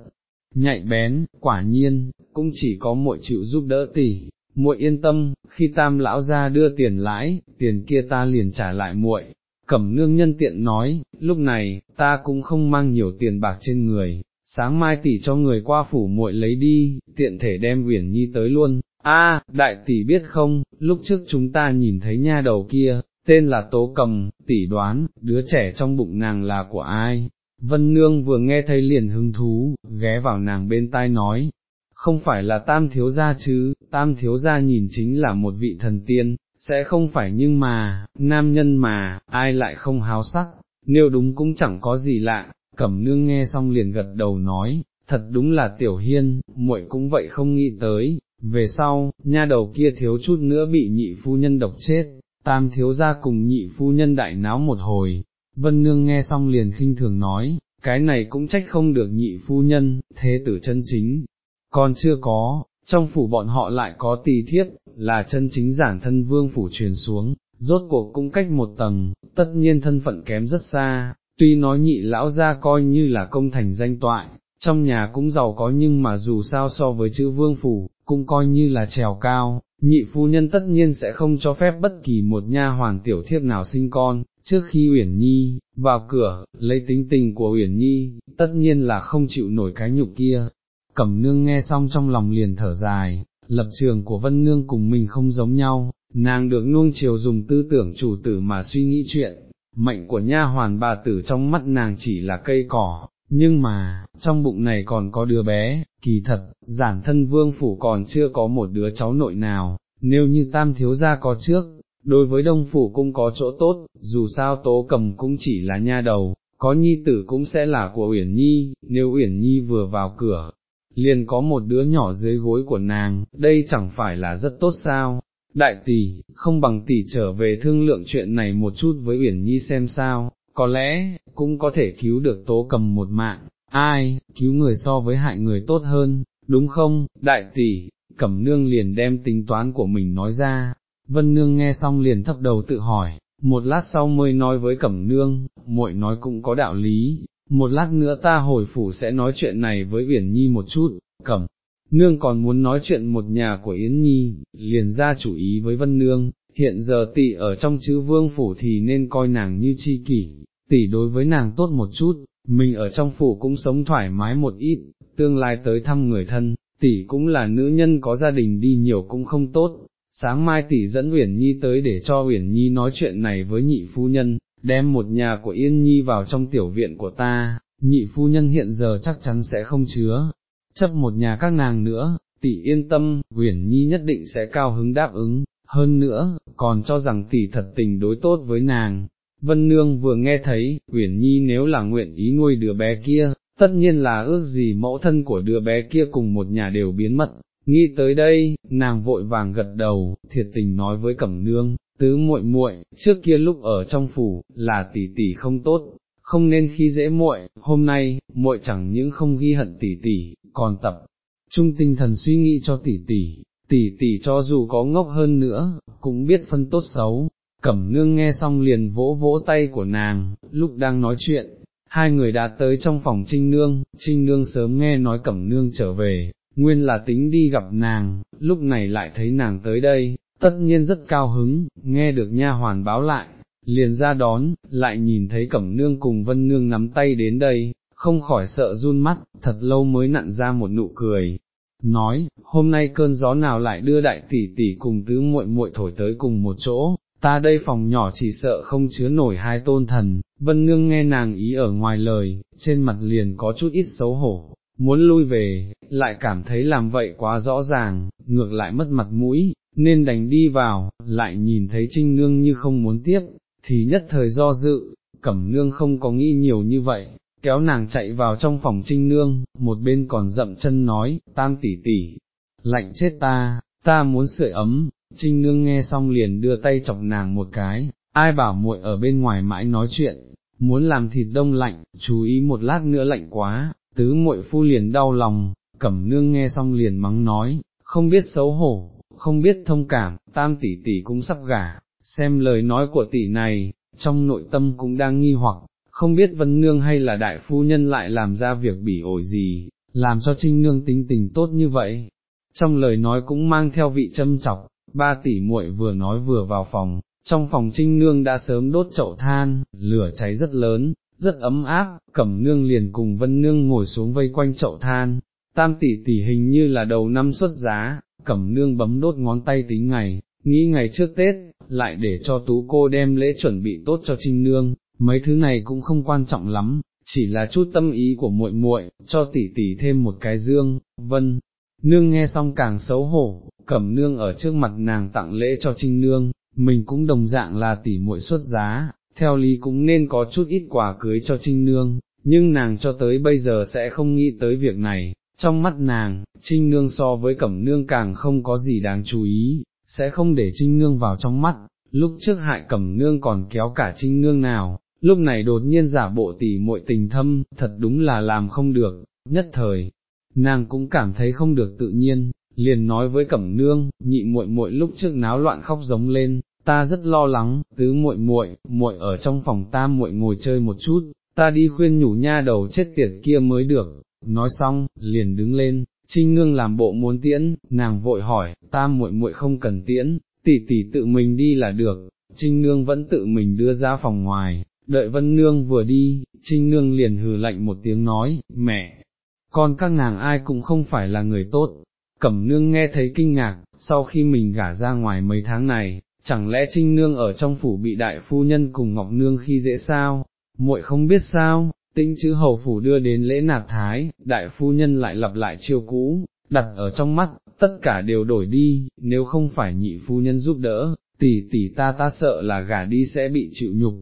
nhạy bén, quả nhiên, cũng chỉ có muội chịu giúp đỡ tỷ, muội yên tâm, khi tam lão ra đưa tiền lãi, tiền kia ta liền trả lại muội. Cẩm nương nhân tiện nói, lúc này, ta cũng không mang nhiều tiền bạc trên người, sáng mai tỷ cho người qua phủ muội lấy đi, tiện thể đem Uyển Nhi tới luôn. A, đại tỷ biết không, lúc trước chúng ta nhìn thấy nha đầu kia, tên là Tố Cầm, tỷ đoán, đứa trẻ trong bụng nàng là của ai? Vân Nương vừa nghe thấy liền hứng thú, ghé vào nàng bên tai nói, không phải là tam thiếu gia chứ, tam thiếu gia nhìn chính là một vị thần tiên, sẽ không phải nhưng mà, nam nhân mà, ai lại không háo sắc, nếu đúng cũng chẳng có gì lạ, cẩm nương nghe xong liền gật đầu nói, thật đúng là tiểu hiên, muội cũng vậy không nghĩ tới, về sau, nha đầu kia thiếu chút nữa bị nhị phu nhân độc chết, tam thiếu gia cùng nhị phu nhân đại náo một hồi, vân nương nghe xong liền khinh thường nói, cái này cũng trách không được nhị phu nhân, thế tử chân chính, còn chưa có, trong phủ bọn họ lại có tỳ thiếp, là chân chính giản thân vương phủ truyền xuống, rốt cuộc cũng cách một tầng, tất nhiên thân phận kém rất xa, tuy nói nhị lão gia coi như là công thành danh toại, trong nhà cũng giàu có nhưng mà dù sao so với chữ vương phủ, cũng coi như là trèo cao, nhị phu nhân tất nhiên sẽ không cho phép bất kỳ một nha hoàn tiểu thiếp nào sinh con, trước khi Uyển Nhi, vào cửa, lấy tính tình của Uyển Nhi, tất nhiên là không chịu nổi cái nhục kia, cẩm nương nghe xong trong lòng liền thở dài, lập trường của vân nương cùng mình không giống nhau, nàng được nuông chiều dùng tư tưởng chủ tử mà suy nghĩ chuyện, mệnh của nha hoàn bà tử trong mắt nàng chỉ là cây cỏ, nhưng mà, trong bụng này còn có đứa bé, kỳ thật, giản thân vương phủ còn chưa có một đứa cháu nội nào, nếu như tam thiếu gia có trước, đối với đông phủ cũng có chỗ tốt, dù sao tố cầm cũng chỉ là nha đầu, có nhi tử cũng sẽ là của Uyển Nhi, nếu Uyển Nhi vừa vào cửa, liền có một đứa nhỏ dưới gối của nàng, đây chẳng phải là rất tốt sao, đại tỷ, không bằng tỷ trở về thương lượng chuyện này một chút với Uyển Nhi xem sao, có lẽ, cũng có thể cứu được tố cầm một mạng, ai, cứu người so với hại người tốt hơn, đúng không, đại tỷ, cẩm nương liền đem tính toán của mình nói ra, vân nương nghe xong liền thấp đầu tự hỏi, một lát sau mới nói với cẩm nương, muội nói cũng có đạo lý, một lát nữa ta hồi phủ sẽ nói chuyện này với Uyển Nhi một chút, cẩm. Nương còn muốn nói chuyện một nhà của Yến Nhi, liền ra chủ ý với Vân Nương, hiện giờ tỷ ở trong chữ vương phủ thì nên coi nàng như chi kỷ, tỷ đối với nàng tốt một chút, mình ở trong phủ cũng sống thoải mái một ít, tương lai tới thăm người thân, tỷ cũng là nữ nhân có gia đình đi nhiều cũng không tốt. Sáng mai tỷ dẫn Uyển Nhi tới để cho Uyển Nhi nói chuyện này với nhị phu nhân, đem một nhà của Yên Nhi vào trong tiểu viện của ta, nhị phu nhân hiện giờ chắc chắn sẽ không chứa, chấp một nhà các nàng nữa, tỷ yên tâm, Uyển Nhi nhất định sẽ cao hứng đáp ứng, hơn nữa, còn cho rằng tỷ thật tình đối tốt với nàng. Vân Nương vừa nghe thấy, Uyển Nhi nếu là nguyện ý nuôi đứa bé kia, tất nhiên là ước gì mẫu thân của đứa bé kia cùng một nhà đều biến mất. Nghĩ tới đây, nàng vội vàng gật đầu, thiệt tình nói với Cẩm Nương, tứ muội muội, trước kia lúc ở trong phủ, là tỷ tỷ không tốt, không nên khi dễ muội, hôm nay, muội chẳng những không ghi hận tỷ tỷ, còn tập. Trung tinh thần suy nghĩ cho tỷ tỷ, tỷ tỷ cho dù có ngốc hơn nữa, cũng biết phân tốt xấu. Cẩm nương nghe xong liền vỗ vỗ tay của nàng, lúc đang nói chuyện, hai người đã tới trong phòng trinh nương, trinh nương sớm nghe nói cẩm nương trở về, nguyên là tính đi gặp nàng, lúc này lại thấy nàng tới đây, tất nhiên rất cao hứng, nghe được nha hoàn báo lại, liền ra đón, lại nhìn thấy cẩm nương cùng vân nương nắm tay đến đây, không khỏi sợ run mắt, thật lâu mới nặn ra một nụ cười. Nói, hôm nay cơn gió nào lại đưa đại tỷ tỷ cùng tứ muội muội thổi tới cùng một chỗ, ta đây phòng nhỏ chỉ sợ không chứa nổi hai tôn thần, vân nương nghe nàng ý ở ngoài lời, trên mặt liền có chút ít xấu hổ, muốn lui về, lại cảm thấy làm vậy quá rõ ràng, ngược lại mất mặt mũi, nên đành đi vào, lại nhìn thấy trinh nương như không muốn tiếp, thì nhất thời do dự, cẩm nương không có nghĩ nhiều như vậy, kéo nàng chạy vào trong phòng trinh nương, một bên còn dậm chân nói, tam tỷ tỷ, lạnh chết ta, ta muốn sưởi ấm, trinh nương nghe xong liền đưa tay chọc nàng một cái, ai bảo muội ở bên ngoài mãi nói chuyện, muốn làm thịt đông lạnh, chú ý một lát nữa lạnh quá, tứ muội phu liền đau lòng, cẩm nương nghe xong liền mắng nói, không biết xấu hổ, không biết thông cảm, tam tỷ tỷ cũng sắp gả, xem lời nói của tỷ này, trong nội tâm cũng đang nghi hoặc, không biết vân nương hay là đại phu nhân lại làm ra việc bỉ ổi gì, làm cho trinh nương tính tình tốt như vậy. Trong lời nói cũng mang theo vị châm chọc, ba tỷ muội vừa nói vừa vào phòng, trong phòng trinh nương đã sớm đốt chậu than, lửa cháy rất lớn, rất ấm áp, cẩm nương liền cùng vân nương ngồi xuống vây quanh chậu than, tam tỷ tỷ hình như là đầu năm xuất giá, cẩm nương bấm đốt ngón tay tính ngày, nghĩ ngày trước Tết, lại để cho tú cô đem lễ chuẩn bị tốt cho trinh nương, mấy thứ này cũng không quan trọng lắm, chỉ là chút tâm ý của muội muội, cho tỷ tỷ thêm một cái dương, vân. Nương nghe xong càng xấu hổ, cẩm nương ở trước mặt nàng tặng lễ cho trinh nương, mình cũng đồng dạng là tỷ muội xuất giá, theo lý cũng nên có chút ít quà cưới cho trinh nương, nhưng nàng cho tới bây giờ sẽ không nghĩ tới việc này, trong mắt nàng, trinh nương so với cẩm nương càng không có gì đáng chú ý, sẽ không để trinh nương vào trong mắt, lúc trước hại cẩm nương còn kéo cả trinh nương nào, lúc này đột nhiên giả bộ tỉ muội tình thâm, thật đúng là làm không được, nhất thời, nàng cũng cảm thấy không được tự nhiên, liền nói với cẩm nương, nhị muội muội lúc trước náo loạn khóc giống lên, ta rất lo lắng, tứ muội muội, muội ở trong phòng ta muội ngồi chơi một chút, ta đi khuyên nhủ nha đầu chết tiệt kia mới được, nói xong, liền đứng lên, trinh nương làm bộ muốn tiễn, nàng vội hỏi, ta muội muội không cần tiễn, tỷ tỷ tự mình đi là được, trinh nương vẫn tự mình đưa ra phòng ngoài, đợi vân nương vừa đi, trinh nương liền hừ lạnh một tiếng nói, mẹ, con các nàng ai cũng không phải là người tốt, cẩm nương nghe thấy kinh ngạc, sau khi mình gả ra ngoài mấy tháng này, chẳng lẽ trinh nương ở trong phủ bị đại phu nhân cùng ngọc nương khi dễ sao, muội không biết sao, tinh chữ hầu phủ đưa đến lễ nạp thái, đại phu nhân lại lặp lại chiêu cũ, đặt ở trong mắt, tất cả đều đổi đi, nếu không phải nhị phu nhân giúp đỡ, tỷ tỷ ta ta sợ là gả đi sẽ bị chịu nhục.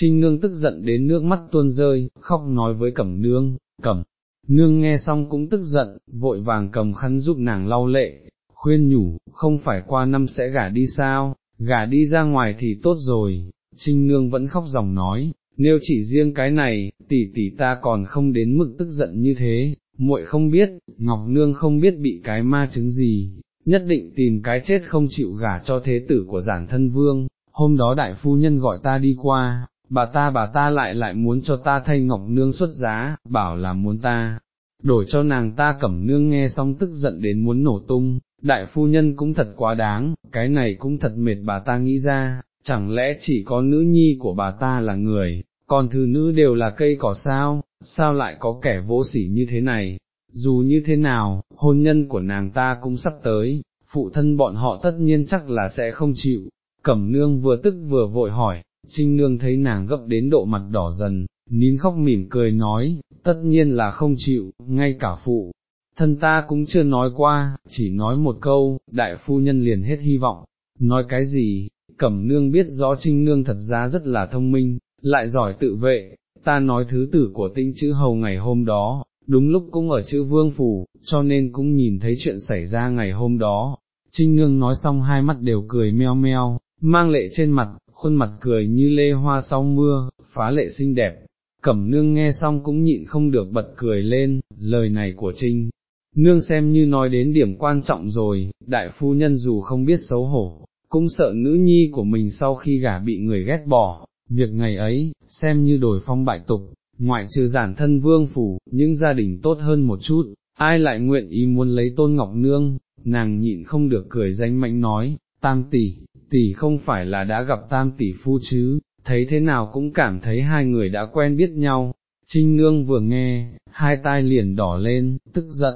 Trinh nương tức giận đến nước mắt tuôn rơi, khóc nói với cẩm nương, cẩm, nương nghe xong cũng tức giận, vội vàng cầm khăn giúp nàng lau lệ, khuyên nhủ, không phải qua năm sẽ gả đi sao, gả đi ra ngoài thì tốt rồi, trinh nương vẫn khóc dòng nói, nếu chỉ riêng cái này, tỷ tỷ ta còn không đến mức tức giận như thế, muội không biết, Ngọc Nương không biết bị cái ma chứng gì, nhất định tìm cái chết không chịu gả cho thế tử của giản thân vương, hôm đó đại phu nhân gọi ta đi qua, bà ta bà ta lại lại muốn cho ta thay Ngọc Nương xuất giá, bảo là muốn ta, đổi cho nàng ta cẩm nương nghe xong tức giận đến muốn nổ tung, đại phu nhân cũng thật quá đáng, cái này cũng thật mệt bà ta nghĩ ra, chẳng lẽ chỉ có nữ nhi của bà ta là người, còn thư nữ đều là cây cỏ sao, sao lại có kẻ vô sỉ như thế này, dù như thế nào, hôn nhân của nàng ta cũng sắp tới, phụ thân bọn họ tất nhiên chắc là sẽ không chịu, cẩm nương vừa tức vừa vội hỏi, trinh nương thấy nàng gấp đến độ mặt đỏ dần, nín khóc mỉm cười nói, tất nhiên là không chịu, ngay cả phụ. Thân ta cũng chưa nói qua, chỉ nói một câu, đại phu nhân liền hết hy vọng, nói cái gì, cẩm nương biết rõ trinh nương thật ra rất là thông minh, lại giỏi tự vệ, ta nói thứ tử của tinh chữ hầu ngày hôm đó, đúng lúc cũng ở chữ vương phủ, cho nên cũng nhìn thấy chuyện xảy ra ngày hôm đó. Trinh Nương nói xong hai mắt đều cười meo meo, mang lệ trên mặt, khuôn mặt cười như lê hoa sau mưa, phá lệ xinh đẹp. Cẩm nương nghe xong cũng nhịn không được bật cười lên, lời này của Trinh, nương xem như nói đến điểm quan trọng rồi, đại phu nhân dù không biết xấu hổ, cũng sợ nữ nhi của mình sau khi gả bị người ghét bỏ, việc ngày ấy, xem như đổi phong bại tục, ngoại trừ giản thân vương phủ, những gia đình tốt hơn một chút, ai lại nguyện ý muốn lấy tôn ngọc nương, nàng nhịn không được cười danh mạnh nói, tam tỷ, tỷ không phải là đã gặp tam tỷ phu chứ, thấy thế nào cũng cảm thấy hai người đã quen biết nhau, trinh nương vừa nghe, hai tai liền đỏ lên, tức giận,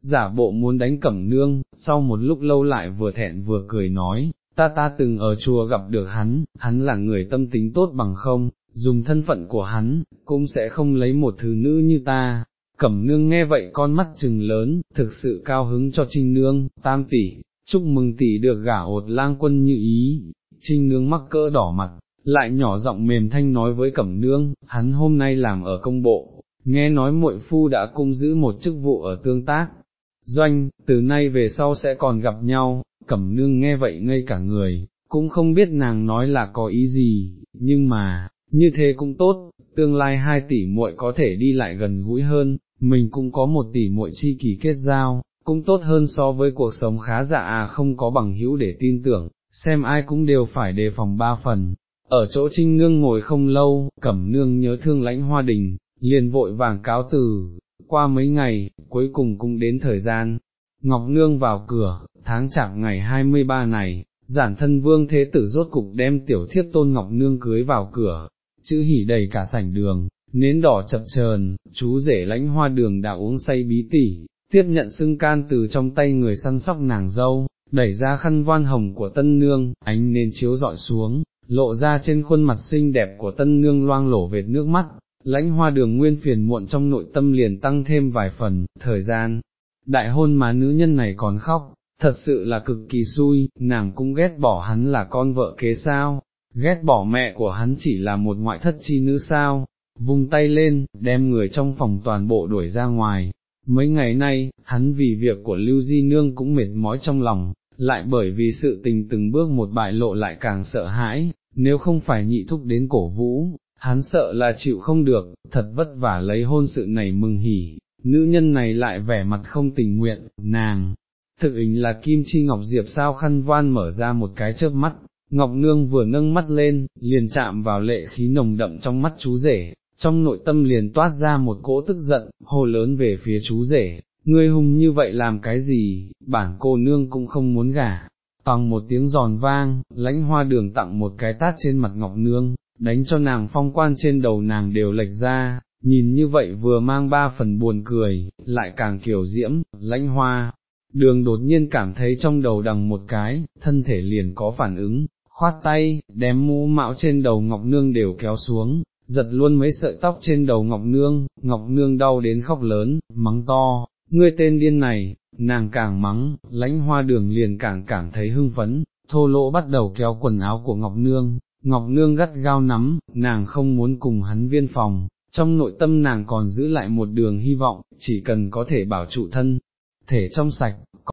giả bộ muốn đánh cẩm nương, sau một lúc lâu lại vừa thẹn vừa cười nói, ta ta từng ở chùa gặp được hắn, hắn là người tâm tính tốt bằng không, dùng thân phận của hắn, cũng sẽ không lấy một thứ nữ như ta. Cẩm nương nghe vậy con mắt trừng lớn, thực sự cao hứng cho trinh nương, tam tỷ, chúc mừng tỷ được gả hột lang quân như ý, trinh nương mắc cỡ đỏ mặt, lại nhỏ giọng mềm thanh nói với cẩm nương, hắn hôm nay làm ở công bộ, nghe nói muội phu đã cung giữ một chức vụ ở tương tác, doanh, từ nay về sau sẽ còn gặp nhau, cẩm nương nghe vậy ngây cả người, cũng không biết nàng nói là có ý gì, nhưng mà, như thế cũng tốt, tương lai hai tỷ muội có thể đi lại gần gũi hơn, mình cũng có một tỷ muội chi kỳ kết giao, cũng tốt hơn so với cuộc sống khá giả à không có bằng hữu để tin tưởng, xem ai cũng đều phải đề phòng ba phần. Ở chỗ trinh nương ngồi không lâu, cẩm nương nhớ thương lãnh hoa đình, liền vội vàng cáo từ, qua mấy ngày, cuối cùng cũng đến thời gian, Ngọc Nương vào cửa, tháng chạp ngày 23 này, giản thân vương thế tử rốt cục đem tiểu thiết tôn Ngọc Nương cưới vào cửa, chữ hỉ đầy cả sảnh đường, nến đỏ chập chờn, chú rể lãnh hoa đường đã uống say bí tỉ, tiếp nhận xưng can từ trong tay người săn sóc nàng dâu, đẩy ra khăn voan hồng của tân nương, ánh nến chiếu dọi xuống, lộ ra trên khuôn mặt xinh đẹp của tân nương loang lổ vệt nước mắt, lãnh hoa đường nguyên phiền muộn trong nội tâm liền tăng thêm vài phần, thời gian, đại hôn mà nữ nhân này còn khóc, thật sự là cực kỳ xui, nàng cũng ghét bỏ hắn là con vợ kế sao, ghét bỏ mẹ của hắn chỉ là một ngoại thất chi nữ sao, vung tay lên, đem người trong phòng toàn bộ đuổi ra ngoài. Mấy ngày nay, hắn vì việc của Lưu Di Nương cũng mệt mỏi trong lòng, lại bởi vì sự tình từng bước một bại lộ lại càng sợ hãi, nếu không phải nhị thúc đến cổ vũ, hắn sợ là chịu không được, thật vất vả lấy hôn sự này mừng hỉ, nữ nhân này lại vẻ mặt không tình nguyện, nàng, thực hình là Kim Chi Ngọc Diệp sao khăn voan mở ra một cái chớp mắt, Ngọc Nương vừa nâng mắt lên, liền chạm vào lệ khí nồng đậm trong mắt chú rể, trong nội tâm liền toát ra một cỗ tức giận, hồ lớn về phía chú rể, ngươi hùng như vậy làm cái gì, bản cô nương cũng không muốn gả. Tòng một tiếng giòn vang, lãnh hoa đường tặng một cái tát trên mặt Ngọc Nương, đánh cho nàng phong quan trên đầu nàng đều lệch ra, nhìn như vậy vừa mang ba phần buồn cười, lại càng kiểu diễm, lãnh hoa. Đường đột nhiên cảm thấy trong đầu đằng một cái, thân thể liền có phản ứng, khoát tay, đem mũ mạo trên đầu Ngọc Nương đều kéo xuống, giật luôn mấy sợi tóc trên đầu Ngọc Nương, Ngọc Nương đau đến khóc lớn, mắng to, ngươi tên điên này, nàng càng mắng, lãnh hoa đường liền càng cảm thấy hưng phấn, thô lỗ bắt đầu kéo quần áo của Ngọc Nương, Ngọc Nương gắt gao nắm, nàng không muốn cùng hắn viên phòng, trong nội tâm nàng còn giữ lại một đường hy vọng, chỉ cần có thể bảo trụ thân, thể trong sạch,